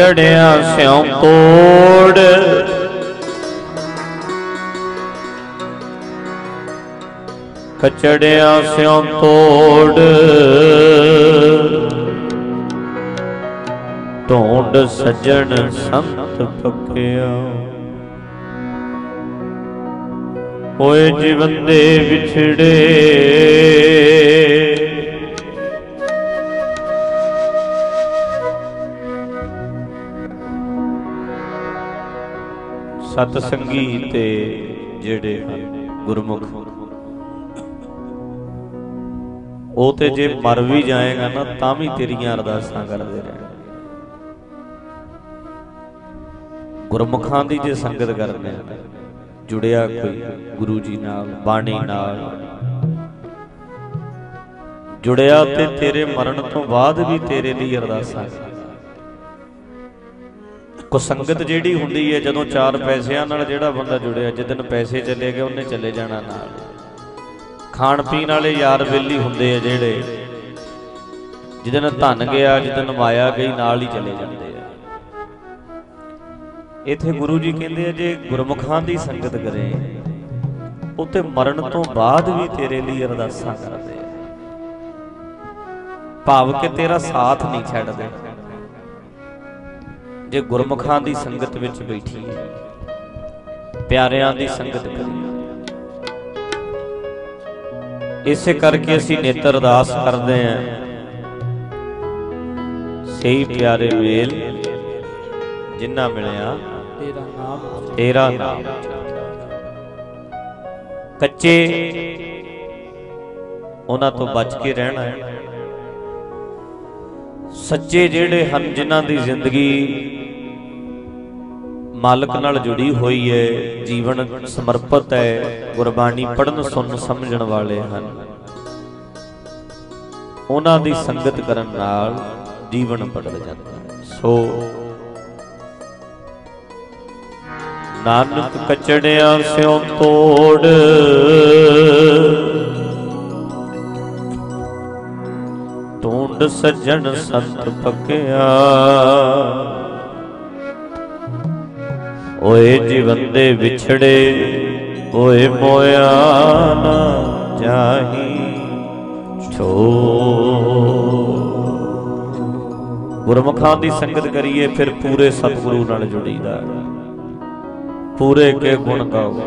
ਕਚੜਿਆ ਸਿਉ ਤੋੜ ਕਚੜਿਆ ਸਿਉ ਤੋੜ। ਢੋਂਡ ਸੱਜਣ ਸੰਤ ਪੱਕਿਆ ਹੋਏ ਜੀਵਨ ਦੇ ਵਿਛੜੇ। ਸਤ ਸੰਗੀ ਤੇ ਜਿਹੜੇ ਗੁਰਮੁਖ। ਉਹ ਤੇ ਜੇ ਮਰ ਵੀ ਜਾਏਗਾ ਨਾ, ਤਾਂ ਵੀ ਤੇਰੀਆਂ ਅਰਦਾਸਾਂ ਕਰਦੇ ਰਹਿਣ। ਗੁਰਮੁਖਾਂ ਦੀ ਜੇ ਸੰਗਤ ਕਰਦੇ ਆ ਜੁੜਿਆ ਕੋਈ ਗੁਰੂ ਜੀ ਨਾਲ, ਬਾਣੀ ਨਾਲ। ਜੁੜਿਆ ਤੇ ਤੇਰੇ ਮਰਨ ਤੋਂ ਬਾਅਦ ਵੀ ਤੇਰੇ ਲਈ ਅਰਦਾਸਾਂ। ਕੋ ਸੰਗਤ ਜਿਹੜੀ ਹੁੰਦੀ ਹੈ ਜਦੋਂ ਚਾਰ ਪੈਸਿਆਂ ਨਾਲ ਜਿਹੜਾ ਬੰਦਾ ਜੁੜਿਆ ਜਿੱਦਨ ਪੈਸੇ ਚਲੇ ਗਏ, ਉਹਨੇ ਚਲੇ ਜਾਣਾ ਨਾਲ। ਖਾਣ ਪੀਣ ਵਾਲੇ ਯਾਰ ਬੇਲੀ ਹੁੰਦੇ ਆ ਜਿਹੜੇ। ਜਿੱਦਨ ਧਨ ਗਿਆ ਜਿੱਦਨ ਮਾਇਆ ਗਈ, ਨਾਲ ਹੀ ਚਲੇ ਜਾਂਦੇ ਆ। ਇਥੇ ਗੁਰੂ ਜੀ ਕਹਿੰਦੇ ਆ, ਜੇ ਗੁਰਮੁਖਾਂ ਦੀ ਸੰਗਤ ਕਰੇ ਉਤੇ ਮਰਨ ਤੋਂ ਬਾਅਦ ਵੀ ਤੇਰੇ ਲਈ ਅਰਦਾਸਾਂ ਕਰਦੇ ਆ। ਭਾਵ ਕਿ ਤੇਰਾ ਸਾਥ ਨਹੀਂ ਛੱਡਦੇ। ਜੇ ਗੁਰਮੁਖਾਂ ਦੀ ਸੰਗਤ ਵਿੱਚ ਬੈਠੀਏ ਪਿਆਰਿਆਂ ਦੀ ਸੰਗਤ ਕਰੀਏ ਇਸੇ ਕਰਕੇ ਅਸੀਂ ਨੇਤਰ ਅਰਦਾਸ ਕਰਦੇ ਆਂ ਸਹੀ ਪਿਆਰੇ ਮੇਲ ਜਿੰਨਾ ਮਿਲਿਆ ਤੇਰਾ ਨਾਮ ਤੇਰਾ ਨਾਮ। ਕੱਚੇ ਉਹਨਾਂ ਤੋਂ ਬਚ ਕੇ ਰਹਿਣਾ ਹੈ। ਸੱਚੇ ਜਿਹੜੇ ਹਨ ਜਿਨ੍ਹਾਂ ਦੀ ਜ਼ਿੰਦਗੀ ਮਾਲਕ ਨਾਲ ਜੁੜੀ ਹੋਈ ਹੈ ਜੀਵਨ ਸਮਰਪਿਤ ਹੈ ਗੁਰਬਾਣੀ ਪੜਨ ਸੁਣਨ ਸਮਝਣ ਵਾਲੇ ਹਨ। ਉਹਨਾਂ ਦੀ ਸੰਗਤ ਕਰਨ ਨਾਲ ਜੀਵਨ ਬਦਲ ਜਾਂਦਾ ਹੈ। ਸੋ ਨਾਨਕ ਕਚੜਿਆਂ ਸਿਉ ਤੋੜ ਟੋਂਡ ਸੱਜਣ ਸੰਤ ਪਕਿਆ। ਓਏ ਜੀਵਨ ਦੇ ਵਿਛੜੇ, ਓਏ ਮੋਇਆ ਨਾ ਜਾਹੀ ਛੋ ਗੁਰਮੁਖਾਂ ਦੀ ਸੰਗਤ ਕਰੀਏ ਫਿਰ ਪੂਰੇ ਸਤਿਗੁਰੂ ਨਾਲ ਜੁੜੀਦਾ। ਪੂਰੇ ਕੇ ਗੁਣ ਗਾਓ।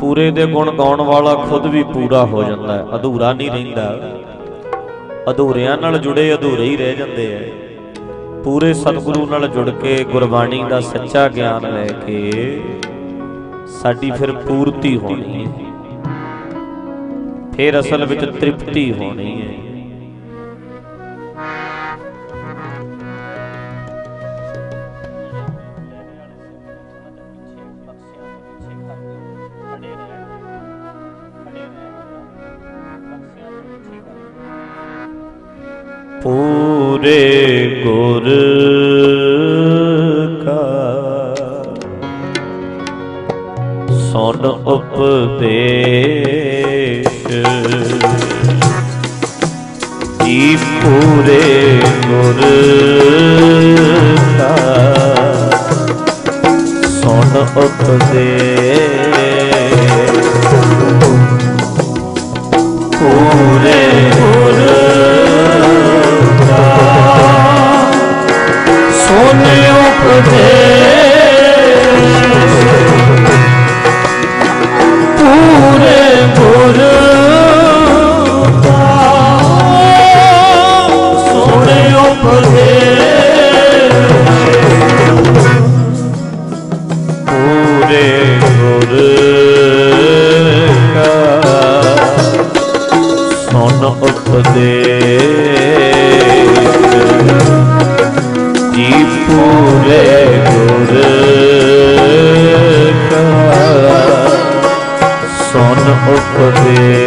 ਪੂਰੇ ਦੇ ਗੁਣ ਗਾਉਣ ਵਾਲਾ ਖੁਦ ਵੀ ਪੂਰਾ ਹੋ ਜਾਂਦਾ ਹੈ, ਅਧੂਰਾ ਨਹੀਂ ਰਹਿੰਦਾ। ਅਧੂਰਿਆਂ ਨਾਲ ਜੁੜੇ, ਅਧੂਰੇ ਹੀ ਰਹਿ ਜਾਂਦੇ ਐ ਪੂਰੇ ਸਤਿਗੁਰੂ ਨਾਲ ਜੁੜ ਕੇ ਗੁਰਬਾਣੀ ਦਾ ਸੱਚਾ ਗਿਆਨ ਲੈ ਕੇ ਸਾਡੀ ਫਿਰ ਪੂਰਤੀ ਹੋਣੀ ਹੈ। ਫਿਰ ਅਸਲ ਵਿੱਚ ਤ੍ਰਿਪਤੀ ਹੋਣੀ ਹੈ। ਪੂਰੇ ਗੁਰ ਕਾ। ਸੁਣ ਉਪਦੇਸ਼। ਜੀ ਪੂਰੇ ਗੁਰ ਕਾ। ਸੁਣ ਉਪਦੇਸ਼। করবে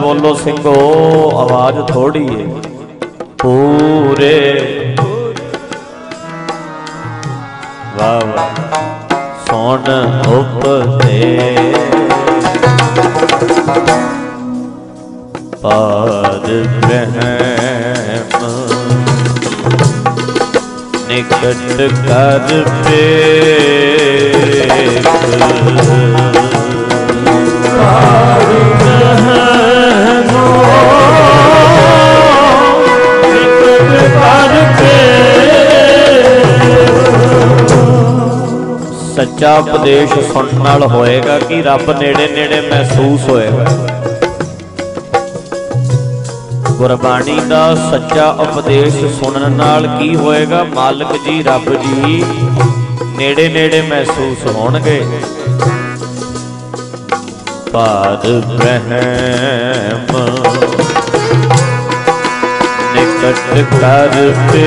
ਬੋਲੋ ਸਿੰਘੋ ਆਵਾਜ਼ ਥੋੜੀ ਏ। ਪੂਰੇ ਸੱਚਾ ਉਪਦੇਸ਼ ਸੁਣਨ ਨਾਲ ਹੋਏਗਾ ਕਿ ਰੱਬ ਨੇੜੇ ਨੇੜੇ ਮਹਿਸੂਸ ਹੋਏਗਾ। ਗੁਰਬਾਣੀ ਦਾ ਸੱਚਾ ਉਪਦੇਸ਼ ਸੁਣਨ ਨਾਲ ਕੀ ਹੋਏਗਾ? ਮਾਲਕ ਜੀ, ਰੱਬ ਜੀ ਨੇੜੇ ਨੇੜੇ ਮਹਿਸੂਸ ਹੋਣਗੇ। ਪਾਦ ਬ੍ਰਹਮ ਨਿਕਟ ਕਰਤੇ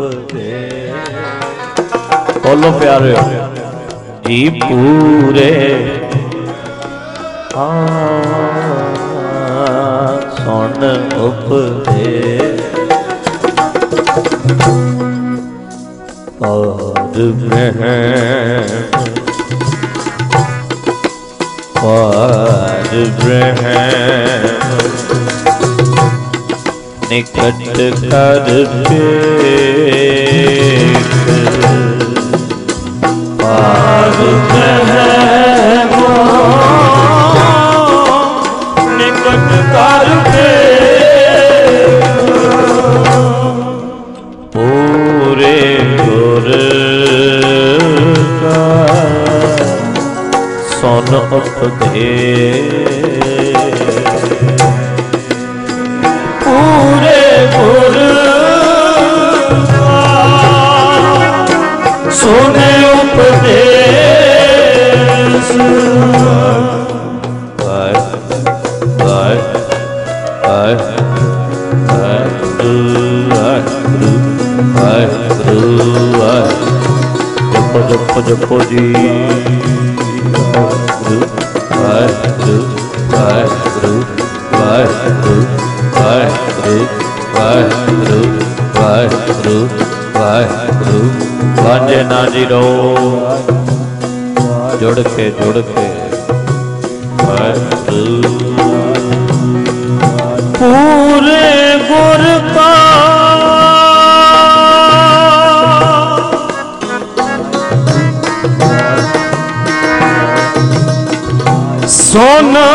ਉਪਦੇ ਬੋਲੋ ਪਿਆਰਿਓ। ਜੀ ਪੂਰੇ ਆ ਸੁਨ ਉਪਦੇ। ਆਦ ਬ੍ਰਹਮ। ਪਾਦ ਬ੍ਰਹਮ। ਨਿਕਟ ਕਰ ਪੇਖ ਪਾਦ ਨਿਕਟ ਕਰਕੇ ਪੂਰੇ ਗੁਰ ਕਾ ਸੁਨ ਉਪਦੇ ਸੋਨੇ ਉਪਦੇਸ਼ ਵਾਹਿ ਵਾਹਿ ਵਾਹਿ ਵਾਹਿਗੁਰੂ ਵਾਹਿਗੁਰੂ ਵਾਹਿਗੁਰੂ ਜਪੋ ਜਪੋ ਜਪੋ ਜੀ ਵਾਹਿਗੁਰੂ ਵਾਹਿਗੁਰੂ ਵਾਹਿਗੁਰੂ ਵਾਹਿਗੁਰੂ ਵਾਹਿਗੁਰੂ ਵਾਹਿਗੁਰੂ ਵਾਹਿਗੁਰੂ ਸਾਜੇ ਨਾ ਜੀਰੋ ਜੁੜ ਕੇ ਜੁੜ ਕੇ ਪੂਰੇ ਗੁਰ ਪਾ ਸੋਨਾ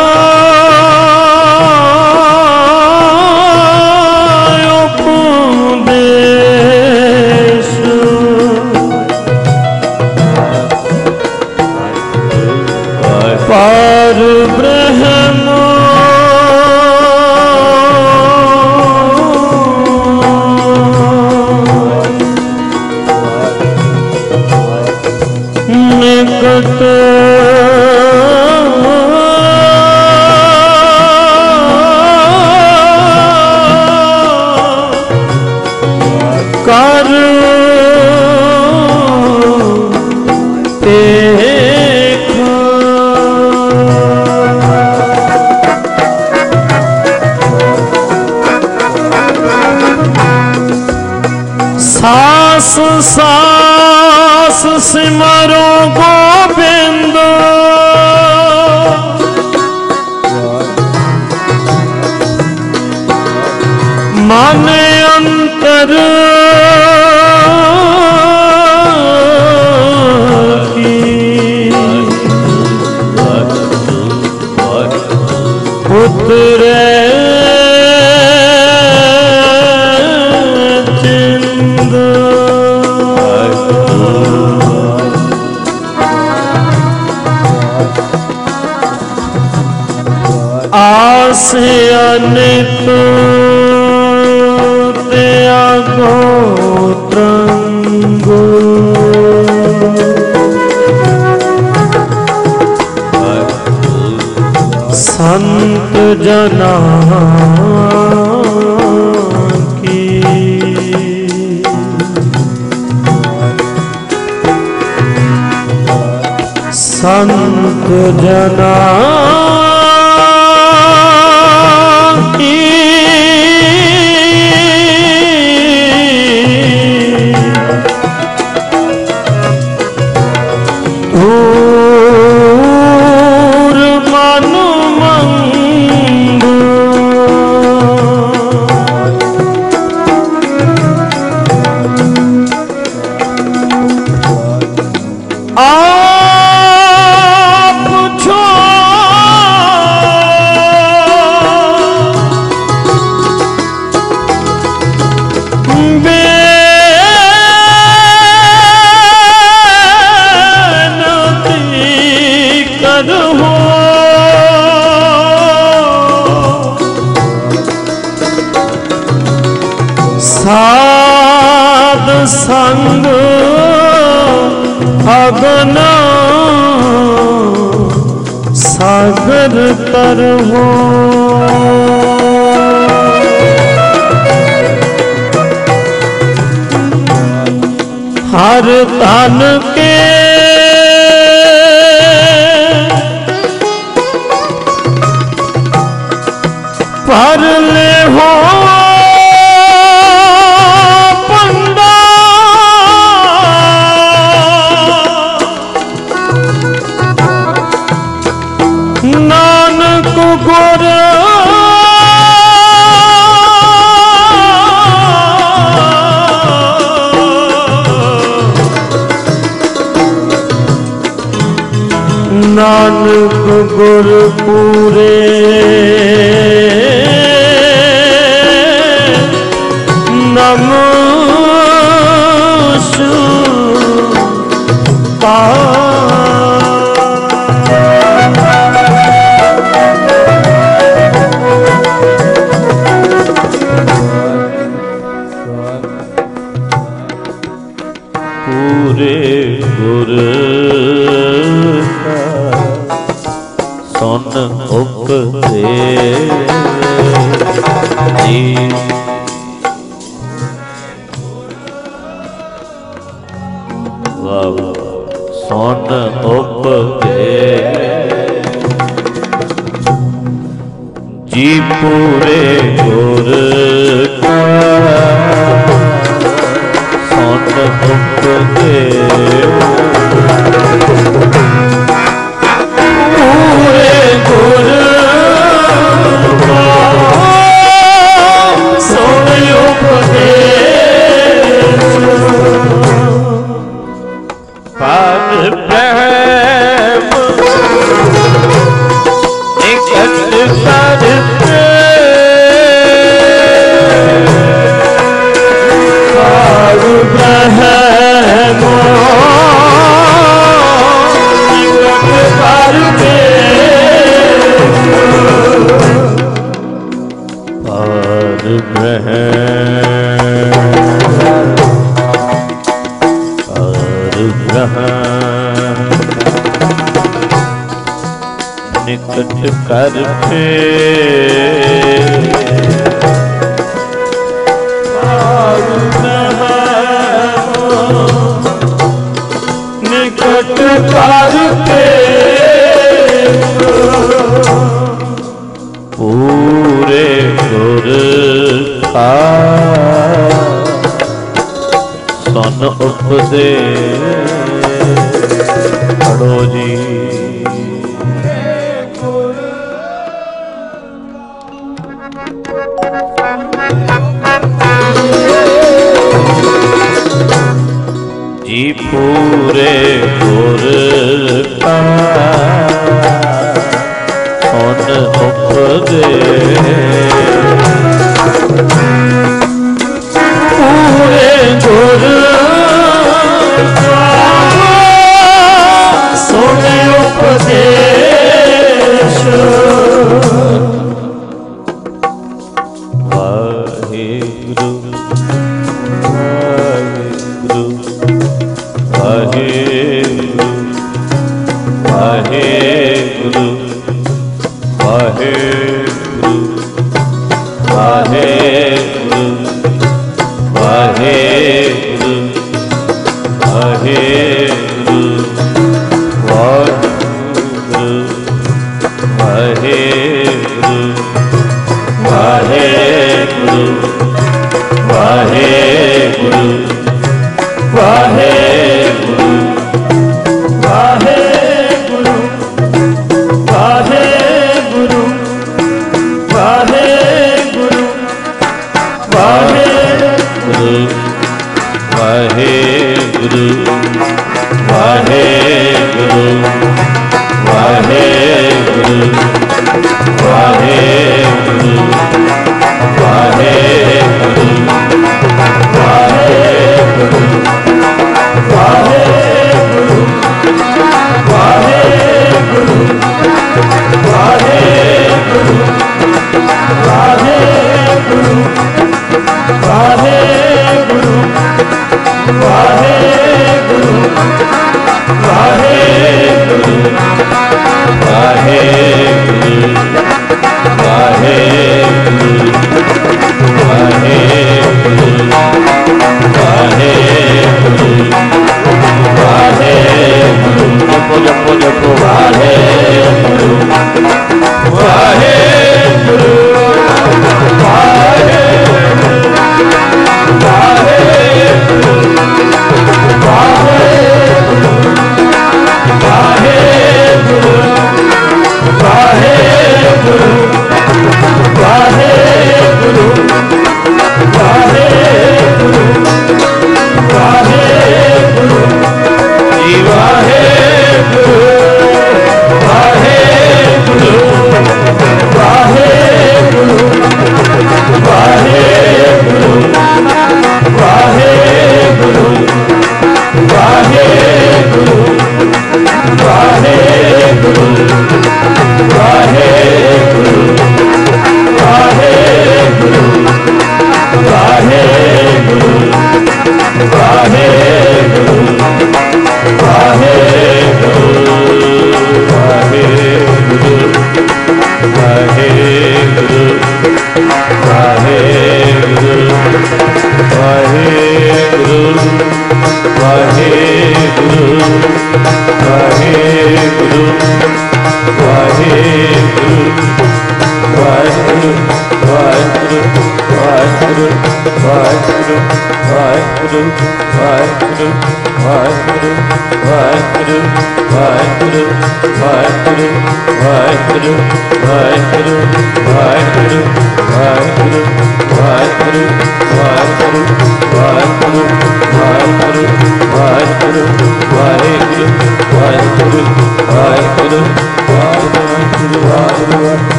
ਜਨਾ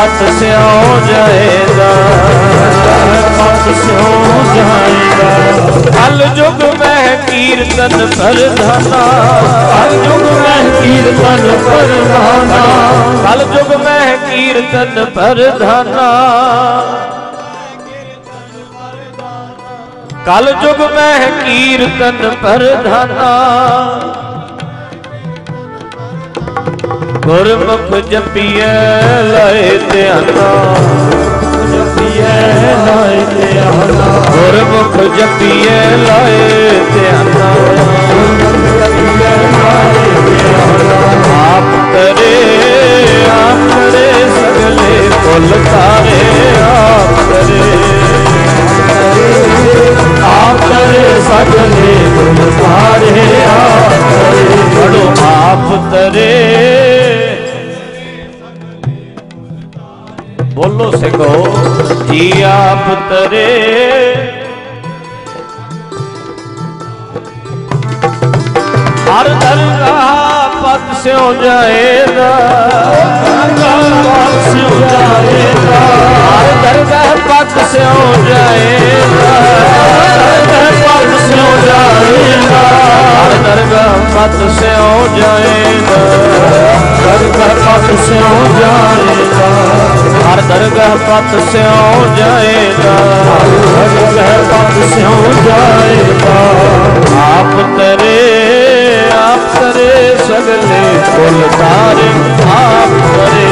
ਮਤ ਸਿਉ ਜਾਏਗਾ ਮਤ ਸਿਉ ਜਾਏਗਾ। ਅਲ ਜੁਗ ਮਹਿ ਕੀਰਤਨ ਪਰਧਾਨਾ ਅਲ ਜੁਗ ਮਹਿ ਕੀਰਤਨ ਪਰਧਾਨਾ ਅਲ ਜੁਗ ਮਹਿ ਕੀਰਤਨ ਪਰਧਾਨਾ ਕਲ ਜੁਗ ਮਹਿ ਕੀਰਤਨ ਪਰਧਾਨਾ ਗੁਰਮੁਖ ਜਪੀਐ ਲਾਏ ਧਿਆਨਾ ਜਪੀਏ ਲਾਏ ਤੇ ਆਨਾ ਗੁਰਮੁਖ ਜਪੀਐ ਲਏ ਧਿਆਨਾ ਆਪ ਤਰੇ ਆਪ ਕਰੇ ਸਗਲੇ ਕੁਲ ਤਾਰੇ, ਆਪ ਤਰੇ ਆਪ ਕਰੇ ਸਗਲੇ ਗੁਣ ਸਾਰੇ ਆਪ ਕਰੇ। ਪੜੋ, ਆਪ ਤਰੇ ਬੋਲੋ ਸਿਖੋ, ਜੀ ਆਪ ਤਰੇ। ਹਰ ਦਰਗਾ ਪਤ ਸਿਉ ਜਾਏਗਾ। ਪਤ ਸਿਉ ਜਾਏਗਾ। ਹਰ ਦਰਗਾਹ ਪਤ ਸਿਉ ਜਾਏਗਾ। ਪਤ ਸਿਉ ਜਾਏਗਾ ਹਰ ਦਰਗਾਹ ਪਤ ਸਿਉ ਜਾਏਗਾ। ਦਰਗਾਹ ਪਤ ਸਿਉ ਜਾਏਗਾ। ਹਰ ਦਰਗਹ ਪਤ ਸਿਉ ਜਾਏਗਾ। ਹਰ ਦਰਗਹ ਪਤ ਸਿਓ ਜਾਏਗਾ ਆਪ ਤਰੇ ਆਪ ਤਰੇ ਸਗਲੇ ਕੁਲ ਤਾਰੇ, ਆਪ ਤਰੇ।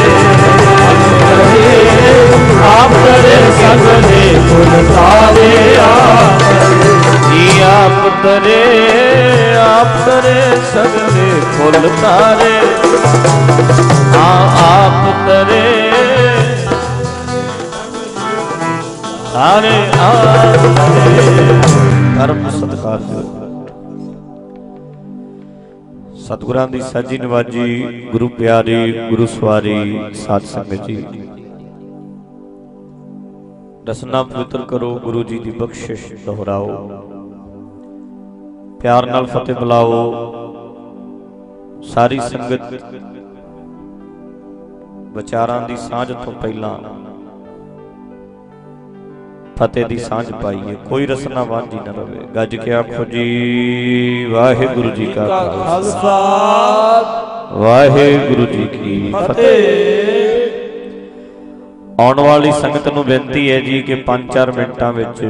ਆਪ ਤਰੇ ਸਗਲੇ ਕੁਲ ਤਾਰੇ, ਆਪ ਜੀ ਆਪ ਤਰੇ ਆਪ ਤਰੇ ਸਗਲੇ ਕੁਲ ਤਾਰੇ। ਆ ਆਪ ਤਰੇ ਧਰਮ ਸਤਕਾਰ ਦਿਓ। ਸਤਿਗੁਰਾਂ ਦੀ ਸਾਜੀ ਨਵਾਜੀ, ਗੁਰੂ ਪਿਆਰੀ, ਗੁਰੂ ਸਵਾਰੀ, ਸਾਧ ਸੰਗਤ ਜੀ। ਰਸਨਾ ਪਵਿੱਤਰ ਕਰੋ, ਗੁਰੂ ਜੀ ਦੀ ਬਖਸ਼ਿਸ਼ ਦੁਹਰਾਓ। ਪਿਆਰ ਨਾਲ ਫਤਿਹ ਬੁਲਾਓ। ਸਾਰੀ ਸੰਗਤ ਵਿਚਾਰਾਂ ਦੀ ਸਾਂਝ ਤੋਂ ਪਹਿਲਾਂ ਫਤਿਹ ਦੀ ਸਾਂਝ ਪਾਈਏ। ਕੋਈ ਰਸਨਾ ਵਾਂਝੀ ਨਾ ਰਵੇ। ਗੱਜ ਕੇ ਆਖੋ ਜੀ ਵਾਹਿਗੁਰੂ ਜੀ ਕਾ ਖਾਲਸਾ। ਵਾਹਿਗੁਰੂ ਜੀ ਕੀ ਫਤਿਹ। ਆਉਣ ਵਾਲੀ ਸੰਗਤ ਨੂੰ ਬੇਨਤੀ ਹੈ ਜੀ ਕਿ 5-4 ਮਿੰਟਾਂ ਵਿੱਚ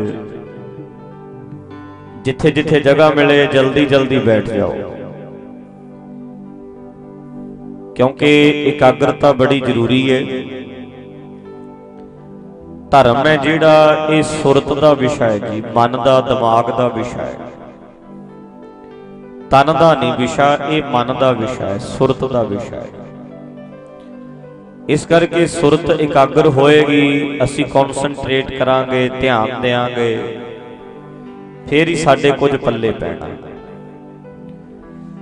ਜਿੱਥੇ ਜਿੱਥੇ ਜਗ੍ਹਾ ਮਿਲੇ ਜਲਦੀ ਜਲਦੀ ਬੈਠ ਜਾਓ। ਕਿਉਂਕਿ ਇਕਾਗਰਤਾ ਬੜੀ ਜ਼ਰੂਰੀ ਹੈ। ਧਰਮ ਹੈ ਜਿਹੜਾ ਇਹ ਸੁਰਤ ਦਾ ਵਿਸ਼ਾ ਹੈ ਜੀ, ਮਨ ਦਾ, ਦਿਮਾਗ ਦਾ ਵਿਸ਼ਾ ਹੈ। ਤਨ ਦਾ ਨਹੀਂ ਵਿਸ਼ਾ, ਇਹ ਮਨ ਦਾ ਵਿਸ਼ਾ ਹੈ, ਸੁਰਤ ਦਾ ਵਿਸ਼ਾ ਹੈ। ਇਸ ਕਰਕੇ ਸੁਰਤ ਇਕਾਗਰ ਹੋਏਗੀ, ਅਸੀਂ ਕਨਸੈਂਟਰੇਟ ਕਰਾਂਗੇ, ਧਿਆਨ ਦੇਾਂਗੇ ਫੇਰ ਹੀ ਸਾਡੇ ਕੁਝ ਪੱਲੇ ਪੈਣਾ।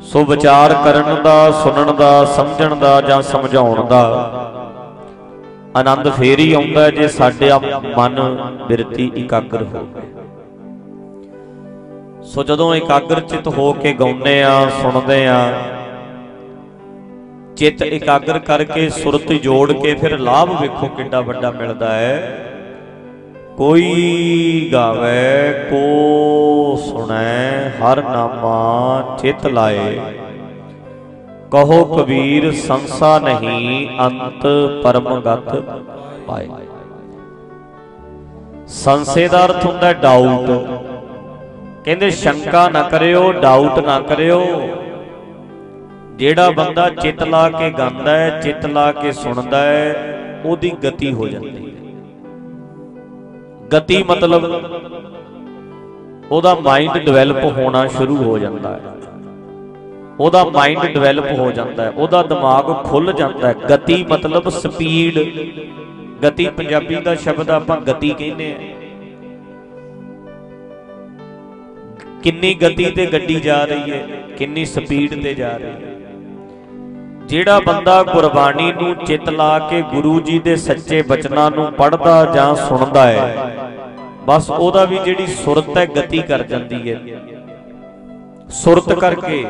ਸੋ ਵਿਚਾਰ ਕਰਨ ਦਾ, ਸੁਣਨ ਦਾ, ਸਮਝਣ ਦਾ ਜਾਂ ਸਮਝਾਉਣ ਦਾ ਆਨੰਦ ਫੇਰ ਹੀ ਆਉਂਦਾ ਜੇ ਸਾਡੇ ਆਪ ਮਨ ਬਿਰਤੀ ਇਕਾਗਰ ਹੋਵੇ ਸੋ ਜਦੋਂ ਇਕਾਗਰ ਚਿਤ ਹੋ ਕੇ ਗਾਉਂਦੇ ਆ, ਸੁਣਦੇ ਆ, ਚਿੱਤ ਇਕਾਗਰ ਕਰਕੇ ਸੁਰਤ ਜੋੜ ਕੇ ਫਿਰ ਲਾਭ ਵੇਖੋ ਕਿੰਨਾ ਵੱਡਾ ਮਿਲਦਾ ਹੈ। ਕੋਈ ਗਾਵੇ, ਕੋ ਸੁਣੈ, ਹਰ ਨਾਮਾ ਚਿਤ ਲਾਏ। ਕਹੋ ਕਬੀਰ ਸੰਸਾ ਨਹੀਂ, ਅੰਤ ਪਰਮਗਤ ਪਾਏ। ਸੰਸੇ ਦਾ ਅਰਥ ਹੁੰਦਾ ਡਾਊਟ ਕਹਿੰਦੇ ਸ਼ੰਕਾ ਨਾ ਕਰਿਓ ਡਾਊਟ ਨਾ ਕਰਿਓ। ਜਿਹੜਾ ਬੰਦਾ ਚਿੱਤ ਲਾ ਕੇ ਗਾਉਂਦਾ ਹੈ, ਚਿੱਤ ਲਾ ਕੇ ਸੁਣਦਾ ਹੈ, ਉਹਦੀ ਗਤੀ ਹੋ ਜਾਂਦੀ ਹੈ। ਗਤੀ ਮਤਲਬ ਉਹਦਾ ਮਾਈਂਡ ਡਿਵੈਲਪ ਹੋਣਾ ਸ਼ੁਰੂ ਹੋ ਜਾਂਦਾ ਹੈ। ਉਹਦਾ ਮਾਈਂਡ ਡਿਵੈਲਪ ਹੋ ਜਾਂਦਾ ਹੈ, ਉਹਦਾ ਦਿਮਾਗ ਖੁੱਲ ਜਾਂਦਾ ਹੈ। ਗਤੀ ਮਤਲਬ ਸਪੀਡ ਗਤੀ ਪੰਜਾਬੀ ਦਾ ਸ਼ਬਦ ਆਪਾਂ ਗਤੀ ਕਹਿੰਦੇ ਆ ਕਿੰਨੀ ਗਤੀ ਤੇ ਗੱਡੀ ਜਾ ਰਹੀ ਹੈ, ਕਿੰਨੀ ਸਪੀਡ ਤੇ ਜਾ ਰਹੀ ਹੈ। ਜਿਹੜਾ ਬੰਦਾ ਗੁਰਬਾਣੀ ਨੂੰ ਚਿੱਤ ਲਾ ਕੇ ਗੁਰੂ ਜੀ ਦੇ ਸੱਚੇ ਬਚਨਾਂ ਨੂੰ ਪੜ੍ਹਦਾ ਜਾਂ ਸੁਣਦਾ ਹੈ, ਬਸ ਉਹਦਾ ਵੀ ਜਿਹੜੀ ਸੁਰਤ ਹੈ, ਗਤੀ ਕਰ ਜਾਂਦੀ ਹੈ। ਸੁਰਤ ਕਰਕੇ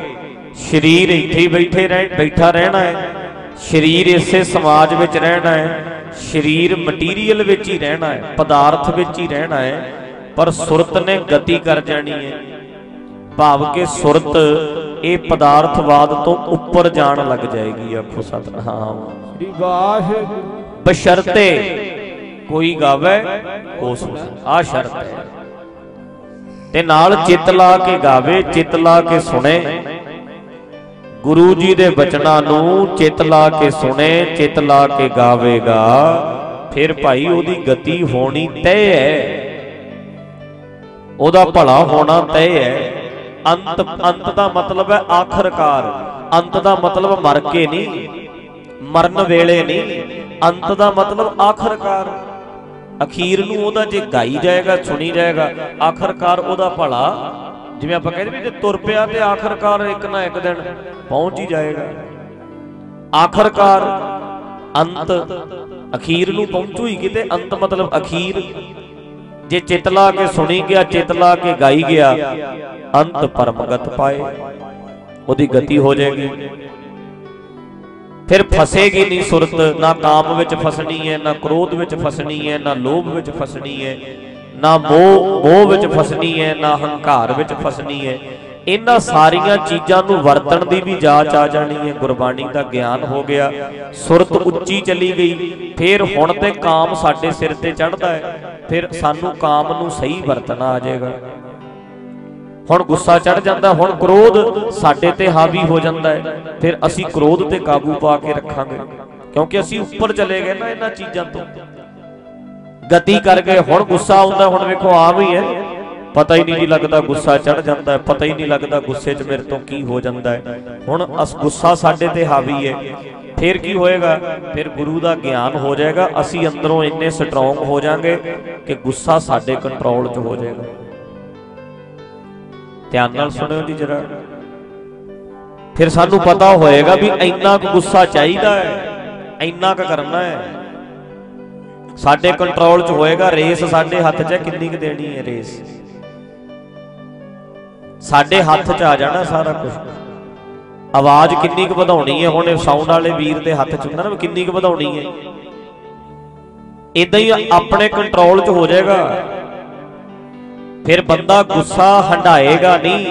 ਸਰੀਰ ਇੱਥੇ ਹੀ ਬੈਠੇ ਰਹਿ ਬੈਠਾ ਰਹਿਣਾ ਹੈ। ਸਰੀਰ ਇਸੇ ਸਮਾਜ ਵਿੱਚ ਰਹਿਣਾ ਹੈ। ਸਰੀਰ ਮਟੀਰੀਅਲ ਵਿੱਚ ਹੀ ਰਹਿਣਾ ਹੈ ਪਦਾਰਥ ਵਿੱਚ ਹੀ ਰਹਿਣਾ ਹੈ। ਪਰ ਸੁਰਤ ਨੇ ਗਤੀ ਕਰ ਜਾਣੀ ਹੈ। ਭਾਵ ਕਿ ਸੁਰਤ ਇਹ ਪਦਾਰਥਵਾਦ ਤੋਂ ਉੱਪਰ ਜਾਣ ਲੱਗ ਜਾਏਗੀ ਆਖੋ ਸਤਨਾਮ ਸ੍ਰੀ ਵਾਹਿਗੁਰੂ। ਬਸ਼ਰਤੇ ਕੋਈ ਗਾਵੇ ਕੋ ਸੁਣੇ ਆ ਸ਼ਰਤ ਹੈ। ਤੇ ਨਾਲ ਚਿੱਤ ਲਾ ਕੇ ਗਾਵੇ ਚਿੱਤ ਲਾ ਕੇ ਸੁਣੇ। ਗੁਰੂ ਜੀ ਦੇ ਬਚਨਾਂ ਨੂੰ ਚਿੱਤ ਲਾ ਕੇ ਸੁਣੇ, ਚਿੱਤ ਲਾ ਕੇ ਗਾਵੇਗਾ, ਫਿਰ ਭਾਈ ਉਹਦੀ ਗਤੀ ਹੋਣੀ ਤੈਅ ਹੈ। ਉਹਦਾ ਭਲਾ ਹੋਣਾ ਤੈਅ ਹੈ। ਅੰਤ ਅੰਤ ਦਾ ਮਤਲਬ ਹੈ ਆਖਰਕਾਰ। ਅੰਤ ਦਾ ਮਤਲਬ ਮਰ ਕੇ ਨਹੀਂ, ਮਰਨ ਵੇਲੇ ਨਹੀਂ। ਅੰਤ ਦਾ ਮਤਲਬ ਆਖਰਕਾਰ। ਅਖੀਰ ਨੂੰ ਉਹਦਾ ਜੇ ਗਾਈ ਜਾਏਗਾ, ਸੁਣੀ ਜਾਏਗਾ, ਆਖਰਕਾਰ ਉਹਦਾ ਭਲਾ ਜਿਵੇਂ ਆਪਾਂ ਕਹਿੰਦੇ ਵੀ ਜੇ ਤੁਰ ਪਿਆ ਤੇ ਆਖਰਕਾਰ ਇੱਕ ਨਾ ਇੱਕ ਦਿਨ ਪਹੁੰਚ ਹੀ ਜਾਏਗਾ। ਆਖਰਕਾਰ ਅੰਤ ਅਖੀਰ ਨੂੰ ਪਹੁੰਚੂ ਹੀ ਕਿਤੇ। ਅੰਤ ਮਤਲਬ ਅਖੀਰ। ਜੇ ਚਿਤਲਾ ਕੇ ਸੁਣੀ ਗਿਆ ਚਿਤਲਾ ਕੇ ਗਾਈ ਗਿਆ, ਅੰਤ ਪਰਮਗਤ ਪਾਏ। ਉਹਦੀ ਗਤੀ ਹੋ ਜਾਏਗੀ। ਫਿਰ ਫਸੇਗੀ ਨਹੀਂ ਸੁਰਤ, ਨਾ ਕਾਮ ਵਿੱਚ ਫਸਣੀ ਹੈ, ਨਾ ਕ੍ਰੋਧ ਵਿੱਚ ਫਸਣੀ ਹੈ, ਨਾ ਲੋਭ ਵਿੱਚ ਫਸਣੀ ਹੈ। ਨਾ ਮੋਹ ਮੋਹ ਵਿੱਚ ਫਸਣੀ ਹੈ, ਨਾ ਹੰਕਾਰ ਵਿੱਚ ਫਸਣੀ ਹੈ। ਇਹਨਾਂ ਸਾਰੀਆਂ ਚੀਜ਼ਾਂ ਨੂੰ ਵਰਤਣ ਦੀ ਵੀ ਜਾਚ ਆ ਜਾਣੀ ਹੈ। ਗੁਰਬਾਣੀ ਦਾ ਗਿਆਨ ਹੋ ਗਿਆ, ਸੁਰਤ ਉੱਚੀ ਚਲੀ ਗਈ। ਫਿਰ ਹੁਣ ਤੇ ਕਾਮ ਸਾਡੇ ਸਿਰ ਤੇ ਚੜਦਾ ਹੈ। ਫਿਰ ਸਾਨੂੰ ਕਾਮ ਨੂੰ ਸਹੀ ਵਰਤਣਾ ਆ ਜਾਏਗਾ। ਹੁਣ ਗੁੱਸਾ ਚੜ ਜਾਂਦਾ, ਹੁਣ ਕ੍ਰੋਧ ਸਾਡੇ ਤੇ ਹਾਵੀ ਹੋ ਜਾਂਦਾ ਹੈ। ਫਿਰ ਅਸੀਂ ਕ੍ਰੋਧ ਤੇ ਕਾਬੂ ਪਾ ਕੇ ਰੱਖਾਂਗੇ। ਕਿਉਂਕਿ ਅਸੀਂ ਉੱਪਰ ਚਲੇ ਗਏ ਨਾ ਇਹਨਾਂ ਚੀਜ਼ਾਂ ਤੋਂ। ਗਤੀ ਕਰਕੇ ਹੁਣ ਗੁੱਸਾ ਆਉਂਦਾ, ਹੁਣ ਵੇਖੋ ਆਮ ਹੀ ਹੈ। ਪਤਾ ਹੀ ਨਹੀਂ ਜੀ ਲੱਗਦਾ ਗੁੱਸਾ ਚੜ ਜਾਂਦਾ ਹੈ, ਪਤਾ ਹੀ ਨਹੀਂ ਲੱਗਦਾ ਗੁੱਸੇ 'ਚ ਮੇਰੇ ਤੋਂ ਕੀ ਹੋ ਜਾਂਦਾ ਹੈ। ਹੁਣ ਅਸ ਗੁੱਸਾ ਸਾਡੇ ਤੇ ਹਾਵੀ ਹੈ। ਫਿਰ ਕੀ ਹੋਏਗਾ? ਫਿਰ ਗੁਰੂ ਦਾ ਗਿਆਨ ਹੋ ਜਾਏਗਾ। ਅਸੀਂ ਅੰਦਰੋਂ ਇੰਨੇ ਸਟਰੋਂਗ ਹੋ ਜਾਾਂਗੇ ਕਿ ਗੁੱਸਾ ਸਾਡੇ ਕੰਟਰੋਲ 'ਚ ਹੋ ਜਾਏਗਾ। ਧਿਆਨ ਨਾਲ ਸੁਣਿਓ ਜੀ ਜਰਾ। ਫਿਰ ਸਾਨੂੰ ਪਤਾ ਹੋਏਗਾ ਵੀ ਇੰਨਾ ਕੁ ਗੁੱਸਾ ਚਾਹੀਦਾ ਹੈ, ਇੰਨਾ ਕੁ ਕਰਨਾ ਹੈ। ਸਾਡੇ ਕੰਟਰੋਲ 'ਚ ਹੋਏਗਾ ਰੇਸ ਸਾਡੇ ਹੱਥ 'ਚ ਹੈ ਕਿੰਨੀ ਕੁ ਦੇਣੀ ਹੈ ਰੇਸ ਸਾਡੇ ਹੱਥ 'ਚ ਆ ਜਾਣਾ ਸਾਰਾ ਕੁਝ ਆਵਾਜ਼ ਕਿੰਨੀ ਕੁ ਵਧਾਉਣੀ ਹੈ? ਹੁਣ ਸਾਊਂਡ ਵਾਲੇ ਵੀਰ ਦੇ ਹੱਥ 'ਚ ਹੁੰਦਾ ਨਾ ਕਿੰਨੀ ਕੁ ਵਧਾਉਣੀ ਹੈ? ਇਦਾਂ ਹੀ। ਆਪਣੇ ਕੰਟਰੋਲ 'ਚ ਹੋ ਜਾਏਗਾ। ਫਿਰ ਬੰਦਾ ਗੁੱਸਾ ਹੰਡਾਏਗਾ ਨਹੀਂ।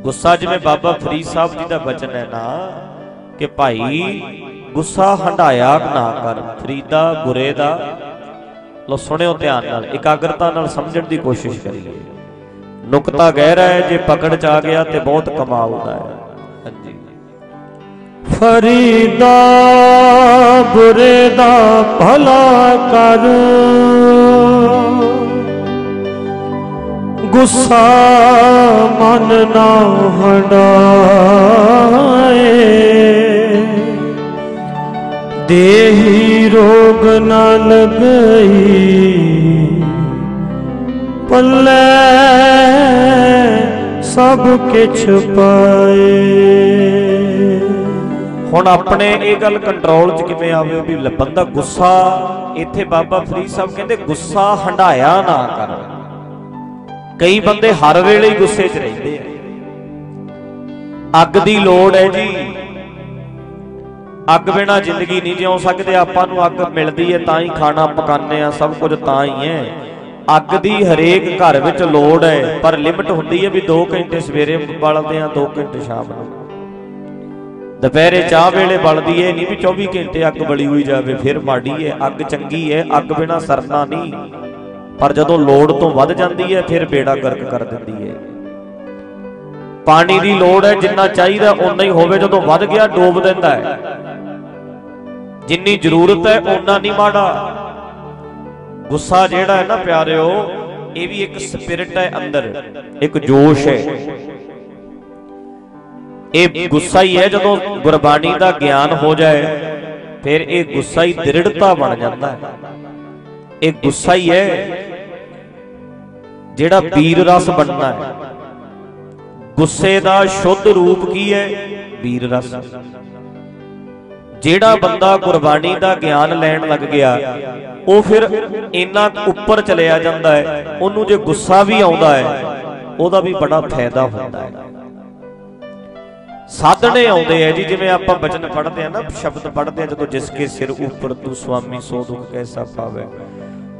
ਗੁੱਸਾ ਜਿਵੇਂ ਬਾਬਾ ਫਰੀਦ ਸਾਹਿਬ ਜੀ ਦਾ ਬਚਨ ਹੈ ਨਾ ਕਿ ਭਾਈ ਗੁੱਸਾ ਹੰਡਾਇਆ ਨਾ ਕਰ, ਫਰੀਦਾ, ਬੁਰੇ ਦਾ। ਲੋ ਸੁਣਿਓ ਧਿਆਨ ਨਾਲ, ਇਕਾਗਰਤਾ ਨਾਲ ਸਮਝਣ ਦੀ ਕੋਸ਼ਿਸ਼ ਕਰੀਏ। ਨੁਕਤਾ ਗਹਿਰਾ ਹੈ, ਜੇ ਪਕੜ ਚ ਆ ਗਿਆ ਤੇ ਬਹੁਤ ਕਮਾਲ ਦਾ ਹੈ। ਹਾਂਜੀ। ਫਰੀਦਾ, ਬੁਰੇ ਦਾ ਭਲਾ ਕਰ। ਗੁੱਸਾ ਮਨ ਨਾ ਹਟਾਏ ਦੇਹੀ ਰੋਗ ਨਾ ਲਗਈ ਪੱਲੇ ਸਭ ਕਿਛ ਪਾਏ। ਹੁਣ ਆਪਣੇ ਇਹ ਗੱਲ ਕੰਟਰੋਲ 'ਚ ਕਿਵੇਂ ਆਵੇ ਵੀ ਲ- ਬੰਦਾ ਗੁੱਸਾ, ਇੱਥੇ ਬਾਬਾ ਫਰੀਦ ਸਾਹਿਬ ਕਹਿੰਦੇ ਗੁੱਸਾ ਹੰਡਾਇਆ ਨਾ ਕਰ। ਕਈ ਬੰਦੇ ਹਰ ਵੇਲੇ ਗੁੱਸੇ 'ਚ ਰਹਿੰਦੇ ਆ। ਅੱਗ ਦੀ ਲੋੜ ਹੈ ਜੀ। ਅੱਗ ਬਿਨਾ ਜ਼ਿੰਦਗੀ ਨਹੀਂ ਜਿਉ ਸਕਦੇ, ਆਪਾਂ ਨੂੰ ਅੱਗ ਮਿਲਦੀ ਹੈ, ਤਾਂ ਹੀ ਖਾਣਾ ਪਕਾਉਂਦੇ ਆ ਸਭ ਕੁਝ ਤਾਂ ਹੀ ਹੈ। ਅੱਗ ਦੀ ਹਰੇਕ ਘਰ ਵਿੱਚ ਲੋੜ ਹੈ, ਪਰ ਲਿਮਟ ਹੁੰਦੀ ਹੈ ਵੀ 2 ਘੰਟੇ ਸਵੇਰੇ ਬਲਦੇ ਆ 2 ਘੰਟੇ ਸ਼ਾਮ ਨੂੰ। ਦੁਪਹਿਰੇ ਚਾਹ ਵੇਲੇ ਬਲਦੀ ਏ ਨਹੀਂ ਵੀ 24 ਘੰਟੇ ਅੱਗ ਬਲੀ ਹੋਈ ਜਾਵੇ, ਫਿਰ ਮਾੜੀ ਏ ਅੱਗ ਚੰਗੀ ਏ ਅੱਗ ਬਿਨਾ ਸਰਨਾ ਨਹੀਂ। ਪਰ ਜਦੋਂ ਲੋੜ ਤੋਂ ਵੱਧ ਜਾਂਦੀ ਏ ਫਿਰ ਬੇੜਾ ਗਰਕ ਕਰ ਦਿੰਦੀ ਏ ਪਾਣੀ ਦੀ ਲੋੜ ਹੈ, ਜਿੰਨਾ ਚਾਹੀਦਾ ਉਨਾ ਹੀ ਹੋਵੇ, ਜਦੋਂ ਵੱਧ ਗਿਆ, ਡੋਬ ਦਿੰਦਾ ਹੈ। ਜਿੰਨੀ ਜ਼ਰੂਰਤ ਹੈ, ਓਨਾ ਨਹੀਂ ਮਾੜਾ। ਗੁੱਸਾ ਜਿਹੜਾ ਹੈ ਨਾ ਪਿਆਰਿਓ, ਇਹ ਵੀ ਇੱਕ ਸਪਿਰਿਟ ਹੈ ਅੰਦਰ, ਇੱਕ ਜੋਸ਼ ਹੈ। ਇਹ ਗੁੱਸਾ ਹੀ ਹੈ ਜਦੋਂ ਗੁਰਬਾਣੀ ਦਾ ਗਿਆਨ ਹੋ ਜਾਏ, ਫਿਰ ਇਹ ਗੁੱਸਾ ਹੀ ਦ੍ਰਿੜਤਾ ਬਣ ਜਾਂਦਾ ਹੈ। ਇਹ ਗੁੱਸਾ ਹੀ ਹੈ ਜਿਹੜਾ ਵੀਰ ਰਸ ਬਣਦਾ ਹੈ। ਗੁੱਸੇ ਦਾ ਸ਼ੁੱਧ ਰੂਪ ਕੀ ਹੈ? ਵੀਰ ਰਸ। ਜਿਹੜਾ ਬੰਦਾ ਗੁਰਬਾਣੀ ਦਾ ਗਿਆਨ ਲੈਣ ਲੱਗ ਗਿਆ, ਉਹ ਫਿਰ ਇੰਨਾ ਉੱਪਰ ਚਲਿਆ ਜਾਂਦਾ ਹੈ, ਉਹਨੂੰ ਜੇ ਗੁੱਸਾ ਵੀ ਆਉਂਦਾ ਹੈ, ਉਹਦਾ ਵੀ ਬੜਾ ਫਾਇਦਾ ਹੁੰਦਾ ਹੈ। ਸਾਧਣੇ ਆਉਂਦੇ ਆ ਜੀ, ਜਿਵੇਂ ਆਪਾਂ ਬਚਨ ਪੜ੍ਹਦੇ ਆ ਨਾ, ਸ਼ਬਦ ਪੜ੍ਹਦੇ ਆ, ਜਦੋਂ ਜਿਸ ਕੇ ਸਿਰ ਉੱਪਰ ਤੂੰ ਸੁਆਮੀ ਸੋ ਦੁਖ ਕੈਸਾ ਪਾਵੇ।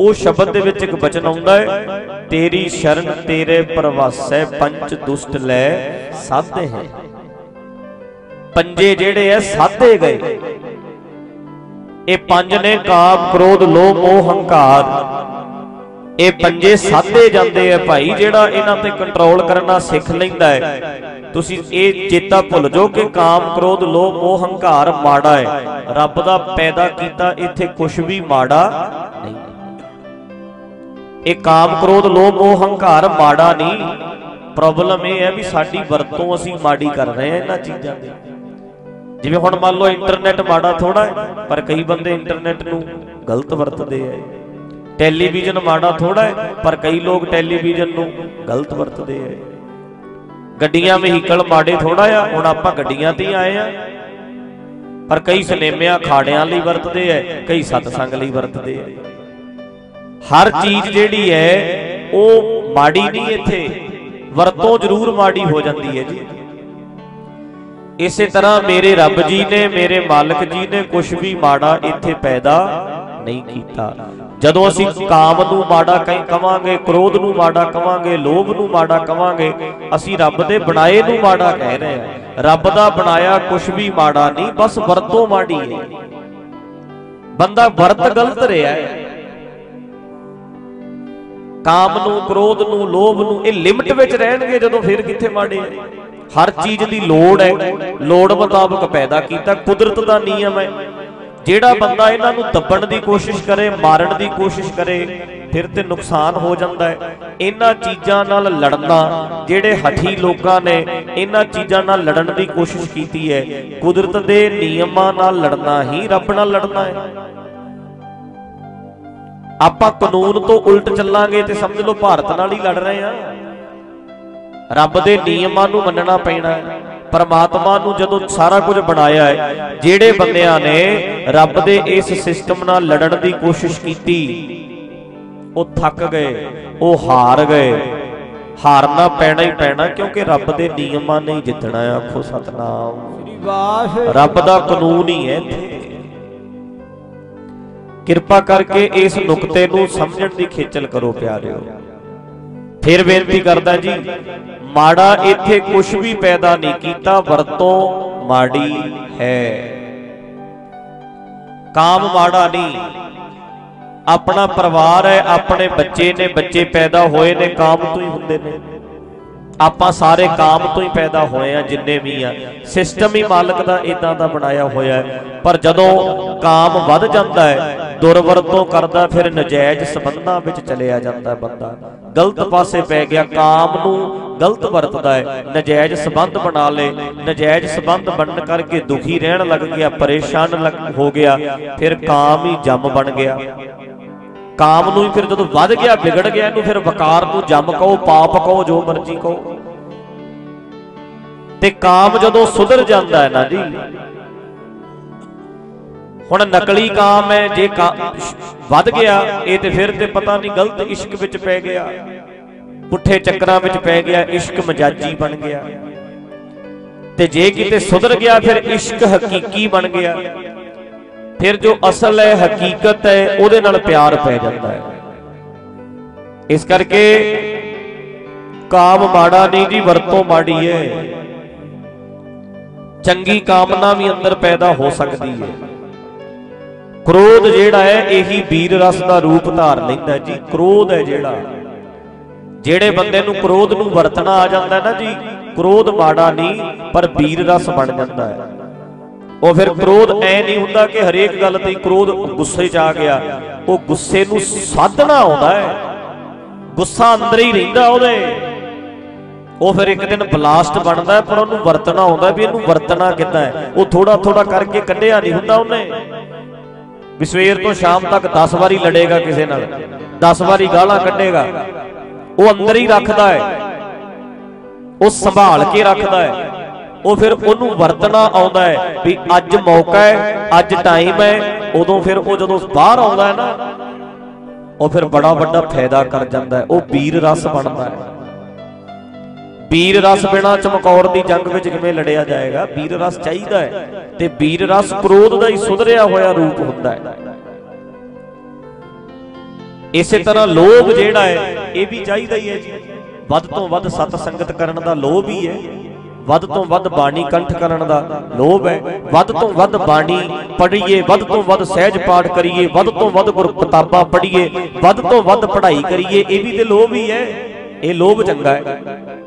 ਉਹ ਸ਼ਬਦ ਦੇ ਵਿੱਚ ਇੱਕ ਬਚਨ ਆਉਂਦਾ ਹੈ, ਤੇਰੀ ਸ਼ਰਨ ਤੇਰੇ ਪ੍ਰਵਾਸੈ ਪੰਚ ਦੁਸ਼ਟ ਲੈ ਸਾਧੇ ਹੈ। ਪੰਜੇ ਜਿਹੜੇ ਐ ਸਾਧੇ ਗਏ। ਇਹ ਪੰਜ ਨੇ ਕਾਮ ਕ੍ਰੋਧ, ਲੋਭ, ਮੋਹ, ਹੰਕਾਰ। ਇਹ ਪੰਜੇ ਸਾਧੇ ਜਾਂਦੇ ਆ ਭਾਈ, ਜਿਹੜਾ ਇਹਨਾਂ ਤੇ ਕੰਟਰੋਲ ਕਰਨਾ ਸਿੱਖ ਲੈਂਦਾ ਹੈ ਤੁਸੀਂ ਇਹ ਚੇਤਾ ਭੁੱਲ ਜਾਓ ਕਿ ਕਾਮ ਕ੍ਰੋਧ, ਲੋਭ, ਮੋਹ, ਹੰਕਾਰ ਮਾੜਾ ਹੈ ਰੱਬ ਦਾ ਪੈਦਾ ਕੀਤਾ, ਇੱਥੇ ਕੁਝ ਵੀ ਮਾੜਾ ਨਹੀਂ। ਇਹ ਕਾਮ ਕ੍ਰੋਧ, ਲੋਭ, ਮੋਹ, ਹੰਕਾਰ ਮਾੜਾ ਨਹੀਂ। ਪ੍ਰੋਬਲਮ ਇਹ ਹੈ ਵੀ ਸਾਡੀ ਵਰਤੋਂ ਅਸੀਂ ਮਾੜੀ ਕਰ ਰਹੇ ਹਾਂ ਇਹਨਾਂ ਚੀਜ਼ਾਂ ਦੀ। ਜਿਵੇਂ ਹੁਣ ਮੰਨ ਲਓ ਇੰਟਰਨੈਟ ਮਾੜਾ ਥੋੜਾ ਹੈ, ਪਰ ਕਈ ਬੰਦੇ ਇੰਟਰਨੈਟ ਨੂੰ ਗਲਤ ਵਰਤਦੇ ਆ। ਟੈਲੀਵਿਜ਼ਨ ਮਾੜਾ ਥੋੜਾ ਹੈ, ਪਰ ਕਈ ਲੋਕ ਟੈਲੀਵਿਜ਼ਨ ਨੂੰ ਗਲਤ ਵਰਤਦੇ ਆ। ਗੱਡੀਆਂ ਵਹੀਕਲ ਮਾੜੇ ਥੋੜਾ ਆ, ਹੁਣ ਆਪਾਂ ਗੱਡੀਆਂ ਤੇ ਹੀ ਆਏ ਆ। ਪਰ ਕਈ ਸਿਨੇਮਿਆਂ ਖਾੜਿਆਂ ਲਈ ਵਰਤਦੇ ਆ, ਕਈ ਸਤਸੰਗ ਲਈ ਵਰਤਦੇ ਆ। ਹਰ ਚੀਜ਼ ਜਿਹੜੀ ਹੈ, ਉਹ ਮਾੜੀ ਨਹੀਂ ਇੱਥੇ। ਵਰਤੋਂ ਜ਼ਰੂਰ ਮਾੜੀ ਹੋ ਜਾਂਦੀ ਹੈ ਜੀ। ਇਸੇ ਤਰ੍ਹਾਂ ਮੇਰੇ ਰੱਬ ਜੀ ਨੇ, ਮੇਰੇ ਮਾਲਕ ਜੀ ਨੇ ਕੁਝ ਵੀ ਮਾੜਾ ਇੱਥੇ ਪੈਦਾ ਨਹੀਂ ਕੀਤਾ। ਜਦੋਂ ਅਸੀਂ ਕਾਮ ਨੂੰ ਮਾੜਾ ਕਵਾਂਗੇ, ਕ੍ਰੋਧ ਨੂੰ ਮਾੜਾ ਕਵਾਂਗੇ, ਲੋਭ ਨੂੰ ਮਾੜਾ ਕਵਾਂਗੇ, ਅਸੀਂ ਰੱਬ ਦੇ ਬਣਾਏ ਨੂੰ ਮਾੜਾ ਕਹਿ ਰਹੇ ਹਾਂ। ਰੱਬ ਦਾ ਬਣਾਇਆ ਕੁਝ ਵੀ ਮਾੜਾ ਨਹੀਂ, ਬਸ ਵਰਤੋਂ ਮਾੜੀ ਹੈ। ਬੰਦਾ ਵਰਤ ਗਲਤ ਰਿਹਾ ਹੈ। ਕਾਮ ਨੂੰ, ਕ੍ਰੋਧ ਨੂੰ, ਲੋਭ ਨੂੰ ਇਹ ਲਿਮਟ ਵਿੱਚ ਰਹਿਣਗੇ ਜਦੋਂ ਫਿਰ ਕਿੱਥੇ ਮਾੜੇ ਆ? ਹਰ ਚੀਜ਼ ਦੀ ਲੋੜ ਹੈ, ਲੋੜ ਮੁਤਾਬਕ ਪੈਦਾ ਕੀਤਾ, ਕੁਦਰਤ ਦਾ ਨਿਯਮ ਹੈ। ਜਿਹੜਾ ਬੰਦਾ ਇਹਨਾਂ ਨੂੰ ਦੱਬਣ ਦੀ ਕੋਸ਼ਿਸ਼ ਕਰੇ, ਮਾਰਨ ਦੀ ਕੋਸ਼ਿਸ਼ ਕਰੇ, ਫਿਰ ਤੇ ਨੁਕਸਾਨ ਹੋ ਜਾਂਦਾ ਹੈ। ਇਹਨਾਂ ਚੀਜ਼ਾਂ ਨਾਲ ਲੜਨਾ, ਜਿਹੜੇ ਹਠੀ ਲੋਕਾਂ ਨੇ ਇਹਨਾਂ ਚੀਜ਼ਾਂ ਨਾਲ ਲੜਨ ਦੀ ਕੋਸ਼ਿਸ਼ ਕੀਤੀ ਹੈ, ਕੁਦਰਤ ਦੇ ਨਿਯਮਾਂ ਨਾਲ ਲੜਨਾ ਹੀ ਰੱਬ ਨਾਲ ਲੜਨਾ ਹੈ। ਆਪਾਂ ਕਾਨੂੰਨ ਤੋਂ ਉਲਟ ਚੱਲਾਂਗੇ ਤੇ ਸਮਝ ਲਓ, ਭਾਰਤ ਨਾਲ ਹੀ ਲੜ ਰਹੇ ਆ ਰੱਬ ਦੇ ਨਿਯਮਾਂ ਨੂੰ ਮੰਨਣਾ ਪੈਣਾ ਹੈ। ਪਰਮਾਤਮਾ ਨੂੰ ਜਦੋਂ ਸਾਰਾ ਕੁਝ ਬਣਾਇਆ ਹੈ, ਜਿਹੜੇ ਬੰਦਿਆਂ ਨੇ ਰੱਬ ਦੇ ਇਸ ਸਿਸਟਮ ਨਾਲ ਲੜਨ ਦੀ ਕੋਸ਼ਿਸ਼ ਕੀਤੀ, ਉਹ ਥੱਕ ਗਏ, ਉਹ ਹਾਰ ਗਏ। ਹਾਰਨਾ ਪੈਣਾ ਹੀ ਪੈਣਾ, ਕਿਉਂਕਿ ਰੱਬ ਦੇ ਨਿਯਮਾਂ ਨੇ ਜਿੱਤਣਾ ਆਖੋ ਸਤਨਾਮ। ਸ੍ਰੀ ਵਾਸ ਰੱਬ ਦਾ ਕਾਨੂੰਨ ਹੀ ਹੈ ਇੱਥੇ। ਕਿਰਪਾ ਕਰਕੇ ਇਸ ਨੁਕਤੇ ਨੂੰ ਸਮਝਣ ਦੀ ਖੇਚਲ ਕਰੋ, ਪਿਆਰਿਓ। ਫਿਰ ਬੇਨਤੀ ਕਰਦਾ ਜੀ ਮਾੜਾ ਇੱਥੇ ਕੁਝ ਵੀ ਪੈਦਾ ਨਹੀਂ ਕੀਤਾ, ਵਰਤੋਂ ਮਾੜੀ ਹੈ। ਕਾਮ ਮਾੜਾ ਨਹੀਂ। ਆਪਣਾ ਪਰਿਵਾਰ ਹੈ, ਆਪਣੇ ਬੱਚੇ ਨੇ, ਬੱਚੇ ਪੈਦਾ ਹੋਏ ਨੇ, ਕਾਮ ਤੋਂ ਹੀ ਹੁੰਦੇ ਨੇ। ਆਪਾਂ ਸਾਰੇ ਕਾਮ ਤੋਂ ਹੀ ਪੈਦਾ ਹੋਏ ਆ ਜਿੰਨੇ ਵੀ ਆ। ਸਿਸਟਮ ਹੀ ਮਾਲਕ ਦਾ ਇਦਾਂ ਦਾ ਬਣਾਇਆ ਹੋਇਆ ਹੈ। ਪਰ ਜਦੋਂ ਕਾਮ ਵੱਧ ਜਾਂਦਾ ਹੈ ਦੁਰਵਰਤੋਂ ਕਰਦਾ ਫਿਰ ਨਜਾਇਜ਼ ਸਬੰਧਾਂ ਵਿੱਚ ਚਲਿਆ ਜਾਂਦਾ ਬੰਦਾ। ਗਲਤ ਪਾਸੇ ਪੈ ਗਿਆ, ਕਾਮ ਨੂੰ ਗਲਤ ਵਰਤਦਾ ਹੈ। ਨਜਾਇਜ਼ ਸਬੰਧ ਬਣਾ ਲੇ ਨਜਾਇਜ਼ ਸਬੰਧ ਬਣਨ ਕਰਕੇ ਦੁਖੀ ਰਹਿਣ ਲੱਗ ਗਿਆ, ਪਰੇਸ਼ਾਨ ਲੱਗ- ਹੋ ਗਿਆ, ਫਿਰ ਕਾਮ ਹੀ ਜੰਮ ਬਣ ਗਿਆ। ਕਾਮ ਨੂੰ ਹੀ ਫਿਰ ਜਦੋਂ ਵੱਧ ਗਿਆ, ਵਿਗੜ ਗਿਆ, ਇਹਨੂੰ ਫਿਰ ਵਕਾਰ ਨੂੰ ਜੰਮ ਕਹੋ, ਪਾਪ ਕਹੋ, ਜੋ ਮਰਜ਼ੀ ਕਹੋ। ਤੇ ਕਾਮ ਜਦੋਂ ਸੁਧਰ ਜਾਂਦਾ ਹੈ ਨਾ ਜੀ ਹੁਣ ਨਕਲੀ ਕਾਮ ਹੈ, ਜੇ ਕਾ- ਵੱਧ ਗਿਆ, ਇਹ ਤੇ ਫਿਰ ਤੇ ਪਤਾ ਨਹੀਂ, ਗਲਤ ਇਸ਼ਕ ਵਿੱਚ ਪੈ ਗਿਆ। ਪੁੱਠੇ ਚੱਕਰਾਂ ਵਿੱਚ ਪੈ ਗਿਆ, ਇਸ਼ਕ ਮਜਾਜੀ ਬਣ ਗਿਆ। ਤੇ ਜੇ ਕਿਤੇ ਸੁਧਰ ਗਿਆ, ਫਿਰ ਇਸ਼ਕ ਹਕੀਕੀ ਬਣ ਗਿਆ। ਫਿਰ ਜੋ ਅਸਲ ਹੈ, ਹਕੀਕਤ ਹੈ, ਉਹਦੇ ਨਾਲ ਪਿਆਰ ਪੈ ਜਾਂਦਾ ਹੈ। ਇਸ ਕਰਕੇ ਕਾਮ ਮਾੜਾ ਨਹੀਂ ਜੀ, ਵਰਤੋਂ ਮਾੜੀ ਹੈ। ਚੰਗੀ ਕਾਮਨਾ ਵੀ ਅੰਦਰ ਪੈਦਾ ਹੋ ਸਕਦੀ ਹੈ। ਕ੍ਰੋਧ ਜਿਹੜਾ ਹੈ, ਇਹੀ ਵੀਰ ਰਸ ਦਾ ਰੂਪ ਧਾਰ ਲੈਂਦਾ ਜੀ। ਕ੍ਰੋਧ ਹੈ ਜਿਹੜਾ। ਜਿਹੜੇ ਬੰਦੇ ਨੂੰ ਕ੍ਰੋਧ ਨੂੰ ਵਰਤਣਾ ਆ ਜਾਂਦਾ ਨਾ ਜੀ, ਕ੍ਰੋਧ ਮਾੜਾ ਨਹੀਂ, ਪਰ ਵੀਰ ਰਸ ਬਣ ਜਾਂਦਾ ਹੈ। ਉਹ ਫਿਰ ਕ੍ਰੋਧ ਐ ਨਹੀਂ ਹੁੰਦਾ ਕਿ ਹਰੇਕ ਗੱਲ ਤੇ ਕ੍ਰੋਧ ਗੁੱਸੇ 'ਚ ਆ ਗਿਆ। ਉਹ ਗੁੱਸੇ ਨੂੰ ਸਾਧਣਾ ਆਉਂਦਾ ਹੈ। ਗੁੱਸਾ ਅੰਦਰ ਹੀ ਰਹਿੰਦਾ ਉਹਦੇ। ਉਹ ਫਿਰ ਇੱਕ ਦਿਨ ਬਲਾਸਟ ਬਣਦਾ ਪਰ ਉਹਨੂੰ ਵਰਤਣਾ ਆਉਂਦਾ ਵੀ ਇਹਨੂੰ ਵਰਤਣਾ ਕਿੱਦਾਂ ਹੈ। ਉਹ ਥੋੜਾ ਥੋੜਾ ਕਰਕੇ ਕੱਢਿਆ ਨਹੀਂ ਹੁੰਦਾ ਉਹਨੇ। ਵੀ ਸਵੇਰ ਤੋਂ ਸ਼ਾਮ ਤੱਕ 10 ਵਾਰੀ ਲੜੇਗਾ ਕਿਸੇ ਨਾਲ 10 ਵਾਰੀ ਗਾਲਾਂ ਕੱਢੇਗਾ। ਉਹ ਅੰਦਰ ਹੀ ਰੱਖਦਾ ਹੈ। ਉਹ ਸੰਭਾਲ ਕੇ ਰੱਖਦਾ ਹੈ। ਉਹ ਫਿਰ ਉਹਨੂੰ ਵਰਤਣਾ ਆਉਂਦਾ ਹੈ ਵੀ ਅੱਜ ਮੌਕਾ ਹੈ, ਅੱਜ ਟਾਈਮ ਹੈ, ਉਦੋਂ ਫਿਰ ਉਹ ਜਦੋਂ ਬਾਹਰ ਆਉਂਦਾ ਹੈ ਨਾ, ਉਹ ਫਿਰ ਬੜਾ ਵੱਡਾ ਫਾਇਦਾ ਕਰ ਜਾਂਦਾ ਹੈ। ਉਹ ਵੀਰ ਰਸ ਬਣਦਾ ਹੈ। ਵੀਰ ਰਸ ਬਿਨਾ ਚਮਕੌਰ ਦੀ ਜੰਗ ਵਿੱਚ ਕਿਵੇਂ ਲੜਿਆ ਜਾਏਗਾ? ਵੀਰ ਰਸ ਚਾਹੀਦਾ ਹੈ ਤੇ ਵੀਰ ਰਸ ਕ੍ਰੋਧ ਦਾ ਹੀ ਸੁਧਰਿਆ ਹੋਇਆ ਰੂਪ ਹੁੰਦਾ ਹੈ। ਇਸੇ ਤਰ੍ਹਾਂ ਲੋਭ ਜਿਹੜਾ ਹੈ, ਇਹ ਵੀ ਚਾਹੀਦਾ ਹੀ ਹੈ ਜੀ। ਵੱਧ ਤੋਂ ਵੱਧ ਸਤ ਸੰਗਤ ਕਰਨ ਦਾ ਲੋਭ ਹੀ ਹੈ। ਵੱਧ ਤੋਂ ਵੱਧ ਬਾਣੀ ਕੰਠ ਕਰਨ ਦਾ ਲੋਭ ਹੈ। ਵੱਧ ਤੋਂ ਵੱਧ ਬਾਣੀ ਪੜ੍ਹੀਏ, ਵੱਧ ਤੋਂ ਵੱਧ ਸਹਿਜ ਪਾਠ ਕਰੀਏ, ਵੱਧ ਤੋਂ ਵੱਧ ਗੁਰ ਕਿਤਾਬਾਂ ਪੜ੍ਹੀਏ, ਵੱਧ ਤੋਂ ਵੱਧ ਪੜ੍ਹਾਈ ਕਰੀਏ, ਇਹ ਵੀ ਤੇ ਲੋਭ ਹੀ ਹੈ। ਇਹ ਲੋਭ ਚੰਗਾ ਹੈ।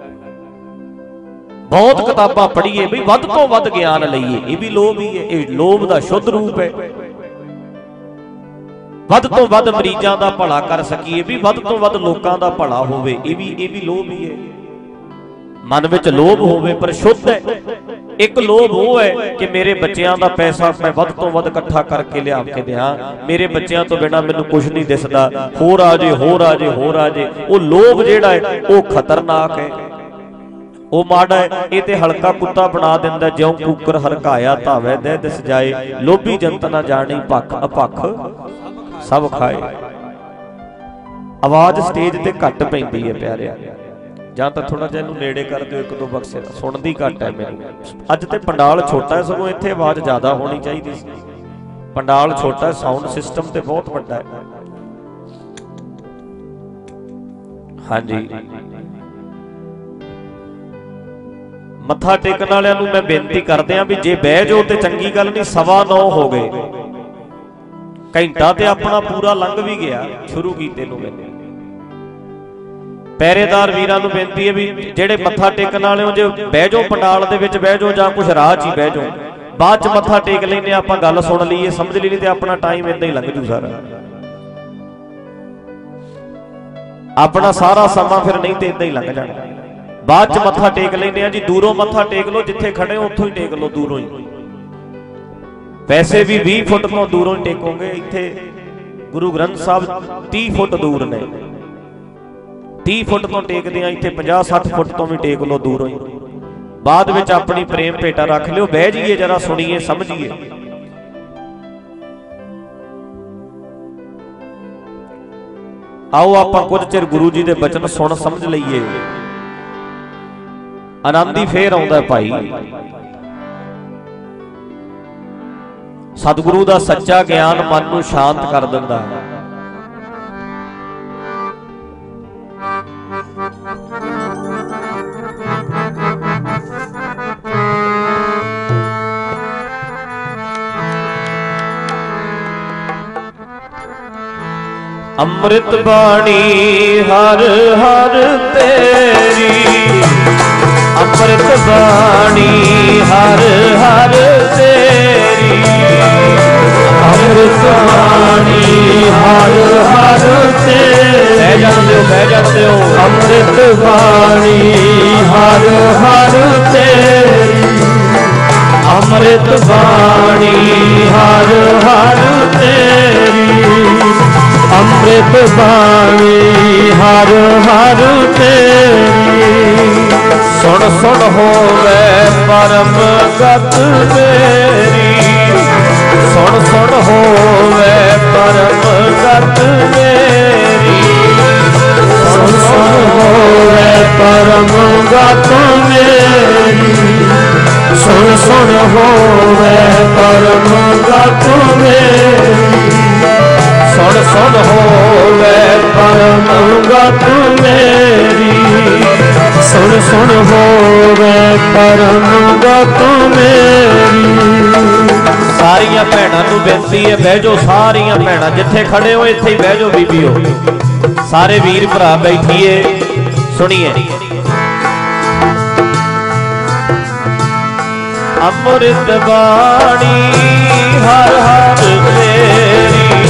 ਬਹੁਤ ਕਿਤਾਬਾਂ ਪੜ੍ਹੀਏ ਵੀ ਵੱਧ ਤੋਂ ਵੱਧ ਗਿਆਨ ਲਈਏ। ਇਹ ਵੀ ਲੋਭ ਹੀ ਹੈ। ਇਹ ਲੋਭ ਦਾ ਸ਼ੁੱਧ ਰੂਪ ਹੈ। ਵੱਧ ਤੋਂ ਵੱਧ ਮਰੀਜ਼ਾਂ ਦਾ ਭਲਾ ਕਰ ਸਕੀਏ ਵੀ ਵੱਧ ਤੋਂ ਵੱਧ ਲੋਕਾਂ ਦਾ ਭਲਾ ਹੋਵੇ। ਇਹ ਵੀ ਇਹ ਵੀ ਲੋਭ ਹੀ ਹੈ। ਮਨ ਵਿੱਚ ਲੋਭ ਹੋਵੇ ਪਰ ਸ਼ੁੱਧ ਹੈ। ਇੱਕ ਲੋਭ ਉਹ ਹੈ ਕਿ ਮੇਰੇ ਬੱਚਿਆਂ ਦਾ ਪੈਸਾ ਮੈਂ ਵੱਧ ਤੋਂ ਵੱਧ ਇਕੱਠਾ ਕਰਕੇ ਲਿਆ ਕੇ ਦਿਆਂ। ਮੇਰੇ ਬੱਚਿਆਂ ਤੋਂ ਬਿਨਾ ਮੈਨੂੰ ਕੁਝ ਨਹੀਂ ਦਿਸਦਾ। ਹੋਰ ਆ ਜੇ, ਹੋਰ ਆ ਜੇ, ਹੋਰ ਆ ਜੇ। ਉਹ ਲੋਭ ਜਿਹੜਾ ਹੈ, ਉਹ ਖਤਰਨਾਕ ਹੈ। ਉਹ ਮਾੜਾ ਹੈ, ਇਹ ਤੇ ਹਲਕਾ ਕੁੱਤਾ ਬਣਾ ਦਿੰਦਾ, ਜਿਉਂ ਕੂਕਰ ਹਰਕਾਇਆ ਧਾਵੇ, ਦੇ ਦਿਸ ਜਾਏ, ਲੋਭੀ ਜੰਤ ਨਾ ਜਾਣੀ, ਭੱਖ ਅਪੱਖ ਸਭ ਖਾਏ। ਆਵਾਜ਼ ਸਟੇਜ ਤੇ ਘੱਟ ਪੈਂਦੀ ਹੈ ਪਿਆਰਿਆ। ਜਾਂ ਤਾਂ ਥੋੜਾ ਜਿਹਾ ਇਹਨੂੰ ਨੇੜੇ ਕਰ ਦਿਓ, ਇੱਕ ਦੋ ਬਕਸੇ ਦਾ ਸੁਣਦੀ ਘੱਟ ਹੈ ਮੈਨੂੰ ਅੱਜ ਤੇ ਪੰਡਾਲ ਛੋਟਾ ਹੈ, ਸਗੋਂ ਇੱਥੇ ਆਵਾਜ਼ ਜ਼ਿਆਦਾ ਹੋਣੀ ਚਾਹੀਦੀ ਸੀ। ਪੰਡਾਲ ਛੋਟਾ ਸਾਊਂਡ ਸਿਸਟਮ ਤੇ ਬਹੁਤ ਵੱਡਾ ਹੈ। ਹਾਂਜੀ। ਮੱਥਾ ਟੇਕਣ ਵਾਲਿਆਂ ਨੂੰ ਮੈਂ ਬੇਨਤੀ ਕਰਦੇ ਆਂ ਵੀ ਜੇ ਬਹਿ ਜਾਓ ਤੇ ਚੰਗੀ ਗੱਲ ਨਹੀਂ, ਸਵਾ 9 ਹੋ ਗਏ। ਘੰਟਾ ਤੇ ਆਪਣਾ ਪੂਰਾ ਲੰਘ ਵੀ ਗਿਆ, ਸ਼ੁਰੂ ਕੀਤੇ ਨੂੰ ਮੈਨੇ ਪਹਿਰੇਦਾਰ ਵੀਰਾਂ ਨੂੰ ਬੇਨਤੀ ਹੈ ਵੀ ਜਿਹੜੇ ਮੱਥਾ ਟੇਕਣ ਵਾਲੇ ਹੋ, ਜੇ ਬਹਿ ਜਾਓ ਪੰਡਾਲ ਦੇ ਵਿੱਚ ਬਹਿ ਜਾਓ ਜਾਂ ਕੁਝ ਰਾਹ 'ਚ ਹੀ ਬਹਿ ਜਾਓ, ਬਾਅਦ 'ਚ ਮੱਥਾ ਟੇਕ ਲੈਨੇ ਆਪਾਂ ਗੱਲ ਸੁਣ ਲਈਏ, ਸਮਝ ਲਈਏ ਤੇ ਆਪਣਾ ਟਾਈਮ ਇਦਾਂ ਹੀ ਲੰਘ ਜੂ ਸਾਰਾ। ਆਪਣਾ ਸਾਰਾ ਸਮਾਂ ਫਿਰ ਨਹੀਂ ਤੇ ਇਦਾਂ ਹੀ ਲੰਘ ਜਾਣਾ। ਬਾਅਦ ਚ ਮੱਥਾ ਟੇਕ ਲੈਂਦੇ ਆ ਜੀ, ਦੂਰੋਂ ਮੱਥਾ ਟੇਕ ਲਓ, ਜਿੱਥੇ ਖੜੇ ਹੋ, ਉੱਥੋਂ ਹੀ ਟੇਕ ਲਓ, ਦੂਰੋਂ ਹੀ। ਵੈਸੇ ਵੀ 20 ਫੁੱਟ ਤੋਂ ਦੂਰੋਂ ਹੀ ਟੇਕੋਗੇ, ਇੱਥੇ ਗੁਰੂ ਗ੍ਰੰਥ ਸਾਹਿਬ 30 ਫੁੱਟ ਦੂਰ ਨੇ। 30 ਫੁੱਟ ਤੋਂ ਟੇਕਦੇ ਆ, ਇੱਥੇ 50 60 ਫੁੱਟ ਤੋਂ ਵੀ ਟੇਕ ਲਓ, ਦੂਰੋਂ ਹੀ। ਬਾਅਦ ਵਿੱਚ ਆਪਣੀ ਪ੍ਰੇਮ ਭੇਟਾ ਰੱਖ ਲਿਓ, ਬਹਿ ਜਾਈਏ ਜਰਾ, ਸੁਣੀਏ, ਸਮਝੀਏ। ਆਓ ਆਪਾਂ ਕੁਝ ਚਿਰ ਗੁਰੂ ਜੀ ਦੇ ਬਚਨ ਸੁਣ, ਸਮਝ ਲਈਏ। ਆਨੰਦ ਹੀ ਫੇਰ ਆਉਂਦਾ ਭਾਈ। ਸਤਿਗੁਰੂ ਦਾ ਸੱਚਾ ਗਿਆਨ ਮਨ ਨੂੰ ਸ਼ਾਂਤ ਕਰ ਦਿੰਦਾ। ਹੈ ਅੰਮ੍ਰਿਤ ਬਾਣੀ ਹਰ ਹਰ ਤੇਰੀ ਅੰਮ੍ਰਿਤ ਬਾਣੀ ਹਰ ਹਰ ਤੇਰੀ। ਅੰਮ੍ਰਿਤ ਬਾਣੀ ਹਰ ਹਰ ਤੇਰੀ। ਬਹਿ ਜਾਂਦੇ ਹੋ ਬਹਿ ਜਾਂਦੇ ਹੋ। ਅੰਮ੍ਰਿਤ ਬਾਣੀ ਹਰ ਹਰ ਤੇਰੀ। ਅੰਮ੍ਰਿਤ ਬਾਣੀ ਹਰ ਹਰ ਤੇਰੀ। ਅੰਮ੍ਰਿਤ ਬਾਣੀ ਹਰ ਹਰ ਤੇਰੀ। ਸੁਣ ਸੁਣ ਹੋਵੇ ਪਰਮ ਗਤ ਮੇਰੀ ਸੁਣ ਸੁਣ ਹੋਵੇ ਪਰਮ ਗਤ ਮੇਰੀ ਸੁਣ ਸੁਣ ਹੋਵੇ ਪਰਮ ਗਤ ਮੇਰੀ ਸੁਣ ਸੁਣ ਹੋਵੇ ਪਰਮ ਗਤ ਮੇਰੀ ਸੁਣ ਸੁਣ ਹੋਵੇ ਪਰਮ ਗਤ ਮੇਰੀ ਸੁਣ ਸੁਣ ਹੋਵੇ ਪਰਮ ਗਤ ਮੇਰੀ। ਸਾਰੀਆਂ ਭੈਣਾਂ ਨੂੰ ਬੇਨਤੀ ਹੈ, ਬਹਿ ਜਾਓ ਸਾਰੀਆਂ ਭੈਣਾਂ, ਜਿੱਥੇ ਖੜੇ ਹੋ, ਇੱਥੇ ਹੀ ਬਹਿ ਜਾਓ ਬੀਬੀਓ। ਸਾਰੇ ਵੀਰ ਭਰਾ ਬੈਠੀਏ, ਸੁਣੀਏ। ਅੰਮ੍ਰਿਤ ਬਾਣੀ, ਹਰ ਹਰ ਤੇਰੀ।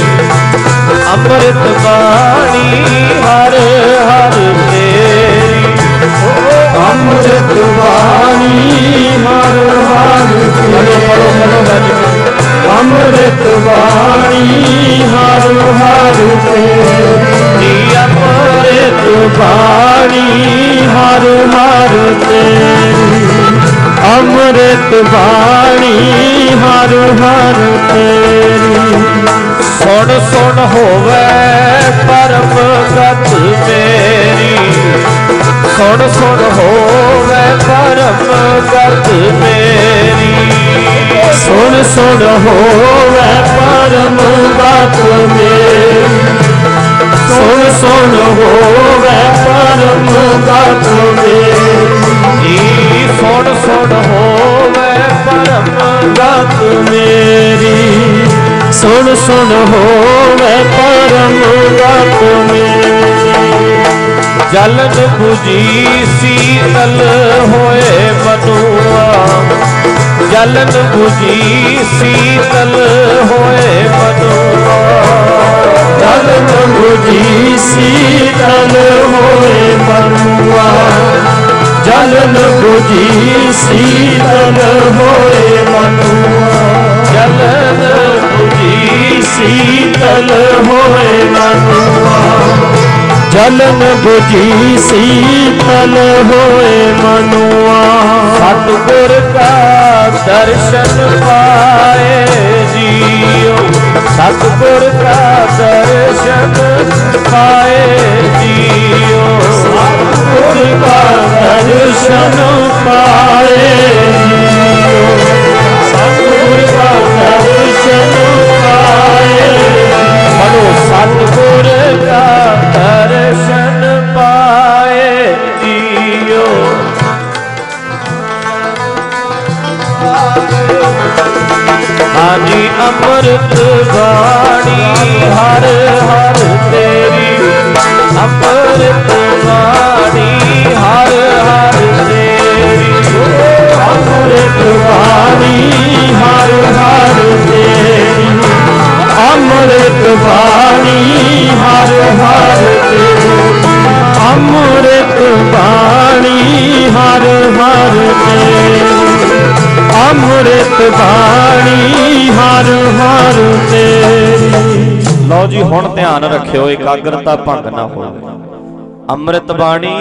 ਅੰਮ੍ਰਿਤ ਬਾਣੀ, ਹਰ ਹਰ ਅੰਮ੍ਰਿਤ ਬਾਣੀ ਹਰ ਹਰ ਪੜੋ ਪੜੋ ਪੜੋ ਗੱਜ ਕੇ। ਬਾਣੀ ਹਰ ਹਰ ਤੇਰੀ ਜੀ ਅੰਮ੍ਰਿਤ ਬਾਣੀ ਹਰ ਹਰ ਤੇਰੀ ਅੰਮ੍ਰਿਤ ਬਾਣੀ ਹਰ ਹਰ ਤੇਰੀ ਸੁਣ ਸੁਣ ਹੋਵੇ ਪਰਮ ਗਤ ਮੇਰੀ ਸੁਣ ਸੁਣ ਹੋਵੇ ਪਰਮ ਗਤ ਮੇਰੀ। ਸੁਣ ਸੁਣ, ਹੋਵੇ ਪਰਮ ਗਤ ਮੇਰੀ। ਸੁਣ ਸੁਣ, ਹੋਵੇ ਪਰਮ ਗਤ ਮੇਰੀ। ਸੁਣ ਸੁਣ, ਹੋਵੇ ਪਰਮ ਗਤ ਮੇਰੀ। ਸੁਣ ਸੁਣ, ਹੋਵੇ ਪਰਮ ਗਤ ਮੇਰੀ। ਜਲਨ 부ਜੀ ਸੀਤਲ ਹੋਏ ਮਨੁਆ ਜਲਨ 부ਜੀ ਸੀਤਲ ਹੋਏ ਮਨੁਆ ਜਲਨ ਬੁਝੀ ਸੀਤਲ ਹੋਏ ਮਨੁਆ ਜਲਨ ਬੁਝੀ ਸੀਤਲ ਹੋਏ ਮਨੁਆ ਜਲਨ ਬੁਝੀ ਸੀਤਲ ਹੋਏ ਮਨੁਆ ਜਲਨ ਬੁਝੀ ਸੀਤਲ ਹੋਏ ਮਨੁਆ। ਸਤਿਗੁਰ ਕਾ ਦਰਸ਼ਨ ਪਾਏ ਜੀਓ ਸਤਿਗੁਰ ਕਾ ਦਰਸ਼ਨ ਪਾਏ ਜੀਓ ਸਤਿਗੁਰ ਕਾ ਦਰਸ਼ਨ ਪਾਏ ਜੀਓ ਸਤਿਗੁਰ ਕਾ ਦਰਸ਼ਨ ਪਾਏ ਮਨੋ ਸਤਿਗੁਰ ਕਾ ਦਰਸ਼ਨ ਪਾਏ ਜੀਓ। ਹਾਂਜੀ, ਅੰਮ੍ਰਿਤ ਬਾਣੀ, ਹਰ ਹਰ ਤੇਰੀ। ਅੰਮ੍ਰਿਤ ਬਾਣੀ, ਹਰ ਹਰ ਤੇਰੀ। ਅੰਮ੍ਰਿਤ ਬਾਣੀ, ਹਰ ਹਰ ਤੇਰੀ। ਅੰਮ੍ਰਿਤ ਬਾਣੀ, ਹਰ ਹਰ ਤੇਰੀ। ਅੰਮ੍ਰਿਤ ਬਾਣੀ ਹਰ ਹਰ ਤੇ। ਅੰਮ੍ਰਿਤ ਬਾਣੀ ਹਰ ਹਰ ਤੇਰੀ ਲਓ ਜੀ ਹੁਣ ਧਿਆਨ ਰੱਖਿਓ ਇਕਾਗਰਤਾ ਭੰਗ ਨਾ ਹੋਵੇ। ਅੰਮ੍ਰਿਤ ਬਾਣੀ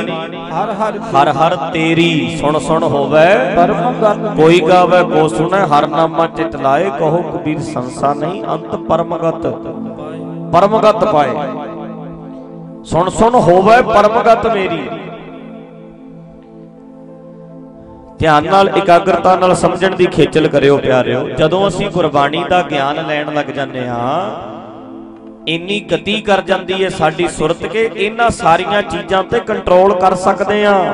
ਹਰ ਹਰ ਹਰ ਹਰ ਤੇਰੀ ਸੁਣ ਸੁਣ ਹੋਵੇ। ਪਰਮ ਗਤ ਕੋਈ ਗਾਵੇ ਕੋ ਸੁਣੈ ਹਰ ਨਾਮਾ ਚਿਤ ਲਾਏ ਕਹੋ ਕਬੀਰ ਸੰਸਾ ਨਹੀਂ ਅੰਤ ਪਰਮਗਤ। ਪਰਮਗਤ ਪਾਏ। ਸੁਣ ਸੁਣ ਹੋਵੇ ਪਰਮਗਤ ਮੇਰੀ। ਧਿਆਨ ਨਾਲ, ਇਕਾਗਰਤਾ ਨਾਲ ਸਮਝਣ ਦੀ ਖੇਚਲ ਕਰਿਓ ਪਿਆਰਿਓ। ਜਦੋਂ ਅਸੀਂ ਗੁਰਬਾਣੀ ਦਾ ਗਿਆਨ ਲੈਣ ਲੱਗ ਜਾਂਦੇ ਹਾਂ, ਇੰਨੀ ਗਤੀ ਕਰ ਜਾਂਦੀ ਹੈ ਸਾਡੀ ਸੁਰਤ ਕਿ ਇਹਨਾਂ ਸਾਰੀਆਂ ਚੀਜ਼ਾਂ ਤੇ ਕੰਟਰੋਲ ਕਰ ਸਕਦੇ ਆ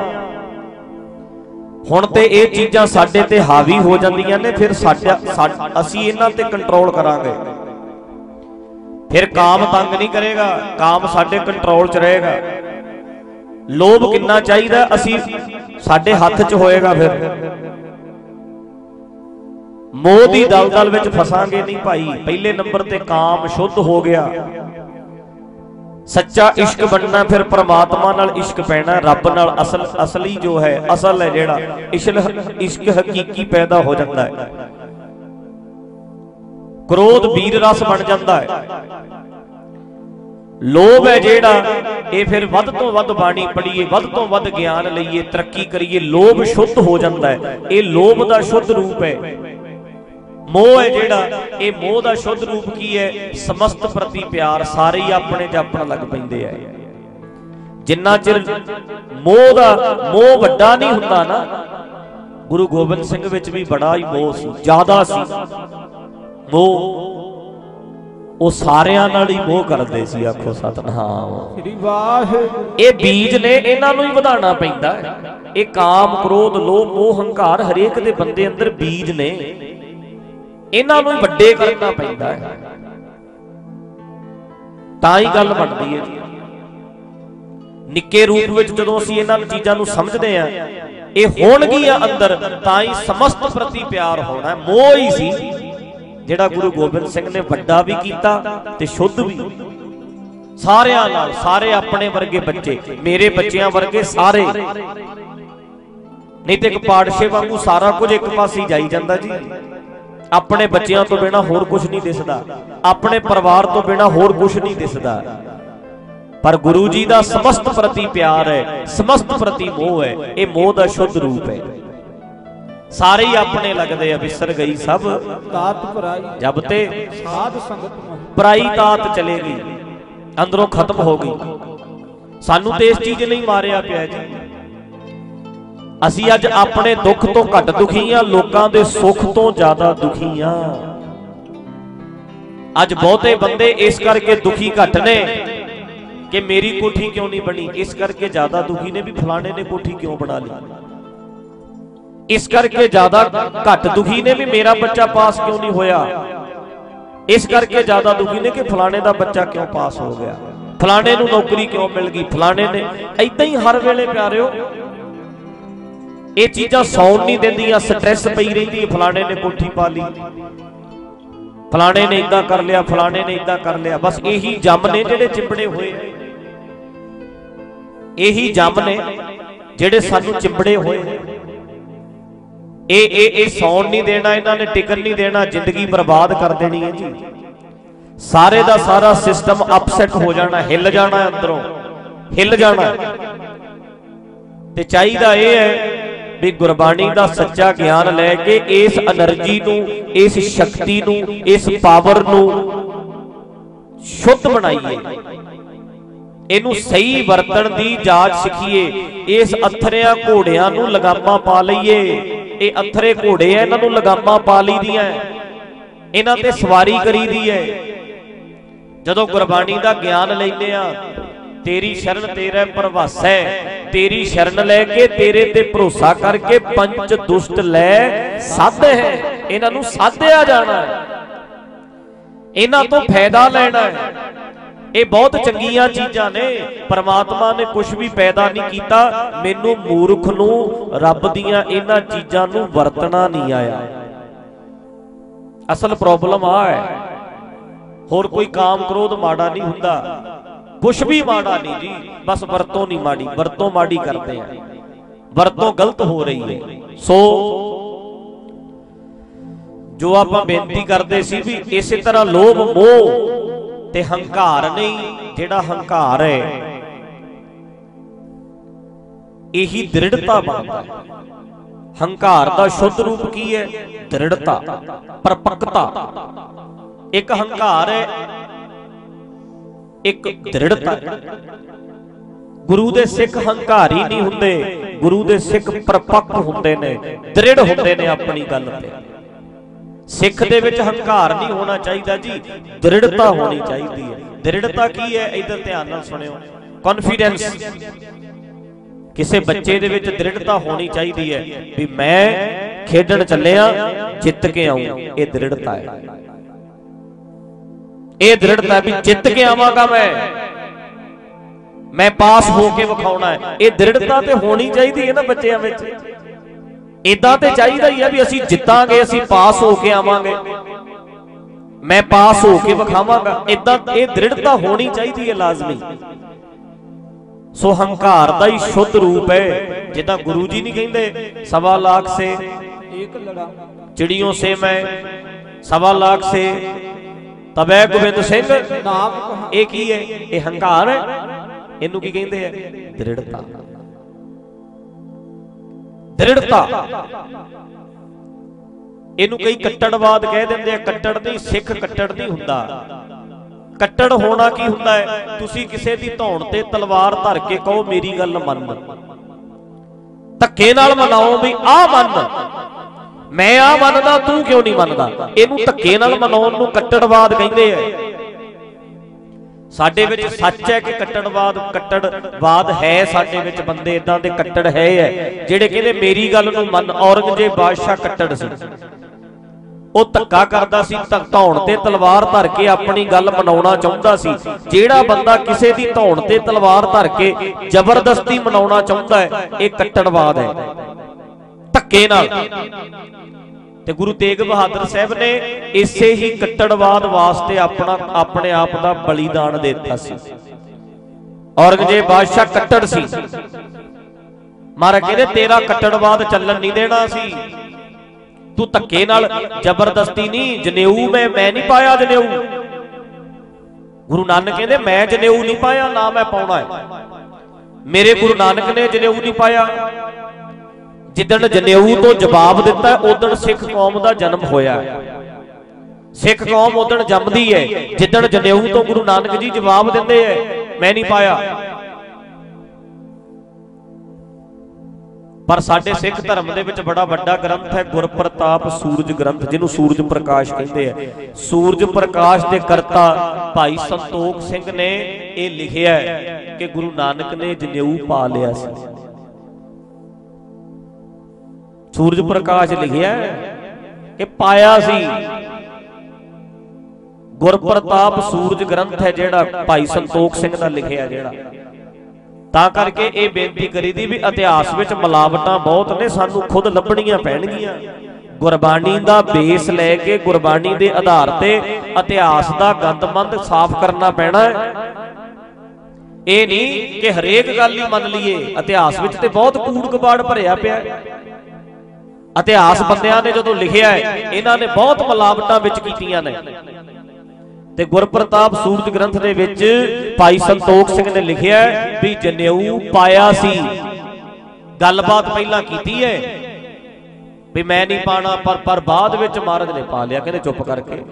ਹੁਣ ਤੇ ਇਹ ਚੀਜ਼ਾਂ ਸਾਡੇ ਤੇ ਹਾਵੀ ਹੋ ਜਾਂਦੀਆਂ ਨੇ, ਫਿਰ ਸਾਡਾ ਸਾ- ਅਸੀਂ ਇਹਨਾਂ ਤੇ ਕੰਟਰੋਲ ਕਰਾਂਗੇ। ਫਿਰ ਕਾਮ ਤੰਗ ਨਹੀਂ ਕਰੇਗਾ, ਕਾਮ ਸਾਡੇ ਕੰਟਰੋਲ 'ਚ ਰਹੇਗਾ। ਲੋਭ ਕਿੰਨਾ ਚਾਹੀਦਾ, ਅਸੀਂ ਸਾਡੇ ਹੱਥ 'ਚ ਹੋਏਗਾ ਫਿਰ। ਮੋਹ ਦੀ ਦਲਦਲ ਵਿੱਚ ਫਸਾਂਗੇ ਨਹੀਂ ਭਾਈ। ਪਹਿਲੇ ਨੰਬਰ ਤੇ ਕਾਮ ਸ਼ੁੱਧ ਹੋ ਗਿਆ। ਸੱਚਾ ਇਸ਼ਕ ਬਣਨਾ ਫਿਰ ਪ੍ਰਮਾਤਮਾ ਨਾਲ ਇਸ਼ਕ ਪੈਣਾ, ਰੱਬ ਨਾਲ ਅਸਲ ਅਸਲੀ ਜੋ ਹੈ, ਅਸਲ ਹੈ ਜਿਹੜਾ। ਇਸ਼ਲ ਇਸ਼ਕ ਹਕੀਕੀ ਪੈਦਾ ਹੋ ਜਾਂਦਾ ਹੈ। ਕ੍ਰੋਧ ਵੀਰ ਰਸ ਬਣ ਜਾਂਦਾ ਹੈ। ਲੋਭ ਹੈ ਜਿਹੜਾ, ਇਹ ਫਿਰ ਵੱਧ ਤੋਂ ਵੱਧ ਬਾਣੀ ਪੜ੍ਹੀਏ, ਵੱਧ ਤੋਂ ਵੱਧ ਗਿਆਨ ਲਈਏ, ਤਰੱਕੀ ਕਰੀਏ, ਲੋਭ ਸ਼ੁੱਧ ਹੋ ਜਾਂਦਾ ਹੈ। ਇਹ ਲੋਭ ਦਾ ਸ਼ੁੱਧ ਰੂਪ ਹੈ। ਮੋਹ ਹੈ ਜਿਹੜਾ, ਇਹ ਮੋਹ ਦਾ ਸ਼ੁੱਧ ਰੂਪ ਕੀ ਹੈ? ਸਮਸਤ ਪ੍ਰਤੀ ਪਿਆਰ, ਸਾਰੇ ਹੀ ਆਪਣੇ ਜਾਪਣ ਲੱਗ ਪੈਂਦੇ ਆ। ਜਿੰਨਾ ਚਿਰ ਮੋਹ ਦਾ, ਮੋਹ ਵੱਡਾ ਨਹੀਂ ਹੁੰਦਾ ਨਾ, ਗੁਰੂ ਗੋਬਿੰਦ ਸਿੰਘ ਵਿੱਚ ਵੀ ਬੜਾ ਹੀ ਮੋਹ ਸੀ, ਜ਼ਿਆਦਾ ਸੀ। ਮੋਹ। ਉਹ ਸਾਰਿਆਂ ਨਾਲ ਹੀ ਮੋਹ ਕਰਦੇ ਸੀ ਆਖੋ ਸਤਨਾਮ। ਸ੍ਰੀ ਵਾਹਿਗੁਰੂ। ਇਹ ਬੀਜ ਨੇ ਇਹਨਾਂ ਨੂੰ ਹੀ ਵਧਾਉਣਾ ਪੈਂਦਾ ਹੈ। ਇਹ ਕਾਮ ਕ੍ਰੋਧ ਲੋਭ ਮੋਹ ਹੰਕਾਰ ਹਰੇਕ ਦੇ ਬੰਦੇ ਅੰਦਰ ਬੀਜ ਨੇ। ਇਹਨਾਂ ਨੂੰ ਹੀ ਵੱਡੇ ਕਰਨਾ ਪੈਂਦਾ ਹੈ। ਤਾਂ ਹੀ ਗੱਲ ਬਣਦੀ ਹੈ ਨਿੱਕੇ ਰੂਪ ਵਿੱਚ ਜਦੋਂ ਅਸੀਂ ਇਹਨਾਂ ਚੀਜ਼ਾਂ ਨੂੰ ਸਮਝਦੇ ਆ ਇਹ ਹੋਣਗੀਆਂ ਅੰਦਰ ਤਾਂ ਹੀ ਸਮਸਤ ਪ੍ਰਤੀ ਪਿਆਰ ਹੋਣਾ। ਮੋਹ ਹੀ ਸੀ। ਜਿਹੜਾ ਗੁਰੂ ਗੋਬਿੰਦ ਸਿੰਘ ਨੇ ਵੱਡਾ ਵੀ ਕੀਤਾ ਤੇ ਸ਼ੁੱਧ ਵੀ। ਸਾਰਿਆਂ ਨਾਲ, ਸਾਰੇ ਆਪਣੇ ਵਰਗੇ ਬੱਚੇ, ਮੇਰੇ ਬੱਚਿਆਂ ਵਰਗੇ ਸਾਰੇ। ਨਹੀਂ ਤੇ ਇੱਕ ਪਾੜਸ਼ੇ ਵਾਂਗੂ ਸਾਰਾ ਕੁਝ ਇੱਕ ਪਾਸੇ ਜਾਈ ਜਾਂਦਾ ਜੀ। ਆਪਣੇ ਬੱਚਿਆਂ ਤੋਂ ਬਿਨਾ ਹੋਰ ਕੁਝ ਨਹੀਂ ਦਿਸਦਾ। ਆਪਣੇ ਪਰਿਵਾਰ ਤੋਂ ਬਿਨਾ ਹੋਰ ਕੁਝ ਨਹੀਂ ਦਿਸਦਾ। ਪਰ ਗੁਰੂ ਜੀ ਦਾ ਸਮਸਤ ਪ੍ਰਤੀ ਪਿਆਰ ਹੈ, ਸਮਸਤ ਪ੍ਰਤੀ ਮੋਹ ਹੈ, ਇਹ ਮੋਹ ਦਾ ਸ਼ੁੱਧ ਰੂਪ ਹੈ। ਸਾਰੇ ਹੀ ਆਪਣੇ ਲੱਗਦੇ ਆ ਵਿਸਰ ਗਈ ਸਭ। ਤਾਤ ਭਰਾਈ ਜਬ ਤੇ ਸਾਧ ਸੰਗਤ ਮਹਿ। ਪਰਾਈ ਤਾਤ ਚਲੇ ਗਈ ਅੰਦਰੋਂ ਖਤਮ ਹੋ ਗਈ। ਸਾਨੂੰ ਤੇ ਇਸ ਚੀਜ਼ ਲਈ ਮਾਰਿਆ ਪਿਆ ਜੀ। ਅਸੀਂ ਅੱਜ ਆਪਣੇ ਦੁੱਖ ਤੋਂ ਘੱਟ ਦੁਖੀ ਆ ਲੋਕਾਂ ਦੇ ਸੁੱਖ ਤੋਂ ਜ਼ਿਆਦਾ ਦੁਖੀ ਆ। ਅੱਜ ਬਹੁਤੇ ਬੰਦੇ ਇਸ ਕਰਕੇ ਦੁਖੀ ਘੱਟ ਨੇ ਕਿ ਮੇਰੀ ਕੋਠੀ ਕਿਉਂ ਨਹੀਂ ਬਣੀ? ਇਸ ਕਰਕੇ ਜ਼ਿਆਦਾ ਦੁਖੀ ਨੇ ਵੀ ਫਲਾਣੇ ਨੇ ਕੋਠੀ ਕਿਉਂ ਬਣਾ ਲਈ? ਇਸ ਕਰਕੇ ਜ਼ਿਆਦਾ ਘੱਟ ਦੁਖੀ ਨੇ ਵੀ ਮੇਰਾ ਬੱਚਾ ਪਾਸ ਕਿਉਂ ਨਹੀਂ ਹੋਇਆ? ਇਸ ਕਰਕੇ ਜ਼ਿਆਦਾ ਦੁਖੀ ਨੇ ਕਿ ਫਲਾਣੇ ਦਾ ਬੱਚਾ ਕਿਉਂ ਪਾਸ ਹੋ ਗਿਆ? ਫਲਾਣੇ ਨੂੰ ਨੌਕਰੀ ਕਿਉਂ ਮਿਲ ਗਈ? ਫਲਾਣੇ ਨੇ ਐਦਾਂ ਹੀ ਹਰ ਵੇਲੇ ਪਿਆਰਿਓ, ਇਹ ਚੀਜ਼ਾਂ ਸੌਣ ਨਹੀਂ ਦਿੰਦੀਆਂ, ਸਟ੍ਰੈਸ ਪਈ ਰਹਿੰਦੀ ਹੈ, ਫਲਾਣੇ ਨੇ ਕੋਠੀ ਪਾ ਲਈ। ਫਲਾਣੇ ਨੇ ਇਦਾਂ ਕਰ ਲਿਆ, ਫਲਾਣੇ ਨੇ ਇਦਾਂ ਕਰ ਲਿਆ, ਬਸ ਇਹੀ ਜੰਮ ਨੇ ਜਿਹੜੇ ਚਿੰਬੜੇ ਹੋਏ ਇਹੀ ਜੰਮ ਨੇ ਜਿਹੜੇ ਸਾਨੂੰ ਚਿੰਬੜੇ ਹੋਏ ਇਹ ਇਹ ਇਹ ਸੌਣ ਨਹੀਂ ਦੇਣਾ, ਇਹਨਾਂ ਨੇ ਟਿਕਣ ਨਹੀਂ ਦੇਣਾ, ਜ਼ਿੰਦਗੀ ਬਰਬਾਦ ਕਰ ਦੇਣੀ ਹੈ ਜੀ। ਸਾਰੇ ਦਾ ਸਾਰਾ ਸਿਸਟਮ ਅਪਸੈਟ ਹੋ ਜਾਣਾ, ਹਿੱਲ ਜਾਣਾ ਅੰਦਰੋਂ, ਹਿੱਲ ਜਾਣਾ। ਤੇ ਚਾਹੀਦਾ ਇਹ ਹੈ ਵੀ ਗੁਰਬਾਣੀ ਦਾ ਸੱਚਾ ਗਿਆਨ ਲੈ ਕੇ ਇਸ એનર્ਜੀ ਨੂੰ, ਇਸ ਸ਼ਕਤੀ ਨੂੰ, ਇਸ ਪਾਵਰ ਨੂੰ ਸ਼ੁੱਧ ਬਣਾਈਏ। ਇਹਨੂੰ ਸਹੀ ਵਰਤਣ ਦੀ ਜਾਚ ਸਿੱਖੀਏ। ਇਸ ਅਥਰਿਆਂ ਘੋੜਿਆਂ ਨੂੰ ਲਗਾਮਾਂ ਪਾ ਲਈਏ। ਇਹ ਅਥਰੇ ਘੋੜੇ ਆ ਇਹਨਾਂ ਨੂੰ ਲਗਾਮਾਂ ਪਾ ਲਈਦੀਆਂ। ਇਹਨਾਂ ਤੇ ਸਵਾਰੀ ਕਰੀਦੀ ਹੈ। ਜਦੋਂ ਗੁਰਬਾਣੀ ਦਾ ਗਿਆਨ ਲੈਂਦੇ ਆ ਤੇਰੀ ਸ਼ਰਨ ਤੇਰੇ ਪ੍ਰਵਾਸੈ ਤੇਰੀ ਸ਼ਰਨ ਲੈ ਕੇ ਤੇਰੇ ਤੇ ਭਰੋਸਾ ਕਰਕੇ ਪੰਜ ਦੁਸ਼ਟ ਲੈ ਸਾਧ ਹੈ। ਇਹਨਾਂ ਨੂੰ ਸਾਧਿਆ ਜਾਣਾ ਹੈ। ਇਹਨਾਂ ਤੋਂ ਫਾਇਦਾ ਲੈਣਾ ਹੈ। ਇਹ ਬਹੁਤ ਚੰਗੀਆਂ ਚੀਜ਼ਾਂ ਨੇ। ਪਰਮਾਤਮਾ ਨੇ ਕੁਝ ਵੀ ਪੈਦਾ ਨਹੀਂ ਕੀਤਾ। ਮੈਨੂੰ ਮੂਰਖ ਨੂੰ, ਰੱਬ ਦੀਆਂ ਇਹਨਾਂ ਚੀਜ਼ਾਂ ਨੂੰ ਵਰਤਣਾ ਨਹੀਂ ਆਇਆ। ਅਸਲ ਪ੍ਰੋਬਲਮ ਆ ਹੈ। ਹੋਰ ਕੋਈ ਕਾਮ ਕ੍ਰੋਧ ਮਾੜਾ ਨਹੀਂ ਹੁੰਦਾ। ਕੁਝ ਵੀ ਮਾੜਾ ਨਹੀਂ ਜੀ। ਬਸ ਵਰਤੋਂ ਨਹੀਂ ਮਾੜੀ। ਵਰਤੋਂ ਮਾੜੀ ਕਰਦੇ ਆ। ਵਰਤੋਂ ਗਲਤ ਹੋ ਰਹੀ ਹੈ। ਸੋ ਜੋ ਆਪਾਂ ਬੇਨਤੀ ਕਰਦੇ ਸੀ ਵੀ ਇਸੇ ਤਰ੍ਹਾਂ ਲੋਭ ਮੋਹ ਤੇ ਹੰਕਾਰ ਨਹੀਂ, ਜਿਹੜਾ ਹੰਕਾਰ ਹੈ। ਇਹੀ ਦ੍ਰਿੜਤਾ ਬਣਦਾ ਹੰਕਾਰ ਦਾ ਸ਼ੁੱਧ ਰੂਪ ਕੀ ਹੈ? ਦ੍ਰਿੜਤਾ, ਪਰਪੱਕਤਾ। ਇੱਕ ਹੰਕਾਰ ਹੈ, ਇੱਕ ਦ੍ਰਿੜਤਾ। ਗੁਰੂ ਦੇ ਸਿੱਖ ਹੰਕਾਰੀ ਨਹੀਂ ਹੁੰਦੇ, ਗੁਰੂ ਦੇ ਸਿੱਖ ਪਰਪੱਕ ਹੁੰਦੇ ਨੇ, ਦ੍ਰਿੜ ਹੁੰਦੇ ਨੇ ਆਪਣੀ ਗੱਲ ਤੇ। ਸਿੱਖ ਦੇ ਵਿੱਚ ਹੰਕਾਰ ਨਹੀਂ ਹੋਣਾ ਚਾਹੀਦਾ ਜੀ, ਦ੍ਰਿੜਤਾ ਹੋਣੀ ਚਾਹੀਦੀ ਹੈ। ਦ੍ਰਿੜਤਾ ਕੀ ਹੈ? ਇਧਰ ਧਿਆਨ ਨਾਲ ਸੁਣਿਓ। ਕੌਨਫੀਡੈਂਸ ਕਿਸੇ ਬੱਚੇ ਦੇ ਵਿੱਚ ਦ੍ਰਿੜਤਾ ਹੋਣੀ ਚਾਹੀਦੀ ਹੈ ਵੀ ਮੈਂ ਖੇਡਣ ਚੱਲਿਆ, ਜਿੱਤ ਕੇ ਆਉਂ ਇਹ ਦ੍ਰਿੜਤਾ ਹੈ। ਇਹ ਦ੍ਰਿੜਤਾ ਵੀ ਜਿੱਤ ਕੇ ਆਵਾਂਗਾ ਮੈਂ। ਮੈਂ ਪਾਸ ਹੋ ਕੇ ਵਿਖਾਉਣਾ ਹੈ। ਇਹ ਦ੍ਰਿੜਤਾ ਤੇ ਹੋਣੀ ਚਾਹੀਦੀ ਹੈ ਨਾ ਬੱਚਿਆਂ ਵਿੱਚ। ਇਦਾਂ ਤੇ ਚਾਹੀਦਾ ਹੀ ਆ ਵੀ ਅਸੀਂ ਜਿੱਤਾਂਗੇ, ਅਸੀਂ ਪਾਸ ਹੋ ਕੇ ਆਵਾਂਗੇ। ਮੈਂ ਪਾਸ ਹੋ ਕੇ ਵਿਖਾਵਾਂਗਾ। ਇਦਾਂ ਇਹ ਦ੍ਰਿੜਤਾ ਹੋਣੀ ਚਾਹੀਦੀ ਹੈ ਲਾਜ਼ਮੀ। ਸੋ ਹੰਕਾਰ ਦਾ ਹੀ ਸ਼ੁੱਧ ਰੂਪ ਹੈ, ਜਿੱਦਾਂ ਗੁਰੂ ਜੀ ਨਹੀਂ ਕਹਿੰਦੇ, ਸਵਾ ਲੱਖ ਸੇ ਇੱਕ ਲੜਾ ਚਿੜੀਆਂ ਸੇ ਮੈਂ ਸਵਾ ਲੱਖ ਸੇ ਤਬੈ ਗੋਬਿੰਦ ਸਿੰਘ ਨਾਮ ਇਹ ਕੀ ਹੈ? ਇਹ ਹੰਕਾਰ ਹੈ। ਇਹਨੂੰ ਕੀ ਕਹਿੰਦੇ ਹੈ ਦ੍ਰਿੜਤਾ। ਦ੍ਰਿੜਤਾ। ਇਹਨੂੰ ਕਈ ਕੱਟੜਵਾਦ ਕਹਿ ਦਿੰਦੇ ਆ ਕੱਟੜ ਨਹੀਂ ਸਿੱਖ ਕੱਟੜ ਨਹੀਂ ਹੁੰਦਾ। ਕੱਟੜ ਹੋਣਾ ਕੀ ਹੁੰਦਾ ਹੈ? ਤੁਸੀਂ ਕਿਸੇ ਦੀ ਧੌਣ ਤੇ ਤਲਵਾਰ ਧਰ ਕੇ ਕਹੋ ਮੇਰੀ ਗੱਲ ਮੰਨ। ਧੱਕੇ ਨਾਲ ਮਨਾਓ ਵੀ ਆ ਮੰਨ। ਮੈਂ ਆ ਮੰਨਦਾ ਤੂੰ ਕਿਉਂ ਨਹੀਂ ਮੰਨਦਾ? ਇਹਨੂੰ ਧੱਕੇ ਨਾਲ ਮਨਾਉਣ ਨੂੰ ਕੱਟੜਵਾਦ ਕਹਿੰਦੇ ਆ। ਸਾਡੇ ਵਿੱਚ ਸੱਚ ਹੈ ਕਿ ਕੱਟੜਵਾਦ ਕੱਟੜਵਾਦ ਹੈ ਸਾਡੇ ਵਿੱਚ ਬੰਦੇ ਇਦਾਂ ਦੇ ਕੱਟੜ ਹੈ ਹੈ। ਜਿਹੜੇ ਕਹਿੰਦੇ ਮੇਰੀ ਗੱਲ ਨੂੰ ਮੰਨ ਔਰੰਗਜ਼ੇਬ ਬਾਦਸ਼ਾਹ ਕੱਟੜ ਸੀ। ਉਹ ਧੱਕਾ ਕਰਦਾ ਸੀ ਧੌਣ ਤੇ ਤਲਵਾਰ ਧਰ ਕੇ ਆਪਣੀ ਗੱਲ ਮਨਾਉਣਾ ਚਾਹੁੰਦਾ ਸੀ। ਜਿਹੜਾ ਬੰਦਾ ਕਿਸੇ ਦੀ ਧੌਣ ਤੇ ਤਲਵਾਰ ਧਰ ਕੇ ਜ਼ਬਰਦਸਤੀ ਮਨਾਉਣਾ ਚਾਹੁੰਦਾ ਹੈ ਇਹ ਕੱਟੜਵਾਦ ਹੈ। ਧੱਕੇ ਨਾਲ। ਤੇ ਗੁਰੂ ਤੇਗ ਬਹਾਦਰ ਸਾਹਿਬ ਨੇ ਇਸੇ ਹੀ ਕੱਟੜਵਾਦ ਵਾਸਤੇ ਆਪਣਾ, ਆਪਣੇ ਆਪ ਦਾ ਬਲੀਦਾਨ ਦੇ ਦਿੱਤਾ ਸੀ। ਔਰੰਗਜ਼ੇਬ ਬਾਦਸ਼ਾਹ ਕੱਟੜ ਸੀ। ਮਹਾਰਾਜ ਕਹਿੰਦੇ, ਤੇਰਾ ਕੱਟੜਵਾਦ ਚੱਲਣ ਨਹੀਂ ਦੇਣਾ ਸੀ ਤੂੰ ਧੱਕੇ ਨਾਲ ਜ਼ਬਰਦਸਤੀ ਨਹੀਂ, ਜਨੇਊ ਮੈਂ ਮੈਂ ਨਹੀਂ ਪਾਇਆ ਜਨੇਊ। ਗੁਰੂ ਨਾਨਕ ਕਹਿੰਦੇ, ਮੈਂ ਜਨੇਊ ਨਹੀਂ ਪਾਇਆ, ਨਾ ਮੈਂ ਪਾਉਣਾ ਹੈ। ਮੇਰੇ ਗੁਰੂ ਨਾਨਕ ਨੇ ਜਨੇਊ ਨਹੀਂ ਪਾਇਆ। ਜਿੱਦਣ ਜਨੇਊ ਤੋਂ ਜਵਾਬ ਦਿੱਤਾ, ਉਦੋਂ ਸਿੱਖ ਕੌਮ ਦਾ ਜਨਮ ਹੋਇਆ। ਸਿੱਖ ਕੌਮ ਉਦੋਂ ਜੰਮਦੀ ਹੈ, ਜਿੱਦਣ ਜਨੇਊ ਤੋਂ ਗੁਰੂ ਨਾਨਕ ਜੀ ਜਵਾਬ ਦਿੰਦੇ ਐ ਮੈਂ ਨਹੀਂ ਪਾਇਆ। ਪਰ ਸਾਡੇ ਸਿੱਖ ਧਰਮ ਦੇ ਵਿੱਚ ਬੜਾ ਵੱਡਾ ਗ੍ਰੰਥ ਹੈ, ਗੁਰਪ੍ਰਤਾਪ ਸੂਰਜ ਗ੍ਰੰਥ, ਜਿਹਨੂੰ ਸੂਰਜ ਪ੍ਰਕਾਸ਼ ਕਹਿੰਦੇ ਆ ਸੂਰਜ ਪ੍ਰਕਾਸ਼ ਦੇ ਕਰਤਾ ਭਾਈ ਸੰਤੋਖ ਸਿੰਘ ਨੇ ਇਹ ਲਿਖਿਆ ਕਿ ਗੁਰੂ ਨਾਨਕ ਨੇ ਜਨੇਊ ਪਾ ਲਿਆ ਸੀ। ਸੂਰਜ ਪ੍ਰਕਾਸ਼ ਲਿਖਿਆ ਕਿ ਪਾਇਆ ਸੀ। ਗੁਰਪ੍ਰਤਾਪ ਸੂਰਜ ਗ੍ਰੰਥ ਹੈ ਜਿਹੜਾ ਭਾਈ ਸੰਤੋਖ ਸਿੰਘ ਦਾ ਲਿਖਿਆ ਜਿਹੜਾ। ਤਾਂ ਕਰਕੇ ਇਹ ਬੇਨਤੀ ਕਰੀਦੀ ਵੀ ਇਤਿਹਾਸ ਵਿੱਚ ਮਿਲਾਵਟਾਂ ਬਹੁਤ ਨੇ ਸਾਨੂੰ ਖੁਦ ਲੱਭਣੀਆਂ ਪੈਣਗੀਆਂ। ਗੁਰਬਾਣੀ ਦਾ ਬੇਸ ਲੈ ਕੇ ਗੁਰਬਾਣੀ ਦੇ ਆਧਾਰ ਤੇ ਇਤਿਹਾਸ ਦਾ ਗੰਦਮੰਦ ਸਾਫ਼ ਕਰਨਾ ਪੈਣਾ ਹੈ। ਇਹ ਨਹੀਂ ਕਿ ਹਰੇਕ ਗੱਲ ਹੀ ਮੰਨ ਲਈਏ ਇਤਿਹਾਸ ਵਿੱਚ ਤੇ ਬਹੁਤ ਕੂੜ ਕਬਾੜ ਭਰਿਆ ਪਿਆ ਹੈ। ਇਤਿਹਾਸ ਬੰਦਿਆਂ ਨੇ ਜਦੋਂ ਲਿਖਿਆ ਹੈ, ਇਹਨਾਂ ਨੇ ਬਹੁਤ ਮਿਲਾਵਟਾਂ ਵਿੱਚ ਕੀਤੀਆਂ ਨੇ। ਤੇ ਗੁਰਪ੍ਰਤਾਪ ਸੂਰਜ ਗ੍ਰੰਥ ਦੇ ਵਿੱਚ ਭਾਈ ਸੰਤੋਖ ਸਿੰਘ ਨੇ ਲਿਖਿਆ ਵੀ ਜਨੇਊ ਪਾਇਆ ਸੀ। ਗੱਲਬਾਤ ਪਹਿਲਾਂ ਕੀਤੀ ਹੈ ਵੀ ਮੈਂ ਨਹੀਂ ਪਾਣਾ, ਪਰ ਪਰ ਬਾਅਦ ਵਿੱਚ ਮਹਾਰਾਜ ਨੇ ਪਾ ਲਿਆ, ਕਹਿੰਦੇ ਚੁੱਪ ਕਰਕੇ।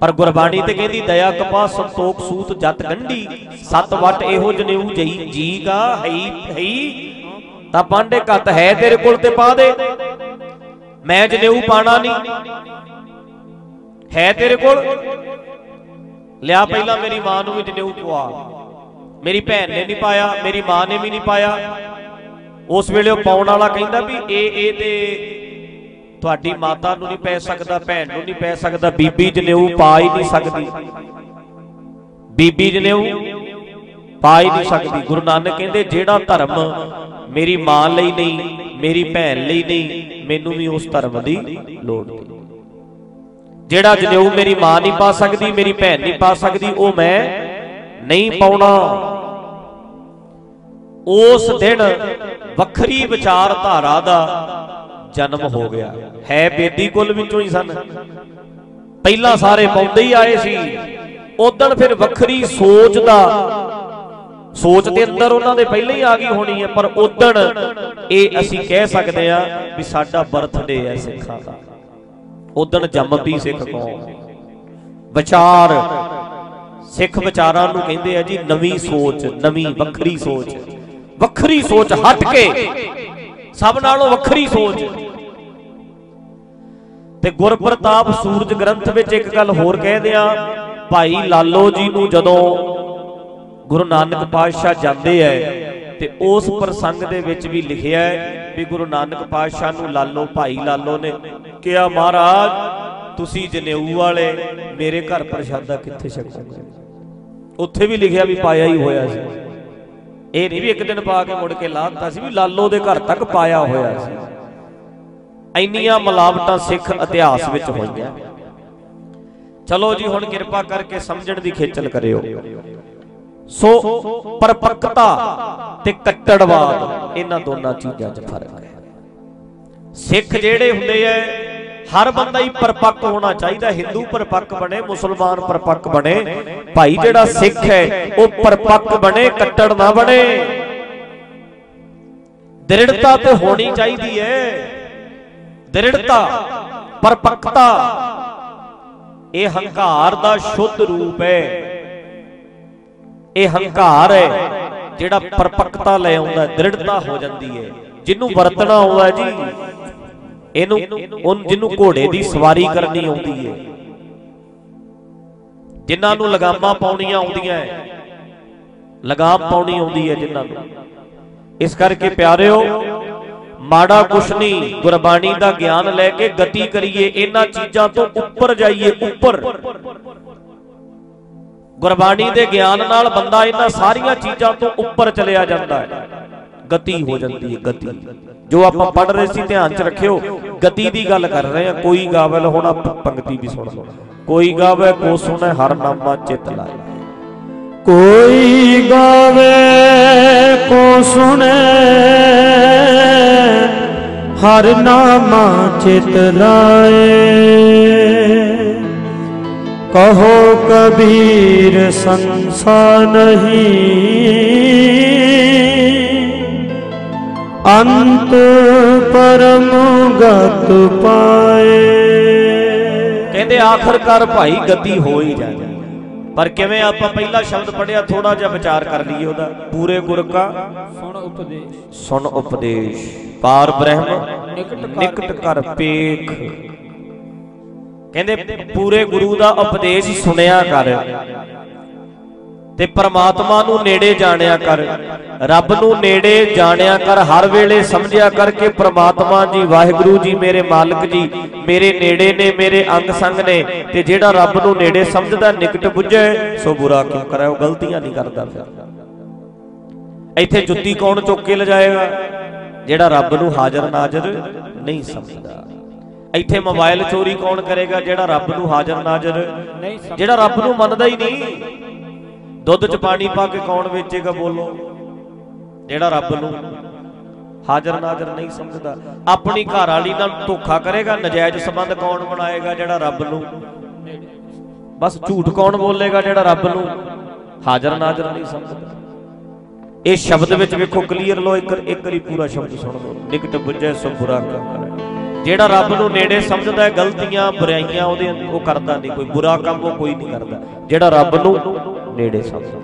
ਪਰ ਗੁਰਬਾਣੀ ਤੇ ਕਹਿੰਦੀ, ਦਇਆ ਕਪਾ ਸੰਤੋਖ ਸੂਤ ਜਤ ਗੰਢੀ ਸਤ ਵਟ ਇਹੋ ਜਨੇਊ ਜਈ ਜੀ ਕਾ ਹਈ ਹਈ ਤਾਂ ਪਾਂਡੇ ਘੱਟ ਹੈ ਤੇਰੇ ਕੋਲ ਤੇ ਪਾ ਦੇ। ਮੈਂ ਜਨੇਊ ਪਾਣਾ ਨਹੀਂ। ਹੈ ਤੇਰੇ ਕੋਲ। ਲਿਆ ਪਹਿਲਾਂ ਮੇਰੀ ਮਾਂ ਨੂੰ ਵੀ ਜਨੇਊ ਪਵਾ। ਮੇਰੀ ਭੈਣ ਨੇ ਨਹੀਂ ਪਾਇਆ, ਮੇਰੀ ਮਾਂ ਨੇ ਵੀ ਨਹੀਂ ਪਾਇਆ। ਉਸ ਵੇਲੇ ਉਹ ਪਾਉਣ ਵਾਲਾ ਕਹਿੰਦਾ ਵੀ ਇਹ ਇਹ ਤੇ ਤੁਹਾਡੀ ਮਾਤਾ ਨੂੰ ਨਹੀਂ ਪੈ ਸਕਦਾ, ਭੈਣ ਨੂੰ ਨਹੀਂ ਪੈ ਸਕਦਾ, ਬੀਬੀ ਜਨੇਊ ਪਾ ਹੀ ਨਹੀਂ ਸਕਦੀ। ਬੀਬੀ ਜਨੇਊ ਪਾ ਹੀ ਨਹੀਂ ਸਕਦੀ। ਗੁਰੂ ਨਾਨਕ ਕਹਿੰਦੇ, ਜਿਹੜਾ ਧਰਮ ਮੇਰੀ ਮਾਂ ਲਈ ਨਹੀਂ, ਮੇਰੀ ਭੈਣ ਲਈ ਨਹੀਂ, ਮੈਨੂੰ ਵੀ ਉਸ ਧਰਮ ਦੀ ਲੋੜ ਨਹੀਂ। ਜਿਹੜਾ ਜਨੇਊ ਮੇਰੀ ਮਾਂ ਨਹੀਂ ਪਾ ਸਕਦੀ, ਮੇਰੀ ਭੈਣ ਨਹੀਂ ਪਾ ਸਕਦੀ, ਉਹ ਮੈਂ ਨਹੀਂ ਪਾਉਣਾ। ਉਸ ਦਿਨ ਵੱਖਰੀ ਵਿਚਾਰਧਾਰਾ ਦਾ ਜਨਮ ਹੋ ਗਿਆ। ਹੈ ਬੇਦੀ ਕੁੱਲ ਵਿੱਚੋਂ ਹੀ ਸਨ। ਪਹਿਲਾਂ ਸਾਰੇ ਪਾਉਂਦੇ ਹੀ ਆਏ ਸੀ। ਉਦੋਂ ਫਿਰ ਵੱਖਰੀ ਸੋਚ ਦਾ ਸੋਚ ਦੇ ਅੰਦਰ ਉਹਨਾਂ ਦੇ ਪਹਿਲਾਂ ਹੀ ਆ ਗਈ ਹੋਣੀ ਹੈ, ਪਰ ਉਦੋਂ ਇਹ ਅਸੀਂ ਕਹਿ ਸਕਦੇ ਆ ਵੀ ਸਾਡਾ ਬਰਥਡੇ ਹੈ ਸਿੱਖਾਂ ਦਾ। ਉਦੋਂ ਜੰਮਦੀ ਸਿੱਖ ਕੌਮ। ਵਿਚਾਰ ਸਿੱਖ ਵਿਚਾਰਾਂ ਨੂੰ ਕਹਿੰਦੇ ਆ ਜੀ, ਨਵੀਂ ਸੋਚ, ਨਵੀਂ ਵੱਖਰੀ ਸੋਚ। ਵੱਖਰੀ ਸੋਚ ਹਟ ਕੇ ਸਭ ਨਾਲੋਂ ਵੱਖਰੀ ਸੋਚ। ਤੇ ਗੁਰਪ੍ਰਤਾਪ ਸੂਰਜ ਗ੍ਰੰਥ ਵਿੱਚ ਇੱਕ ਗੱਲ ਹੋਰ ਕਹਿ ਦਿਆਂ, ਭਾਈ ਲਾਲੋ ਜੀ ਨੂੰ ਜਦੋਂ ਗੁਰੂ ਨਾਨਕ ਪਾਤਸ਼ਾਹ ਜਾਂਦੇ ਐ ਤੇ ਉਸ ਪ੍ਰਸੰਗ ਦੇ ਵਿੱਚ ਵੀ ਲਿਖਿਆ ਹੈ ਵੀ ਗੁਰੂ ਨਾਨਕ ਪਾਤਸ਼ਾਹ ਨੂੰ ਲਾਲੋ ਭਾਈ ਲਾਲੋ ਨੇ ਕਿਹਾ, ਮਹਾਰਾਜ, ਤੁਸੀਂ ਜਨੇਊ ਵਾਲੇ ਮੇਰੇ ਘਰ ਪ੍ਰਸ਼ਾਦਾ ਕਿੱਥੇ ਛਕੋਗੇ? ਉੱਥੇ ਵੀ ਲਿਖਿਆ ਵੀ ਪਾਇਆ ਹੀ ਹੋਇਆ ਸੀ। ਇਹ ਨਹੀਂ ਵੀ ਇੱਕ ਦਿਨ ਪਾ ਕੇ ਮੁੜ ਕੇ ਲਾਤਾ ਸੀ ਵੀ ਲਾਲੋ ਦੇ ਘਰ ਤੱਕ ਪਾਇਆ ਹੋਇਆ ਸੀ। ਇੰਨੀਆਂ ਮਲਾਵਟਾਂ ਸਿੱਖ ਇਤਿਹਾਸ ਵਿੱਚ ਹੋਈਆਂ। ਚਲੋ ਜੀ, ਹੁਣ ਕਿਰਪਾ ਕਰਕੇ ਸਮਝਣ ਦੀ ਖੇਚਲ ਕਰਿਓ। ਸੋ ਪਰਪੱਕਤਾ ਤੇ ਕੱਟੜਵਾਦ, ਇਹਨਾਂ ਦੋਨਾਂ ਚੀਜ਼ਾਂ 'ਚ ਫ਼ਰਕ ਹੈ। ਸਿੱਖ ਜਿਹੜੇ ਹੁੰਦੇ ਐ, ਹਰ ਬੰਦਾ ਹੀ ਪਰਪੱਕ ਹੋਣਾ ਚਾਹੀਦਾ, ਹਿੰਦੂ ਪਰਪੱਕ ਬਣੇ, ਮੁਸਲਮਾਨ ਪਰਪੱਕ ਬਣੇ। ਭਾਈ ਜਿਹੜਾ ਸਿੱਖ ਹੈ ਉਹ ਪਰਪੱਕ ਬਣੇ, ਕੱਟੜ ਨਾ ਬਣੇ। ਦ੍ਰਿੜਤਾ ਤੇ ਹੋਣੀ ਚਾਹੀਦੀ ਹੈ ਦ੍ਰਿੜਤਾ, ਪਰਪੱਕਤਾ, ਇਹ ਹੰਕਾਰ ਦਾ ਸ਼ੁੱਧ ਰੂਪ ਹੈ ਇਹ ਹੰਕਾਰ ਹੈ ਜਿਹੜਾ ਪਰਪੱਕਤਾ ਲੈ ਆਉਂਦਾ ਦ੍ਰਿੜਤਾ ਹੋ ਜਾਂਦੀ ਹੈ। ਜਿਹਨੂੰ ਵਰਤਣਾ ਆਉਂਦਾ ਜੀ, ਇਹਨੂੰ ਉਹ ਜਿਹਨੂੰ ਘੋੜੇ ਦੀ ਸਵਾਰੀ ਕਰਨੀ ਆਉਂਦੀ ਹੈ। ਜਿਨ੍ਹਾਂ ਨੂੰ ਲਗਾਮਾਂ ਪਾਉਣੀਆਂ ਆਉਂਦੀਆਂ ਹੈ, ਲਗਾਮ ਪਾਉਣੀ ਆਉਂਦੀ ਹੈ ਜਿਨ੍ਹਾਂ ਨੂੰ। ਇਸ ਕਰਕੇ ਪਿਆਰਿਓ, ਮਾੜਾ ਕੁਛ ਨਹੀਂ, ਗੁਰਬਾਣੀ ਦਾ ਗਿਆਨ ਲੈ ਕੇ ਗਤੀ ਕਰੀਏ, ਇਹਨਾਂ ਚੀਜ਼ਾਂ ਤੋਂ ਉੱਪਰ ਜਾਈਏ, ਉੱਪਰ। ਗੁਰਬਾਣੀ ਦੇ ਗਿਆਨ ਨਾਲ ਬੰਦਾ ਇਹਨਾਂ ਸਾਰੀਆਂ ਚੀਜ਼ਾਂ ਤੋਂ ਉੱਪਰ ਚਲਿਆ ਜਾਂਦਾ ਹੈ। ਗਤੀ ਹੋ ਜਾਂਦੀ ਹੈ ਗਤੀ। ਜੋ ਆਪਾਂ ਪੜ ਰਹੇ ਸੀ ਧਿਆਨ 'ਚ ਰੱਖਿਓ ਗਤੀ ਦੀ ਗੱਲ ਕਰ ਰਹੇ ਹਾਂ। ਕੋਈ ਗਾਵਲ ਹੁਣ ਆਪਾਂ ਪੰਕਤੀ ਵੀ ਸੁਣ। ਲਓ ਕੋਈ ਗਾਵੇ ਕੋ ਸੁਣੇ ਹਰ ਨਾਮਾ ਚਿਤ ਲਾਏ। ਕੋਈ ਗਾਵੇ ਕੋ ਸੁਣੇ ਹਰ ਨਾਮਾ ਚਿਤ ਲਾਏ। ਕਹੋ ਕਬੀਰ ਸੰਸਾਰ ਨਹੀਂ। ਅੰਤ ਪਰਮ ਗਤ ਪਾਏ। ਕਹਿੰਦੇ ਆਖਰਕਾਰ ਭਾਈ ਗਤੀ ਹੋ ਹੀ ਜਾਏ। ਪਰ ਕਿਵੇਂ ਆਪਾਂ ਪਹਿਲਾ ਸ਼ਬਦ ਪੜਿਆ ਥੋੜਾ ਜਿਹਾ ਵਿਚਾਰ ਕਰ ਲਈਏ ਉਹਦਾ। ਪੂਰੇ ਗੁਰ ਕਾ ਸੁਣ ਉਪਦੇਸ਼। ਸੁਣ ਉਪਦੇਸ਼। ਪਾਰ ਬ੍ਰਹਮ ਨਿਕਟ ਕਰ ਪੇਖ। ਕਹਿੰਦੇ ਪੂਰੇ ਗੁਰੂ ਦਾ ਉਪਦੇਸ਼ ਸੁਣਿਆ ਕਰ ਤੇ ਪਰਮਾਤਮਾ ਨੂੰ ਨੇੜੇ ਜਾਣਿਆ ਕਰ, ਰੱਬ ਨੂੰ ਨੇੜੇ ਜਾਣਿਆ ਕਰ, ਹਰ ਵੇਲੇ ਸਮਝਿਆ ਕਰ ਕਿ ਪ੍ਰਮਾਤਮਾ ਜੀ, ਵਾਹਿਗੁਰੂ ਜੀ ਮੇਰੇ ਮਾਲਕ ਜੀ, ਮੇਰੇ ਨੇੜੇ ਨੇ, ਮੇਰੇ ਅੰਗ ਸੰਗ ਨੇ ਤੇ ਜਿਹੜਾ ਰੱਬ ਨੂੰ ਨੇੜੇ ਸਮਝਦਾ, ਨਿਕਟ ਬੁੱਝੇ ਸੋ ਬੁਰਾ ਕਿਉਂ ਕਰੇ ਉਹ ਗਲਤੀਆਂ ਨਹੀਂ ਕਰਦਾ ਫਿਰ। ਇੱਥੇ ਜੁੱਤੀ ਕੌਣ ਚੁੱਕ ਕੇ ਲਿਜਾਏਗਾ? ਜਿਹੜਾ ਰੱਬ ਨੂੰ ਹਾਜ਼ਰ ਨਾਜ਼ਰ ਨਹੀਂ ਸਮਝਦਾ। ਇੱਥੇ ਮੋਬਾਈਲ ਚੋਰੀ ਕੌਣ ਕਰੇਗਾ ਜਿਹੜਾ ਰੱਬ ਨੂੰ ਹਾਜ਼ਰ ਨਾਜ਼ਰ ਜਿਹੜਾ ਰੱਬ ਨੂੰ ਮੰਨਦਾ ਹੀ ਨਹੀਂ। ਦੁੱਧ 'ਚ ਪਾਣੀ ਪਾ ਕੇ ਕੌਣ ਵੇਚੇਗਾ ਬੋਲੋ। ਜਿਹੜਾ ਰੱਬ ਨੂੰ ਹਾਜ਼ਰ ਨਾਜ਼ਰ ਨਹੀਂ ਸਮਝਦਾ। ਆਪਣੀ ਘਰ ਵਾਲੀ ਨਾਲ ਧੋਖਾ ਕਰੇਗਾ ਨਜਾਇਜ਼ ਸੰਬੰਧ ਕੌਣ ਬਣਾਏਗਾ ਜਿਹੜਾ ਰੱਬ ਨੂੰ ਬਸ ਝੂਠ ਕੌਣ ਬੋਲੇਗਾ ਜਿਹੜਾ ਰੱਬ ਨੂੰ ਹਾਜ਼ਰ ਨਾਜ਼ਰ ਨਹੀਂ ਸਮਝਦਾ। ਇਹ ਸ਼ਬਦ ਵਿੱਚ ਵੇਖੋ ਕਲੀਅਰ ਲੋ ਇੱਕ ਇੱਕ ਵਾਰੀ ਪੂਰਾ ਸ਼ਬਦ ਸੁਣ ਲਓ। ਨਿਕਟ ਬੁੱਝੇ ਸੋ ਬੁਰਾ ਕਰੇ। ਜਿਹੜਾ ਰੱਬ ਨੂੰ ਨੇੜੇ ਸਮਝਦਾ ਹੈ ਗਲਤੀਆਂ, ਬੁਰਾਈਆਂ ਉਹਦੇ ਉਹ ਕਰਦਾ ਨਹੀਂ, ਕੋਈ ਬੁਰਾ ਕੰਮ ਉਹ ਕੋਈ ਨਹੀਂ ਕਰਦਾ। ਜਿਹੜਾ ਰੱਬ ਨੂੰ ਨੇੜੇ ਸਮਝਦਾ।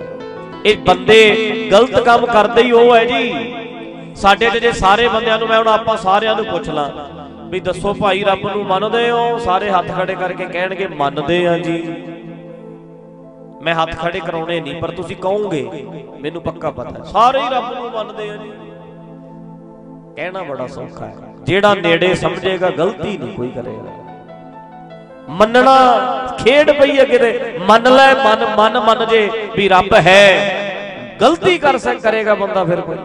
ਇਹ ਬੰਦੇ ਗਲਤ ਕੰਮ ਕਰਦੇ ਹੀ ਉਹ ਹੈ ਜੀ। ਸਾਡੇ ਤੇ ਜੇ ਸਾਰੇ ਬੰਦਿਆਂ ਨੂੰ ਮੈਂ ਹੁਣ ਆਪਾਂ ਸਾਰਿਆਂ ਨੂੰ ਪੁੱਛ ਲਾਂ, ਵੀ ਦੱਸੋ ਭਾਈ ਰੱਬ ਨੂੰ ਮੰਨਦੇ ਹੋ? ਸਾਰੇ ਹੱਥ ਖੜੇ ਕਰਕੇ ਕਹਿਣਗੇ, ਮੰਨਦੇ ਆ ਜੀ। ਮੈਂ ਹੱਥ ਖੜੇ ਕਰਾਉਣੇ ਨਹੀਂ, ਪਰ ਤੁਸੀਂ ਕਹੋਗੇ, ਮੈਨੂੰ ਪੱਕਾ ਪਤਾ। ਸਾਰੇ ਹੀ ਰੱਬ ਨੂੰ ਮੰਨਦੇ ਆ ਜੀ। ਕਹਿਣਾ ਬੜਾ ਸੌਖਾ ਹੈ। ਜਿਹੜਾ ਨੇੜੇ ਸਮਝੇਗਾ, ਗਲਤੀ ਨਹੀਂ ਕੋਈ ਕਰੇਗਾ। ਮੰਨਣਾ ਖੇਡ ਪਈ ਹੈ ਕਿਤੇ। ਮੰਨ ਲੈ, ਮਨ ਮਨ, ਮੰਨ ਜੇ ਵੀ ਰੱਬ ਹੈ। ਗਲਤੀ ਕਰ ਸਕ, ਕਰੇਗਾ ਬੰਦਾ ਫਿਰ ਕੋਈ।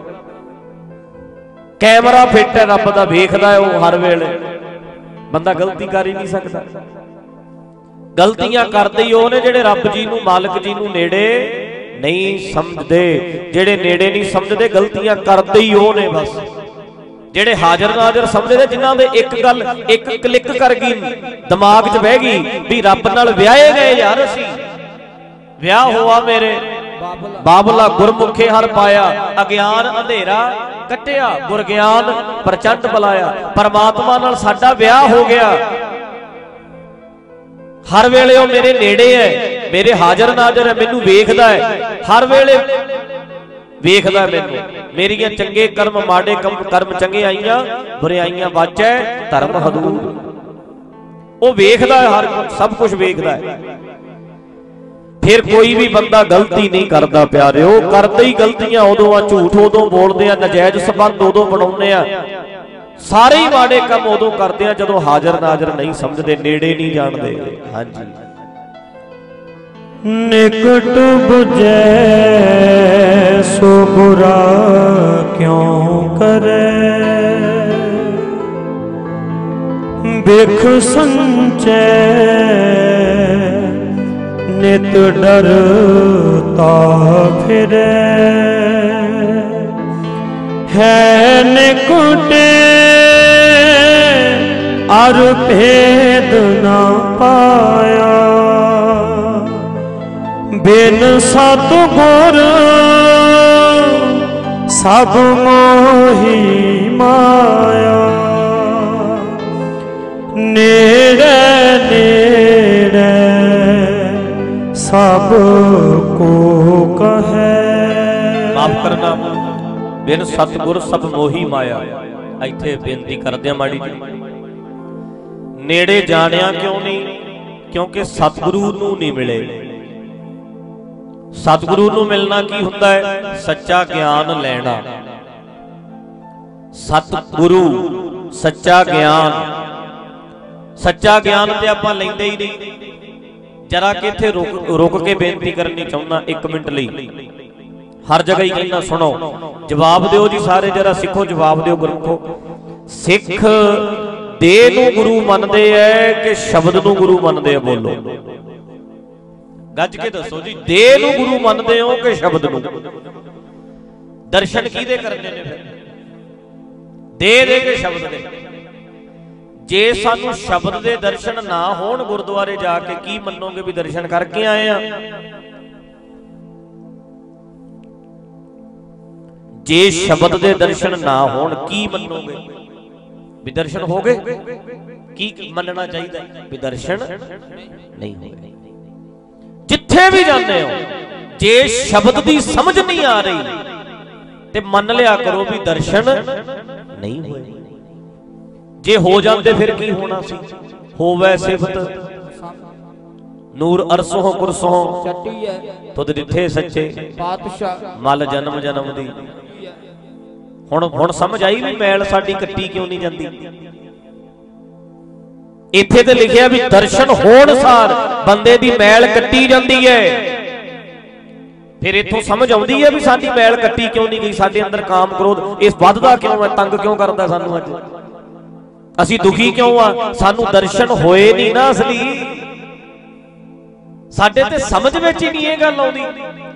ਕੈਮਰਾ ਫਿੱਟ ਹੈ, ਰੱਬ ਦਾ ਵੇਖਦਾ ਹੈ ਉਹ ਹਰ ਵੇਲੇ। ਬੰਦਾ ਗਲਤੀ ਕਰ ਹੀ ਨਹੀਂ ਸਕਦਾ। ਗਲਤੀਆਂ ਕਰਦੇ ਹੀ ਉਹ ਨੇ ਜਿਹੜੇ ਰੱਬ ਜੀ ਨੂੰ, ਮਾਲਕ ਜੀ ਨੂੰ ਨੇੜੇ ਨਹੀਂ ਸਮਝਦੇ। ਜਿਹੜੇ ਨੇੜੇ ਨਹੀਂ ਸਮਝਦੇ, ਗਲਤੀਆਂ ਕਰਦੇ ਹੀ ਉਹ ਨੇ ਬਸ। ਜਿਹੜੇ ਹਾਜ਼ਰ ਨਾਜ਼ਰ ਸਮਝਦੇ ਜਿਨ੍ਹਾਂ ਦੇ ਇੱਕ ਗੱਲ, ਇੱਕ ਕਲਿੱਕ ਕਰ ਗਈ, ਦਿਮਾਗ 'ਚ ਬਹਿ ਗਈ ਵੀ ਰੱਬ ਨਾਲ ਵਿਆਹੇ ਗਏ ਯਾਰ ਅਸੀਂ। ਵਿਆਹ ਹੋਆ ਮੇਰੇ, ਬਾਬਲਾ ਗੁਰਮੁਖੇ ਹਰ ਪਾਇਆ, ਅਗਿਆਨ ਅੰਧੇਰਾ ਕੱਟਿਆ ਗੁਰ ਗਿਆਨ ਪ੍ਰਚੰਡ ਬੁਲਾਇਆ, ਪਰਮਾਤਮਾ ਨਾਲ ਸਾਡਾ ਵਿਆਹ ਹੋ ਗਿਆ। ਹਰ ਵੇਲੇ ਉਹ ਮੇਰੇ ਨੇੜੇ ਹੈ ਮੇਰੇ ਹਾਜ਼ਰ ਨਾਜ਼ਰ ਹੈ ਮੈਨੂੰ ਵੇਖਦਾ ਹੈ ਹਰ ਵੇਲੇ ਵੇਖਦਾ ਮੈਨੂੰ। ਮੇਰੀਆਂ ਚੰਗੇ ਕਰਮ, ਮਾੜੇ ਕਰਮ ਚੰਗੇ ਆਈਆਂ ਬੁਰਿਆਈਆਂ ਬਾਚੈ ਧਰਮ ਹਦੂਰ। ਉਹ ਵੇਖਦਾ ਹਰ ਸਭ ਕੁਝ ਵੇਖਦਾ ਹੈ। ਫਿਰ ਕੋਈ ਵੀ ਬੰਦਾ ਗਲਤੀ ਨਹੀਂ ਕਰਦਾ ਪਿਆਰਿਓ। ਕਰਦੇ ਹੀ ਗਲਤੀਆਂ ਉਦੋਂ ਆ, ਝੂਠ ਉਦੋਂ ਬੋਲਦੇ ਆ, ਨਜਾਇਜ਼ ਸਬੰਧ ਉਦੋਂ ਬਣਾਉਂਦੇ ਆ। ਸਾਰੇ ਹੀ ਮਾੜੇ ਕੰਮ ਉਦੋਂ ਕਰਦੇ ਆ ਜਦੋਂ ਹਾਜ਼ਰ ਨਾਜ਼ਰ ਨਹੀਂ ਸਮਝਦੇ, ਨੇੜੇ ਨਹੀਂ ਜਾਣਦੇ। ਹਾਂਜੀ। ਨਿਕਟ 부ਜੈ ਸੋ ਬੁਰਾ ਕਿਉ ਕਰੇ? ਬਿਖ ਸੰਚੈ, ਨਿਤ ਡਰਤਾ ਫਿਰੇ। ਹੈ ਨਿਕਟੇ, ਅਰ ਭੇਦ ਨਾ ਪਾਇਆ। ਬਿਨ ਸਤ ਗੁਰ ਸਭ ਮੋਹੀ ਮਾਇਆ। ਨੇੜੇ ਨੇੜੇ ਸਭ ਕੋ ਕਹੈ। ਮਾਫ ਕਰਨਾ, ਬਿਨ ਸਤਗੁਰ ਸਭ ਮੋਹੀ ਮਾਇਆ। ਇੱਥੇ ਬੇਨਤੀ ਕਰਦੇ ਆ ਮਾੜੀ ਜੀ। ਨੇੜੇ ਜਾਣਿਆ ਕਿਉਂ ਨਹੀਂ? ਕਿਉਂਕਿ ਸਤਿਗੁਰੂ ਨੂੰ ਨਹੀਂ ਮਿਲੇ। ਸਤਿਗੁਰੂ ਨੂੰ ਮਿਲਣਾ ਕੀ ਹੁੰਦਾ ਹੈ? ਸੱਚਾ ਗਿਆਨ ਲੈਣਾ। ਸਤਿਗੁਰੂ, ਸੱਚਾ ਗਿਆਨ। ਸੱਚਾ ਗਿਆਨ ਤੇ ਆਪਾਂ ਲੈਂਦੇ ਹੀ ਨਹੀਂ। ਜਰਾ ਕਿ ਇੱਥੇ ਰੁਕ ਕੇ ਬੇਨਤੀ ਕਰਨੀ ਚਾਹੁੰਦਾ 1 ਮਿੰਟ ਲਈ। ਹਰ ਜਗ੍ਹਾ ਹੀ ਕਹਿੰਦਾ, ਸੁਣੋ, ਜਵਾਬ ਦਿਓ ਜੀ ਸਾਰੇ, ਜਰਾ ਸਿੱਖੋ, ਜਵਾਬ ਦਿਓ ਗੁਰਮਖੋ। ਸਿੱਖ ਦੇਹ ਨੂੰ ਗੁਰੂ ਮੰਨਦੇ ਐ ਕਿ ਸ਼ਬਦ ਨੂੰ ਗੁਰੂ ਮੰਨਦੇ ਆ ਬੋਲੋ। ਗੱਜ ਕੇ ਦੱਸੋ ਜੀ ਦੇਹ ਨੂੰ ਗੁਰੂ ਮੰਨਦੇ ਹੋ ਕਿ ਸ਼ਬਦ ਨੂੰ? ਦਰਸ਼ਨ ਕਿਹਦੇ ਕਰਨੇ ਨੇ ਫਿਰ? ਦੇਹ ਦੇ ਕੇ ਸ਼ਬਦ ਦੇ? ਜੇ ਸਾਨੂੰ ਸ਼ਬਦ ਦੇ ਦਰਸ਼ਨ ਨਾ ਹੋਣ ਗੁਰਦੁਆਰੇ ਜਾ ਕੇ ਕੀ ਮੰਨੋਗੇ ਵੀ ਦਰਸ਼ਨ ਕਰਕੇ ਆਏ ਆ? ਜੇ ਸ਼ਬਦ ਦੇ ਦਰਸ਼ਨ ਨਾ ਹੋਣ ਕੀ ਮੰਨੋਗੇ? ਵੀ ਦਰਸ਼ਨ ਹੋ ਗਏ ਕੀ ਮੰਨਣਾ ਚਾਹੀਦਾ? ਵੀ ਦਰਸ਼ਨ ਨਹੀਂ ਹੋਏ। ਜਿੱਥੇ ਵੀ ਜਾਂਦੇ ਹੋ, ਜੇ ਸ਼ਬਦ ਦੀ ਸਮਝ ਨਹੀਂ ਆ ਰਹੀ, ਤੇ ਮੰਨ ਲਿਆ ਕਰੋ ਵੀ ਦਰਸ਼ਨ ਨਹੀਂ ਹੋਏ। ਜੇ ਹੋ ਜਾਂਦੇ ਫਿਰ ਕੀ ਹੋਣਾ ਸੀ? ਹੋਵੇ ਸਿਫਤ। ਨੂਰ ਅਰਸੋਂ, ਕੁਰਸੋਂ ਚੱਟੀ ਹੈ ਤੁਧ ਦਿੱਥੇ ਸੱਚੇ ਪਾਤਸ਼ਾਹ ਮਲ ਜਨਮ ਜਨਮ ਦੀ। ਹੁਣ ਹੁਣ ਸਮਝ ਆਈ ਵੀ ਮੈਲ ਸਾਡੀ ਕੱਟੀ ਕਿਉਂ ਨਹੀਂ ਜਾਂਦੀ? ਇੱਥੇ ਤੇ ਲਿਖਿਆ ਵੀ ਦਰਸ਼ਨ ਹੋਣ ਸਾਰ ਬੰਦੇ ਦੀ ਮੈਲ ਕੱਟੀ ਜਾਂਦੀ ਹੈ। ਫਿਰ ਇੱਥੋਂ ਸਮਝ ਆਉਂਦੀ ਹੈ ਵੀ ਸਾਡੀ ਮੈਲ ਕੱਟੀ ਕਿਉਂ ਨਹੀਂ ਗਈ? ਸਾਡੇ ਅੰਦਰ ਕਾਮ ਕ੍ਰੋਧ, ਇਸ ਵੱਧਦਾ ਕਿਉਂ ਹੈ? ਤੰਗ ਕਿਉਂ ਕਰਦਾ ਸਾਨੂੰ ਅੱਜ? ਅਸੀਂ ਦੁਖੀ ਕਿਉਂ ਆ? ਸਾਨੂੰ ਦਰਸ਼ਨ ਹੋਏ ਨਹੀਂ ਨਾ ਅਸਲੀ। ਸਾਡੇ ਤੇ ਸਮਝ ਵਿੱਚ ਹੀ ਨਹੀਂ ਇਹ ਗੱਲ ਆਉਂਦੀ।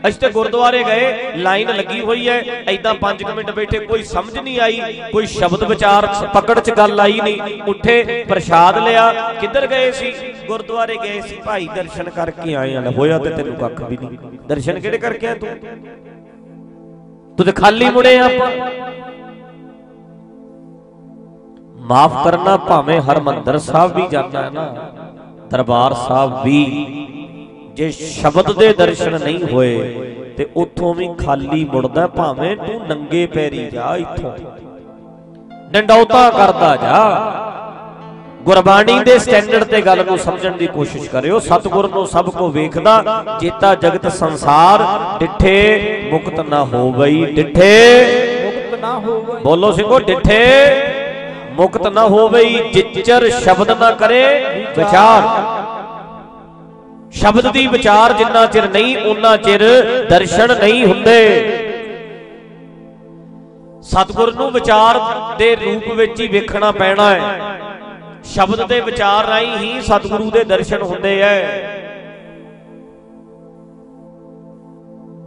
ਅਸੀਂ ਤੇ ਗੁਰਦੁਆਰੇ ਗਏ, ਲਾਈਨ ਲੱਗੀ ਹੋਈ ਹੈ ਐਦਾਂ 5 ਮਿੰਟ ਬੈਠੇ, ਕੋਈ ਸਮਝ ਨਹੀਂ ਆਈ, ਕੋਈ ਸ਼ਬਦ ਵਿਚਾਰ ਪਕੜ ਚ ਗੱਲ ਆਈ ਨਹੀਂ। ਉੱਠੇ, ਪ੍ਰਸ਼ਾਦ ਲਿਆ, ਕਿੱਧਰ ਗਏ ਸੀ? ਗੁਰਦੁਆਰੇ ਗਏ ਸੀ, ਭਾਈ ਦਰਸ਼ਨ ਕਰਕੇ ਆਏ ਆ ਹੋਇਆ ਤੇ ਤੈਨੂੰ ਕੱਖ ਵੀ ਨਹੀਂ। ਦਰਸ਼ਨ ਕਿਹੜੇ ਕਰਕੇ ਆ ਤੂੰ? ਤੂੰ ਤੇ ਖਾਲੀ ਮੁੜੇ ਆ ਆਪਾਂ। ਮਾਫ ਕਰਨਾ ਭਾਵੇਂ ਹਰਮੰਦਰ ਸਾਹਿਬ ਵੀ ਜਾਂਦਾ ਹੈ ਨਾ, ਦਰਬਾਰ ਸਾਹਿਬ ਵੀ ਜੇ ਸ਼ਬਦ ਦੇ ਦਰਸ਼ਨ ਨਹੀਂ ਹੋਏ, ਤੇ ਉੱਥੋਂ ਵੀ ਖਾਲੀ ਮੁੜਦਾ, ਭਾਵੇਂ ਤੂੰ ਨੰਗੇ ਪੈਰੀ ਜਾ ਇੱਥੋਂ। ਡੰਡੌਤਾ ਕਰਦਾ ਜਾ। ਗੁਰਬਾਣੀ ਦੇ ਸਟੈਂਡਰਡ ਤੇ ਗੱਲ ਨੂੰ ਸਮਝਣ ਦੀ ਕੋਸ਼ਿਸ਼ ਕਰਿਓ। ਸਤਿਗੁਰ ਨੂੰ ਸਭ ਕੋ ਵੇਖਦਾ, ਜੇਤਾ ਜਗਤ ਸੰਸਾਰ, ਡਿਠੇ ਮੁਕਤ ਨਾ ਹੋਵਈ, ਡਿਠੇ ਮੁਕਤ ਨਾ ਹੋਵੇ ਬੋਲੋ ਸਿੰਘੋ, ਡਿਠੇ ਮੁਕਤ ਨਾ ਹੋਵਈ, ਜਿਚਰ ਸ਼ਬਦ ਨਾ ਕਰੇ, ਵਿਚਾਰ। ਸ਼ਬਦ ਦੀ ਵਿਚਾਰ ਜਿੰਨਾ ਚਿਰ ਨਹੀਂ ਉਹਨਾਂ ਚਿਰ ਦਰਸ਼ਨ ਨਹੀਂ ਹੁੰਦੇ। ਸਤਿਗੁਰ ਨੂੰ ਵਿਚਾਰ ਦੇ ਰੂਪ ਵਿੱਚ ਹੀ ਵੇਖਣਾ ਪੈਣਾ ਹੈ। ਸ਼ਬਦ ਦੇ ਵਿਚਾਰ ਰਾਹੀਂ ਹੀ ਸਤਿਗੁਰੂ ਦੇ ਦਰਸ਼ਨ ਹੁੰਦੇ ਐ।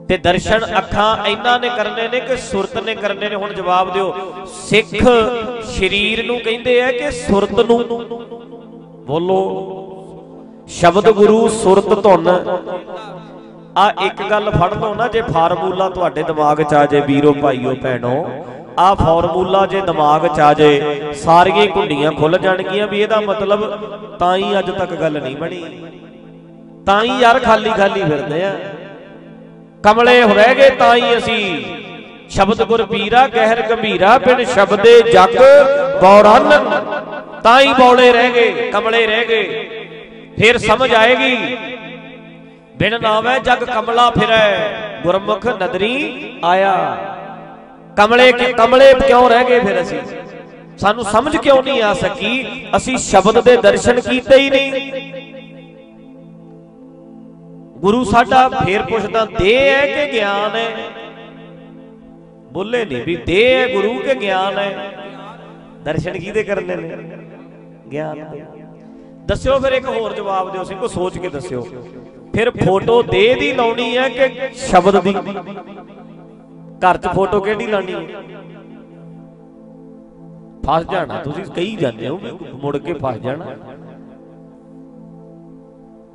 ਤੇ ਦਰਸ਼ਨ ਅੱਖਾਂ ਇਹਨਾਂ ਨੇ ਕਰਨੇ ਨੇ ਕਿ ਸੁਰਤ ਨੇ ਕਰਨੇ ਨੇ? ਹੁਣ ਜਵਾਬ ਦਿਓ। ਸਿੱਖ ਸਰੀਰ ਨੂੰ ਕਹਿੰਦੇ ਆ ਕਿ ਸੁਰਤ ਨੂੰ ਬੋਲੋ। ਸ਼ਬਦ ਗੁਰੂ ਸੁਰਤ ਧੁਨ। ਆ ਇੱਕ ਗੱਲ ਫੜ ਲਓ ਨਾ, ਜੇ ਫਾਰਮੂਲਾ ਤੁਹਾਡੇ ਦਿਮਾਗ 'ਚ ਆ ਜੇ ਵੀਰੋ, ਭਾਈਓ, ਭੈਣੋ, ਆ ਫਾਰਮੂਲਾ ਜੇ ਦਿਮਾਗ 'ਚ ਆ ਜੇ, ਸਾਰੀਆਂ ਕੁੰਡੀਆਂ ਖੁੱਲ ਜਾਣਗੀਆਂ ਵੀ ਇਹਦਾ ਮਤਲਬ ਤਾਂ ਹੀ ਅੱਜ ਤੱਕ ਗੱਲ ਨਹੀਂ ਬਣੀ। ਤਾਂ ਹੀ ਯਾਰ ਖਾਲੀ ਖਾਲੀ ਫਿਰਦੇ ਆ। ਕਮਲੇ ਹੋ ਰਹਿ ਗਏ, ਤਾਂ ਹੀ ਅਸੀਂ ਸ਼ਬਦ ਗੁਰ ਪੀਰਾ, ਗਹਿਰ ਗੰਭੀਰਾ, ਬਿਨ ਸ਼ਬਦੇ ਜਗ ਬੌੜਨ ਤਾਂ ਹੀ ਬੌਲੇ ਰਹਿ ਗਏ, ਕਮਲੇ ਰਹਿ ਗਏ। ਫਿਰ ਸਮਝ ਆਏਗੀ। ਬਿਨ ਨਾਮੈ ਜਗ ਕਮਲਾ ਫਿਰੈ, ਗੁਰਮੁਖ ਨਦਰੀ ਆਇਆ। ਕਮਲੇ ਕਮਲੇ ਕਿਉਂ ਰਹਿ ਗਏ ਫਿਰ ਅਸੀਂ? ਸਾਨੂੰ ਸਮਝ ਕਿਉਂ ਨਹੀਂ ਆ ਸਕੀ? ਅਸੀਂ ਸ਼ਬਦ ਦੇ ਦਰਸ਼ਨ ਕੀਤੇ ਹੀ ਨਹੀਂ। ਗੁਰੂ ਸਾਡਾ ਫੇਰ ਪੁੱਛਦਾ, ਦੇ ਹੈ ਕਿ ਗਿਆਨ ਹੈ ਬੋਲੇ ਨਹੀਂ ਵੀ ਦੇ ਹੈ ਗੁਰੂ ਕਿ ਗਿਆਨ ਹੈ ਦਰਸ਼ਨ ਕਿਹਦੇ ਕਰਨੇ ਨੇ? ਗਿਆਨ ਦੇ। ਦੱਸਿਓ ਫਿਰ ਇੱਕ ਹੋਰ ਜਵਾਬ ਦਿਓ, ਸਿੰਘ ਕੋ ਸੋਚ ਕੇ ਦੱਸਿਓ। ਫਿਰ ਫੋਟੋ ਦੇ ਦੀ ਲਾਉਣੀ ਹੈ ਕਿ ਸ਼ਬਦ ਦੀ? ਘਰ 'ਚ ਫੋਟੋ ਕਿਹੜੀ ਲਾਣੀ ਹੈ? ਫਸ ਜਾਣਾ, ਤੁਸੀਂ ਕਹੀ ਜਾਂਦੇ ਹੋ ਮੁੜ ਕੇ ਫਸ ਜਾਣਾ।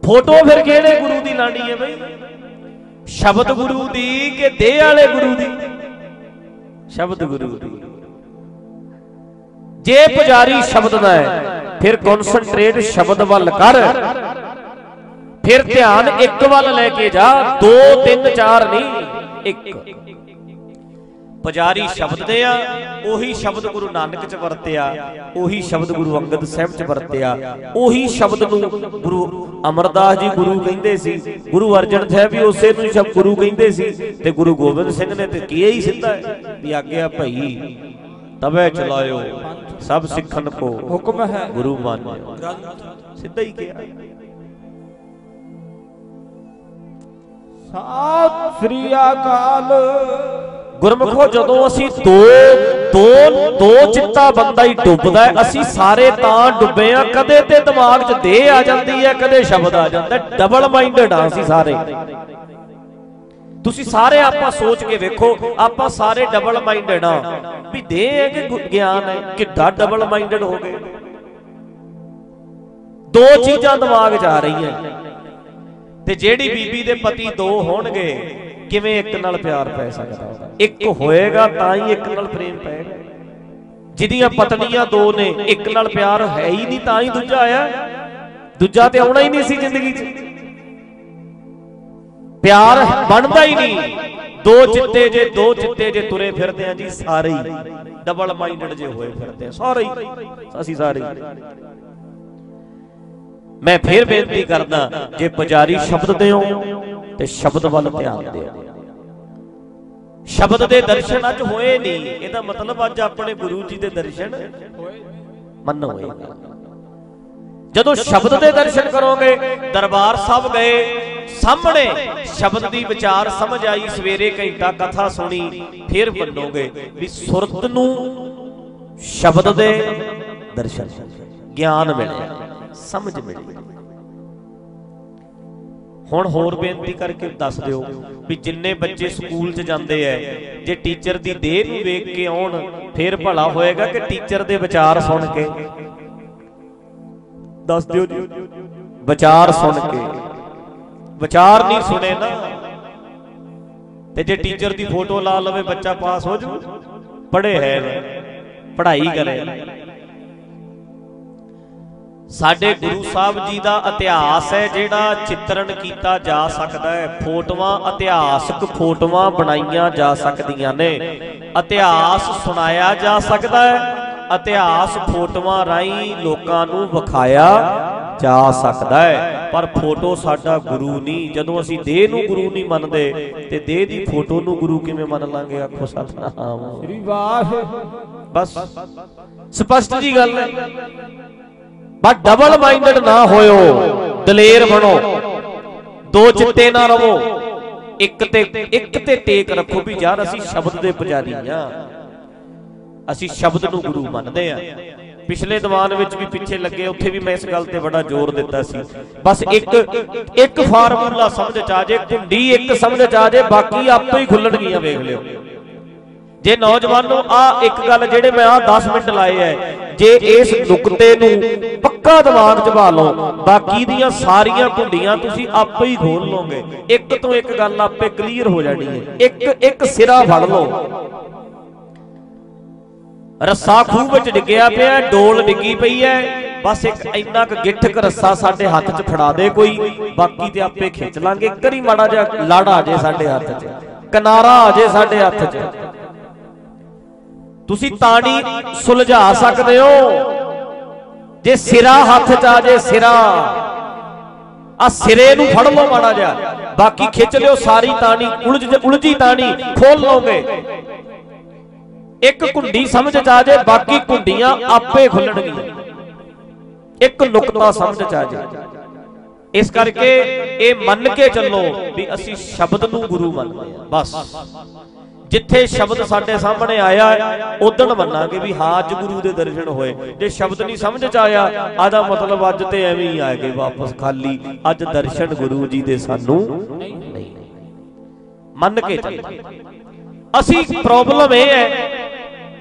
ਫੋਟੋ ਫਿਰ ਕਿਹੜੇ ਗੁਰੂ ਦੀ ਲਾਣੀ ਹੈ ਬਈ? ਸ਼ਬਦ ਗੁਰੂ ਦੀ ਕਿ ਦੇਹ ਵਾਲੇ ਗੁਰੂ ਦੀ? ਸ਼ਬਦ ਗੁਰੂ ਦੀ। ਜੇ ਪੁਜਾਰੀ ਸ਼ਬਦ ਦਾ ਹੈ ਫਿਰ ਕਨਸੈਂਟਰੇਟ ਸ਼ਬਦ ਵੱਲ ਕਰ। ਫਿਰ ਧਿਆਨ ਇੱਕ ਵੱਲ ਲੈ ਕੇ ਜਾ 2 3 4 ਨਹੀਂ, ਇੱਕ। ਪੁਜਾਰੀ ਸ਼ਬਦ ਦੇ ਆ, ਉਹੀ ਸ਼ਬਦ ਗੁਰੂ ਨਾਨਕ ਚ ਵਰਤਿਆ, ਉਹੀ ਸ਼ਬਦ ਗੁਰੂ ਅੰਗਦ ਸਾਹਿਬ ਚ ਵਰਤਿਆ, ਉਹੀ ਸ਼ਬਦ ਨੂੰ ਗੁਰੂ ਅਮਰਦਾਸ ਜੀ ਗੁਰੂ ਕਹਿੰਦੇ ਸੀ, ਗੁਰੂ ਅਰਜਨ ਸਾਹਿਬ ਵੀ ਉਸੇ ਨੂੰ ਸ਼ਬਦ ਗੁਰੂ ਕਹਿੰਦੇ ਸੀ, ਤੇ ਗੁਰੂ ਗੋਬਿੰਦ ਸਿੰਘ ਨੇ ਤੇ ਕੀਆ ਹੀ ਸਿੱਧਾ ਵੀ ਆਗਿਆ ਭਈ ਤਵੇ ਚਲਾਇਓ ਸਭ ਸਿੱਖਣ ਕੋ ਹੁਕਮ ਹੈ। ਗੁਰੂ ਮਾਨਿਓ। ਸਿੱਧਾ ਹੀ ਕਿਹਾ। ਸਤਿ ਸ੍ਰੀ ਅਕਾਲ। ਗੁਰਮੁਖੋ ਜਦੋਂ ਅਸੀਂ ਦੋ ਦੋ ਦੋ ਚਿੱਤਾ ਬੰਦਾ ਹੀ ਡੁੱਬਦਾ ਹੈ ਅਸੀਂ ਸਾਰੇ ਤਾਂ ਡੁੱਬੇ ਆ ਕਦੇ ਤੇ ਦਿਮਾਗ 'ਚ ਦੇਹ ਆ ਜਾਂਦੀ ਹੈ ਕਦੇ ਸ਼ਬਦ ਆ ਜਾਂਦਾ ਡਬਲ ਮਾਈਂਡਡ ਆ ਅਸੀਂ ਸਾਰੇ। ਤੁਸੀਂ ਸਾਰੇ ਆਪਾਂ ਸੋਚ ਕੇ ਵੇਖੋ, ਆਪਾਂ ਸਾਰੇ ਡਬਲ ਮਾਈਂਡਡ ਆ। ਵੀ ਦੇਹ ਹੈ ਕਿ ਗਿਆਨ ਹੈ? ਕਿੱਡਾ ਡਬਲ ਮਾਈਂਡਡ ਹੋ ਗਏ? ਦੋ ਚੀਜ਼ਾਂ ਦਿਮਾਗ 'ਚ ਆ ਰਹੀਆਂ। ਤੇ ਜਿਹੜੀ ਬੀਬੀ ਦੇ ਪਤੀ ਦੋ ਹੋਣਗੇ, ਕਿਵੇਂ ਇੱਕ ਨਾਲ ਪਿਆਰ ਪੈ ਸਕਦਾ? ਇੱਕ ਹੋਏਗਾ, ਤਾਂ ਹੀ ਇੱਕ ਨਾਲ ਪ੍ਰੇਮ ਪਏਗਾ ਜਿਹਦੀਆਂ ਪਤਨੀਆਂ ਦੋ ਨੇ, ਇੱਕ ਨਾਲ ਪਿਆਰ ਹੈ ਹੀ ਨਹੀਂ, ਤਾਂ ਹੀ ਦੂਜਾ ਆਇਆ। ਦੂਜਾ ਤੇ ਆਉਣਾ ਹੀ ਨਹੀਂ ਸੀ ਜ਼ਿੰਦਗੀ 'ਚ। ਪਿਆਰ ਬਣਦਾ ਹੀ ਨਹੀਂ। ਦੋ ਚਿੱਤੇ ਜੇ, ਦੋ ਚਿੱਤੇ ਜੇ ਤੁਰੇ ਫਿਰਦੇ ਆ ਜੀ, ਸਾਰੇ ਹੀ ਡਬਲ ਮਾਈਂਡਡ ਜੇ ਹੋਏ ਫਿਰਦੇ ਆ, ਸਾਰੇ ਹੀ। ਅਸੀਂ ਸਾਰੇ ਮੈਂ ਫੇਰ ਬੇਨਤੀ ਕਰਦਾ, ਜੇ ਪੁਜਾਰੀ ਸ਼ਬਦ ਦਿਓ, ਤੇ ਸ਼ਬਦ ਵੱਲ ਧਿਆਨ ਦਿਓ। ਸ਼ਬਦ ਦੇ ਦਰਸ਼ਨ ਅੱਜ ਹੋਏ ਨਹੀਂ। ਇਹਦਾ ਮਤਲਬ ਅੱਜ ਆਪਣੇ ਗੁਰੂ ਜੀ ਦੇ ਦਰਸ਼ਨ ਮੰਨੋ ਹੋਏਗਾ ਜਦੋਂ ਸ਼ਬਦ ਦੇ ਦਰਸ਼ਨ ਕਰੋਗੇ, ਦਰਬਾਰ ਸਾਹਿਬ ਗਏ ਸਾਹਮਣੇ ਸ਼ਬਦ ਦੀ ਵਿਚਾਰ ਸਮਝ ਆਈ, ਸਵੇਰੇ ਘੰਟਾ ਕਥਾ ਸੁਣੀ, ਫਿਰ ਮੰਨੋਗੇ ਵੀ ਸੁਰਤ ਨੂੰ ਸ਼ਬਦ ਦੇ ਦਰਸ਼ਨ, ਗਿਆਨ ਮਿਲਿਆ, ਸਮਝ ਮਿਲੀ। ਹੁਣ ਹੋਰ ਬੇਨਤੀ ਕਰਕੇ ਦੱਸ ਦਿਓ ਵੀ ਜਿੰਨੇ ਬੱਚੇ ਸਕੂਲ 'ਚ ਜਾਂਦੇ ਐ, ਜੇ ਟੀਚਰ ਦੀ ਦੇਹ ਨੂੰ ਵੇਖ ਕੇ ਆਉਣ, ਫਿਰ ਭਲਾ ਹੋਏਗਾ ਕਿ ਟੀਚਰ ਦੇ ਵਿਚਾਰ ਸੁਣ ਕੇ? ਦੱਸ ਦਿਓ ਜੀ। ਵਿਚਾਰ ਸੁਣ ਕੇ। ਵਿਚਾਰ ਨਹੀਂ ਸੁਣੇ ਨਾ। ਤੇ ਜੇ ਟੀਚਰ ਦੀ ਫੋਟੋ ਲਾ ਲਵੇ, ਬੱਚਾ ਪਾਸ ਹੋ ਜੂ ਪੜੇ ਹੈ ਪੜ੍ਹਾਈ ਕਰੇ। ਸਾਡੇ ਗੁਰੂ ਸਾਹਿਬ ਜੀ ਦਾ ਇਤਿਹਾਸ ਹੈ ਜਿਹੜਾ ਚਿੱਤਰਣ ਕੀਤਾ ਜਾ ਸਕਦਾ ਹੈ। ਫੋਟੋਆਂ, ਇਤਿਹਾਸਕ ਫੋਟੋਆਂ ਬਣਾਈਆਂ ਜਾ ਸਕਦੀਆਂ ਨੇ। ਇਤਿਹਾਸ ਸੁਣਾਇਆ ਜਾ ਸਕਦਾ ਹੈ। ਇਤਿਹਾਸ ਫੋਟੋਆਂ ਰਾਹੀਂ ਲੋਕਾਂ ਨੂੰ ਵਿਖਾਇਆ ਜਾ ਸਕਦਾ ਹੈ। ਪਰ ਫੋਟੋ ਸਾਡਾ ਗੁਰੂ ਨਹੀਂ। ਜਦੋਂ ਅਸੀਂ ਦੇਹ ਨੂੰ ਗੁਰੂ ਨਹੀਂ ਮੰਨਦੇ ਤੇ ਦੇਹ ਦੀ ਫੋਟੋ ਨੂੰ ਗੁਰੂ ਕਿਵੇਂ ਮੰਨ ਲਾਂਗੇ? ਆਖੋ ਸਤਨਾਮ। ਸ੍ਰੀ ਵਾਹ ਬਸ। ਸਪਸ਼ਟ ਜੀ ਗੱਲ ਹੈ। ਬਸ ਡਬਲ ਮਾਈਂਡਡ ਨਾ ਹੋਇਓ। ਦਲੇਰ ਬਣੋ। ਦੋ ਚਿੱਤੇ ਨਾ ਰਵੋ। ਇੱਕ ਤੇ ਇੱਕ ਤੇ ਟੇਕ ਰੱਖੋ ਵੀ ਯਾਰ ਅਸੀਂ ਸ਼ਬਦ ਦੇ ਪੁਜਾਰੀ ਆ ਅਸੀਂ ਸ਼ਬਦ ਨੂੰ ਗੁਰੂ ਮੰਨਦੇ ਆ ਪਿਛਲੇ ਦੀਵਾਨ ਵਿੱਚ ਵੀ ਪਿੱਛੇ ਲੱਗੇ, ਉੱਥੇ ਵੀ ਮੈਂ ਇਸ ਗੱਲ ਤੇ ਬੜਾ ਜ਼ੋਰ ਦਿੱਤਾ ਸੀ। ਬਸ ਇੱਕ ਇੱਕ ਫਾਰਮੂਲਾ ਸਮਝ ਚ ਆ ਜੇ ਕੁੰਡੀ ਇੱਕ ਸਮਝ ਚ ਆ ਜੇ, ਬਾਕੀ ਆਪੇ ਹੀ ਖੁੱਲਣਗੀਆਂ ਵੇਖ ਲਿਓ। ਜੇ ਨੌਜਵਾਨੋ ਆ ਇੱਕ ਗੱਲ ਜਿਹੜੇ ਮੈਂ ਆ 10 ਮਿੰਟ ਲਾਏ ਐ, ਜੇ ਇਸ ਨੁਕਤੇ ਨੂੰ ਪੱਕਾ ਦਿਮਾਗ 'ਚ ਪਾ ਲਓ ਬਾਕੀ ਦੀਆਂ ਸਾਰੀਆਂ ਕੁੰਡੀਆਂ ਤੁਸੀਂ ਆਪੇ ਹੀ ਖੋਲ ਲਓਗੇ। ਇੱਕ ਤੋਂ ਇੱਕ ਗੱਲ ਆਪੇ ਕਲੀਅਰ ਹੋ ਜਾਣੀ ਹੈ ਇੱਕ ਇੱਕ ਸਿਰਾ ਫੜ ਲਓ। ਰੱਸਾ ਖੂਹ ਵਿੱਚ ਡਿੱਗਿਆ ਪਿਆ, ਡੋਲ ਡਿੱਗੀ ਪਈ ਐ। ਬਸ ਇੱਕ ਇੰਨਾ ਕੁ ਗਿੱਠਕ ਰੱਸਾ ਸਾਡੇ ਹੱਥ 'ਚ ਫੜਾ ਦੇ ਕੋਈ। ਬਾਕੀ ਤੇ ਆਪੇ ਖਿੱਚ ਲਾਂਗੇ। ਕਰੀ ਮਾੜਾ ਜਿਹਾ ਲੜ ਆ ਜੇ ਸਾਡੇ ਹੱਥ 'ਚ। ਕਿਨਾਰਾ ਆ ਜੇ ਸਾਡੇ ਹੱਥ 'ਚ। ਤੁਸੀਂ ਤਾਣੀ ਸੁਲਝਾ ਸਕਦੇ ਹੋ। ਜੇ ਸਿਰਾ ਹੱਥ 'ਚ ਆ ਜੇ ਸਿਰਾ। ਆ ਸਿਰੇ ਨੂੰ ਫੜ ਲਓ ਮਾੜਾ ਜਿਹਾ। ਬਾਕੀ ਖਿੱਚ ਲਿਓ ਸਾਰੀ ਤਾਣੀ ਉਲਝ ਉਲਝੀ ਤਾਣੀ ਖੋਲ ਲਓਗੇ। ਇੱਕ ਕੁੰਡੀ ਸਮਝ ਚ ਆ ਜੇ, ਬਾਕੀ ਕੁੰਡੀਆਂ ਆਪੇ ਖੁੱਲਣਗੀਆਂ। ਇੱਕ ਨੁਕਤਾ ਸਮਝ ਚ ਆ ਜੇ। ਇਸ ਕਰਕੇ ਇਹ ਮੰਨ ਕੇ ਚੱਲੋ ਵੀ ਅਸੀਂ ਸ਼ਬਦ ਨੂੰ ਗੁਰੂ ਮੰਨਦੇ ਹਾਂ। ਬਸ। ਜਿੱਥੇ ਸ਼ਬਦ ਸਾਡੇ ਸਾਹਮਣੇ ਆਇਆ ਉਦਣ ਮੰਨਾਂਗੇ ਵੀ ਹਾਂ, ਅੱਜ ਗੁਰੂ ਦੇ ਦਰਸ਼ਨ ਹੋਏ। ਜੇ ਸ਼ਬਦ ਨਹੀਂ ਸਮਝ ਚ ਆਇਆ, ਆਦਾ ਮਤਲਬ ਅੱਜ ਤੇ ਐਵੇਂ ਹੀ ਆ ਗਏ ਵਾਪਸ ਖਾਲੀ। ਅੱਜ ਦਰਸ਼ਨ ਗੁਰੂ ਜੀ ਦੇ ਸਾਨੂੰ ਨਹੀਂ। ਮੰਨ ਕੇ ਚੱਲੋ। ਅਸੀਂ ਪ੍ਰੋਬਲਮ ਇਹ ਹੈ,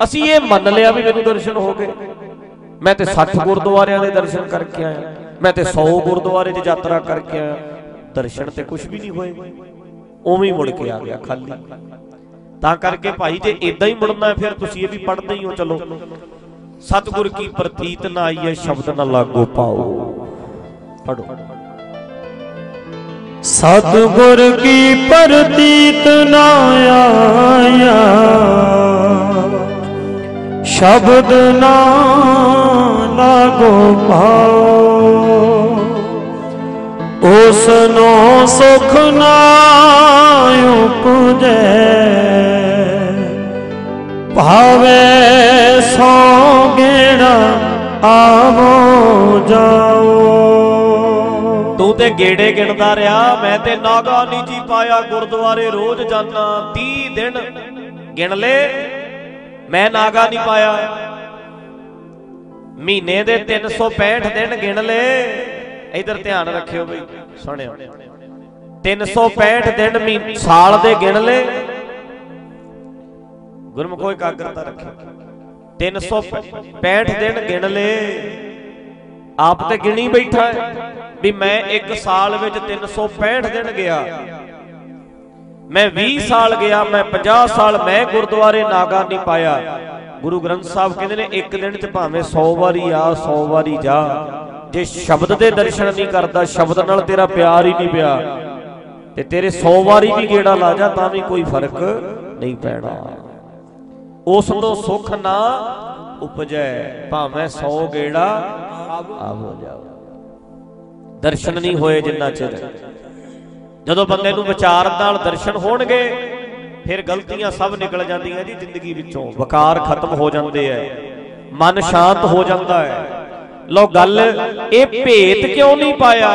ਅਸੀਂ ਇਹ ਮੰਨ ਲਿਆ ਵੀ ਮੈਨੂੰ ਦਰਸ਼ਨ ਹੋ ਗਏ। ਮੈਂ ਤੇ 60 ਗੁਰਦੁਆਰਿਆਂ ਦੇ ਦਰਸ਼ਨ ਕਰਕੇ ਆਇਆ। ਮੈਂ ਤੇ 100 ਗੁਰਦੁਆਰੇ 'ਚ ਯਾਤਰਾ ਕਰਕੇ ਆਇਆ। ਦਰਸ਼ਨ ਤੇ ਕੁਝ ਵੀ ਨਹੀਂ ਹੋਏ। ਉਵੇਂ ਮੁੜ ਕੇ ਆ ਗਿਆ ਖਾਲੀ। ਤਾਂ ਕਰਕੇ ਭਾਈ ਜੇ ਇਦਾਂ ਹੀ ਮੁੜਨਾ ਫਿਰ ਤੁਸੀਂ ਇਹ ਵੀ ਪੜ੍ਹਦੇ ਹੀ ਹੋ, ਚਲੋ। ਸਤਿਗੁਰ ਕੀ ਪ੍ਰਤੀਤ ਨਾ ਆਈਏ, ਸ਼ਬਦ ਨਾ ਲਾਗੋ ਪਾਓ। ਪੜੋ ਸਤਿਗੁਰ ਕੀ ਪ੍ਰਤੀਤ ਨਾ ਆਇਆ। ਸ਼ਬਦ ਨਾ ਲਾਗੋ ਪਾਓ। ਉਸ ਨੂੰ ਸੁਖ ਨਾ ਉਪਜੈ। ਭਾਵੇ ਸੋ ਗੇੜਾ ਆਵੋ ਜਾਓ। ਤੂੰ ਤੇ ਗੇੜੇ ਗਿਣਦਾ ਰਿਹਾ, ਮੈਂ ਤੇ ਨਾਗਾ ਨਹੀਂ ਜੀ ਪਾਇਆ, ਗੁਰਦੁਆਰੇ ਰੋਜ਼ ਜਾਣਾ 30 ਦਿਨ ਗਿਣ ਲੈ, ਮੈਂ ਨਾਗਾ ਨਹੀਂ ਪਾਇਆ। ਮਹੀਨੇ ਦੇ 365 ਦਿਨ ਗਿਣ ਲੈ। ਇਧਰ ਧਿਆਨ ਰੱਖਿਓ ਬਈ, ਸੁਣਿਓ। 365 ਦਿਨ ਮਹੀਨੇ ਸਾਲ ਦੇ ਗਿਣ ਲੈ। ਗੁਰਮੁਖੋ ਇਕਾਗਰਤਾ ਰੱਖਿਓ। 365 ਦਿਨ ਗਿਣ ਲੈ। ਆਪ ਤੇ ਗਿਣੀ ਬੈਠਾ ਹੈ ਵੀ ਮੈਂ ਇੱਕ ਸਾਲ ਵਿੱਚ 365 ਦਿਨ ਗਿਆ। ਮੈਂ 20 ਸਾਲ ਗਿਆ, ਮੈਂ 50 ਸਾਲ ਮੈਂ ਗੁਰਦੁਆਰੇ ਨਾਗਾ ਨਹੀਂ ਪਾਇਆ। ਗੁਰੂ ਗ੍ਰੰਥ ਸਾਹਿਬ ਕਹਿੰਦੇ ਨੇ, ਇੱਕ ਦਿਨ 'ਚ ਭਾਵੇਂ 100 ਵਾਰੀ ਆ 100 ਵਾਰੀ ਜਾ। ਜੇ ਸ਼ਬਦ ਦੇ ਦਰਸ਼ਨ ਨਹੀਂ ਕਰਦਾ, ਸ਼ਬਦ ਨਾਲ ਤੇਰਾ ਪਿਆਰ ਹੀ ਨਹੀਂ ਪਿਆ। ਤੇ ਤੇਰੇ 100 ਵਾਰੀ ਵੀ ਗੇੜਾ ਲਾ ਜਾ, ਤਾਂ ਵੀ ਕੋਈ ਫ਼ਰਕ ਨਹੀਂ ਪੈਣਾ। ਉਸ ਤੋਂ ਸੁਖ ਨਾ ਉਪਜੈ, ਭਾਵੇਂ 100 ਗੇੜਾ ਆਵੋ ਜਾਓ ਦਰਸ਼ਨ ਨਹੀਂ ਹੋਏ ਜਿੰਨਾ ਚਿਰ। ਜਦੋਂ ਬੰਦੇ ਨੂੰ ਵਿਚਾਰ ਨਾਲ ਦਰਸ਼ਨ ਹੋਣਗੇ, ਫਿਰ ਗਲਤੀਆਂ ਸਭ ਨਿਕਲ ਜਾਂਦੀਆਂ ਜੀ ਜ਼ਿੰਦਗੀ ਵਿੱਚੋਂ। ਵਕਾਰ ਖਤਮ ਹੋ ਜਾਂਦੇ ਐ। ਮਨ ਸ਼ਾਂਤ ਹੋ ਜਾਂਦਾ ਹੈ ਲੋ ਗੱਲ, ਇਹ ਭੇਤ ਕਿਉਂ ਨਹੀਂ ਪਾਇਆ?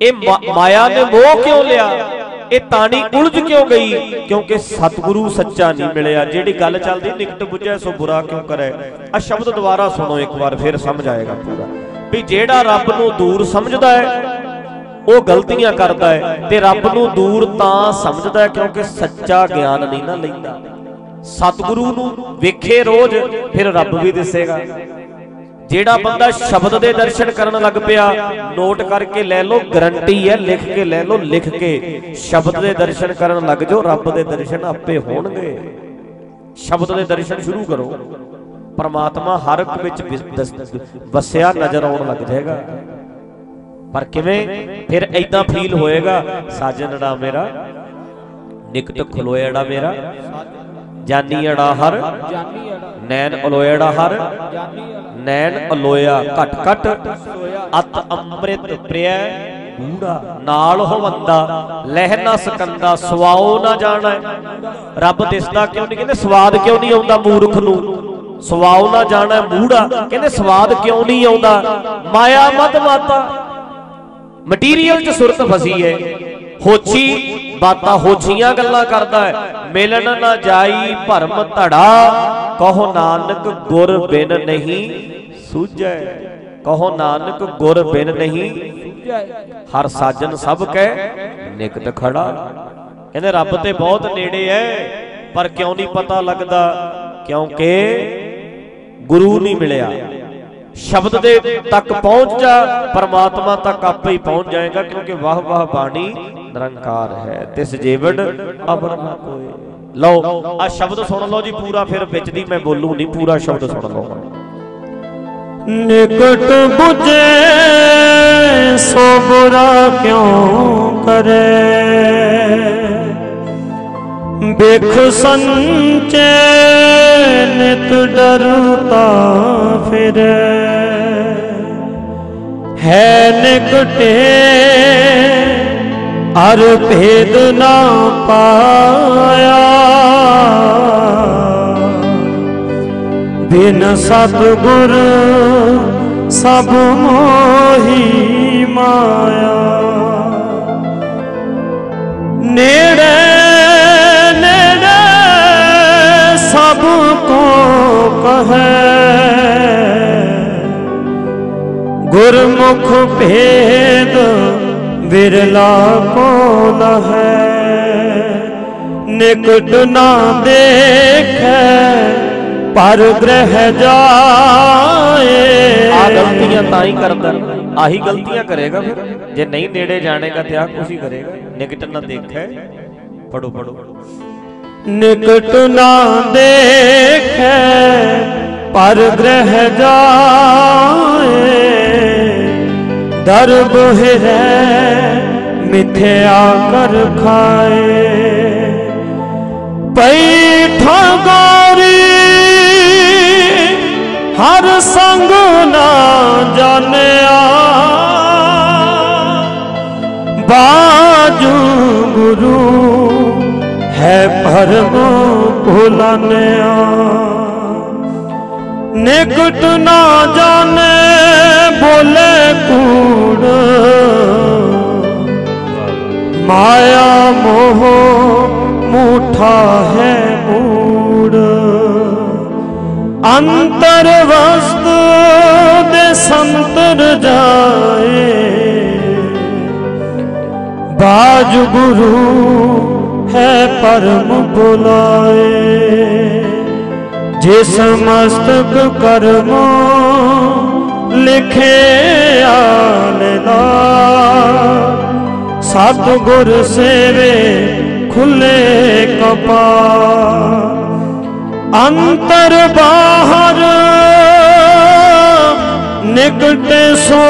ਇਹ ਮਾਇਆ ਨੇ ਮੋਹ ਕਿਉਂ ਲਿਆ? ਇਹ ਤਾਣੀ ਉਲਝ ਕਿਉਂ ਗਈ? ਕਿਉਂਕਿ ਸਤਿਗੁਰੂ ਸੱਚਾ ਨਹੀਂ ਮਿਲਿਆ। ਜਿਹੜੀ ਗੱਲ ਚੱਲਦੀ, ਨਿਕਟ ਬੁੱਝੈ ਸੋ ਬੁਰਾ ਕਿਉਂ ਕਰੇ? ਆ ਸ਼ਬਦ ਦੁਬਾਰਾ ਸੁਣੋ ਇੱਕ ਵਾਰ, ਫਿਰ ਸਮਝ ਆਏਗਾ ਪੂਰਾ। ਵੀ ਜਿਹੜਾ ਰੱਬ ਨੂੰ ਦੂਰ ਸਮਝਦਾ ਹੈ, ਉਹ ਗਲਤੀਆਂ ਕਰਦਾ ਹੈ। ਤੇ ਰੱਬ ਨੂੰ ਦੂਰ ਤਾਂ ਸਮਝਦਾ ਕਿਉਂਕਿ ਸੱਚਾ ਗਿਆਨ ਨਹੀਂ ਨਾ ਲੈਂਦਾ। ਸਤਿਗੁਰੂ ਨੂੰ ਵੇਖੇ ਰੋਜ਼, ਫਿਰ ਰੱਬ ਵੀ ਦਿਸੇਗਾ। ਜਿਹੜਾ ਬੰਦਾ ਸ਼ਬਦ ਦੇ ਦਰਸ਼ਨ ਕਰਨ ਲੱਗ ਪਿਆ, ਨੋਟ ਕਰਕੇ ਲੈ ਲਓ, ਗਰੰਟੀ ਹੈ, ਲਿਖ ਕੇ ਲੈ ਲਓ, ਲਿਖ ਕੇ ਸ਼ਬਦ ਦੇ ਦਰਸ਼ਨ ਕਰਨ ਲੱਗ ਜਾਓ, ਰੱਬ ਦੇ ਦਰਸ਼ਨ ਆਪੇ ਹੋਣਗੇ। ਸ਼ਬਦ ਦੇ ਦਰਸ਼ਨ ਸ਼ੁਰੂ ਕਰੋ। ਪਰਮਾਤਮਾ ਹਰ ਇੱਕ ਵਿੱਚ ਵਸਿਆ ਨਜ਼ਰ ਆਉਣ ਲੱਗ ਜਾਏਗਾ। ਪਰ ਕਿਵੇਂ? ਫਿਰ ਐਦਾਂ ਫੀਲ ਹੋਏਗਾ ਸਾਜਣੜਾ ਮੇਰਾ, ਨਿਕਟ ਖਲੋਇੜਾ ਮੇਰਾ। ਜਾਨੀ ਅੜਾ ਹਰ, ਨੈਣ ਅਲੋਇੜਾ ਹਰ, ਨੈਣ ਅਲੋਇਆ ਘਟ ਘਟ, ਅਤ ਅੰਮ੍ਰਿਤ ਪ੍ਰਿਆ, ਗੂੜਾ ਨਾਲ ਹੋਵੰਦਾ, ਲਹਿ ਨਾ ਸਕੰਦਾ ਸਵਾਓ ਨਾ ਜਾਣਾ। ਰੱਬ ਦਿਸਦਾ ਕਿਉਂ ਨਹੀਂ? ਕਹਿੰਦੇ ਸਵਾਦ ਕਿਉਂ ਨਹੀਂ ਆਉਂਦਾ ਮੂਰਖ ਨੂੰ? ਸਵਾਉ ਨਾ ਜਾਣਾ ਮੂੜਾ ਕਹਿੰਦੇ ਸਵਾਦ ਕਿਉਂ ਨਹੀਂ ਆਉਂਦਾ? ਮਾਇਆ ਮਦ ਮਾਤਾ। ਮਟੀਰੀਅਲ 'ਚ ਸੁਰਤ ਫਸੀ ਹੈ। ਹੋਛੀ ਬਾਤਾਂ ਹੋਛੀਆਂ ਗੱਲਾਂ ਕਰਦਾ ਹੈ। ਮਿਲਣ ਨਾ ਜਾਈ ਭਰਮ ਧੜਾ, ਕਹੋ ਨਾਨਕ ਗੁਰ ਬਿਨ ਨਹੀਂ ਸੂਝੈ। ਕਹੋ ਨਾਨਕ ਗੁਰ ਬਿਨ ਨਹੀਂ ਹਰ ਸਾਜਨ ਸਭ ਕੈ ਨਿਕਟ ਖੜਾ। ਕਹਿੰਦੇ ਰੱਬ ਤੇ ਬਹੁਤ ਨੇੜੇ ਐ, ਪਰ ਕਿਉਂ ਨਹੀਂ ਪਤਾ ਲੱਗਦਾ? ਕਿਉਂਕਿ ਗੁਰੂ ਨਹੀਂ ਮਿਲਿਆ। ਸ਼ਬਦ ਦੇ ਤੱਕ ਪਹੁੰਚ ਜਾ, ਪਰਮਾਤਮਾ ਤੱਕ ਆਪੇ ਹੀ ਪਹੁੰਚ ਜਾਏਗਾ, ਕਿਉਂਕਿ ਵਾਹ ਵਾਹ ਬਾਣੀ ਨਿਰੰਕਾਰ ਹੈ। ਤਿਸ ਜੀਵੜ ਅਬਰ ਨਾ ਕੋਈ ਲਓ ਆ ਸ਼ਬਦ ਸੁਣ ਲਓ ਜੀ, ਪੂਰਾ ਫਿਰ ਵਿੱਚ ਦੀ ਮੈਂ ਬੋਲੂ ਨਹੀਂ, ਪੂਰਾ ਸ਼ਬਦ ਸੁਣ ਲਓ। ਨਿਕਟ 부ਜੇ ਸੋ ਬੁਰਾ ਕਿਉਂ ਕਰੇ? ਬਿਖ ਸੰਚੇ ਨਿਤ ਡਰਤਾ ਫਿਰੇ। ਹੈ ਨਿਕਟੇ ਅਰ ਭੇਦ ਨਾ ਪਾਇਆ। ਬਿਨ ਸਤਗੁਰ ਸਭ ਮੋਹੀ ਮਾਇਆ। ਨੇੜੇ ਕਹੈ, ਗੁਰਮੁਖ ਭੇਦ ਵਿਰਲਾ ਕੋ ਲਹੈ ਨਿਕਟ ਨਾ ਦੇਖੈ, ਪਰ ਗ੍ਰਹਿ ਜਾਏ। ਆ ਗਲਤੀਆਂ ਤਾਂ ਹੀ ਕਰਦਾ, ਆਹੀ ਗਲਤੀਆਂ ਕਰੇਗਾ ਫਿਰ। ਜੇ ਨਹੀਂ ਨੇੜੇ ਜਾਣੇਗਾ ਤੇ ਆ ਕੁਛ ਹੀ ਕਰੇਗਾ। ਨਿਕਟ ਨਾ ਦੇਖੈ ਪੜੋ ਪੜੋ ਨਿਕਟ ਨਾ ਦੇਖੈ, ਪਰ ਗ੍ਰਹਿ ਜਾਏ। ਦਰਬ ਹੈ ਮਿਥਿਆ ਕਰ ਖਾਏ। ਪਈ ਠਗੋਰੀ ਹਰ ਸੰਗ ਨਾ ਜਾਣਿਆ। ਬਾਜੂ ਗੁਰੂ ਹੈ ਭੁਲਾਨਿਆ। ਨਿਕਟ ਨਾ ਜਾਣੇ, ਬੋਲੇ ਕੂੜ। ਮਾਇਆ ਮੋਹ ਮੂਠਾ ਹੈ ਮੂੜ। ਅੰਤਰ ਵਸਤ ਦੇ ਸੰਤਰ ਜਾਏ। ਬਾਜ ਗੁਰੂ ਹੈ ਪਰਮ ਬੁਲਾਏ। ਜਿਸ ਮਸਤਕ ਕਰਮੋ ਲਿਖੇ ਲੈਦਾ ਸਤ ਗੁਰ ਸੇਵੇ ਖੁੱਲੇ ਕਪਾ। ਅੰਤਰ ਬਾਹਰ ਨਿਕਟ ਸੋ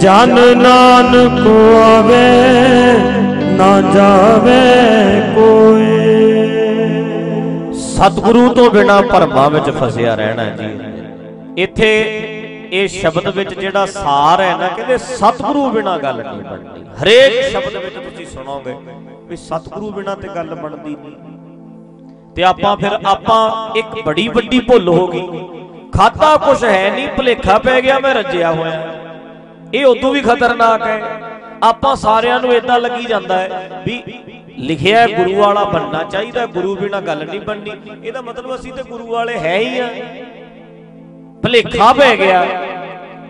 ਜਨ ਨਾਨਕ ਆਵੇ, ਨਾ ਜਾਵੇ ਕੋਈ। ਸਤਿਗੁਰੂ ਤੋਂ ਬਿਨਾ ਭਰਮਾਂ ਵਿੱਚ ਫਸਿਆ ਰਹਿਣਾ ਜੀ। ਇੱਥੇ ਇਹ ਸ਼ਬਦ ਵਿੱਚ ਜਿਹੜਾ ਸਾਰ ਹੈ ਨਾ, ਕਹਿੰਦੇ ਸਤਿਗੁਰੂ ਬਿਨਾ ਗੱਲ ਨਹੀਂ ਬਣਦੀ। ਹਰੇਕ ਸ਼ਬਦ ਵਿੱਚ ਤੁਸੀਂ ਸੁਣੋਗੇ ਵੀ ਸਤਿਗੁਰੂ ਬਿਨਾ ਤੇ ਗੱਲ ਬਣਦੀ ਨਹੀਂ। ਤੇ ਆਪਾਂ ਫਿਰ ਆਪਾਂ ਇੱਕ ਬੜੀ ਵੱਡੀ ਭੁੱਲ ਹੋ ਗਈ। ਖਾਤਾ ਕੁਝ ਹੈ ਨਹੀਂ, ਭੁਲੇਖਾ ਪੈ ਗਿਆ, ਮੈਂ ਰੱਜਿਆ ਹੋਇਆ। ਇਹ ਉਦੋਂ ਵੀ ਖਤਰਨਾਕ ਹੈ। ਆਪਾਂ ਸਾਰਿਆਂ ਨੂੰ ਇਦਾਂ ਲੱਗੀ ਜਾਂਦਾ ਹੈ ਵੀ ਲਿਖਿਆ ਗੁਰੂ ਵਾਲਾ ਬੰਨਣਾ ਚਾਹੀਦਾ, ਗੁਰੂ ਬਿਨਾ ਗੱਲ ਨਹੀਂ ਬਣਨੀ। ਇਹਦਾ ਮਤਲਬ ਅਸੀਂ ਤੇ ਗੁਰੂ ਵਾਲੇ ਹੈ ਹੀ ਆ। ਭਲੇਖਾ ਪੈ ਗਿਆ।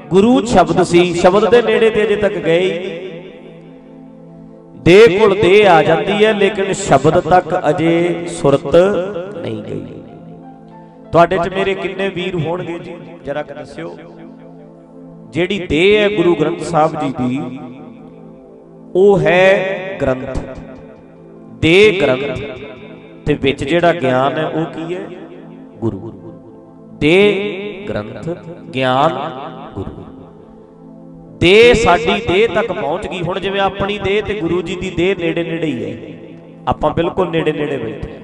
ਗੁਰੂ ਸ਼ਬਦ ਸੀ, ਸ਼ਬਦ ਦੇ ਨੇੜੇ ਤੇ ਅਜੇ ਤੱਕ ਗਏ ਹੀ ਦੇ ਕੋਲ ਦੇ ਆ ਜਾਂਦੀ ਹੈ, ਲੇਕਿਨ ਸ਼ਬਦ ਤੱਕ ਅਜੇ ਸੁਰਤ ਨਹੀਂ ਗਈ। ਤੁਹਾਡੇ ਚ ਮੇਰੇ ਕਿੰਨੇ ਵੀਰ ਹੋਣਗੇ ਜੀ? ਜਰਾ ਦੱਸਿਓ। ਜਿਹੜੀ ਦੇਹ ਹੈ ਗੁਰੂ ਗ੍ਰੰਥ ਸਾਹਿਬ ਜੀ ਦੀ, ਉਹ ਹੈ ਗ੍ਰੰਥ। ਦੇਹ ਗ੍ਰੰਥ ਤੇ ਵਿੱਚ ਜਿਹੜਾ ਗਿਆਨ ਹੈ, ਉਹ ਕੀ ਹੈ? ਗੁਰੂ। ਦੇਹ ਗ੍ਰੰਥ, ਗਿਆਨ, ਗੁਰੂ। ਦੇਹ ਸਾਡੀ ਦੇਹ ਤੱਕ ਪਹੁੰਚ ਗਈ। ਹੁਣ ਜਿਵੇਂ ਆਪਣੀ ਦੇਹ ਤੇ ਗੁਰੂ ਜੀ ਦੀ ਦੇਹ ਨੇੜੇ ਨੇੜੇ ਹੀ ਹੈ। ਆਪਾਂ ਬਿਲਕੁਲ ਨੇੜੇ ਨੇੜੇ ਬੈਠੇ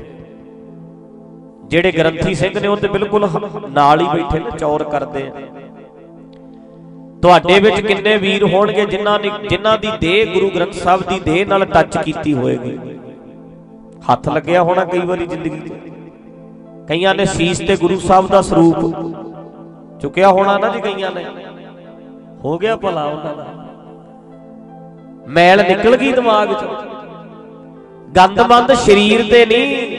ਜਿਹੜੇ ਗ੍ਰੰਥੀ ਸਿੰਘ ਨੇ, ਉਹ ਤੇ ਬਿਲਕੁਲ ਨਾਲ ਹੀ ਬੈਠੇ ਨੇ, ਚੌਰ ਕਰਦੇ ਆ। ਤੁਹਾਡੇ ਵਿੱਚ ਕਿੰਨੇ ਵੀਰ ਹੋਣਗੇ ਜਿਨ੍ਹਾਂ ਨੇ ਜਿਨ੍ਹਾਂ ਦੀ ਦੇਹ ਗੁਰੂ ਗ੍ਰੰਥ ਸਾਹਿਬ ਦੀ ਦੇਹ ਨਾਲ ਟੱਚ ਕੀਤੀ ਹੋਏਗੀ। ਹੱਥ ਲੱਗਿਆ ਹੋਣਾ ਕਈ ਵਾਰੀ ਜ਼ਿੰਦਗੀ 'ਚ। ਕਈਆਂ ਨੇ ਸੀਸ ਤੇ ਗੁਰੂ ਸਾਹਿਬ ਦਾ ਸਰੂਪ ਚੁੱਕਿਆ ਹੋਣਾ ਨਾ ਜੀ ਕਈਆਂ ਨੇ। ਹੋ ਗਿਆ ਭਲਾ ਉਹਨਾਂ ਦਾ। ਮੈਲ ਨਿਕਲ ਗਈ ਦਿਮਾਗ ਚੋਂ। ਗੰਦਮੰਦ ਸਰੀਰ ਤੇ ਨਹੀਂ।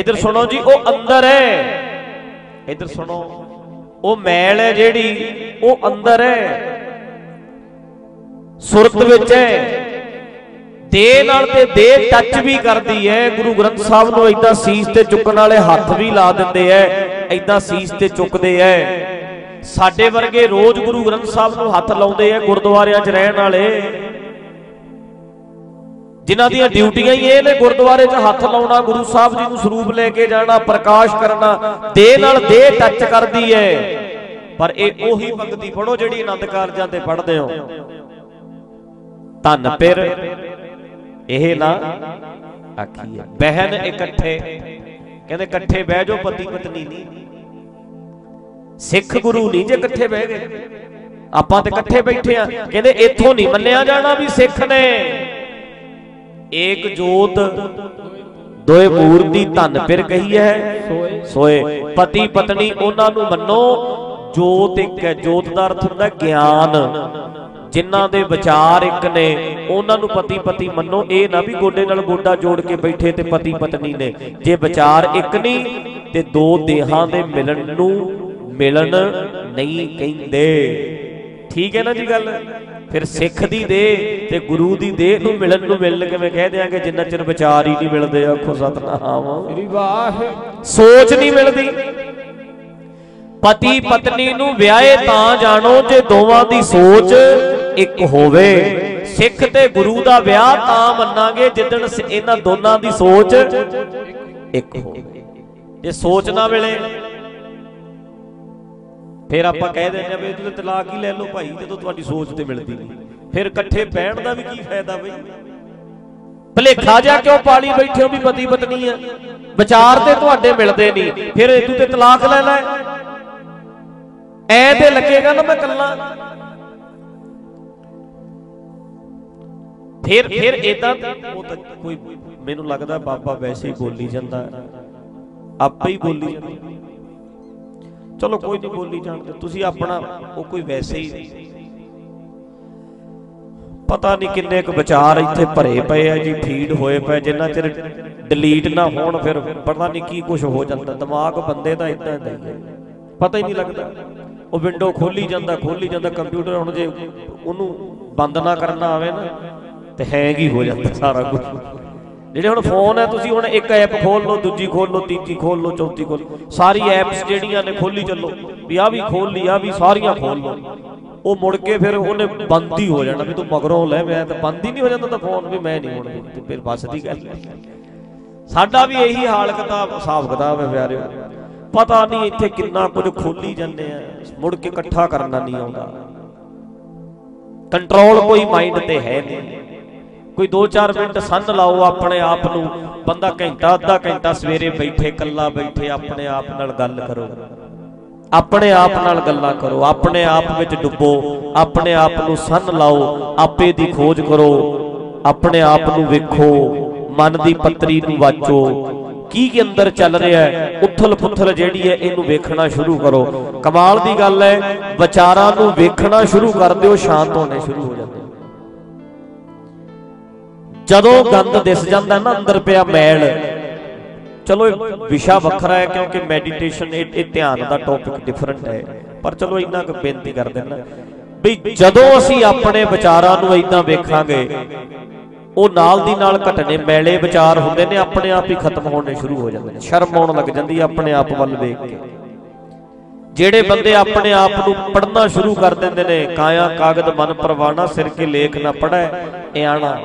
ਇਧਰ ਸੁਣੋ ਜੀ, ਉਹ ਅੰਦਰ ਹੈ। ਇਧਰ ਸੁਣੋ। ਉਹ ਮੈਲ ਹੈ ਜਿਹੜੀ ਉਹ ਅੰਦਰ ਹੈ। ਸੁਰਤ ਵਿੱਚ ਹੈ। ਦੇਹ ਨਾਲ ਤੇ ਦੇਹ ਟੱਚ ਵੀ ਕਰਦੀ ਹੈ। ਗੁਰੂ ਗ੍ਰੰਥ ਸਾਹਿਬ ਨੂੰ ਇਦਾਂ ਸੀਸ ਤੇ ਚੁੱਕਣ ਵਾਲੇ ਹੱਥ ਵੀ ਲਾ ਦਿੰਦੇ ਐ ਇਦਾਂ ਸੀਸ ਤੇ ਚੁੱਕਦੇ ਐ ਸਾਡੇ ਵਰਗੇ ਰੋਜ਼ ਗੁਰੂ ਗ੍ਰੰਥ ਸਾਹਿਬ ਨੂੰ ਹੱਥ ਲਾਉਂਦੇ ਐ ਗੁਰਦੁਆਰਿਆਂ 'ਚ ਰਹਿਣ ਵਾਲੇ। ਜਿਨ੍ਹਾਂ ਦੀਆਂ ਡਿਊਟੀਆਂ ਹੀ ਇਹ ਨੇ ਗੁਰਦੁਆਰੇ 'ਚ ਹੱਥ ਲਾਉਣਾ ਗੁਰੂ ਸਾਹਿਬ ਜੀ ਨੂੰ ਸਰੂਪ ਲੈ ਕੇ ਜਾਣਾ ਪ੍ਰਕਾਸ਼ ਕਰਨਾ ਦੇਹ ਨਾਲ ਦੇਹ ਟੱਚ ਕਰਦੀ ਐ ਪਰ ਇਹ ਉਹੀ ਪੰਕਤੀ ਪੜੋ ਜਿਹੜੀ ਆਨੰਦ ਕਾਰਜਾਂ ਤੇ ਪੜ੍ਹਦੇ ਹੋ। ਧੰਨ ਪਿਰ। ਇਹ ਨਾ ਆਖੀਏ ਬਹਿਨ ਇਕੱਠੇ। ਕਹਿੰਦੇ ਇਕੱਠੇ ਬਹਿ ਜਾਓ ਪਤੀ ਪਤਨੀ ਨਹੀਂ ਸਿੱਖ ਗੁਰੂ ਨਹੀਂ ਜੇ ਇਕੱਠੇ ਬਹਿ ਗਏ। ਆਪਾਂ ਤੇ ਇਕੱਠੇ ਬੈਠੇ ਆ। ਕਹਿੰਦੇ ਇੱਥੋਂ ਨਹੀਂ ਮੰਨਿਆ ਜਾਣਾ ਵੀ ਸਿੱਖ ਨੇ। ਏਕ ਜੋਤ, ਦੋਏ ਮੂਰਤੀ ਧੰਨ ਫਿਰ ਕਹੀ ਹੈ। ਸੋਏ, ਪਤੀ ਪਤਨੀ ਉਹਨਾਂ ਨੂੰ ਮੰਨੋ, ਜੋਤ ਇੱਕ ਹੈ, ਜੋਤ ਦਾ ਅਰਥ ਹੁੰਦਾ ਗਿਆਨ। ਜਿਨ੍ਹਾਂ ਦੇ ਵਿਚਾਰ ਇੱਕ ਨੇ, ਉਹਨਾਂ ਨੂੰ ਪਤੀ ਪਤੀ ਮੰਨੋ। ਇਹ ਨਾ ਵੀ ਗੋਡੇ ਨਾਲ ਗੋਡਾ ਜੋੜ ਕੇ ਬੈਠੇ ਤੇ ਪਤੀ ਪਤਨੀ ਨੇ। ਜੇ ਵਿਚਾਰ ਇੱਕ ਨਹੀਂ, ਤੇ ਦੋ ਦੇਹਾਂ ਦੇ ਮਿਲਣ ਨੂੰ ਮਿਲਣ ਨਹੀਂ ਕਹਿੰਦੇ। ਠੀਕ ਹੈ ਨਾ ਜੀ ਗੱਲ? ਫਿਰ ਸਿੱਖ ਦੀ ਦੇਹ ਤੇ ਗੁਰੂ ਦੀ ਦੇਹ ਨੂੰ ਮਿਲਣ ਨੂੰ ਮਿਲਣ ਕਿਵੇਂ ਕਹਿ ਦਿਆਂਗੇ? ਜਿੰਨਾ ਚਿਰ ਵਿਚਾਰ ਹੀ ਨਹੀਂ ਮਿਲਦੇ ਆਖੋ ਸਤਨਾਮ। ਸ੍ਰੀ ਵਾਹ ਸੋਚ ਨਹੀਂ ਮਿਲਦੀ। ਪਤੀ ਪਤਨੀ ਨੂੰ ਵਿਆਹੇ ਤਾਂ ਜਾਣੋ ਜੇ ਦੋਵਾਂ ਦੀ ਸੋਚ ਇੱਕ ਹੋਵੇ। ਸਿੱਖ ਤੇ ਗੁਰੂ ਦਾ ਵਿਆਹ ਤਾਂ ਮੰਨਾਂਗੇ ਜਿੱਦਣ ਇਹਨਾਂ ਦੋਨਾਂ ਦੀ ਸੋਚ ਇੱਕ ਹੋਵੇ। ਜੇ ਸੋਚ ਨਾ ਮਿਲੇ ਫਿਰ ਆਪਾਂ ਕਹਿ ਦਿੰਦੇ ਆ ਵੀ ਇਹਦੇ ਤਲਾਕ ਹੀ ਲੈ ਲਓ ਭਾਈ ਜਦੋਂ ਤੁਹਾਡੀ ਸੋਚ ਤੇ ਮਿਲਦੀ ਨਹੀਂ। ਫਿਰ ਇਕੱਠੇ ਬਹਿਣ ਦਾ ਵੀ ਕੀ ਫਾਇਦਾ ਬਈ? ਭਲੇਖਾ ਜਾ ਕਿਉਂ ਪਾਲੀ ਬੈਠੇ ਹੋ ਵੀ ਪਤੀ ਪਤਨੀ ਆ? ਵਿਚਾਰ ਤੇ ਤੁਹਾਡੇ ਮਿਲਦੇ ਨਹੀਂ। ਫਿਰ ਇਹਦੂ ਤੇ ਤਲਾਕ ਲੈ ਲੈ। ਐ ਤੇ ਲੱਗੇਗਾ ਨਾ ਮੈਂ ਕੱਲਾ ਫਿਰ ਫਿਰ ਇਦਾਂ ਉਹ ਤਾਂ ਕੋਈ ਮੈਨੂੰ ਲੱਗਦਾ ਬਾਬਾ ਵੈਸੇ ਹੀ ਬੋਲੀ ਜਾਂਦਾ। ਆਪੇ ਹੀ ਬੋਲੀ ਜਾਂਦਾ। ਚਲੋ ਕੋਈ ਨਹੀਂ ਬੋਲੀ ਜਾਣਦੇ। ਤੁਸੀਂ ਆਪਣਾ ਉਹ ਕੋਈ ਵੈਸੇ ਹੀ ਪਤਾ ਨਹੀਂ ਕਿੰਨੇ ਕੁ ਵਿਚਾਰ ਇੱਥੇ ਭਰੇ ਪਏ ਆ ਜੀ ਫੀਡ ਹੋਏ ਪਏ ਜਿੰਨਾ ਚਿਰ ਡਿਲੀਟ ਨਾ ਹੋਣ ਫਿਰ ਪਤਾ ਨਹੀਂ ਕੀ ਕੁਝ ਹੋ ਜਾਂਦਾ ਦਿਮਾਗ ਬੰਦੇ ਦਾ ਇਦਾਂ ਦਾ ਹੀ ਹੈ। ਪਤਾ ਹੀ ਨਹੀਂ ਲੱਗਦਾ। ਉਹ ਵਿੰਡੋ ਖੋਲੀ ਜਾਂਦਾ ਖੋਲੀ ਜਾਂਦਾ ਕੰਪਿਊਟਰ ਹੁਣ ਜੇ ਉਹਨੂੰ ਬੰਦ ਨਾ ਕਰਨਾ ਆਵੇ ਨਾ ਤੇ ਹੈਂਗ ਹੀ ਹੋ ਜਾਂਦਾ ਸਾਰਾ ਕੁਝ ਜਿਹੜੇ ਹੁਣ ਫੋਨ ਹੈ, ਤੁਸੀਂ ਹੁਣ ਇੱਕ ਐਪ ਖੋਲ ਲਓ, ਦੂਜੀ ਖੋਲ ਲਓ, ਤੀਜੀ ਖੋਲ ਲਓ, ਚੌਥੀ ਖੋਲ ਸਾਰੀ ਐਪਸ ਜਿਹੜੀਆਂ ਨੇ ਖੋਲੀ ਚੱਲੋ। ਵੀ ਆ ਵੀ ਖੋਲ ਲਈ ਆ ਵੀ ਸਾਰੀਆਂ ਖੋਲ ਲਓ। ਉਹ ਮੁੜ ਕੇ ਫਿਰ ਉਹਨੇ ਬੰਦ ਹੀ ਹੋ ਜਾਣਾ ਵੀ ਤੂੰ ਮਗਰੋਂ ਲੈ, ਮੈਂ ਤਾਂ ਬੰਦ ਹੀ ਨਹੀਂ ਹੋ ਜਾਂਦਾ ਤਾਂ ਫੋਨ ਵੀ ਮੈਂ ਨਹੀਂ ਹੁਣ ਤੇ ਫਿਰ ਬਸ ਦੀ ਗੱਲ ਸਾਡਾ ਵੀ ਇਹੀ ਹਾਲ ਕਿਤਾਬ, ਹਿਸਾਬ ਕਿਤਾਬ ਹੈ ਪਿਆਰਿਓ। ਪਤਾ ਨਹੀਂ ਇੱਥੇ ਕਿੰਨਾ ਕੁਝ ਖੋਲੀ ਜਾਂਦੇ ਆ। ਮੁੜ ਕੇ ਇਕੱਠਾ ਕਰਨਾ ਨਹੀਂ ਆਉਂਦਾ। ਕੰਟਰੋਲ ਕੋਈ ਮਾਈਂਡ ਤੇ ਹੈ ਨਹੀਂ। ਕੋਈ 2-4 ਮਿੰਟ ਸੰਨ ਲਾਓ ਆਪਣੇ ਆਪ ਨੂੰ। ਬੰਦਾ ਘੰਟਾ, ਅੱਧਾ ਘੰਟਾ ਸਵੇਰੇ ਬੈਠੇ ਕੱਲਾ ਬੈਠੇ, ਆਪਣੇ ਆਪ ਨਾਲ ਗੱਲ ਕਰੋ। ਆਪਣੇ ਆਪ ਨਾਲ ਗੱਲਾਂ ਕਰੋ। ਆਪਣੇ ਆਪ ਵਿੱਚ ਡੁੱਬੋ। ਆਪਣੇ ਆਪ ਨੂੰ ਸੰਨ ਲਾਓ। ਆਪੇ ਦੀ ਖੋਜ ਕਰੋ। ਆਪਣੇ ਆਪ ਨੂੰ ਵੇਖੋ। ਮਨ ਦੀ ਪੱਤਰੀ ਨੂੰ ਵਾਚੋ। ਕੀ ਕੀ ਅੰਦਰ ਚੱਲ ਰਿਹਾ ਹੈ? ਉਥਲ ਪੁਥਲ ਜਿਹੜੀ ਹੈ, ਇਹਨੂੰ ਵੇਖਣਾ ਸ਼ੁਰੂ ਕਰੋ। ਕਮਾਲ ਦੀ ਗੱਲ ਹੈ, ਵਿਚਾਰਾਂ ਨੂੰ ਵੇਖਣਾ ਸ਼ੁਰੂ ਕਰ ਦਿਓ, ਸ਼ਾਂਤ ਹੋਣੇ ਸ਼ੁਰੂ ਹੋ ਜਾਂਦੇ। ਜਦੋਂ ਗੰਦ ਦਿਸ ਜਾਂਦਾ ਨਾ, ਅੰਦਰ ਪਿਆ ਮੈਲ। ਚਲੋ, ਇਹ ਵਿਸ਼ਾ ਵੱਖਰਾ ਹੈ ਕਿਉਂਕਿ ਮੈਡੀਟੇਸ਼ਨ ਇਹ ਧਿਆਨ ਦਾ ਟੌਪਿਕ ਡਿਫਰੈਂਟ ਹੈ। ਪਰ ਚਲੋ, ਇੰਨਾ ਕੁ ਬੇਨਤੀ ਕਰ ਦਿੰਦਾ। ਵੀ ਜਦੋਂ ਅਸੀਂ ਆਪਣੇ ਵਿਚਾਰਾਂ ਨੂੰ ਇਦਾਂ ਵੇਖਾਂਗੇ, ਉਹ ਨਾਲ ਦੀ ਨਾਲ ਘਟਨੇ, ਮੈਲੇ ਵਿਚਾਰ ਹੁੰਦੇ ਨੇ, ਆਪਣੇ ਆਪ ਹੀ ਖਤਮ ਹੋਣੇ ਸ਼ੁਰੂ ਹੋ ਜਾਂਦੇ ਨੇ। ਸ਼ਰਮ ਆਉਣ ਲੱਗ ਜਾਂਦੀ ਹੈ ਆਪਣੇ ਆਪ ਵੱਲ ਵੇਖ ਕੇ। ਜਿਹੜੇ ਬੰਦੇ ਆਪਣੇ ਆਪ ਨੂੰ ਪੜ੍ਹਨਾ ਸ਼ੁਰੂ ਕਰ ਦਿੰਦੇ ਨੇ, ਕਾਇਆ, ਕਾਗਦ, ਮਨ ਪਰਵਾਣਾ ਸਿਰ ਕੇ ਲੇਖ, ਨਾ ਪੜੈ ਇਆਣਾ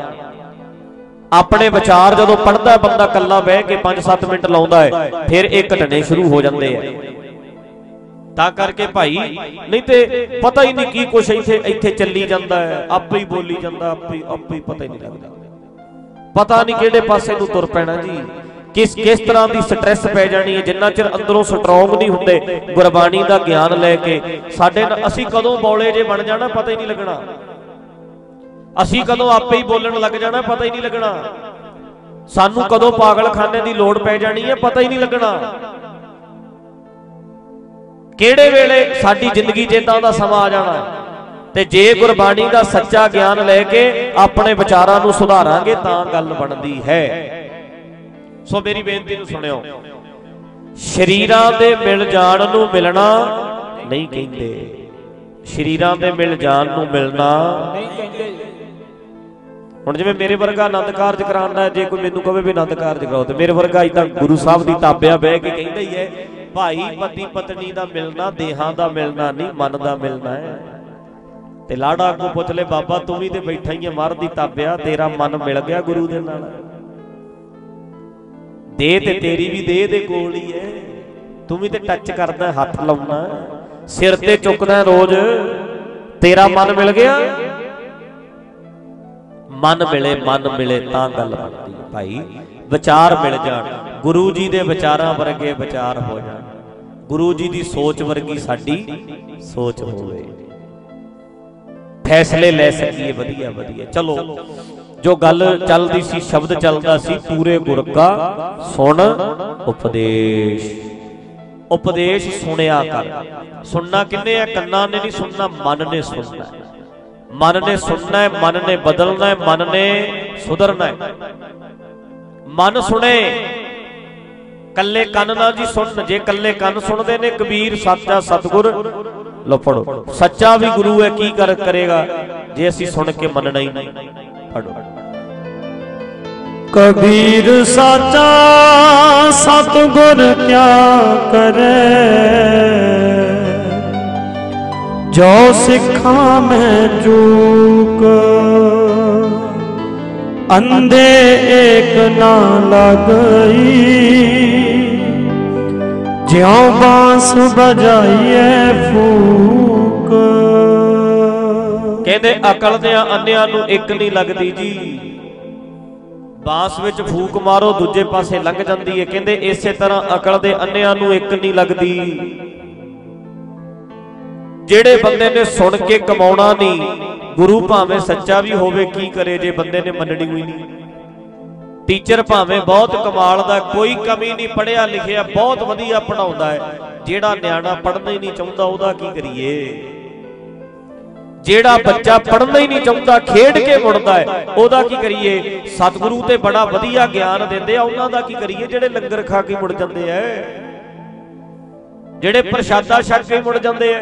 ਆਪਣੇ ਵਿਚਾਰ ਜਦੋਂ ਪੜਦਾ ਬੰਦਾ ਕੱਲਾ ਬਹਿ ਕੇ 5-7 ਮਿੰਟ ਲਾਉਂਦਾ ਹੈ, ਫਿਰ ਇਹ ਘਟਨੇ ਸ਼ੁਰੂ ਹੋ ਜਾਂਦੇ ਆ। ਤਾਂ ਕਰਕੇ ਭਾਈ, ਨਹੀਂ ਤੇ ਪਤਾ ਹੀ ਨਹੀਂ ਕੀ ਕੁਛ ਇੱਥੇ ਇੱਥੇ ਚੱਲੀ ਜਾਂਦਾ ਹੈ, ਆਪੇ ਹੀ ਬੋਲੀ ਜਾਂਦਾ, ਆਪੇ ਹੀ- ਆਪੇ ਹੀ ਪਤਾ ਹੀ ਨਹੀਂ ਲੱਗਦਾ। ਪਤਾ ਨਹੀਂ ਕਿਹੜੇ ਪਾਸੇ ਨੂੰ ਤੁਰ ਪੈਣਾ ਜੀ। ਕਿਸ ਕਿਸ ਤਰ੍ਹਾਂ ਦੀ ਸਟ੍ਰੈਸ ਪੈ ਜਾਣੀ ਹੈ, ਜਿੰਨਾ ਚਿਰ ਅੰਦਰੋਂ ਸਟਰੋਂਗ ਨਹੀਂ ਹੁੰਦੇ, ਗੁਰਬਾਣੀ ਦਾ ਗਿਆਨ ਲੈ ਕੇ, ਸਾਡੇ ਨਾਲ ਅਸੀਂ ਕਦੋਂ ਬੌਲੇ ਜੇ ਬਣ ਜਾਣਾ, ਪਤਾ ਹੀ ਨਹੀਂ ਲੱਗਣਾ। ਅਸੀਂ ਕਦੋਂ ਆਪੇ ਹੀ ਬੋਲਣ ਲੱਗ ਜਾਣਾ ਪਤਾ ਹੀ ਨਹੀਂ ਲੱਗਣਾ। ਸਾਨੂੰ ਕਦੋਂ ਪਾਗਲਖਾਨੇ ਦੀ ਲੋੜ ਪੈ ਜਾਣੀ ਹੈ ਪਤਾ ਹੀ ਨਹੀਂ ਲੱਗਣਾ। ਕਿਹੜੇ ਵੇਲੇ ਸਾਡੀ ਜ਼ਿੰਦਗੀ 'ਚ ਇਦਾਂ ਦਾ ਸਮਾਂ ਆ ਜਾਣਾ ਤੇ ਜੇ ਗੁਰਬਾਣੀ ਦਾ ਸੱਚਾ ਗਿਆਨ ਲੈ ਕੇ ਆਪਣੇ ਵਿਚਾਰਾਂ ਨੂੰ ਸੁਧਾਰਾਂਗੇ ਤਾਂ ਗੱਲ ਬਣਦੀ ਹੈ। ਸੋ ਮੇਰੀ ਬੇਨਤੀ ਨੂੰ ਸੁਣਿਓ ਸ਼ਰੀਰਾਂ ਦੇ ਮਿਲ ਜਾਣ ਨੂੰ ਮਿਲਣਾ ਨਹੀਂ ਕਹਿੰਦੇ। ਸ਼ਰੀਰਾਂ ਦੇ ਮਿਲ ਜਾਣ ਨੂੰ ਮਿਲਣਾ ਨਹੀਂ ਕਹਿੰਦੇ। ਹੁਣ ਜਿਵੇਂ ਮੇਰੇ ਵਰਗਾ ਆਨੰਦ ਕਾਰਜ ਕਰਾਉਂਦਾ ਜੇ ਕੋਈ ਮੈਨੂੰ ਕਹੇ ਵੀ ਆਨੰਦ ਕਾਰਜ ਕਰਾਓ, ਤੇ ਮੇਰੇ ਵਰਗਾ ਅਜ ਗੁਰੂ ਸਾਹਿਬ ਦੀ ਤਾਬਿਆ ਬਹਿ ਕੇ ਕਹਿੰਦਾ ਹੀ ਹੈ, ਭਾਈ, ਪਤੀ ਪਤਨੀ ਦਾ ਮਿਲਣਾ, ਦੇਹਾਂ ਦਾ ਮਿਲਣਾ ਨਹੀਂ, ਮਨ ਦਾ ਮਿਲਣਾ ਹੈ। ਤੇ ਲਾੜਾ ਕੋ ਪੁੱਛ ਲੈ, ਬਾਬਾ, ਤੂੰ ਵੀ ਤੇ ਬੈਠਾ ਹੀ ਹੈ ਮਰ ਦੀ ਤਾਬਿਆ, ਤੇਰਾ ਮਨ ਮਿਲ ਗਿਆ ਗੁਰੂ ਦੇ ਨਾਲ? ਦੇ ਤੇ ਤੇਰੀ ਵੀ ਦੇਹ ਦੇ ਕੋਲ ਹੀ ਹੈ। ਤੂੰ ਵੀ ਤੇ ਟੱਚ ਕਰਦਾ, ਹੱਥ ਲਾਉਣਾ ਸਿਰ ਤੇ ਚੁੱਕਦਾ ਰੋਜ਼, ਤੇਰਾ ਮਨ ਮਿਲ ਗਿਆ? ਮਨ ਮਿਲੇ ਮਨ ਮਿਲੇ ਤਾਂ ਗੱਲ ਬਣਦੀ। ਭਾਈ, ਵਿਚਾਰ ਮਿਲ ਜਾਣ। ਗੁਰੂ ਜੀ ਦੇ ਵਿਚਾਰਾਂ ਵਰਗੇ ਵਿਚਾਰ ਹੋ ਜਾਣ। ਗੁਰੂ ਜੀ ਦੀ ਸੋਚ ਵਰਗੀ ਸਾਡੀ ਸੋਚ ਹੋਵੇ। ਫੈਸਲੇ ਲੈ ਸਕੀਏ, ਵਧੀਆ ਵਧੀਆ। ਚਲੋ, ਜੋ ਗੱਲ ਚੱਲਦੀ ਸੀ, ਸ਼ਬਦ ਚੱਲਦਾ ਸੀ ਪੂਰੇ ਗੁਰ ਕਾ ਸੁਣ ਉਪਦੇਸ਼। ਉਪਦੇਸ਼ ਸੁਣਿਆ ਕਰ। ਸੁਣਨਾ ਕਿੰਨੇ ਆ? ਕੰਨਾਂ ਨੇ ਨਹੀਂ ਸੁਣਨਾ, ਮਨ ਨੇ ਸੁਣਨਾ। ਮਨ ਨੇ ਸੁਣਨਾ ਹੈ, ਮਨ ਨੇ ਬਦਲਣਾ ਹੈ, ਮਨ ਨੇ ਸੁਧਰਨਾ ਹੈ। ਮਨ ਸੁਣੇ, ਕੱਲੇ ਕੰਨ ਨਾਲ ਜੀ ਸੁਣਨ, ਜੇ ਕੱਲੇ ਕੰਨ ਸੁਣਦੇ ਨੇ, ਕਬੀਰ, ਸੱਚਾ ਸਤਗੁਰ ਲੋ ਪੜੋ ਸੱਚਾ ਵੀ ਗੁਰੂ ਹੈ, ਕੀ ਕਰ ਕਰੇਗਾ? ਜੇ ਅਸੀਂ ਸੁਣ ਕੇ ਮੰਨਣਾ ਹੀ ਨਹੀਂ ਪੜੋ ਕਬੀਰ, ਸਾਚਾ ਸਤਗੁਰ ਕਿਆ ਕਰੇ? ਜੋ ਸਿੱਖਾਂ ਮੈਂ ਚੂਕ, ਅੰਧੇ ਏਕ ਨਾ ਲਗਈ। ਜਿਉ ਬਾਂਸ ਬਜਾਈਏ ਫੂਕ। ਕਹਿੰਦੇ ਅਕਲ ਦੇ ਅੰਨਿਆਂ ਨੂੰ ਇੱਕ ਨਹੀਂ ਲੱਗਦੀ ਜੀ। ਬਾਂਸ ਵਿੱਚ ਫੂਕ ਮਾਰੋ, ਦੂਜੇ ਪਾਸੇ ਲੰਘ ਜਾਂਦੀ ਹੈ ਕਹਿੰਦੇ ਇਸੇ ਤਰ੍ਹਾਂ ਅਕਲ ਦੇ ਅੰਨਿਆਂ ਨੂੰ ਇੱਕ ਨਹੀਂ ਲੱਗਦੀ। ਜਿਹੜੇ ਬੰਦੇ ਨੇ ਸੁਣ ਕੇ ਕਮਾਉਣਾ ਨਹੀਂ, ਗੁਰੂ ਭਾਵੇਂ ਸੱਚਾ ਵੀ ਹੋਵੇ, ਕੀ ਕਰੇ ਜੇ ਬੰਦੇ ਨੇ ਮੰਨਣੀ ਹੋਈ ਨਹੀਂ? ਟੀਚਰ ਭਾਵੇਂ ਬਹੁਤ ਕਮਾਲ ਦਾ, ਕੋਈ ਕਮੀ ਨਹੀਂ ਪੜਿਆ ਲਿਖਿਆ ਬਹੁਤ ਵਧੀਆ ਪੜਾਉਂਦਾ ਹੈ। ਜਿਹੜਾ ਨਿਆਣਾ ਪੜ੍ਹਨਾ ਹੀ ਨਹੀਂ ਚਾਹੁੰਦਾ, ਉਹਦਾ ਕੀ ਕਰੀਏ? ਜਿਹੜਾ ਬੱਚਾ ਪੜ੍ਹਨਾ ਹੀ ਨਹੀਂ ਚਾਹੁੰਦਾ, ਖੇਡ ਕੇ ਮੁੜਦਾ ਹੈ, ਉਹਦਾ ਕੀ ਕਰੀਏ? ਸਤਿਗੁਰੂ ਤੇ ਬੜਾ ਵਧੀਆ ਗਿਆਨ ਦਿੰਦੇ ਆ, ਉਹਨਾਂ ਦਾ ਕੀ ਕਰੀਏ? ਜਿਹੜੇ ਲੰਗਰ ਖਾ ਕੇ ਮੁੜ ਜਾਂਦੇ ਆ। ਜਿਹੜੇ ਪ੍ਰਸ਼ਾਦਾ ਛਕ ਕੇ ਮੁੜ ਜਾਂਦੇ ਆ।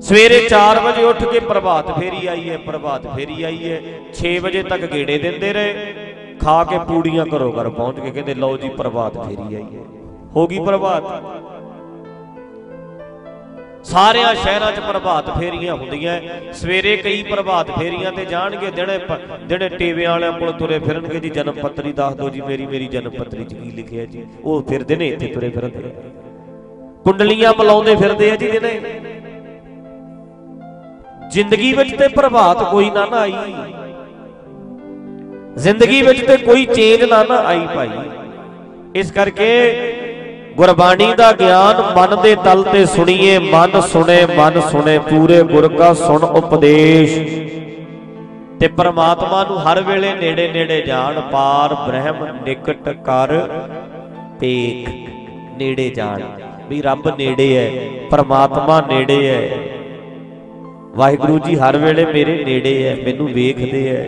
ਸਵੇਰੇ 4 ਵਜੇ ਉੱਠ ਕੇ ਪ੍ਰਭਾਤ ਫੇਰੀ ਆਈ ਹੈ, ਪ੍ਰਭਾਤ ਫੇਰੀ ਆਈ ਹੈ। 6 ਵਜੇ ਤੱਕ ਗੇੜੇ ਦਿੰਦੇ ਰਹੇ। ਖਾ ਕੇ ਪੂੜੀਆਂ ਘਰੋਂ ਘਰ ਪਹੁੰਚ ਕੇ ਕਹਿੰਦੇ, ਲਓ ਜੀ, ਪ੍ਰਭਾਤ ਫੇਰੀ ਆਈ ਹੈ। ਹੋ ਗਈ ਪ੍ਰਭਾਤ। ਸਾਰਿਆਂ ਸ਼ਹਿਰਾਂ 'ਚ ਪ੍ਰਭਾਤ ਫੇਰੀਆਂ ਹੁੰਦੀਆਂ ਸਵੇਰੇ ਕਈ ਪ੍ਰਭਾਤ ਫੇਰੀਆਂ ਤੇ ਜਾਣਗੇ, ਜਿਹੜੇ ਜਿਹੜੇ ਦਿਨੇ ਵਾਲਿਆਂ ਕੋਲ ਤੁਰੇ ਫਿਰਨਗੇ ਜੀ, ਜਨਮ ਪੱਤਰੀ ਦੱਸ ਦਿਓ ਜੀ, ਮੇਰੀ ਮੇਰੀ ਜਨਮ ਪੱਤਰੀ 'ਚ ਕੀ ਲਿਖਿਆ ਜੀ। ਉਹ ਫਿਰਦੇ ਨੇ, ਇੱਥੇ ਤੁਰੇ ਫਿਰਦੇ। ਕੁੰਡਲੀਆਂ ਮਲਾਉਂਦੇ ਫਿਰਦੇ ਆ ਜੀ ਦਿਨੇ ਜ਼ਿੰਦਗੀ ਵਿੱਚ ਤੇ ਪ੍ਰਭਾਤ ਕੋਈ ਨਾ ਨਾ ਆਈ। ਜ਼ਿੰਦਗੀ ਵਿੱਚ ਤੇ ਕੋਈ ਚੇਂਜ ਨਾ ਨਾ ਆਈ ਭਾਈ। ਇਸ ਕਰਕੇ ਗੁਰਬਾਣੀ ਦਾ ਗਿਆਨ ਮਨ ਦੇ ਤਲ ਤੇ ਸੁਣੀਏ, ਮਨ ਸੁਣੇ ਮਨ ਸੁਣੇ, ਪੂਰੇ ਗੁਰ ਕਾ ਸੁਣ ਉਪਦੇਸ਼। ਤੇ ਪਰਮਾਤਮਾ ਨੂੰ ਹਰ ਵੇਲੇ ਨੇੜੇ ਨੇੜੇ ਜਾਣ, ਪਾਰ ਬ੍ਰਹਮ ਨਿਕਟ ਕਰ ਪੇਖ ਨੇੜੇ ਜਾਣ। ਵੀ ਰੱਬ ਨੇੜੇ ਹੈ, ਪਰਮਾਤਮਾ ਨੇੜੇ ਹੈ ਵਾਹਿਗੁਰੂ ਜੀ, ਹਰ ਵੇਲੇ ਮੇਰੇ ਨੇੜੇ ਹੈ, ਮੈਨੂੰ ਵੇਖਦੇ ਹੈ।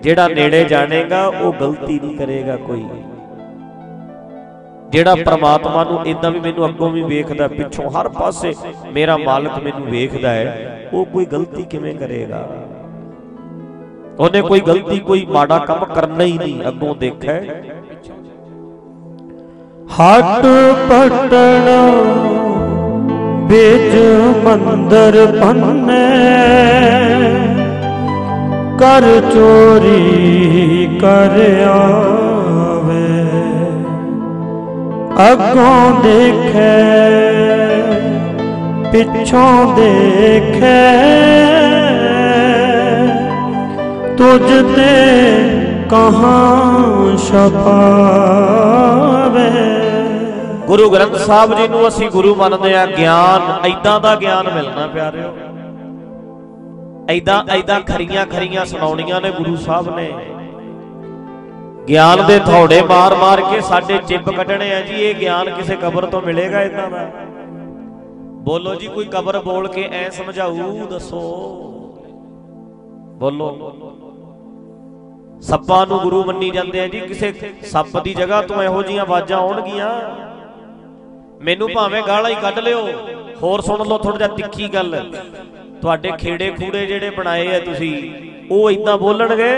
ਜਿਹੜਾ ਨੇੜੇ ਜਾਣੇਗਾ, ਉਹ ਗਲਤੀ ਨਹੀਂ ਕਰੇਗਾ ਕੋਈ। ਜਿਹੜਾ ਪ੍ਰਮਾਤਮਾ ਨੂੰ ਇਦਾਂ ਵੀ ਮੈਨੂੰ ਅੱਗੋਂ ਵੀ ਵੇਖਦਾ, ਪਿੱਛੋਂ ਹਰ ਪਾਸੇ ਮੇਰਾ ਮਾਲਕ ਮੈਨੂੰ ਵੇਖਦਾ ਹੈ, ਉਹ ਕੋਈ ਗਲਤੀ ਕਿਵੇਂ ਕਰੇਗਾ? ਉਹਨੇ ਕੋਈ ਗਲਤੀ, ਕੋਈ ਮਾੜਾ ਕੰਮ ਕਰਨਾ ਹੀ ਨਹੀਂ, ਅੱਗੋਂ ਦੇਖਿਆ ਹਟ ਪਟਣ। ਵਿੱਚ ਮੰਦਰ ਪੰਨੇ ਕਰ ਚੋਰੀ ਕਰ ਆਵੇ। ਅੱਗੋਂ ਦੇਖੇ, ਪਿੱਛੋਂ ਦੇਖੇ। ਤੁਝ ਤੇ ਕਹਾਂ ਛਪਾਵੇ। ਗੁਰੂ ਗ੍ਰੰਥ ਸਾਹਿਬ ਜੀ ਨੂੰ ਅਸੀਂ ਗੁਰੂ ਮੰਨਦੇ ਆ ਗਿਆਨ। ਐਦਾਂ ਦਾ ਗਿਆਨ ਮਿਲਣਾ ਪਿਆਰਿਓ। ਐਦਾਂ ਐਦਾਂ ਖਰੀਆਂ ਖਰੀਆਂ ਸੁਣਾਉਣੀਆਂ ਨੇ ਗੁਰੂ ਸਾਹਿਬ ਨੇ। ਗਿਆਨ ਦੇ ਥੋੜੇ ਮਾਰ-ਮਾਰ ਕੇ ਸਾਡੇ ਚਿੱਪ ਕੱਢਣੇ ਆ ਜੀ, ਇਹ ਗਿਆਨ ਕਿਸੇ ਕਬਰ ਤੋਂ ਮਿਲੇਗਾ ਇਦਾਂ ਦਾ? ਬੋਲੋ ਜੀ, ਕੋਈ ਕਬਰ ਬੋਲ ਕੇ ਐ ਸਮਝਾਊ, ਦੱਸੋ। ਬੋਲੋ। ਸੱਪਾਂ ਨੂੰ ਗੁਰੂ ਮੰਨੀ ਜਾਂਦੇ ਆ ਜੀ, ਕਿਸੇ ਸੱਪ ਦੀ ਜਗ੍ਹਾ ਤੋਂ ਇਹੋ ਜੀਆਂ ਆਵਾਜ਼ਾਂ ਆਉਣਗੀਆਂ। ਮੈਨੂੰ ਭਾਵੇਂ ਗਾਲਾਂ ਹੀ ਕੱਢ ਲਿਓ। ਹੋਰ ਸੁਣ ਲਓ ਥੋੜਾ ਜਿਹਾ ਤਿੱਖੀ ਗੱਲ। ਤੁਹਾਡੇ ਖੇੜੇ ਖੂੜੇ ਜਿਹੜੇ ਬਣਾਏ ਆ ਤੁਸੀਂ ਉਹ ਇਦਾਂ ਬੋਲਣਗੇ?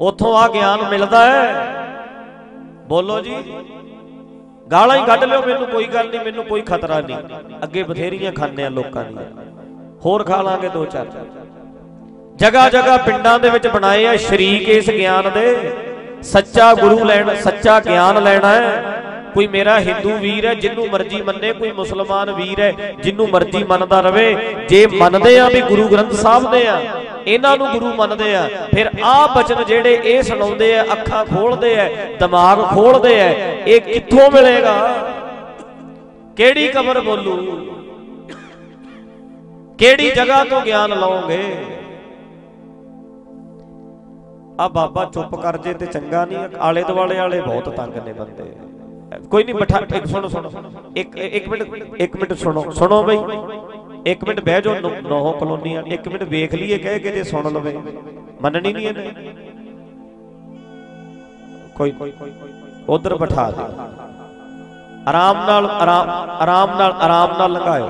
ਉਥੋਂ ਆ ਗਿਆਨ ਮਿਲਦਾ ਹੈ। ਬੋਲੋ ਜੀ। ਗਾਲਾਂ ਹੀ ਕੱਢ ਲਿਓ ਮੈਨੂੰ ਕੋਈ ਗੱਲ ਨਹੀਂ ਮੈਨੂੰ ਕੋਈ ਖਤਰਾ ਨਹੀਂ। ਅੱਗੇ ਬਥੇਰੀਆਂ ਖਾਂਦੇ ਆ ਲੋਕਾਂ ਦੀਆਂ। ਹੋਰ ਖਾ ਲਾਂਗੇ ਦੋ ਚਾਰ। ਜਗਾ ਜਗਾ ਪਿੰਡਾਂ ਦੇ ਵਿੱਚ ਬਣਾਏ ਆ ਸ਼ਰੀਕ ਇਸ ਗਿਆਨ ਦੇ। ਸੱਚਾ ਗੁਰੂ ਲੈਣ ਸੱਚਾ ਗਿਆਨ ਲੈਣਾ ਹੈ। ਕੋਈ ਮੇਰਾ ਹਿੰਦੂ ਵੀਰ ਹੈ, ਜਿੰਨੂੰ ਮਰਜ਼ੀ ਮੰਨੇ, ਕੋਈ ਮੁਸਲਮਾਨ ਵੀਰ ਹੈ, ਜਿੰਨੂੰ ਮਰਜ਼ੀ ਮੰਨਦਾ ਰਵੇ। ਜੇ ਮੰਨਦੇ ਆ ਵੀ ਗੁਰੂ ਗ੍ਰੰਥ ਸਾਹਿਬ ਦੇ ਆ, ਇਹਨਾਂ ਨੂੰ ਗੁਰੂ ਮੰਨਦੇ ਆ, ਫਿਰ ਆਹ ਬਚਨ ਜਿਹੜੇ ਇਹ ਸੁਣਾਉਂਦੇ ਆ, ਅੱਖਾਂ ਖੋਲਦੇ ਆ, ਦਿਮਾਗ ਖੋਲਦੇ ਆ, ਇਹ ਕਿੱਥੋਂ ਮਿਲੇਗਾ? ਕਿਹੜੀ ਕਬਰ ਬੋਲੂ? ਕਿਹੜੀ ਜਗ੍ਹਾ ਤੋਂ ਗਿਆਨ ਲਓਗੇ ਆ ਬਾਬਾ ਚੁੱਪ ਕਰ ਜੇ ਤੇ ਚੰਗਾ ਨਹੀਂ, ਆਲੇ ਦੁਆਲੇ ਵਾਲੇ ਬਹੁਤ ਤੰਗ ਨੇ ਬੰਦੇ। ਕੋਈ ਨਹੀਂ, ਬਿਠਾ, ਇੱਕ ਸੁਣੋ ਸੁਣੋ। ਇੱਕ ਇੱਕ ਮਿੰਟ ਇੱਕ ਮਿੰਟ ਸੁਣੋ। ਸੁਣੋ ਬਈ। ਇੱਕ ਮਿੰਟ ਬਹਿ ਜਾਓ, ਨੌ- ਕਲੋਨੀ ਆ ਇੱਕ ਮਿੰਟ ਵੇਖ ਲਈਏ, ਕਹਿ ਕੇ ਜੇ ਸੁਣ ਲਵੇ। ਮੰਨਣੀ ਨਹੀਂ ਇਹਨੇ? ਕੋਈ ਉਧਰ ਬਿਠਾ ਦੇ। ਆਰਾਮ ਨਾਲ, ਆਰਾਮ ਆਰਾਮ ਨਾਲ ਆਰਾਮ ਨਾਲ ਲੰਘਾਇਓ।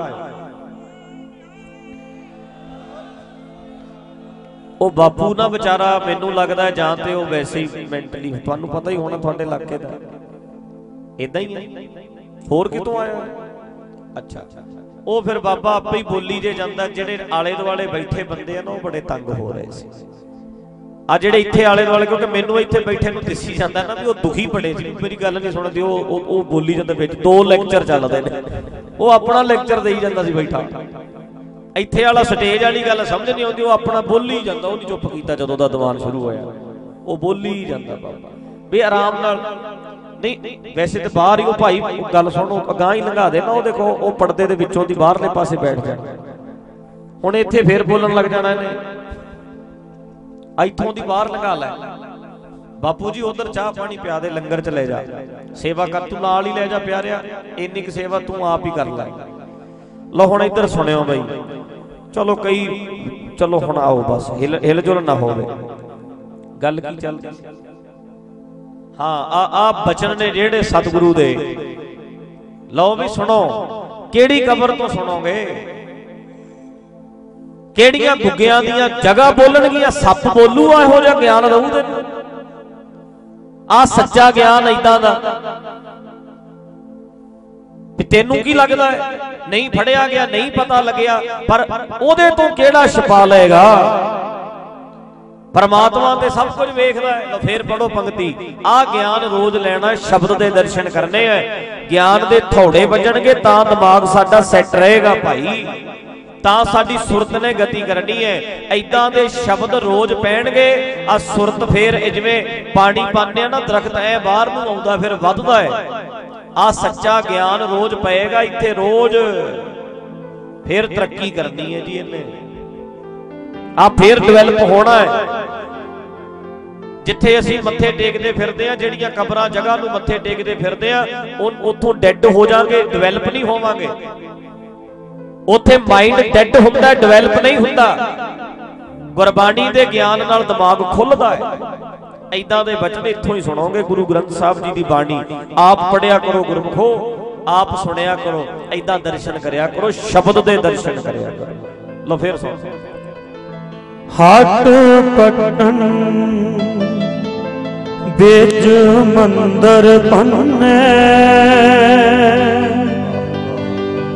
ਉਹ ਬਾਪੂ ਨਾ ਵਿਚਾਰਾ ਮੈਨੂੰ ਲੱਗਦਾ ਜਾਂ ਤੇ ਉਹ ਵੈਸੇ ਹੀ ਮੈਂਟਲੀ ਤੁਹਾਨੂੰ ਪਤਾ ਹੀ ਹੋਣਾ ਤੁਹਾਡੇ ਇਲਾਕੇ ਦਾ। ਇਦਾਂ ਹੀ ਹੈ ਹੋਰ ਕਿਤੋਂ ਆਇਆ? ਅੱਛਾ ਉਹ ਫਿਰ ਬਾਬਾ ਆਪੇ ਹੀ ਬੋਲੀ ਜੇ ਜਾਂਦਾ ਜਿਹੜੇ ਆਲੇ ਦੁਆਲੇ ਬੈਠੇ ਬੰਦੇ ਆ ਨਾ ਉਹ ਬੜੇ ਤੰਗ ਹੋ ਰਹੇ ਸੀ। ਆ ਜਿਹੜੇ ਇੱਥੇ ਆਲੇ ਦੁਆਲੇ ਕਿਉਂਕਿ ਮੈਨੂੰ ਇੱਥੇ ਬੈਠੇ ਨੂੰ ਦਿਸੀ ਜਾਂਦਾ ਨਾ ਵੀ ਉਹ ਦੁਖੀ ਬੜੇ ਸੀ। ਮੇਰੀ ਗੱਲ ਨਹੀਂ ਸੁਣਦੇ ਉਹ ਉਹ- ਬੋਲੀ ਜਾਂਦਾ ਵਿੱਚ ਦੋ ਲੈਕਚਰ ਚੱਲਦੇ ਨੇ। ਉਹ ਆਪਣਾ ਲੈਕਚਰ ਦੇਈ ਜਾਂਦਾ ਸੀ ਬੈਠਾ। ਇੱਥੇ ਵਾਲਾ ਸਟੇਜ ਵਾਲੀ ਗੱਲ ਸਮਝ ਨਹੀਂ ਆਉਂਦੀ ਉਹ ਆਪਣਾ ਬੋਲੀ ਜਾਂਦਾ ਉਹ ਨਹੀਂ ਚੁੱਪ ਕੀਤਾ ਜਦੋਂ ਦਾ ਦੀਵਾਨ ਸ਼ੁਰੂ ਹੋਇਆ। ਉਹ ਬੋਲੀ ਜਾਂਦਾ ਬਾਬਾ। ਵੀ ਆਰਾਮ ਨਾਲ ਨਹੀਂ, ਵੈਸੇ ਤੇ ਬਾਹਰ ਹੀ ਉਹ ਭਾਈ ਗੱਲ ਸੁਣੋ, ਅਗਾਹ ਹੀ ਲੰਘਾ ਦੇ ਉਹ ਦੇਖੋ, ਉਹ ਪਰਦੇ ਦੇ ਵਿੱਚੋਂ ਦੀ ਬਾਹਰਲੇ ਪਾਸੇ ਬੈਠ ਜਾਣਾ ਹੁਣ ਇੱਥੇ ਫੇਰ ਬੋਲਣ ਲੱਗ ਜਾਣਾ ਇਹਨੇ। ਇੱਥੋਂ ਦੀ ਬਾਹਰ ਲੰਘਾ ਲੈ। ਬਾਪੂ ਜੀ, ਉਧਰ ਚਾਹ ਪਾਣੀ ਪਿਆ ਦੇ, ਲੰਗਰ ਚ ਲੈ ਜਾ। ਸੇਵਾ ਕਰ, ਤੂੰ ਨਾਲ ਹੀ ਲੈ ਜਾ ਪਿਆਰਿਆ। ਇੰਨੀ ਕੁ ਸੇਵਾ ਤੂੰ ਆਪ ਹੀ ਕਰ ਲੈ। ਲਓ, ਹੁਣ ਇੱਧਰ ਸੁਣਿਓ ਬਈ। ਚਲੋ, ਕਈ, ਚਲੋ, ਹੁਣ ਆਓ ਬਸ। ਹਿਲ ਹਿਲ ਜੁਲ ਨਾ ਹੋਵੇ। ਗੱਲ ਕੀ ਚੱਲਦੀ? ਹਾਂ, ਆ ਆ ਬਚਨ ਨੇ ਜਿਹੜੇ ਸਤਿਗੁਰੂ ਦੇ। ਲਓ ਵੀ ਸੁਣੋ, ਕਿਹੜੀ ਕਬਰ ਤੋਂ ਸੁਣੋਗੇ? ਕਿਹੜੀਆਂ ਗੁੱਗਿਆਂ ਦੀਆਂ ਜਗ੍ਹਾ ਬੋਲਣਗੀਆਂ? ਸੱਪ ਬੋਲੂ, ਆ ਇਹੋ ਜਿਹਾ ਗਿਆਨ ਰਹੂ ਤੈਨੂੰ ਆ ਸੱਚਾ ਗਿਆਨ ਇਦਾਂ ਦਾ। ਵੀ ਤੈਨੂੰ ਕੀ ਲੱਗਦਾ ਹੈ? ਨਹੀਂ ਫੜਿਆ ਗਿਆ, ਨਹੀਂ ਪਤਾ ਲੱਗਿਆ, ਪਰ ਉਹਦੇ ਤੋਂ ਕਿਹੜਾ ਛਪਾ ਲਏਗਾ? ਪਰਮਾਤਮਾ ਤੇ ਸਭ ਕੁਝ ਵੇਖਦਾ ਹੈ। ਲੋ ਫੇਰ ਪੜੋ ਪੰਕਤੀ। ਆ ਗਿਆਨ ਰੋਜ਼ ਲੈਣਾ ਸ਼ਬਦ ਦੇ ਦਰਸ਼ਨ ਕਰਨੇ ਐ ਗਿਆਨ ਦੇ ਥੋੜੇ ਵੱਜਣਗੇ ਤਾਂ ਦਿਮਾਗ ਸਾਡਾ ਸੈੱਟ ਰਹੇਗਾ ਭਾਈ। ਤਾਂ ਸਾਡੀ ਸੁਰਤ ਨੇ ਗਤੀ ਕਰਨੀ ਹੈ। ਐਦਾਂ ਦੇ ਸ਼ਬਦ ਰੋਜ਼ ਪੈਣਗੇ। ਆ ਸੁਰਤ ਫੇਰ ਜਿਵੇਂ ਪਾਣੀ ਪਾਉਂਦੇ ਆ ਨਾ, ਦਰਖਤ ਐ ਬਾਹਰ ਨੂੰ ਆਉਂਦਾ, ਫਿਰ ਵੱਧਦਾ ਹੈ। ਆ ਸੱਚਾ ਗਿਆਨ ਰੋਜ਼ ਪਏਗਾ ਇੱਥੇ ਰੋਜ਼। ਫੇਰ ਤਰੱਕੀ ਕਰਨੀ ਹੈ ਜੀ ਇਹਨੇ। ਆ ਫੇਰ ਡਿਵੈਲਪ ਹੋਣਾ ਹੈ। ਜਿੱਥੇ ਅਸੀਂ ਮੱਥੇ ਟੇਕਦੇ ਫਿਰਦੇ ਆ ਜਿਹੜੀਆਂ ਕਬਰਾਂ ਜਗ੍ਹਾ ਨੂੰ ਮੱਥੇ ਟੇਕਦੇ ਫਿਰਦੇ ਆ ਉੱਥੋਂ ਡੈੱਡ ਹੋ ਜਾਾਂਗੇ ਡਿਵੈਲਪ ਨਹੀਂ ਹੋਵਾਂਗੇ। ਉੱਥੇ ਮਾਈਂਡ ਡੈੱਡ ਹੁੰਦਾ ਡਿਵੈਲਪ ਨਹੀਂ ਹੁੰਦਾ। ਗੁਰਬਾਣੀ ਦੇ ਗਿਆਨ ਨਾਲ ਦਿਮਾਗ ਖੁੱਲਦਾ ਹੈ। ਐਦਾਂ ਦੇ ਬਚਨ ਇੱਥੋਂ ਹੀ ਸੁਣੋਗੇ, ਗੁਰੂ ਗ੍ਰੰਥ ਸਾਹਿਬ ਜੀ ਦੀ ਬਾਣੀ। ਆਪ ਪੜਿਆ ਕਰੋ ਗੁਰਮਖੋ, ਆਪ ਸੁਣਿਆ ਕਰੋ। ਐਦਾਂ ਦਰਸ਼ਨ ਕਰਿਆ ਕਰੋ, ਸ਼ਬਦ ਦੇ ਦਰਸ਼ਨ ਕਰਿਆ ਕਰੋ। ਲੋ ਫੇਰ ਸੁਣੋ। ਹਟ ਪਟਨ ਵਿੱਚ ਮੰਦਰ ਪੰਨੇ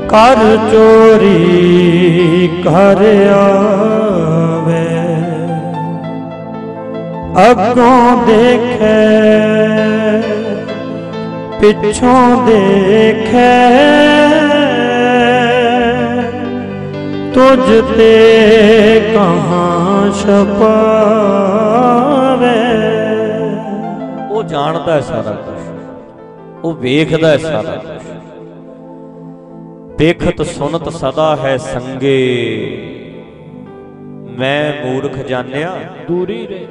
ਕਰ ਚੋਰੀ ਕਰ ਆਵੇ। ਅੱਗੋਂ ਦੇਖੇ ਪਿੱਛੋਂ ਦੇਖੇ। ਤੁਝ ਤੇ ਕਹਾਂ ਛਪਾਵੇ। ਉਹ ਜਾਣਦਾ ਹੈ ਸਾਰਾ ਕੁਝ ਉਹ ਵੇਖਦਾ ਹੈ ਸਾਰਾ ਕੁਝ ਦੇਖਤ ਸੁਨਤ ਸਦਾ ਹੈ ਸੰਗੇ। ਮੈਂ ਮੂਰਖ ਜਾਣਿਆ, ਦੂਰੀ ਰੇ।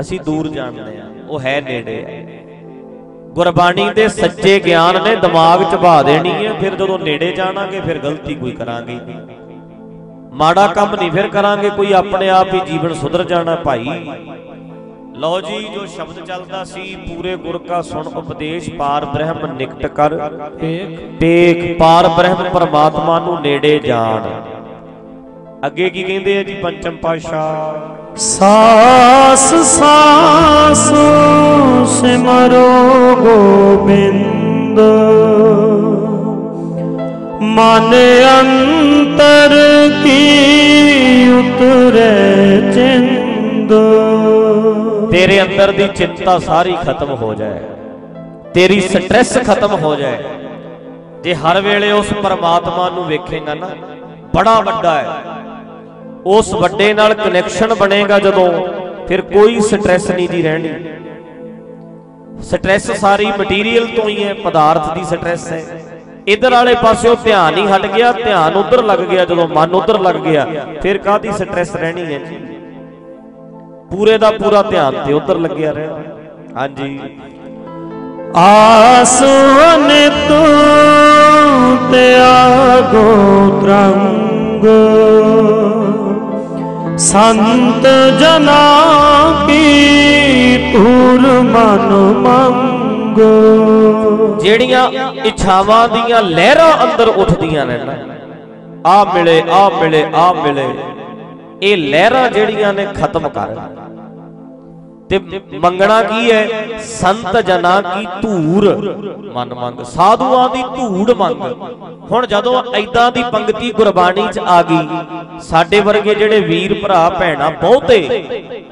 ਅਸੀਂ ਦੂਰ ਜਾਣਦੇ ਆ ਉਹ ਹੈ ਨੇੜੇ ਹੈ। ਗੁਰਬਾਣੀ ਦੇ ਸੱਚੇ ਗਿਆਨ ਨੇ ਦਿਮਾਗ 'ਚ ਭਾ ਦੇਣੀ ਹੈ, ਫਿਰ ਜਦੋਂ ਨੇੜੇ ਜਾਣਾਂਗੇ, ਫਿਰ ਗਲਤੀ ਕੋਈ ਕਰਾਂਗੇ ਮਾੜਾ ਕੰਮ ਨਹੀਂ ਫਿਰ ਕਰਾਂਗੇ, ਕੋਈ ਆਪਣੇ ਆਪ ਹੀ ਜੀਵਨ ਸੁਧਰ ਜਾਣਾ ਭਾਈ। ਲਓ ਜੀ, ਜੋ ਸ਼ਬਦ ਚੱਲਦਾ ਸੀ, ਪੂਰੇ ਗੁਰ ਕਾ ਸੁਣ ਉਪਦੇਸ਼ ਪਾਰ ਬ੍ਰਹਮ ਨਿਕਟ ਕਰ। ਵੇਖ ਟੇਕ ਪਾਰ ਬ੍ਰਹਮ ਪਰਮਾਤਮਾ ਨੂੰ ਨੇੜੇ ਜਾਣ। ਅੱਗੇ ਕੀ ਕਹਿੰਦੇ ਆ ਜੀ, ਪੰਚਮ ਪਾਤਸ਼ਾਹ? ਸਾਸ ਸਾਸ, ਸਿਮਰੋ ਗੋਬਿੰਦ। ਮਨ ਅੰਤਰ ਕੀ ਉਤਰੇ ਚਿੰਦ? ਤੇਰੇ ਅੰਦਰ ਦੀ ਚਿੰਤਾ ਸਾਰੀ ਖਤਮ ਹੋ ਜਾਏ। ਤੇਰੀ ਸਟ੍ਰੈਸ ਖਤਮ ਹੋ ਜਾਏ। ਜੇ ਹਰ ਵੇਲੇ ਉਸ ਪਰਮਾਤਮਾ ਨੂੰ ਵੇਖੇਗਾ ਨਾ, ਬੜਾ ਵੱਡਾ ਹੈ। ਉਸ ਵੱਡੇ ਨਾਲ ਕਨੈਕਸ਼ਨ ਬਣੇਗਾ ਜਦੋਂ ਫਿਰ ਕੋਈ ਸਟ੍ਰੈਸ ਨਹੀਂ ਦੀ ਰਹਿਣੀ। ਸਟ੍ਰੈਸ ਸਾਰੀ ਮਟੀਰੀਅਲ ਤੋਂ ਹੀ ਹੈ, ਪਦਾਰਥ ਦੀ ਸਟ੍ਰੈਸ ਹੈ। ਇਧਰ ਵਾਲੇ ਪਾਸਿਓਂ ਧਿਆਨ ਹੀ ਹਟ ਗਿਆ ਧਿਆਨ ਉਧਰ ਲੱਗ ਗਿਆ ਜਦੋਂ ਮਨ ਉਧਰ ਲੱਗ ਗਿਆ ਫਿਰ ਕਾਹਦੀ ਸਟ੍ਰੈਸ ਰਹਿਣੀ ਹੈ ਜੀ? ਪੂਰੇ ਦਾ ਪੂਰਾ ਧਿਆਨ ਤੇ ਉਧਰ ਲੱਗਿਆ ਰਿਹਾ। ਹਾਂਜੀ। ਆਸ ਅਨਿਤ ਤਿਆਗੋ ਤਰੰਗ। ਸੰਤ ਜਨਾ ਕੀ ਤੂਰ ਮਨ ਮੰਗ। ਜਿਹੜੀਆਂ ਇੱਛਾਵਾਂ ਦੀਆਂ ਲਹਿਰਾਂ ਅੰਦਰ ਉੱਠਦੀਆਂ ਨੇ ਆ ਮਿਲੇ ਆ ਮਿਲੇ ਆ ਮਿਲੇ। ਇਹ ਲਹਿਰਾਂ ਜਿਹੜੀਆਂ ਨੇ ਖਤਮ ਕਰ। ਤੇ ਮੰਗਣਾ ਕੀ ਹੈ? ਸੰਤ ਜਨਾ ਕੀ ਧੂਰ ਮਨ ਮੰਗ। ਸਾਧੂਆਂ ਦੀ ਧੂੜ ਮੰਗ। ਹੁਣ ਜਦੋਂ ਐਦਾਂ ਦੀ ਪੰਕਤੀ ਗੁਰਬਾਣੀ 'ਚ ਆ ਗਈ, ਸਾਡੇ ਵਰਗੇ ਜਿਹੜੇ ਵੀਰ ਭਰਾ ਭੈਣਾ ਬਹੁਤੇ,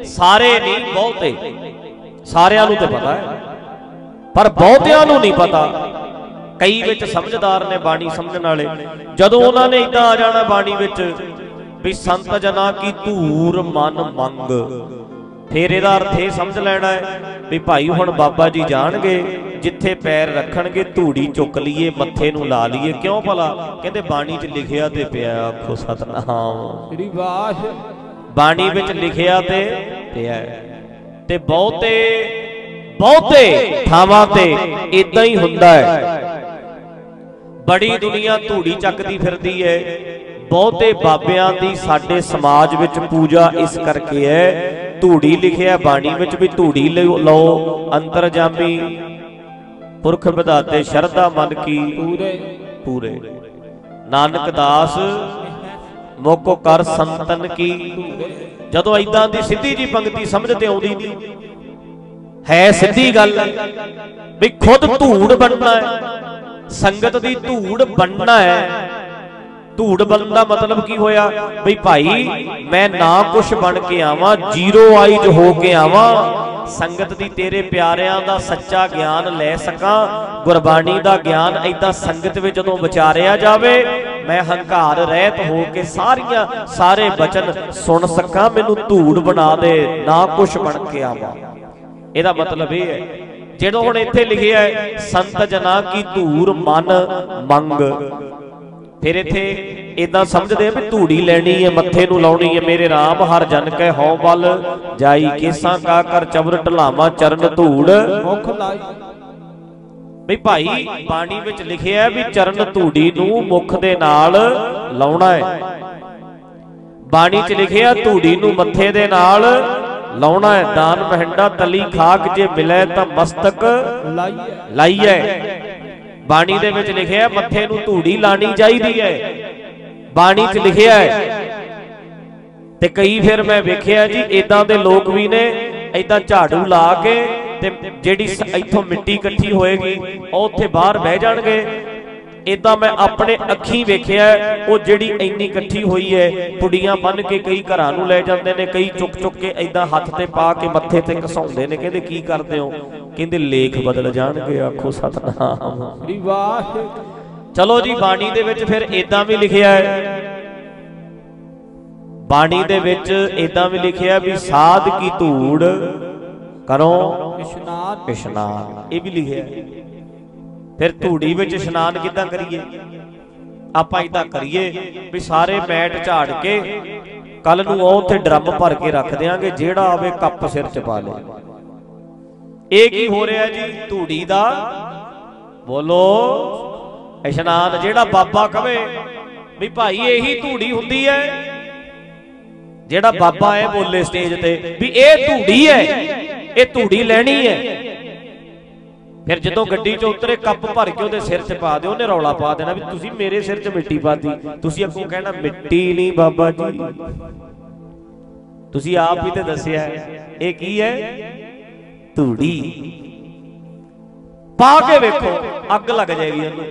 ਸਾਰੇ ਨਹੀਂ ਬਹੁਤੇ, ਸਾਰਿਆਂ ਨੂੰ ਤੇ ਪਤਾ ਹੈ। ਪਰ ਬਹੁਤਿਆਂ ਨੂੰ ਨਹੀਂ ਪਤਾ। ਕਈ ਵਿੱਚ ਸਮਝਦਾਰ ਨੇ ਬਾਣੀ ਸਮਝਣ ਵਾਲੇ। ਜਦੋਂ ਉਹਨਾਂ ਨੇ ਇਦਾਂ ਆ ਜਾਣਾ ਬਾਣੀ ਵਿੱਚ ਵੀ ਸੰਤ ਜਨਾ ਕੀ ਧੂਰ ਮਨ ਮੰਗ। ਫੇਰ ਇਹਦਾ ਅਰਥ ਇਹ ਸਮਝ ਲੈਣਾ ਹੈ ਵੀ ਭਾਈ ਹੁਣ ਬਾਬਾ ਜੀ ਜਾਣਗੇ ਜਿੱਥੇ ਪੈਰ ਰੱਖਣਗੇ ਧੂੜੀ ਚੁੱਕ ਲਈਏ ਮੱਥੇ ਨੂੰ ਲਾ ਲਈਏ। ਕਿਉਂ ਭਲਾ? ਕਹਿੰਦੇ ਬਾਣੀ 'ਚ ਲਿਖਿਆ ਤੇ ਪਿਆ ਆਖੋ ਸਤਨਾਮ। ਸ੍ਰੀ ਵਾਹ ਬਾਣੀ ਵਿੱਚ ਲਿਖਿਆ ਤੇ ਪਿਆ। ਤੇ ਬਹੁਤੇ ਬਹੁਤੇ ਥਾਵਾਂ ਤੇ ਇਦਾਂ ਹੀ ਹੁੰਦਾ ਹੈ। ਬੜੀ ਦੁਨੀਆ ਧੂੜੀ ਚੱਕਦੀ ਫਿਰਦੀ ਹੈ। ਬਹੁਤੇ ਬਾਬਿਆਂ ਦੀ ਸਾਡੇ ਸਮਾਜ ਵਿੱਚ ਪੂਜਾ ਇਸ ਕਰਕੇ ਹੈ। ਧੂੜੀ ਲਿਖਿਆ ਬਾਣੀ ਵਿੱਚ ਵੀ ਧੂੜੀ ਲਓ- ਅੰਤਰਜਾਮੀ ਪੁਰਖ ਵਿਦਾਤੇ ਸ਼ਰਧਾ ਮਨ ਕੀ ਪੂਰੇ। ਪੂਰੇ। ਨਾਨਕ ਦਾਸ ਮੋਕੋ ਕਰ ਸੰਤਨ ਕੀ। ਜਦੋਂ ਐਦਾਂ ਦੀ ਸਿੱਧੀ ਜੀ ਪੰਕਤੀ ਸਮਝ ਤੇ ਆਉਂਦੀ ਨਹੀਂ ਹੈ ਸਿੱਧੀ ਗੱਲ ਵੀ ਖੁਦ ਧੂੜ ਬਣਨਾ ਹੈ। ਸੰਗਤ ਦੀ ਧੂੜ ਬਣਨਾ ਹੈ। ਧੂੜ ਬਣਨ ਦਾ ਮਤਲਬ ਕੀ ਹੋਇਆ? ਵੀ ਭਾਈ, ਮੈਂ ਨਾ ਕੁਛ ਬਣ ਕੇ ਆਵਾਂ, ਜ਼ੀਰੋ ਆਈਜ ਹੋ ਕੇ ਆਵਾਂ। ਸੰਗਤ ਦੀ ਤੇਰੇ ਪਿਆਰਿਆਂ ਦਾ ਸੱਚਾ ਗਿਆਨ ਲੈ ਸਕਾਂ, ਗੁਰਬਾਣੀ ਦਾ ਗਿਆਨ ਐਦਾਂ ਸੰਗਤ ਵਿੱਚ ਜਦੋਂ ਵਿਚਾਰਿਆ ਜਾਵੇ, ਮੈਂ ਹੰਕਾਰ ਰਹਿਤ ਹੋ ਕੇ ਸਾਰੀਆਂ, ਸਾਰੇ ਬਚਨ ਸੁਣ ਸਕਾਂ, ਮੈਨੂੰ ਧੂੜ ਬਣਾ ਦੇ, ਨਾ ਕੁਛ ਬਣ ਕੇ ਆਵਾਂ। ਇਹਦਾ ਮਤਲਬ ਇਹ ਹੈ ਜਦੋਂ ਹੁਣ ਇੱਥੇ ਲਿਖਿਆ ਹੈ ਸੰਤ ਜਨਾ ਕੀ ਧੂਰ ਮਨ ਮੰਗ। ਫਿਰ ਇੱਥੇ ਇਦਾਂ ਸਮਝਦੇ ਆ ਵੀ ਧੂੜੀ ਲੈਣੀ ਹੈ ਮੱਥੇ ਨੂੰ ਲਾਉਣੀ ਹੈ ਮੇਰੇ RAM ਹਰ ਜਨ ਕੈ ਹਉ ਬਲ ਜਾਈ ਕੇਸਾਂ ਕਾ ਕਰ ਚਬਰ ਢਲਾਵਾ ਚਰਨ ਧੂੜ। ਮੁਖ ਲਾਈ। ਵੀ ਭਾਈ ਬਾਣੀ ਵਿੱਚ ਲਿਖਿਆ ਹੈ ਵੀ ਚਰਨ ਧੂੜੀ ਨੂੰ ਮੁਖ ਦੇ ਨਾਲ ਲਾਉਣਾ ਹੈ। ਬਾਣੀ 'ਚ ਲਿਖਿਆ ਧੂੜੀ ਨੂੰ ਮੱਥੇ ਦੇ ਨਾਲ ਲਾਉਣਾ ਹੈ, ਦਾਨ ਮਹਿੰਡਾ ਤਲੀ ਖਾਕ ਜੇ ਮਿਲੇ ਤਾਂ ਮਸਤਕ ਲਾਈਏ ਬਾਣੀ ਦੇ ਵਿੱਚ ਲਿਖਿਆ, ਮੱਥੇ ਨੂੰ ਧੂੜੀ ਲਾਣੀ ਚਾਹੀਦੀ ਹੈ ਬਾਣੀ 'ਚ ਲਿਖਿਆ ਹੈ ਤੇ ਕਈ ਫਿਰ ਮੈਂ ਵੇਖਿਆ ਜੀ ਇਦਾਂ ਦੇ ਲੋਕ ਵੀ ਨੇ ਇਦਾਂ ਝਾੜੂ ਲਾ ਕੇ ਤੇ ਜਿਹੜੀ ਇੱਥੋਂ ਮਿੱਟੀ ਇਕੱਠੀ ਹੋਏਗੀ, ਉਹ ਉੱਥੇ ਬਾਹਰ ਬਹਿ ਜਾਣਗੇ। ਇਦਾਂ ਮੈਂ ਆਪਣੇ ਅੱਖੀਂ ਵੇਖਿਆ ਉਹ ਜਿਹੜੀ ਇੰਨੀ ਇਕੱਠੀ ਹੋਈ ਹੈ ਪੁੜੀਆਂ ਬੰਨ ਕੇ ਕਈ ਘਰਾਂ ਨੂੰ ਲੈ ਜਾਂਦੇ ਨੇ ਕਈ ਚੁੱਕ ਚੁੱਕ ਕੇ ਇਦਾਂ ਹੱਥ ਤੇ ਪਾ ਕੇ ਮੱਥੇ ਤੇ ਘਸਾਉਂਦੇ ਨੇ ਕਹਿੰਦੇ ਕੀ ਕਰਦੇ ਹੋ? ਕਹਿੰਦੇ ਲੇਖ ਬਦਲ ਜਾਣਗੇ ਆਖੋ ਸਤਨਾਮ। ਸ੍ਰੀ ਵਾਹ ਚਲੋ ਜੀ ਬਾਣੀ ਦੇ ਵਿੱਚ ਫਿਰ ਇਦਾਂ ਵੀ ਲਿਖਿਆ ਹੈ। ਬਾਣੀ ਦੇ ਵਿੱਚ ਇਦਾਂ ਵੀ ਲਿਖਿਆ ਵੀ ਸਾਧ ਕੀ ਧੂੜ ਕਰੋ ਇਸ਼ਨਾਨ। ਇਸ਼ਨਾਨ। ਇਹ ਵੀ ਲਿਖਿਆ ਹੈ। ਫਿਰ ਧੂੜੀ ਵਿੱਚ ਇਸ਼ਨਾਨ ਕਿੱਦਾਂ ਕਰੀਏ? ਆਪਾਂ ਇਦਾਂ ਕਰੀਏ ਵੀ ਸਾਰੇ ਮੈਟ ਝਾੜ ਕੇ ਕੱਲ ਨੂੰ ਉਹ ਉੱਥੇ ਡਰਮ ਭਰ ਕੇ ਰੱਖ ਦਿਆਂਗੇ, ਜਿਹੜਾ ਆਵੇ ਕੱਪ ਸਿਰ ਚ ਪਾ ਲੇ। ਇਹ ਕੀ ਹੋ ਰਿਹਾ ਜੀ? ਧੂੜੀ ਦਾ ਬੋਲੋ, ਇਸ਼ਨਾਨ ਜਿਹੜਾ ਬਾਬਾ ਕਵੇ ਵੀ ਭਾਈ ਇਹੀ ਧੂੜੀ ਹੁੰਦੀ ਹੈ। ਜਿਹੜਾ ਬਾਬਾ ਇਹ ਬੋਲੇ ਸਟੇਜ ਤੇ ਵੀ ਇਹ ਧੂੜੀ ਹੈ, ਇਹ ਧੂੜੀ ਲੈਣੀ ਹੈ। ਫਿਰ ਜਦੋਂ ਗੱਡੀ 'ਚ ਉਤਰੇ ਕੱਪ ਭਰ ਕੇ ਉਹਦੇ ਸਿਰ 'ਚ ਪਾ ਦਿਓ ਉਹਨੇ ਰੌਲਾ ਪਾ ਦੇਣਾ ਵੀ ਤੁਸੀਂ ਮੇਰੇ ਸਿਰ 'ਚ ਮਿੱਟੀ ਪਾਤੀ ਤੁਸੀਂ ਅੱਗੋਂ ਕਹਿਣਾ ਮਿੱਟੀ ਨਹੀਂ ਬਾਬਾ ਜੀ। ਤੁਸੀਂ ਆਪ ਹੀ ਤੇ ਦੱਸਿਆ। ਇਹ ਕੀ ਹੈ? ਧੂੜੀ। ਪਾ ਕੇ ਵੇਖੋ ਅੱਗ ਲੱਗ ਜਾਏਗੀ ਉਹਨੂੰ।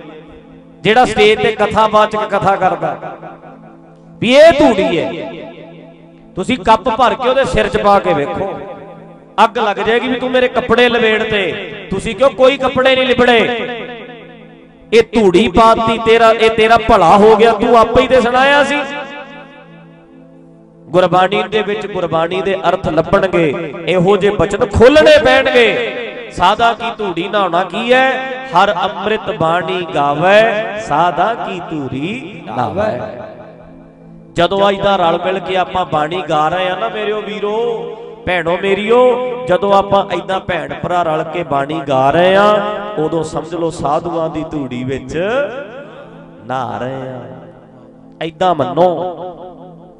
ਜਿਹੜਾ ਸਟੇਜ ਤੇ ਕਥਾਵਾਚਕ ਕਥਾ ਕਰਦਾ। ਵੀ ਇਹ ਧੂੜੀ ਹੈ। ਤੁਸੀਂ ਕੱਪ ਭਰ ਕੇ ਉਹਦੇ ਸਿਰ 'ਚ ਪਾ ਕੇ ਵੇਖੋ। ਅੱਗ ਲੱਗ ਜਾਏਗੀ ਵੀ ਤੂੰ ਮੇਰੇ ਕੱਪੜੇ ਲਵੇੜ ਤੇ। ਤੁਸੀਂ ਕਿਉਂ ਕੋਈ ਕੱਪੜੇ ਨਹੀਂ ਲਿਬੜੇ? ਇਹ ਧੂੜੀ ਪਾਤੀ ਤੇਰਾ, ਇਹ ਤੇਰਾ ਭਲਾ ਹੋ ਗਿਆ, ਤੂੰ ਆਪੇ ਹੀ ਤੇ ਸੁਣਾਇਆ ਸੀ। ਗੁਰਬਾਣੀ ਦੇ ਵਿੱਚ ਗੁਰਬਾਣੀ ਦੇ ਅਰਥ ਲੱਭਣਗੇ, ਇਹੋ ਜਿਹੇ ਬਚਨ ਖੋਲਣੇ ਪੈਣਗੇ। ਸਾਦਾ ਕੀ ਧੂੜੀ ਨਹਾਉਣਾ ਕੀ ਹੈ? ਹਰ ਅੰਮ੍ਰਿਤ ਬਾਣੀ ਗਾਵੇ, ਸਾਦਾ ਕੀ ਧੂੜੀ ਨਾਵੇ ਜਦੋਂ ਅੱਜ ਦਾ ਰਲ ਮਿਲ ਕੇ ਆਪਾਂ ਬਾਣੀ ਗਾ ਰਹੇ ਆ ਨਾ ਮੇਰਿਓ ਵੀਰੋ ਭੈਣੋ ਮੇਰੀਓ, ਜਦੋਂ ਆਪਾਂ ਐਦਾਂ ਭੈਣ ਭਰਾ ਰਲ ਕੇ ਬਾਣੀ ਗਾ ਰਹੇ ਆ, ਉਦੋਂ ਸਮਝ ਲਓ ਸਾਧੂਆਂ ਦੀ ਧੂੜੀ ਵਿੱਚ ਨਹਾ ਰਹੇ ਆ। ਐਦਾਂ ਮੰਨੋ,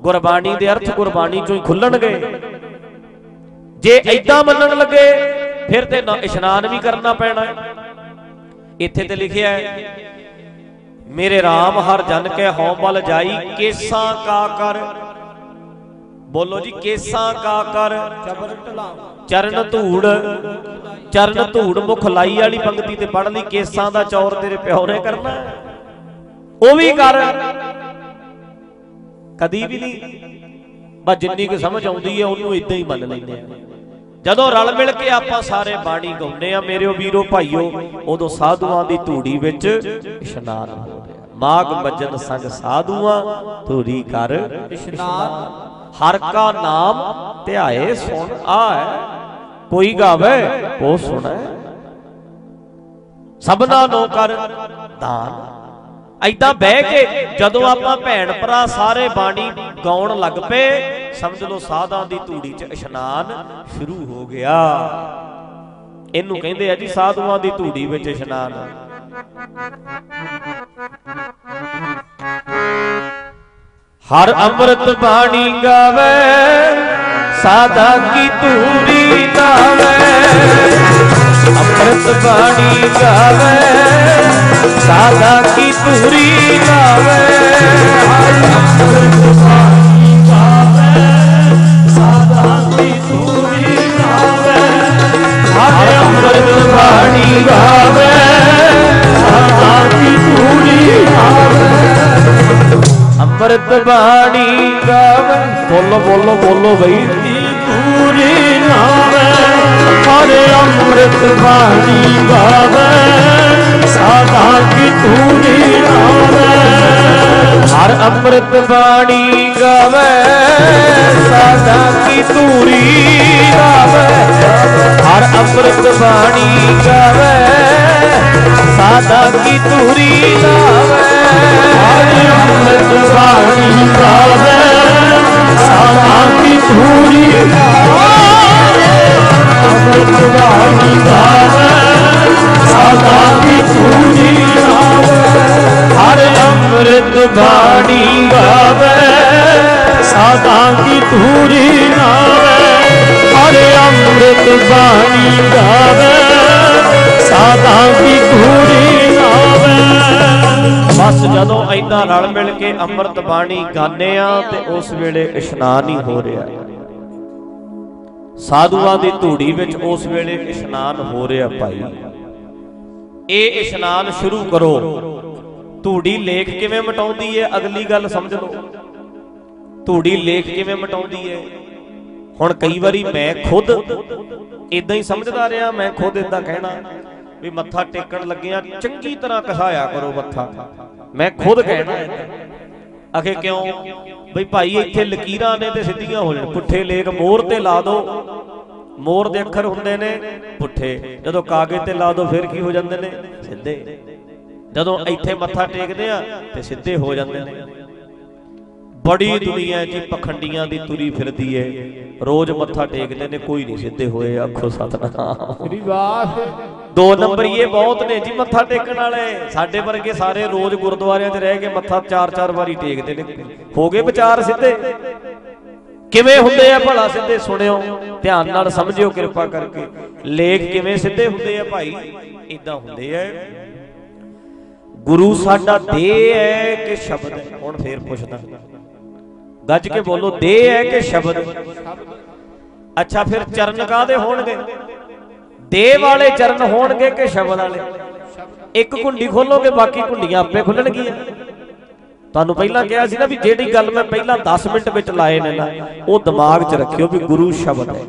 ਗੁਰਬਾਣੀ ਦੇ ਅਰਥ ਗੁਰਬਾਣੀ ਚੋਂ ਹੀ ਖੁੱਲਣਗੇ। ਜੇ ਐਦਾਂ ਮੰਨਣ ਲੱਗੇ, ਫਿਰ ਤੇ ਇਸ਼ਨਾਨ ਵੀ ਕਰਨਾ ਪੈਣਾ ਇੱਥੇ ਤੇ ਲਿਖਿਆ ਹੈ, ਮੇਰੇ RAM ਹਰ ਜਨ ਕੇ ਹਉ ਬਲ ਜਾਈ, ਕੇਸਾਂ ਕਾ ਕਰ। ਬੋਲੋ ਜੀ ਕੇਸਾਂ ਕਾ ਕਰ ਚਰਨ ਧੂੜ ਚਰਨ ਧੂੜ ਮੁਖ ਲਾਈ ਵਾਲੀ ਪੰਕਤੀ ਤੇ ਪੜ ਲਈ ਕੇਸਾਂ ਦਾ ਚੌਰ ਤੇਰੇ ਪਿਓ ਨੇ ਕਰਨਾ। ਉਹ ਵੀ ਕਰ। ਕਦੀ ਵੀ ਨਹੀਂ। ਬਸ ਜਿੰਨੀ ਕੁ ਸਮਝ ਆਉਂਦੀ ਹੈ ਉਹਨੂੰ ਇਦਾਂ ਹੀ ਮੰਨ ਲੈਂਦੇ ਆ ਜਦੋਂ ਰਲ ਮਿਲ ਕੇ ਆਪਾਂ ਸਾਰੇ ਬਾਣੀ ਗਾਉਂਦੇ ਆ ਮੇਰਿਓ ਵੀਰੋ ਭਾਈਓ ਉਦੋਂ ਸਾਧੂਆਂ ਦੀ ਧੂੜੀ ਵਿੱਚ ਇਸ਼ਨਾਨ ਹੋ ਰਿਹਾ। ਮਾਗ ਮੱਜਨ ਸੰਗ ਸਾਧੂਆਂ ਧੂੜੀ ਕਰ ਇਸ਼ਨਾਨ। ਹਰ ਕਾ ਨਾਮ ਧਿਆਏ ਸੁਣ ਆਏ। ਕੋਈ ਗਾਵੇ, ਉਹ ਸੁਣੈ। ਸਭਨਾ ਨੂੰ ਕਰ ਦਾਨ। ਐਦਾਂ ਬਹਿ ਕੇ ਜਦੋਂ ਆਪਾਂ ਭੈਣ ਭਰਾ ਸਾਰੇ ਬਾਣੀ ਗਾਉਣ ਲੱਗ ਪਏ, ਸਮਝ ਲਓ ਸਾਧਾਂ ਦੀ ਧੂੜੀ 'ਚ ਇਸ਼ਨਾਨ ਸ਼ੁਰੂ ਹੋ ਗਿਆ। ਇਹਨੂੰ ਕਹਿੰਦੇ ਆ ਜੀ ਸਾਧੂਆਂ ਦੀ ਧੂੜੀ ਵਿੱਚ ਇਸ਼ਨਾਨ। ਹਰ ਅੰਮ੍ਰਿਤ ਬਾਣੀ ਗਾਵੇ ਸਾਧਾ ਕੀ ਧੂੜੀ ਨਾਵੇ। ਅੰਮ੍ਰਿਤ ਬਾਣੀ ਗਾਵੇ ਸਾਧਾ ਕੀ ਧੂਰੀ ਗਾਵੇ ਹਰ ਅੰਮ੍ਰਿਤ ਬਾਣੀ ਗਾਵੇ ਸਾਧਾ ਕੀ ਧੂਰੀ ਗਾਵੇ ਹਰ ਅੰਮ੍ਰਿਤ ਬਾਣੀ ਗਾਵੇ ਸਾਧਾ ਕੀ ਧੂਰੀ ਗਾਵੇ ਅੰਮ੍ਰਿਤ ਬਾਣੀ ਗਾਵੇ। ਬੋਲੋ ਬੋਲੋ ਬੋਲੋ ਬਈ। ਪੂਰੀ ਨਾਵੇ ਹਰ ਅੰਮ੍ਰਿਤ ਬਾਣੀ ਗਾਵੇ। ਸਾਦਾ ਕੀ ਤੂਰੀ ਨਾਵੇ। ਹਰ ਅੰਮ੍ਰਿਤ ਬਾਣੀ ਗਾਵੇ ਸਾਦਾ ਕੀ ਤੂਰੀ ਨਾਵੇ ਹਰ ਅੰਮ੍ਰਿਤ ਬਾਣੀ ਗਾਵੇ ਸਾਦਾ ਕੀ ਤੂਰੀ ਨਾਵੇ ਬਾਣੀ ਗਾਵੇ ਸਾਦਾ ਕੀ ਤੂਰੀ ਅੰਮ੍ਰਿਤ ਬਾਣੀ ਗਾਵੇ ਸਾਦਾ ਕੀ ਅੰਮ੍ਰਿਤ ਬਾਣੀ ਗਾਵੇ ਸਾਦਾ ਕੀ ਤੂਰੀ ਨਾਵੇ ਹਰ ਅੰਮ੍ਰਿਤ ਬਾਣੀ ਗਾਵੇ ਸਾਦਾ ਕੀ ਬਸ ਜਦੋਂ ਐਦਾਂ ਰਲ ਮਿਲ ਕੇ ਅੰਮ੍ਰਿਤ ਬਾਣੀ ਗਾਉਂਦੇ ਆ ਤੇ ਉਸ ਵੇਲੇ ਇਸ਼ਨਾਨ ਹੀ ਹੋ ਰਿਹਾ। ਸਾਧੂਆਂ ਦੀ ਧੂੜੀ ਵਿੱਚ ਉਸ ਵੇਲੇ ਇਸ਼ਨਾਨ ਹੋ ਰਿਹਾ ਭਾਈ। ਇਹ ਇਸ਼ਨਾਨ ਸ਼ੁਰੂ ਕਰੋ। ਧੂੜੀ ਲੇਖ ਕਿਵੇਂ ਮਟਾਉਂਦੀ ਹੈ ਅਗਲੀ ਗੱਲ ਸਮਝ ਲਓ। ਧੂੜੀ ਲੇਖ ਕਿਵੇਂ ਮਟਾਉਂਦੀ ਹੈ ਹੁਣ ਕਈ ਵਾਰੀ ਮੈਂ ਖੁਦ ਇਦਾਂ ਹੀ ਸਮਝਦਾ ਰਿਹਾ, ਮੈਂ ਖੁਦ ਇਦਾਂ ਕਹਿਣਾ। ਵੀ ਮੱਥਾ ਟੇਕਣ ਲੱਗਿਆ ਚੰਗੀ ਤਰ੍ਹਾਂ ਕਸਾਇਆ ਕਰੋ ਮੱਥਾ। ਮੈਂ ਖੁਦ ਕਹਿਣਾ ਅਖੇ ਕਿਉਂ? ਬਈ ਭਾਈ ਇੱਥੇ ਲਕੀਰਾਂ ਨੇ ਤੇ ਸਿੱਧੀਆਂ ਹੋ ਜਾਣ। ਪੁੱਠੇ ਲੇਖ ਮੋਹਰ ਤੇ ਲਾ ਦੋ। ਮੋਹਰ ਦੇ ਅੱਖਰ ਹੁੰਦੇ ਨੇ ਪੁੱਠੇ। ਜਦੋਂ ਕਾਗਜ਼ ਤੇ ਲਾ ਦੋ ਫਿਰ ਕੀ ਹੋ ਜਾਂਦੇ ਨੇ? ਸਿੱਧੇ। ਜਦੋਂ ਇੱਥੇ ਮੱਥਾ ਟੇਕਦੇ ਆ ਤੇ ਸਿੱਧੇ ਹੋ ਜਾਂਦੇ ਨੇ। ਬੜੀ ਦੁਨੀਆ ਜੀ ਪਖੰਡੀਆਂ ਦੀ ਤੁਰੀ ਫਿਰਦੀ ਏ। ਰੋਜ਼ ਮੱਥਾ ਟੇਕਦੇ ਨੇ ਕੋਈ ਨਹੀਂ ਸਿੱਧੇ ਹੋਏ। ਆਖੋ ਸਤਨਾਮ। ਸ੍ਰੀ ਵਾਸ ਦੋ ਨੰਬਰੀਏ ਬਹੁਤ ਨੇ ਜੀ, ਮੱਥਾ ਟੇਕਣ ਵਾਲੇ। ਸਾਡੇ ਵਰਗੇ ਸਾਰੇ ਰੋਜ਼ ਗੁਰਦੁਆਰਿਆਂ 'ਚ ਰਹਿ ਕੇ ਮੱਥਾ ਚਾਰ ਚਾਰ ਵਾਰੀ ਟੇਕਦੇ ਨੇ। ਹੋ ਗਏ ਵਿਚਾਰ ਸਿੱਧੇ? ਕਿਵੇਂ ਹੁੰਦੇ ਆ ਭਲਾ ਸਿੱਧੇ? ਸੁਣਿਓ, ਧਿਆਨ ਨਾਲ ਸਮਝਿਓ ਕਿਰਪਾ ਕਰਕੇ। ਲੇਖ ਕਿਵੇਂ ਸਿੱਧੇ ਹੁੰਦੇ ਆ ਭਾਈ? ਇਦਾਂ ਹੁੰਦੇ ਆ। ਗੁਰੂ ਸਾਡਾ ਦੇਹ ਹੈ ਕਿ ਸ਼ਬਦ? ਹੈ ਹੁਣ ਫੇਰ ਪੁੱਛਦਾ। ਗੱਜ ਕੇ ਬੋਲੋ ਦੇਹ ਹੈ ਕਿ ਸ਼ਬਦ? ਅੱਛਾ, ਫਿਰ ਚਰਨ ਕਾਦੇ ਹੋਣਗੇ? ਦੇਹ ਵਾਲੇ ਚਰਨ ਹੋਣਗੇ ਕਿ ਸ਼ਬਦ ਵਾਲੇ? ਇੱਕ ਕੁੰਡੀ ਖੋਲੋਗੇ, ਬਾਕੀ ਕੁੰਡੀਆਂ ਆਪੇ ਖੁੱਲਣਗੀਆਂ। ਤੁਹਾਨੂੰ ਪਹਿਲਾਂ ਕਿਹਾ ਸੀ ਨਾ ਵੀ ਜਿਹੜੀ ਗੱਲ ਮੈਂ ਪਹਿਲਾਂ 10 ਮਿੰਟ ਵਿੱਚ ਲਾਏ ਨੇ ਨਾ, ਉਹ ਦਿਮਾਗ 'ਚ ਰੱਖਿਓ ਵੀ ਗੁਰੂ ਸ਼ਬਦ ਹੈ।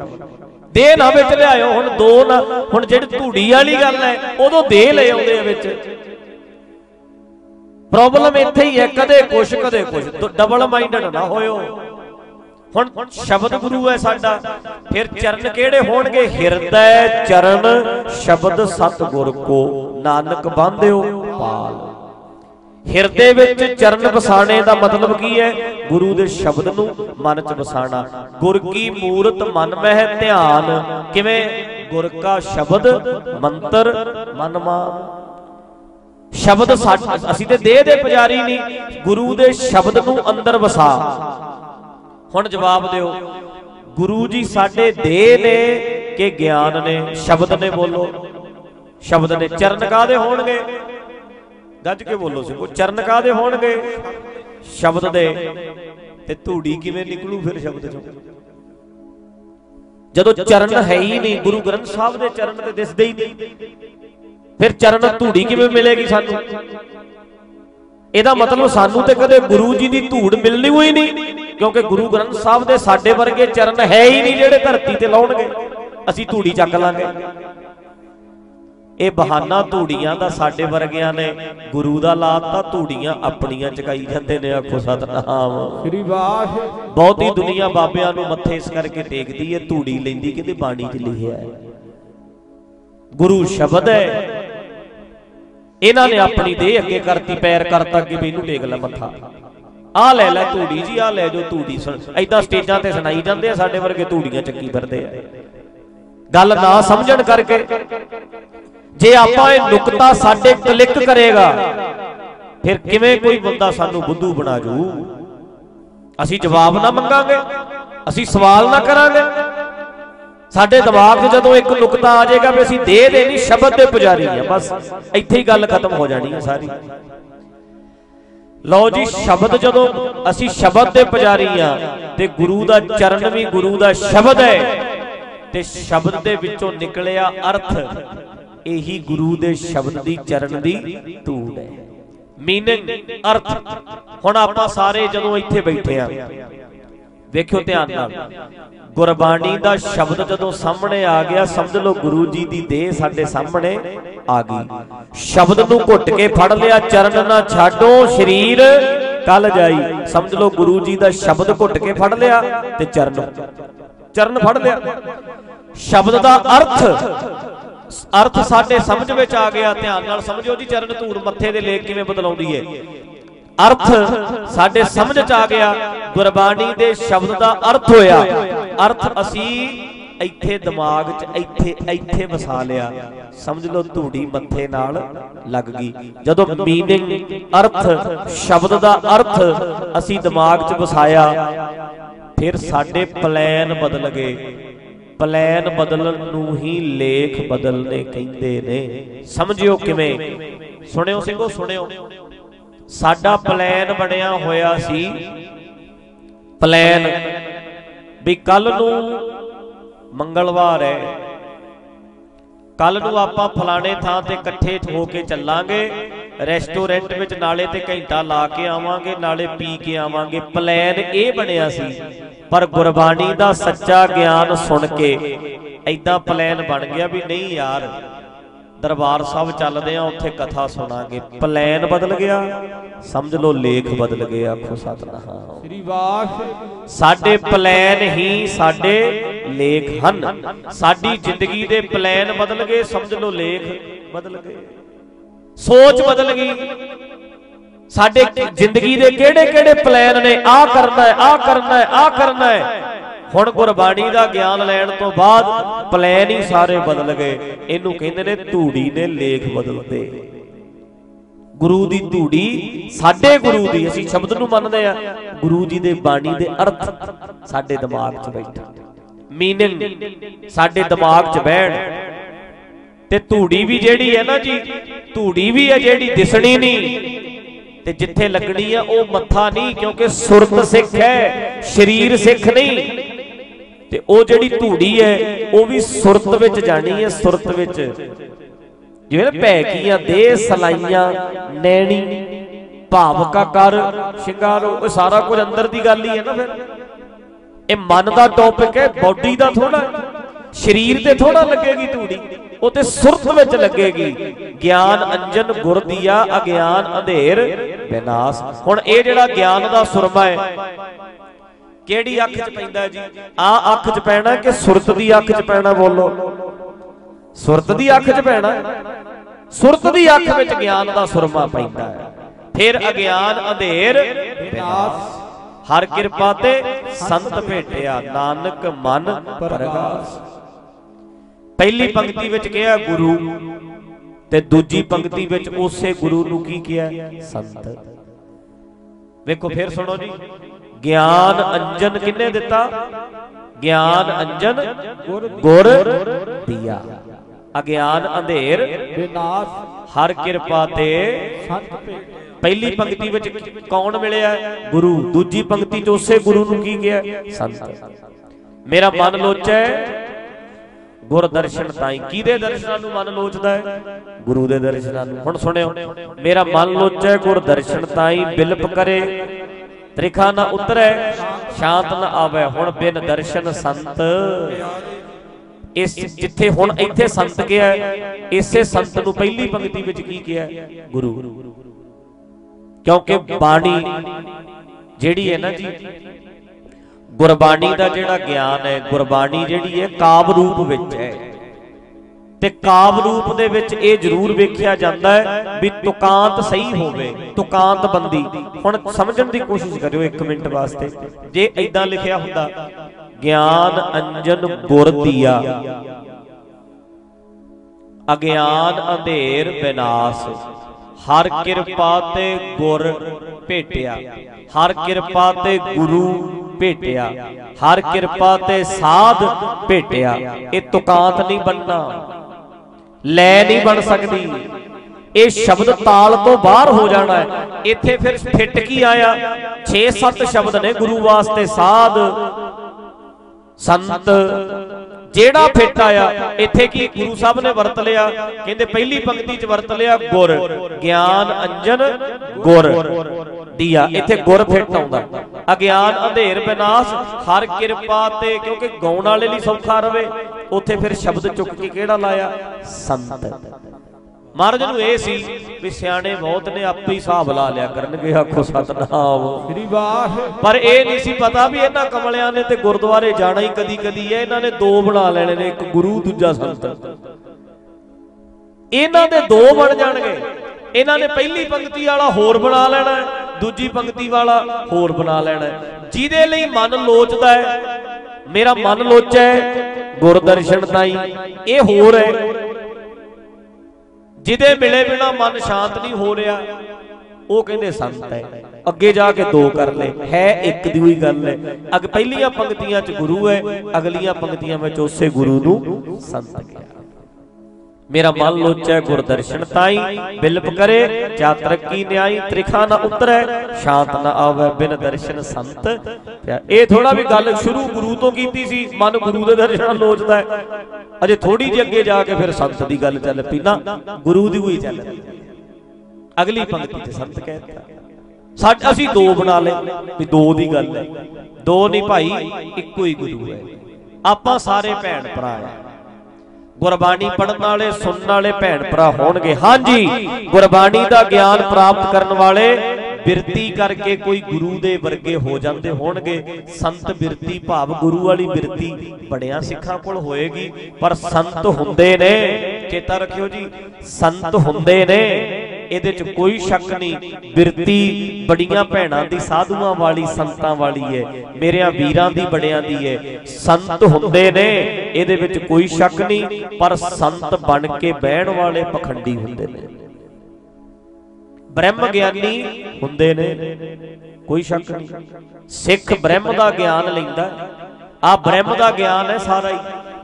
ਦੇਹ ਨਾ ਵਿੱਚ ਲਿਆਇਓ, ਹੁਣ ਦੋ ਨਾ, ਹੁਣ ਜਿਹੜੀ ਧੂੜੀ ਵਾਲੀ ਗੱਲ ਹੈ, ਉਦੋਂ ਦੇ ਲੈ ਆਉਂਦੇ ਆ ਵਿੱਚ। ਪ੍ਰੋਬਲਮ ਇੱਥੇ ਹੀ ਹੈ, ਕਦੇ ਕੁਛ ਕਦੇ ਕੁਛ। ਡਬਲ ਮਾਈਂਡਡ ਨਾ ਹੋਇਓ। ਹੁਣ ਸ਼ਬਦ ਗੁਰੂ ਹੈ ਸਾਡਾ। ਫਿਰ ਚਰਨ ਕਿਹੜੇ ਹੋਣਗੇ? ਹਿਰਦੈ ਚਰਨ, ਸ਼ਬਦ ਸਤਿਗੁਰ ਕੋ। ਨਾਨਕ ਬਾਂਧਿਓ ਪਾਲ। ਹਿਰਦੇ ਵਿੱਚ ਚਰਨ ਵਸਾਣੇ ਦਾ ਮਤਲਬ ਕੀ ਹੈ? ਗੁਰੂ ਦੇ ਸ਼ਬਦ ਨੂੰ ਮਨ 'ਚ ਵਸਾਣਾ। ਗੁਰ ਕੀ ਮੂਰਤ ਮਨ ਮਹਿ ਧਿਆਨ। ਕਿਵੇਂ? ਗੁਰ ਕਾ ਸ਼ਬਦ ਮੰਤਰ ਮਨ ਮਾਨ। ਸ਼ਬਦ ਅਸੀਂ ਤੇ ਦੇਹ ਦੇ ਪੁਜਾਰੀ ਨਹੀਂ ਗੁਰੂ ਦੇ ਸ਼ਬਦ ਨੂੰ ਅੰਦਰ ਵਸਾ। ਹੁਣ ਜਵਾਬ ਦਿਓ, ਗੁਰੂ ਜੀ ਸਾਡੇ ਦੇਹ ਨੇ ਕਿ ਗਿਆਨ ਨੇ, ਸ਼ਬਦ ਨੇ ਬੋਲੋ। ਸ਼ਬਦ ਨੇ ਚਰਨ ਕਾਦੇ ਹੋਣਗੇ? ਗੱਜ ਕੇ ਬੋਲੋ ਸੀ ਚਰਨ ਕਾਦੇ ਹੋਣਗੇ? ਸ਼ਬਦ ਦੇ। ਤੇ ਧੂੜੀ ਕਿਵੇਂ ਨਿਕਲੂ ਫਿਰ ਸ਼ਬਦ ਚੋਂ? ਜਦੋਂ ਚਰਨ ਹੈ ਹੀ ਨਹੀਂ, ਗੁਰੂ ਗ੍ਰੰਥ ਸਾਹਿਬ ਦੇ ਚਰਨ ਤੇ ਦਿਸਦੇ ਹੀ ਨਹੀਂ। ਫਿਰ ਚਰਨ ਧੂੜੀ ਕਿਵੇਂ ਮਿਲੇਗੀ ਸਾਨੂੰ? ਇਹਦਾ ਮਤਲਬ ਸਾਨੂੰ ਤੇ ਕਦੇ ਗੁਰੂ ਜੀ ਦੀ ਧੂੜ ਮਿਲਣੀ ਹੋਈ ਨਹੀਂ ਕਿਉਂਕਿ ਗੁਰੂ ਗ੍ਰੰਥ ਸਾਹਿਬ ਦੇ ਸਾਡੇ ਵਰਗੇ ਚਰਨ ਹੈ ਹੀ ਨਹੀਂ ਜਿਹੜੇ ਧਰਤੀ ਤੇ ਲਾਉਣਗੇ। ਅਸੀਂ ਧੂੜੀ ਚੱਕ ਲਾਂਗੇ। ਇਹ ਬਹਾਨਾ ਧੂੜੀਆਂ ਦਾ ਸਾਡੇ ਵਰਗਿਆਂ ਨੇ ਗੁਰੂ ਦਾ ਲਾਤਾ ਧੂੜੀਆਂ ਆਪਣੀਆਂ ਚਕਾਈ ਜਾਂਦੇ ਨੇ ਆਖੋ ਸਤਨਾਮ। ਸ੍ਰੀ ਵਾਸ। ਬਹੁਤੀ ਦੁਨੀਆ ਬਾਬਿਆਂ ਨੂੰ ਮੱਥੇ ਇਸ ਕਰਕੇ ਟੇਕਦੀ ਹੈ ਧੂੜੀ ਲੈਂਦੀ ਕਹਿੰਦੇ ਬਾਣੀ 'ਚ ਲਿਖਿਆ ਹੈ। ਗੁਰੂ ਸ਼ਬਦ ਹੈ। ਇਹਨਾਂ ਨੇ ਆਪਣੀ ਦੇਹ ਅੱਗੇ ਕਰਤੀ, ਪੈਰ ਕਰਤਾ ਅੱਗੇ ਵੀ ਇਹਨੂੰ ਟੇਕ ਲੈ ਮੱਥਾ। ਆ ਲੈ ਲੈ ਧੂੜੀ ਜੀ ਆ ਲੈ ਜੋ ਧੂੜੀ ਐਦਾਂ ਸਟੇਜਾਂ ਤੇ ਸੁਣਾਈ ਜਾਂਦੇ ਆ, ਸਾਡੇ ਵਰਗੇ ਧੂੜੀਆਂ ਚੱਕੀ ਫਿਰਦੇ ਆ। ਗੱਲ ਨਾ ਸਮਝਣ ਕਰਕੇ, ਜੇ ਆਪਾਂ ਇਹ ਨੁਕਤਾ ਸਾਡੇ ਕਲਿੱਕ ਕਰੇਗਾ, ਫਿਰ ਕਿਵੇਂ ਕੋਈ ਬੰਦਾ ਸਾਨੂੰ ਬੁੱਧੂ ਬਣਾ ਜੂ? ਅਸੀਂ ਜਵਾਬ ਨਾ ਮੰਗਾਂਗੇ, ਅਸੀਂ ਸਵਾਲ ਨਾ ਕਰਾਂਗੇ। ਸਾਡੇ ਦਿਮਾਗ 'ਚ ਜਦੋਂ ਇੱਕ ਨੁਕਤਾ ਆ ਜਾਏਗਾ ਵੀ ਅਸੀਂ ਦੇਹ ਦੇ ਨਹੀਂ ਸ਼ਬਦ ਦੇ ਪੁਜਾਰੀ ਆ ਬਸ ਇੱਥੇ ਹੀ ਗੱਲ ਖਤਮ ਹੋ ਜਾਣੀ ਹੈ ਸਾਰੀ। ਲਓ ਜੀ ਸ਼ਬਦ ਜਦੋਂ ਅਸੀਂ ਸ਼ਬਦ ਦੇ ਪੁਜਾਰੀ ਆ ਤੇ ਗੁਰੂ ਦਾ ਚਰਨ ਵੀ ਗੁਰੂ ਦਾ ਸ਼ਬਦ ਹੈ। ਤੇ ਸ਼ਬਦ ਦੇ ਵਿੱਚੋਂ ਨਿਕਲਿਆ ਅਰਥ। ਇਹੀ ਗੁਰੂ ਦੇ ਸ਼ਬਦ ਦੀ ਚਰਨ ਦੀ ਧੂੜ ਹੈ। ਮੀਨਿੰਗ ਅਰਥ। ਹੁਣ ਆਪਾਂ ਸਾਰੇ ਜਦੋਂ ਇੱਥੇ ਬੈਠੇ ਆ ਵੇਖਿਓ ਧਿਆਨ ਨਾਲ। ਗੁਰਬਾਣੀ ਦਾ ਸ਼ਬਦ ਜਦੋਂ ਸਾਹਮਣੇ ਆ ਗਿਆ, ਸਮਝ ਲਓ ਗੁਰੂ ਜੀ ਦੀ ਦੇਹ ਸਾਡੇ ਸਾਹਮਣੇ ਆ ਗਈ। ਸ਼ਬਦ ਨੂੰ ਘੁੱਟ ਕੇ ਫੜ ਲਿਆ, ਚਰਨ ਨਾ ਛਾਡੋ, ਸਰੀਰ ਕੱਲ ਜਾਈ। ਸਮਝ ਲਓ ਗੁਰੂ ਜੀ ਦਾ ਸ਼ਬਦ ਘੁੱਟ ਕੇ ਫੜ ਲਿਆ ਤੇ ਚਰਨ। ਚਰਨ ਫੜ ਲਿਆ। ਸ਼ਬਦ ਦਾ ਅਰਥ ਅਰਥ ਸਾਡੇ ਸਮਝ ਵਿੱਚ ਆ ਗਿਆ। ਧਿਆਨ ਨਾਲ ਸਮਝਿਓ ਜੀ, ਚਰਨ ਧੂੜ ਮੱਥੇ ਦੇ ਲੇਖ ਕਿਵੇਂ ਬਦਲਾਉਂਦੀ ਹੈ ਅਰਥ ਸਾਡੇ ਸਮਝ ਚ ਆ ਗਿਆ, ਗੁਰਬਾਣੀ ਦੇ ਸ਼ਬਦ ਦਾ ਅਰਥ ਹੋਇਆ। ਅਰਥ ਅਸੀਂ ਇੱਥੇ ਦਿਮਾਗ 'ਚ ਇੱਥੇ ਇੱਥੇ ਵਸਾ ਲਿਆ। ਸਮਝ ਲਓ ਧੂੜੀ ਮੱਥੇ ਨਾਲ ਲੱਗ ਗਈ। ਜਦੋਂ ਮੀਨਿੰਗ ਅਰਥ, ਸ਼ਬਦ ਦਾ ਅਰਥ ਅਸੀਂ ਦਿਮਾਗ 'ਚ ਵਸਾਇਆ, ਫਿਰ ਸਾਡੇ ਪਲਾਨ ਬਦਲ ਗਏ। ਪਲਾਨ ਬਦਲਣ ਨੂੰ ਹੀ ਲੇਖ ਬਦਲਨੇ ਕਹਿੰਦੇ ਨੇ। ਸਮਝਿਓ ਕਿਵੇਂ? ਸੁਣਿਓ ਸਿੰਘੋ, ਸੁਣਿਓ। ਸਾਡਾ ਪਲਾਨ ਬਣਿਆ ਹੋਇਆ ਸੀ। ਪਲਾਨ ਵੀ ਕੱਲ ਨੂੰ ਮੰਗਲਵਾਰ ਹੈ। ਕੱਲ ਨੂੰ ਆਪਾਂ ਫਲਾਣੇ ਥਾਂ ਤੇ ਇਕੱਠੇ ਹੋ ਕੇ ਚੱਲਾਂਗੇ। ਰੈਸਟੋਰੈਂਟ ਵਿੱਚ ਨਾਲੇ ਤੇ ਘੰਟਾ ਲਾ ਕੇ ਆਵਾਂਗੇ, ਨਾਲੇ ਪੀ ਕੇ ਆਵਾਂਗੇ। ਪਲਾਨ ਇਹ ਬਣਿਆ ਸੀ। ਪਰ ਗੁਰਬਾਣੀ ਦਾ ਸੱਚਾ ਗਿਆਨ ਸੁਣ ਕੇ ਐਦਾਂ ਪਲਾਨ ਬਣ ਗਿਆ ਵੀ ਨਹੀਂ ਯਾਰ ਦਰਬਾਰ ਸਾਹਿਬ ਚੱਲਦੇ ਆ ਉੱਥੇ ਕਥਾ ਸੁਣਾਂਗੇ। ਪਲਾਨ ਬਦਲ ਗਿਆ। ਸਮਝ ਲਓ ਲੇਖ ਬਦਲ ਗਏ ਆਖੋ ਸਤਨਾਮ। ਸ੍ਰੀ ਵਾਸ। ਸਾਡੇ ਪਲਾਨ ਹੀ ਸਾਡੇ ਲੇਖ ਹਨ। ਸਾਡੀ ਜ਼ਿੰਦਗੀ ਦੇ ਪਲਾਨ ਬਦਲ ਗਏ ਸਮਝ ਲਓ ਲੇਖ ਬਦਲ ਗਏ। ਸੋਚ ਬਦਲ ਗਈ। ਸਾਡੇ ਜ਼ਿੰਦਗੀ ਦੇ ਕਿਹੜੇ ਕਿਹੜੇ ਪਲਾਨ ਨੇ? ਆਹ ਕਰਨਾ ਹੈ ਆਹ ਕਰਨਾ ਹੈ ਆਹ ਕਰਨਾ ਹੈ। ਹੁਣ ਗੁਰਬਾਣੀ ਦਾ ਗਿਆਨ ਲੈਣ ਤੋਂ ਬਾਅਦ ਪਲਾਨ ਹੀ ਸਾਰੇ ਬਦਲ ਗਏ। ਇਹਨੂੰ ਕਹਿੰਦੇ ਨੇ ਧੂੜੀ ਦੇ ਲੇਖ ਬਦਲਦੇ। ਗੁਰੂ ਦੀ ਧੂੜੀ ਸਾਡੇ ਗੁਰੂ ਦੀ, ਅਸੀਂ ਸ਼ਬਦ ਨੂੰ ਮੰਨਦੇ ਆ। ਗੁਰੂ ਜੀ ਦੇ ਬਾਣੀ ਦੇ ਅਰਥ ਸਾਡੇ ਦਿਮਾਗ 'ਚ ਬੈਠਾ ਮੀਨਿੰਗ ਸਾਡੇ ਦਿਮਾਗ 'ਚ ਬੈਠ ਤੇ ਧੂੜੀ ਵੀ ਜਿਹੜੀ ਹੈ ਨਾ ਜੀ, ਧੂੜੀ ਵੀ ਹੈ ਜਿਹੜੀ ਦਿਸਣੀ ਨਹੀਂ। ਤੇ ਜਿੱਥੇ ਲੱਗਣੀ ਆ ਉਹ ਮੱਥਾ ਨਹੀਂ, ਕਿਉਂਕਿ ਸੁਰਤ ਸਿੱਖ ਹੈ, ਸਰੀਰ ਸਿੱਖ ਨਹੀਂ। ਤੇ ਉਹ ਜਿਹੜੀ ਧੂੜੀ ਹੈ ਉਹ ਵੀ ਸੁਰਤ ਵਿੱਚ ਜਾਣੀ ਹੈ ਸੁਰਤ ਵਿੱਚ। ਜਿਵੇਂ ਨਾ ਭੈਕੀਆਂ ਦੇ ਸਲਾਈਆਂ ਨੈਣੀ ਭਾਵਕਾ ਕਰ ਸ਼ਿੰਗਾਰੋ ਉਹ ਸਾਰਾ ਕੁਝ ਅੰਦਰ ਦੀ ਗੱਲ ਹੀ ਹੈ ਨਾ ਫਿਰ। ਇਹ ਮਨ ਦਾ ਟੌਪਿਕ ਹੈ ਬਾਡੀ ਦਾ ਥੋੜਾ ਸਰੀਰ ਤੇ ਥੋੜਾ ਲੱਗੇਗੀ ਧੂੜੀ ਉਹ ਤੇ ਸੁਰਤ ਵਿੱਚ ਲੱਗੇਗੀ। ਗਿਆਨ ਅੰਜਨ ਗੁਰ ਦੀਆ ਅਗਿਆਨ ਅੰਧੇਰ ਵਿਨਾਸ਼ ਹੁਣ ਇਹ ਜਿਹੜਾ ਗਿਆਨ ਦਾ ਸੁਰਮਾ ਹੈ ਕਿਹੜੀ ਅੱਖ 'ਚ ਪੈਂਦਾ ਜੀ? ਆ ਅੱਖ 'ਚ ਪੈਣਾ ਕਿ ਸੁਰਤ ਦੀ ਅੱਖ 'ਚ ਪੈਣਾ ਬੋਲੋ? ਸੁਰਤ ਦੀ ਅੱਖ 'ਚ ਪੈਣਾ। ਸੁਰਤ ਦੀ ਅੱਖ ਵਿੱਚ ਗਿਆਨ ਦਾ ਸੁਰਮਾ ਪੈਂਦਾ ਹੈ। ਫਿਰ ਅਗਿਆਨ ਅੰਧੇਰ ਵਿਨਾਸ਼। ਹਰ ਕਿਰਪਾ ਤੇ ਸੰਤ ਭੇਟਿਆ ਨਾਨਕ ਮਨ ਪ੍ਰਗਾਸ। ਪਹਿਲੀ ਪੰਕਤੀ ਵਿੱਚ ਕਿਹਾ ਗੁਰੂ ਤੇ ਦੂਜੀ ਪੰਕਤੀ ਵਿੱਚ ਉਸੇ ਗੁਰੂ ਨੂੰ ਕੀ ਕਿਹਾ? ਸੰਤ। ਵੇਖੋ, ਫਿਰ ਸੁਣੋ ਜੀ। ਗਿਆਨ ਅੰਜਨ ਕਿੰਨੇ ਦਿੱਤਾ? ਗਿਆਨ ਅੰਜਨ ਗੁਰ ਦੀਆ। ਅਗਿਆਨ ਅੰਧੇਰ। ਵਿਨਾਸ਼ ਹਰ ਕਿਰਪਾ ਤੇ ਸੰਤ ਭੇਟ। ਪਹਿਲੀ ਪੰਕਤੀ ਵਿੱਚ ਕੌਣ ਮਿਲਿਆ? ਗੁਰੂ। ਦੂਜੀ ਪੰਕਤੀ 'ਚ ਉਸੇ ਗੁਰੂ ਨੂੰ ਕੀ ਗਿਆ ਸੰਤ। ਮੇਰਾ ਮਨ ਲੋਚੈ। ਗੁਰ ਦਰਸ਼ਨ ਤਾਈ ਕਿਹਦੇ ਦਰਸ਼ਨਾਂ ਨੂੰ ਮਨ ਲੋਚਦਾ ਹੈ? ਗੁਰੂ ਦੇ ਦਰਸ਼ਨਾਂ ਨੂੰ। ਹੁਣ ਸੁਣਿਓ। ਮੇਰਾ ਮਨ ਲੋਚੈ ਗੁਰ ਦਰਸ਼ਨ ਤਾਈ ਬਿਲਪ ਕਰੇ। ਤ੍ਰਿਖਾ ਨਾ ਉਤਰੈ, ਸ਼ਾਂਤ ਨਾ ਆਵੇ। ਹੁਣ ਬਿਨ ਦਰਸ਼ਨ ਸੰਤ। ਇਸ ਜਿੱਥੇ ਹੁਣ ਇੱਥੇ ਸੰਤ ਗਿਆ, ਇਸੇ ਸੰਤ ਨੂੰ ਪਹਿਲੀ ਪੰਕਤੀ ਵਿੱਚ ਕੀ ਕਿਹਾ? ਹੈ? ਗੁਰੂ। ਕਿਉਂਕਿ ਬਾਣੀ ਜਿਹੜੀ ਹੈ ਨਾ ਜੀ, ਗੁਰਬਾਣੀ ਦਾ ਜਿਹੜਾ ਗਿਆਨ ਹੈ, ਗੁਰਬਾਣੀ ਜਿਹੜੀ ਹੈ ਕਾਵ ਰੂਪ ਵਿੱਚ ਹੈ। ਤੇ ਕਾਵ ਰੂਪ ਦੇ ਵਿੱਚ ਇਹ ਜ਼ਰੂਰ ਵੇਖਿਆ ਜਾਂਦਾ ਹੈ ਵੀ ਤੁਕਾਂਤ ਸਹੀ ਹੋਵੇ, ਤੁਕਾਂਤ ਬੰਦੀ। ਹੁਣ ਸਮਝਣ ਦੀ ਕੋਸ਼ਿਸ਼ ਕਰਿਓ 1 ਮਿੰਟ ਵਾਸਤੇ। ਜੇ ਐਦਾਂ ਲਿਖਿਆ ਹੁੰਦਾ, ਗਿਆਨ ਅੰਜਨ ਗੁਰ ਦੀਆ ਅਗਿਆਨ ਅੰਧੇਰ ਵਿਨਾਸ਼ ਹਰ ਕਿਰਪਾ ਤੇ ਗੁਰ ਭੇਟਿਆ, ਹਰ ਕਿਰਪਾ ਤੇ ਗੁਰੂ ਭੇਟਿਆ, ਹਰ ਕਿਰਪਾ ਤੇ ਸਾਧ ਭੇਟਿਆ, ਇਹ ਤੁਕਾਂਤ ਨਹੀਂ ਬਣਨਾ। ਲੈ ਨਹੀਂ ਬਣ ਸਕਦੀ। ਇਹ ਸ਼ਬਦ ਤਾਲ ਤੋਂ ਬਾਹਰ ਹੋ ਜਾਣਾ ਹੈ। ਇੱਥੇ ਫਿਰ ਫਿੱਟ ਕੀ ਆਇਆ? 6-7 ਸ਼ਬਦ ਨੇ ਗੁਰੂ ਵਾਸਤੇ ਸਾਧ। ਸੰਤ, ਜਿਹੜਾ ਫਿੱਟ ਆਇਆ, ਇੱਥੇ ਕੀ ਗੁਰੂ ਸਾਹਿਬ ਨੇ ਵਰਤ ਲਿਆ? ਕਹਿੰਦੇ ਪਹਿਲੀ ਪੰਕਤੀ 'ਚ ਵਰਤ ਲਿਆ ਗੁਰ, ਗਿਆਨ ਅੰਜਨ ਗੁਰ। ਦੀਆ, ਇੱਥੇ ਗੁਰ ਫਿੱਟ ਆਉਂਦਾ। ਅਗਿਆਨ, ਅੰਧੇਰ ਵਿਨਾਸ਼ ਹਰ ਕਿਰਪਾ ਤੇ, ਕਿਉਂਕਿ ਗਾਉਣ ਵਾਲੇ ਲਈ ਸੌਖਾ ਰਵੇ। ਉੱਥੇ ਫਿਰ ਸ਼ਬਦ ਚੁੱਕ ਕੇ ਕਿਹੜਾ ਲਾਇਆ? ਸੰਤ। ਮਹਾਰਾਜ ਨੂੰ ਇਹ ਸੀ ਵੀ ਸਿਆਣੇ ਬਹੁਤ ਨੇ ਆਪੇ ਹੀ ਹਿਸਾਬ ਲਾ ਲਿਆ ਕਰਨਗੇ ਆਖੋ ਸਤਨਾਮ। ਸ੍ਰੀ ਬਾਸ ਪਰ ਇਹ ਨਹੀਂ ਸੀ ਪਤਾ ਵੀ ਇਹਨਾਂ ਕਮਲਿਆਂ ਨੇ ਤੇ ਗੁਰਦੁਆਰੇ ਜਾਣਾ ਹੀ ਕਦੀ ਕਦੀ ਹੈ। ਇਹਨਾਂ ਨੇ ਦੋ ਬਣਾ ਲੈਣੇ ਨੇ ਇੱਕ ਗੁਰੂ ਦੂਜਾ ਸੰਤ। ਇਹਨਾਂ ਦੇ ਦੋ ਬਣ ਜਾਣਗੇ। ਇਹਨਾਂ ਨੇ ਪਹਿਲੀ ਪੰਕਤੀ ਵਾਲਾ ਹੋਰ ਬਣਾ ਲੈਣਾ ਦੂਜੀ ਪੰਕਤੀ ਵਾਲਾ ਹੋਰ ਬਣਾ ਲੈਣਾ। ਜਿਹਦੇ ਲਈ ਮਨ ਲੋਚਦਾ ਹੈ ਮੇਰਾ ਮਨ ਲੋਚੈ ਗੁਰਦਰਸ਼ਨ ਤਾਈ। ਇਹ ਹੋਰ ਹੈ। ਜਿਹਦੇ ਮਿਲੇ ਬਿਨਾ ਮਨ ਸ਼ਾਂਤ ਨਹੀਂ ਹੋ ਰਿਹਾ, ਉਹ ਕਹਿੰਦੇ ਸੰਤ ਹੈ। ਅੱਗੇ ਜਾ ਕੇ ਦੋ ਕਰ ਲੈ। ਹੈ ਇੱਕ ਦੀ ਹੋਈ ਗੱਲ ਹੈ। ਅਗ, ਪਹਿਲੀਆਂ ਪੰਕਤੀਆਂ 'ਚ ਗੁਰੂ ਹੈ, ਅਗਲੀਆਂ ਪੰਕਤੀਆਂ ਵਿੱਚ ਉਸੇ ਗੁਰੂ ਨੂੰ ਸੰਤ ਕਿਹਾ। ਮੇਰਾ ਮਨ ਲੋਚੈ ਗੁਰਦਰਸ਼ਨ ਤਾਈ, ਬਿਲਪ ਕਰੇ, ਜਾ ਤਰੱਕੀ ਨਿਆਈ, ਤ੍ਰਿਖਾ ਨਾ ਉਤਰੈ, ਸ਼ਾਂਤ ਨਾ ਆਵੇ ਬਿਨ ਦਰਸ਼ਨ ਸੰਤ। ਇਹ ਥੋੜਾ ਵੀ ਗੱਲ ਸ਼ੁਰੂ ਗੁਰੂ ਤੋਂ ਕੀਤੀ ਸੀ, ਮਨ ਗੁਰੂ ਦੇ ਦਰਸ਼ਨ ਲੋਚਦਾ ਹੈ। ਅਜੇ ਥੋੜੀ ਜਿਹੀ ਅੱਗੇ ਜਾ ਕੇ ਫਿਰ ਸੰਤ ਦੀ ਗੱਲ ਚੱਲ ਪਈ। ਨਾ, ਗੁਰੂ ਦੀ ਹੋਈ ਚੱਲ ਅਗਲੀ ਪੰਕਤੀ ਤੇ ਸੰਤ ਕਹਿਤਾ ਸਾਡੇ ਅਸੀਂ ਦੋ ਬਣਾ ਲਏ, ਵੀ ਦੋ ਦੀ ਗੱਲ ਹੈ। ਦੋ ਨਹੀਂ ਭਾਈ, ਇੱਕੋ ਹੀ ਗੁਰੂ ਹੈ। ਆਪਾਂ ਸਾਰੇ ਭੈਣ ਭਰਾ ਆ ਗੁਰਬਾਣੀ ਪੜਨ ਵਾਲੇ ਸੁਣਨ ਵਾਲੇ ਭੈਣ ਭਰਾ ਹੋਣਗੇ। ਹਾਂਜੀ ਗੁਰਬਾਣੀ ਦਾ ਗਿਆਨ ਪ੍ਰਾਪਤ ਕਰਨ ਵਾਲੇ ਬਿਰਤੀ ਕਰਕੇ ਕੋਈ ਗੁਰੂ ਦੇ ਵਰਗੇ ਹੋ ਜਾਂਦੇ ਹੋਣਗੇ। ਸੰਤ ਬਿਰਤੀ ਭਾਵ ਗੁਰੂ ਵਾਲੀ ਬਿਰਤੀ ਬੜਿਆਂ ਸਿੱਖਾਂ ਕੋਲ ਹੋਏਗੀ। ਪਰ ਸੰਤ ਹੁੰਦੇ ਨੇ। ਚੇਤਾ ਰੱਖਿਓ ਜੀ ਸੰਤ ਹੁੰਦੇ ਨੇ। ਇਹਦੇ 'ਚ ਕੋਈ ਸ਼ੱਕ ਨਹੀਂ। ਬਿਰਤੀ ਬੜੀਆਂ ਭੈਣਾਂ ਦੀ, ਸਾਧੂਆਂ ਵਾਲੀ, ਸੰਤਾਂ ਵਾਲੀ ਹੈ ਮੇਰਿਆਂ ਵੀਰਾਂ ਦੀ, ਬੜਿਆਂ ਦੀ ਹੈ ਸੰਤ ਹੁੰਦੇ ਨੇ, ਇਹਦੇ ਵਿੱਚ ਕੋਈ ਸ਼ੱਕ ਨਹੀਂ, ਪਰ ਸੰਤ ਬਣ ਕੇ ਬਹਿਣ ਵਾਲੇ ਪਖੰਡੀ ਹੁੰਦੇ ਨੇ। ਬ੍ਰਹਮ ਗਿਆਨੀ ਹੁੰਦੇ ਨੇ, ਕੋਈ ਸ਼ੱਕ ਨਹੀਂ। ਸਿੱਖ ਬ੍ਰਹਮ ਦਾ ਗਿਆਨ ਲੈਂਦਾ। ਆ ਬ੍ਰਹਮ ਦਾ ਗਿਆਨ ਹੈ ਸਾਰਾ ਹੀ।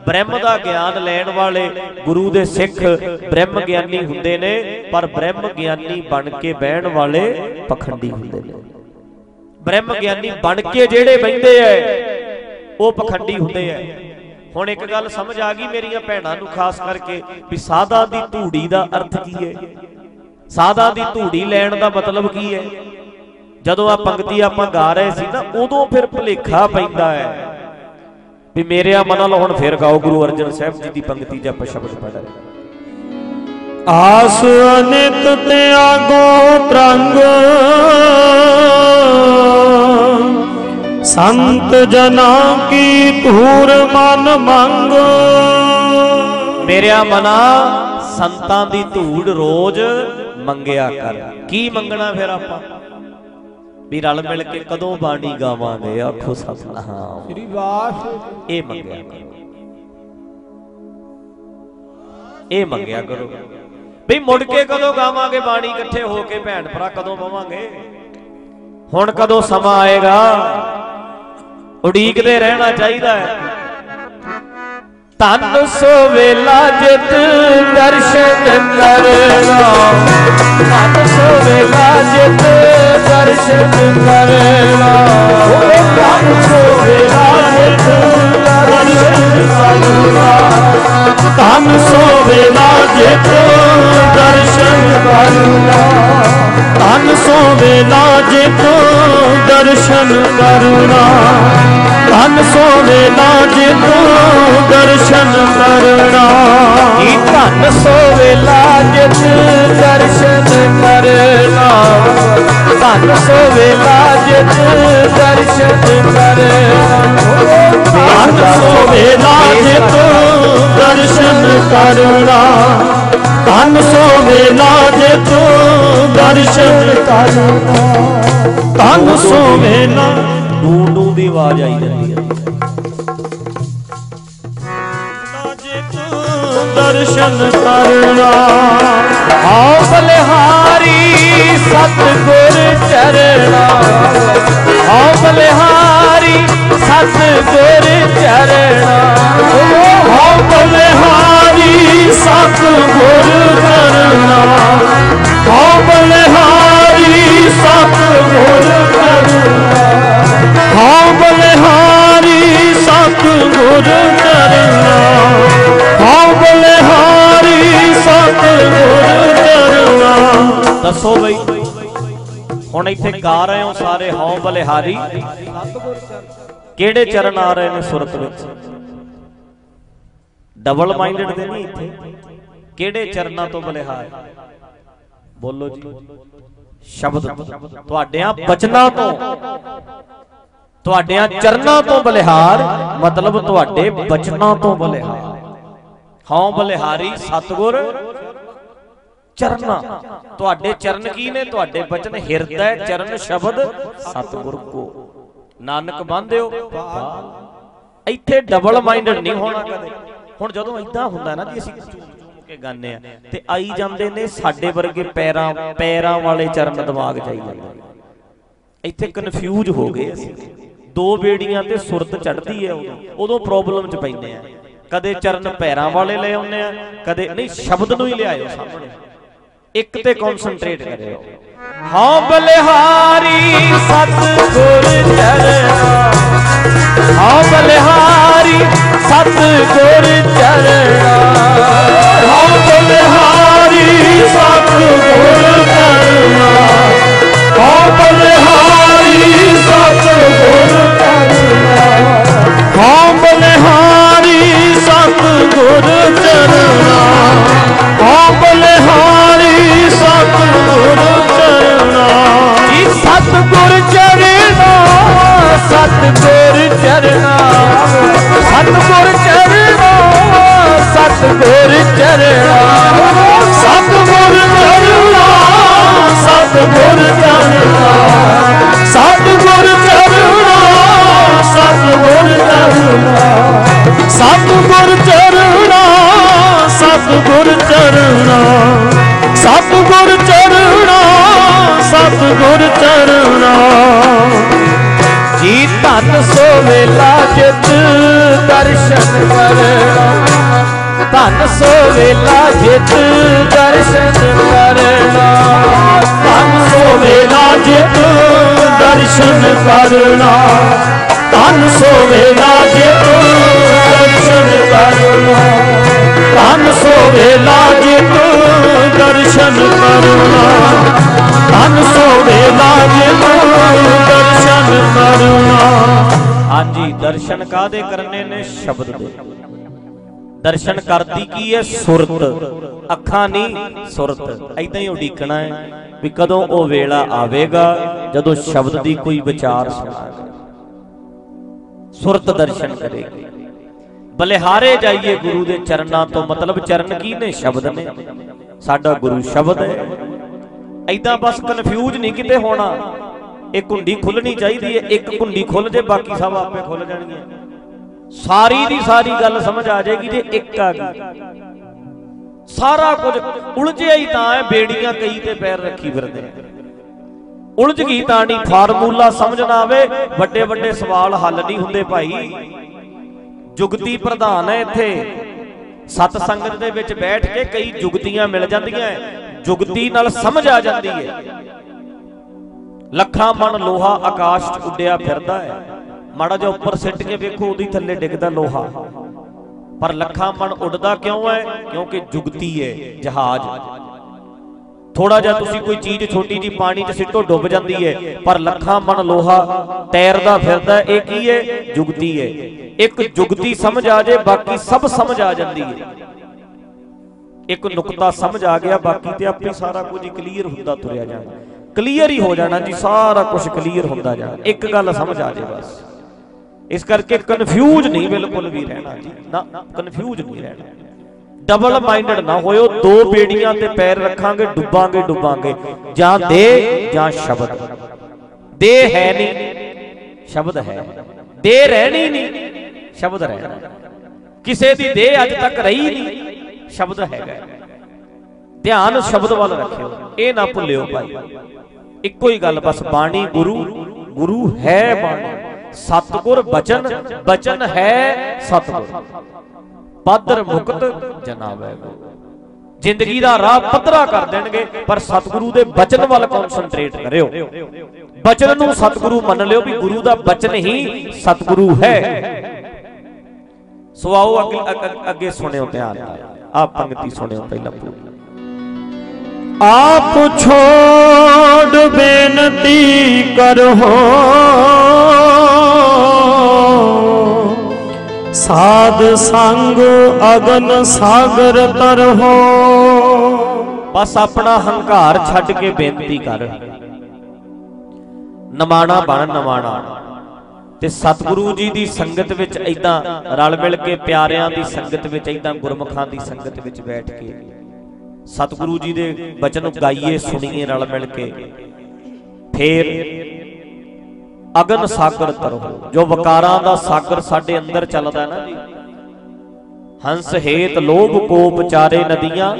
ਬ੍ਰਹਮ ਦਾ ਗਿਆਨ ਲੈਣ ਵਾਲੇ ਗੁਰੂ ਦੇ ਸਿੱਖ ਬ੍ਰਹਮ ਗਿਆਨੀ ਹੁੰਦੇ ਨੇ, ਪਰ ਬ੍ਰਹਮ ਗਿਆਨੀ ਬਣ ਕੇ ਬਹਿਣ ਵਾਲੇ ਪਖੰਡੀ ਹੁੰਦੇ ਨੇ। ਬ੍ਰਹਮ ਗਿਆਨੀ ਬਣ ਕੇ ਜਿਹੜੇ ਬੈੰਦੇ ਐ, ਉਹ ਪਖੰਡੀ ਹੁੰਦੇ ਐ। ਹੁਣ ਇੱਕ ਗੱਲ ਸਮਝ ਆ ਗਈ ਮੇਰੀਆਂ ਭੈਣਾਂ ਨੂੰ, ਖਾਸ ਕਰਕੇ ਵੀ ਸਾਦਾ ਦੀ ਧੂੜੀ ਦਾ ਅਰਥ ਕੀ ਹੈ ਸਾਦਾ ਦੀ ਧੂੜੀ ਲੈਣ ਦਾ ਮਤਲਬ ਕੀ ਹੈ ਜਦੋਂ ਆ ਪੰਕਤੀ ਆਪਾਂ ਗਾ ਰਹੇ ਸੀ ਨਾ, ਉਦੋਂ ਫਿਰ ਭੁਲੇਖਾ ਪੈਂਦਾ ਹੈ ਵੀ ਮੇਰਿਆ ਮਨ ਹੁਣ ਫਿਰ ਗਾਓ ਗੁਰੂ ਅਰਜਨ ਸਾਹਿਬ ਜੀ ਦੀ ਪੰਕਤੀ ਜਾਂ ਆਪਾਂ ਸ਼ਬਦ ਪੜ੍ਹ ਆਸ ਅਨਿਤ ਤੇ ਆਗੋ ਤਰੰਗ ਸੰਤ ਜਨਾ ਕੀ ਧੂਰ ਮਨ ਮੰਗ। ਮੇਰਿਆ ਮਨਾ ਸੰਤਾਂ ਦੀ ਧੂੜ ਰੋਜ਼ ਮੰਗਿਆ ਕਰ। ਕੀ ਮੰਗਣਾ ਫਿਰ ਆਪਾਂ? ਵੀ ਰਲ ਮਿਲ ਕੇ ਕਦੋਂ ਬਾਣੀ ਗਾਵਾਂਗੇ? ਆਖੋ ਸਤਨਾਮ। ਸ੍ਰੀ ਵਾਸ ਇਹ ਮੰਗਿਆ ਕਰੋ। ਇਹ ਮੰਗਿਆ ਕਰੋ। ਵੀ ਮੁੜ ਕੇ ਕਦੋਂ ਗਾਵਾਂਗੇ? ਬਾਣੀ ਇਕੱਠੇ ਹੋ ਕੇ ਭੈਣ ਭਰਾ ਕਦੋਂ ਬਵਾਂਗੇ? ਹੁਣ ਕਦੋਂ ਸਮਾਂ ਆਏਗਾ? ਉਡੀਕਦੇ ਰਹਿਣਾ ਚਾਹੀਦਾ ਹੈ। ਤਨ ਸੋ ਵੇਲਾ ਜਿਤ ਦਰਸ਼ਨ ਕਰਨਾ ਤਨ ਸੋ ਜਿਤ ਦਰਸ਼ਨ ਕਰਨਾ ਉਹ ਤਨ ਸੋ ਵੇਲਾ ਜਿਤ ਦਰਸ਼ਨ ਕਰਨਾ ਧਨ ਸੋਵੇਲਾ ਜਿਤ ਦਰਸ਼ਨ ਕਰਨਾ ਧਨ ਸੋਵੇਲਾ ਜਿਤ ਦਰਸ਼ਨ ਕਰਨਾ ਧਨ ਸੋਵੇਲਾ ਜਿਤ ਦਰਸ਼ਨ ਕਰਨਾ। ਕੀ ਧਨ ਸੋ ਵੇਲਾ ਜਿਤ ਦਰਸ਼ਨ ਕਰਨਾ? ਧਨ ਸੋ ਵੇਲਾ ਜਿਤ ਦਰਸ਼ਨ ਕਰਨਾ। ਧਨ ਸੋਵੇਲਾ ਜਿਤ ਦਰਸ਼ਨ ਕਰਨਾ। ਧਨ ਸੋਵੇਲਾ ਜਿਤ ਦਰਸ਼ਨ ਕਰਨਾ। ਧਨ ਸੋਵੇਲਾ ਡੂ ਡੂ ਦੀ ਆਵਾਜ਼ ਆਈ ਜਾਂਦੀ ਹੈ। ਦਰਸ਼ਨ ਕਰਨਾ। ਆਓ ਬਲਿਹਾਰੀ ਸਤਿਗੁਰ ਚਰਣਾ ਆਓ ਬਲਿਹਾਰੀ ਸਤਿਗੁਰ ਚਰਣਾ ਹਉ ਬਲਿਹਾਰੀ ਸਤ ਗੁਰ ਕਰਨਾ ਹਉ ਬਲਿਹਾਰੀ ਸਤਗੁਰ ਹਉ ਬਲਿਹਾਰੀ ਸਤ ਗੁਰ ਕਰਨਾ ਹਉ ਬਲਿਹਾਰੀ ਸਤ ਗੁਰ ਕਰਨਾ ਦੱਸੋ ਬਈ, ਹੁਣ ਇੱਥੇ ਗਾ ਰਹੇ ਹੋ ਸਾਰੇ ਹਉ ਬਲਿਹਾਰੀ। ਕਿਹੜੇ ਚਰਨ ਆ ਰਹੇ ਨੇ ਸੁਰਤ ਵਿੱਚ? ਡਬਲ ਮਾਈਂਡਡ ਦੇ ਨਹੀਂ ਇੱਥੇ? ਕਿਹੜੇ ਚਰਨਾਂ ਤੋਂ ਬਲਿਹਾਰ? ਬੋਲੋ ਜੀ। ਸ਼ਬਦ। ਤੁਹਾਡਿਆਂ ਬਚਨਾਂ ਤੋਂ। ਤੁਹਾਡਿਆਂ ਚਰਨਾਂ ਤੋਂ ਬਲਿਹਾਰ, ਮਤਲਬ ਤੁਹਾਡੇ ਬਚਨਾਂ ਤੋਂ ਬਲਿਹਾਰ। ਹਉ ਬਲਿਹਾਰੀ ਸਤਗੁਰ, ਚਰਨਾ। ਤੁਹਾਡੇ ਚਰਨ ਕੀ ਨੇ? ਤੁਹਾਡੇ ਬਚਨ ਹਿਰਦੈ, ਚਰਨ ਸ਼ਬਦ ਸਤਗੁਰ ਕੋ। ਨਾਨਕ ਬੰਧਿਓ, ਇੱਥੇ ਡਬਲ ਮਾਈਂਡਡ ਨਹੀਂ ਹੋਣਾ ਕਦੇ। ਹੁਣ ਜਦੋਂ ਇਦਾਂ ਹੁੰਦਾ ਨਾ ਜੀ ਅਸੀਂ ਕੇ ਗਾਉਂਦੇ ਆ ਤੇ ਆਈ ਜਾਂਦੇ ਨੇ ਸਾਡੇ ਵਰਗੇ ਪੈਰਾਂ ਪੈਰਾਂ ਵਾਲੇ ਚਰਨ ਦਿਮਾਗ ਚ ਆਈ ਜਾਂਦੇ ਇੱਥੇ ਕਨਫਿਊਜ਼ ਹੋ ਗਏ ਅਸੀਂ। ਦੋ ਬੇੜੀਆਂ ਤੇ ਸੁਰਤ ਚੜਦੀ ਹੈ ਉਦੋਂ ਉਦੋਂ ਪ੍ਰੋਬਲਮ ਚ ਪੈਂਦੇ ਆ। ਕਦੇ ਚਰਨ ਪੈਰਾਂ ਵਾਲੇ ਲੈ ਆਉਂਦੇ ਆ, ਕਦੇ ਨਹੀਂ, ਸ਼ਬਦ ਨੂੰ ਹੀ ਲਿਆਇਓ ਸਾਹਮਣੇ। ਇੱਕ ਤੇ ਕਨਸੈਂਟਰੇਟ ਕਰਿਓ। ਹਾਂ ਬਲਿਹਾਰੀ ਸਤਿਗੁਰ ਚਰਣਾ ਹਾਂ ਬਲਿਹਾਰੀ ਸਤਿਗੁਰ ਚਰਣਾ ਕਰਨਾ ਧਨ ਸੋ ਵੇਲਾ ਜਿਤ ਦਰਸ਼ਨ ਕਰਨਾ ਧਨ ਸੋ ਵੇਲਾ ਜਿਤ ਦਰਸ਼ਨ ਕਰਨਾ ਧਨ ਸੋ ਵੇਲਾ ਜਿਤ ਦਰਸ਼ਨ ਕਰਨਾ ਹਾਂਜੀ, ਦਰਸ਼ਨ ਕਾਦੇ ਕਰਨੇ ਨੇ? ਸ਼ਬਦ ਦੇ। ਦਰਸ਼ਨ ਕਰਦੀ ਕੀ ਹੈ ਸੁਰਤ। ਅੱਖਾਂ ਨਹੀਂ ਸੁਰਤ। ਐਦਾਂ ਹੀ ਉਡੀਕਣਾ ਹੈ ਵੀ ਕਦੋਂ ਉਹ ਵੇਲਾ ਆਵੇਗਾ ਜਦੋਂ ਸ਼ਬਦ ਦੀ ਕੋਈ ਵਿਚਾਰ ਸੁਣਾਵੇ ਸੁਰਤ ਦਰਸ਼ਨ ਕਰੇਗੀ। ਬਲਿਹਾਰੇ ਜਾਈਏ ਗੁਰੂ ਦੇ ਚਰਨਾਂ ਤੋਂ, ਮਤਲਬ ਚਰਨ ਕੀ ਨੇ ਸ਼ਬਦ ਨੇ? ਸਾਡਾ ਗੁਰੂ ਸ਼ਬਦ ਹੈ। ਐਦਾਂ ਬਸ ਕਨਫਿਊਜ਼ ਨਹੀਂ ਕਿਤੇ ਹੋਣਾ। ਇਹ ਕੁੰਡੀ ਖੁੱਲਣੀ ਚਾਹੀਦੀ ਹੈ, ਇੱਕ ਕੁੰਡੀ ਖੁੱਲ ਜੇ, ਬਾਕੀ ਸਭ ਆਪੇ ਖੁੱਲ ਜਾਣਗੀਆਂ। ਸਾਰੀ ਦੀ ਸਾਰੀ ਗੱਲ ਸਮਝ ਆ ਜਾਏਗੀ ਜੇ ਇੱਕ ਆ ਗਈ। ਸਾਰਾ ਕੁਝ ਉਲਝਿਆ ਹੀ ਤਾਂ ਹੈ, ਬੇੜੀਆਂ ਕਈ ਤੇ ਪੈਰ ਰੱਖੀ ਫਿਰਦੇ ਉਲਝ ਗਈ ਤਾਂ ਨਹੀਂ, ਫਾਰਮੂਲਾ ਸਮਝ ਨਾ ਆਵੇ। ਵੱਡੇ ਵੱਡੇ ਸਵਾਲ ਹੱਲ ਨਹੀਂ ਹੁੰਦੇ ਭਾਈ। ਜੁਗਤੀ ਪ੍ਰਧਾਨ ਹੈ ਇੱਥੇ। ਸਤ ਸੰਗਤ ਦੇ ਵਿੱਚ ਬੈਠ ਕੇ ਕਈ ਜੁਗਤੀਆਂ ਮਿਲ ਜਾਂਦੀਆਂ ਜੁਗਤੀ ਨਾਲ ਸਮਝ ਆ ਜਾਂਦੀ ਹੈ ਲੱਖਾਂ ਮਣ ਲੋਹਾ ਆਕਾਸ਼ 'ਚ ਉੱਡਿਆ ਫਿਰਦਾ ਹੈ ਮਾੜਾ ਜਿਹਾ ਉੱਪਰ ਸਿੱਟ ਕੇ ਵੇਖੋ, ਉਹਦੀ ਥੱਲੇ ਡਿੱਗਦਾ ਲੋਹਾ। ਪਰ ਲੱਖਾਂ ਮਣ ਉੱਡਦਾ ਕਿਉਂ ਹੈ ਕਿਉਂਕਿ ਜੁਗਤੀ ਹੈ ਜਹਾਜ਼। ਥੋੜਾ ਜਿਹਾ ਤੁਸੀਂ ਕੋਈ ਚੀਜ਼ ਛੋਟੀ ਜੀ ਪਾਣੀ 'ਚ ਸਿੱਟੋ, ਡੁੱਬ ਜਾਂਦੀ ਹੈ ਪਰ ਲੱਖਾਂ ਮਨ ਲੋਹਾ ਤੈਰਦਾ ਫਿਰਦਾ, ਇਹ ਕੀ ਹੈ ਜੁਗਤੀ ਹੈ ਇੱਕ ਜੁਗਤੀ ਸਮਝ ਆ ਜੇ, ਬਾਕੀ ਸਭ ਸਮਝ ਆ ਜਾਂਦੀ ਹੈ ਇੱਕ ਨੁਕਤਾ ਸਮਝ ਆ ਗਿਆ, ਬਾਕੀ ਤੇ ਆਪੇ ਸਾਰਾ ਕੁਝ ਕਲੀਅਰ ਹੁੰਦਾ ਤੁਰਿਆ ਜਾਣਾ। ਕਲੀਅਰ ਹੀ ਹੋ ਜਾਣਾ ਜੀ, ਸਾਰਾ ਕੁਝ ਕਲੀਅਰ ਹੁੰਦਾ ਜਾਣਾ। ਇੱਕ ਗੱਲ ਸਮਝ ਆ ਜੇ ਬਸ। ਇਸ ਕਰਕੇ ਕਨਫਿਊਜ਼ ਨਹੀਂ ਬਿਲਕੁਲ ਵੀ ਰਹਿਣਾ ਜੀ। ਨਾ ਕਨਫਿਊਜ਼ ਨਹੀਂ ਰਹਿਣਾ। ਡਬਲ ਮਾਈਂਡਡ ਨਾ ਹੋਇਓ, ਦੋ ਬੇੜੀਆਂ ਤੇ ਪੈਰ ਰੱਖਾਂਗੇ, ਡੁੱਬਾਂਗੇ ਡੁੱਬਾਂਗੇ। ਜਾਂ ਦੇ ਜਾਂ ਸ਼ਬਦ। ਦੇ ਹੈ ਨਹੀਂ, ਸ਼ਬਦ ਹੈ। ਦੇ ਰਹਿਣੀ ਨਹੀਂ, ਸ਼ਬਦ ਰਹਿਣਾ। ਕਿਸੇ ਦੀ ਦੇ ਅੱਜ ਤੱਕ ਰਹੀ ਨਹੀਂ, ਸ਼ਬਦ ਹੈਗਾ। ਧਿਆਨ ਸ਼ਬਦ ਵੱਲ ਰੱਖਿਓ, ਇਹ ਨਾ ਭੁੱਲਿਓ ਭਾਈ। ਇੱਕੋ ਹੀ ਗੱਲ, ਬਸ ਬਾਣੀ ਗੁਰੂ ਗੁਰੂ ਹੈ ਬਾਣੀ। ਸਤਗੁਰ ਬਚਨ ਬਚਨ ਹੈ ਸਤਗੁਰ। ਪਾਦਰ ਮੁਕਤ ਜਨਾਵੈ ਜ਼ਿੰਦਗੀ ਦਾ ਰਾਹ ਪੱਧਰਾ ਕਰ ਦੇਣਗੇ, ਪਰ ਸਤਿਗੁਰੂ ਦੇ ਬਚਨ ਵੱਲ ਕਨਸੈਂਟਰੇਟ ਕਰਿਓ। ਬਚਨ ਨੂੰ ਸਤਿਗੁਰੂ ਮੰਨ ਲਿਓ ਵੀ ਗੁਰੂ ਦਾ ਬਚਨ ਹੀ ਸਤਿਗੁਰੂ ਹੈ। ਸੋ ਆਓ ਅੱਗੇ, ਅੱਗੇ- ਸੁਣਿਓ ਧਿਆਨ ਨਾਲ। ਆਪ ਪੰਕਤੀ ਸੁਣਿਓ ਪਹਿਲਾਂ ਪੂਰੀ। ਆਪ ਛੋੜ ਬੇਨਤੀ ਕਰੋ। ਸਾਧ ਸੰਗ ਅਗਨ ਸਾਗਰ ਤਰਹੋ। ਬਸ ਆਪਣਾ ਹੰਕਾਰ ਛੱਡ ਕੇ ਬੇਨਤੀ ਕਰ। ਨਮਾਣਾ ਬਣ ਨਮਾਣਾ। ਤੇ ਸਤਿਗੁਰੂ ਜੀ ਦੀ ਸੰਗਤ ਵਿੱਚ ਐਦਾਂ ਰਲ ਮਿਲ ਕੇ ਪਿਆਰਿਆਂ ਦੀ ਸੰਗਤ ਵਿੱਚ ਐਦਾਂ ਗੁਰਮੁਖਾਂ ਦੀ ਸੰਗਤ ਵਿੱਚ ਬੈਠ ਕੇ। ਸਤਿਗੁਰੂ ਜੀ ਦੇ ਬਚਨ ਗਾਈਏ, ਸੁਣੀਏ ਰਲ ਮਿਲ ਕੇ। ਫੇਰ ਅਗਨ ਸਾਗਰ ਤਰੋ। ਜੋ ਵਕਾਰਾਂ ਦਾ ਸਾਗਰ ਸਾਡੇ ਅੰਦਰ ਚੱਲਦਾ ਹੈ ਨਾ ਜੀ। ਹੰਸ ਹੇਤ ਲੋਭ ਕੋਪ ਚਾਰੇ ਨਦੀਆਂ,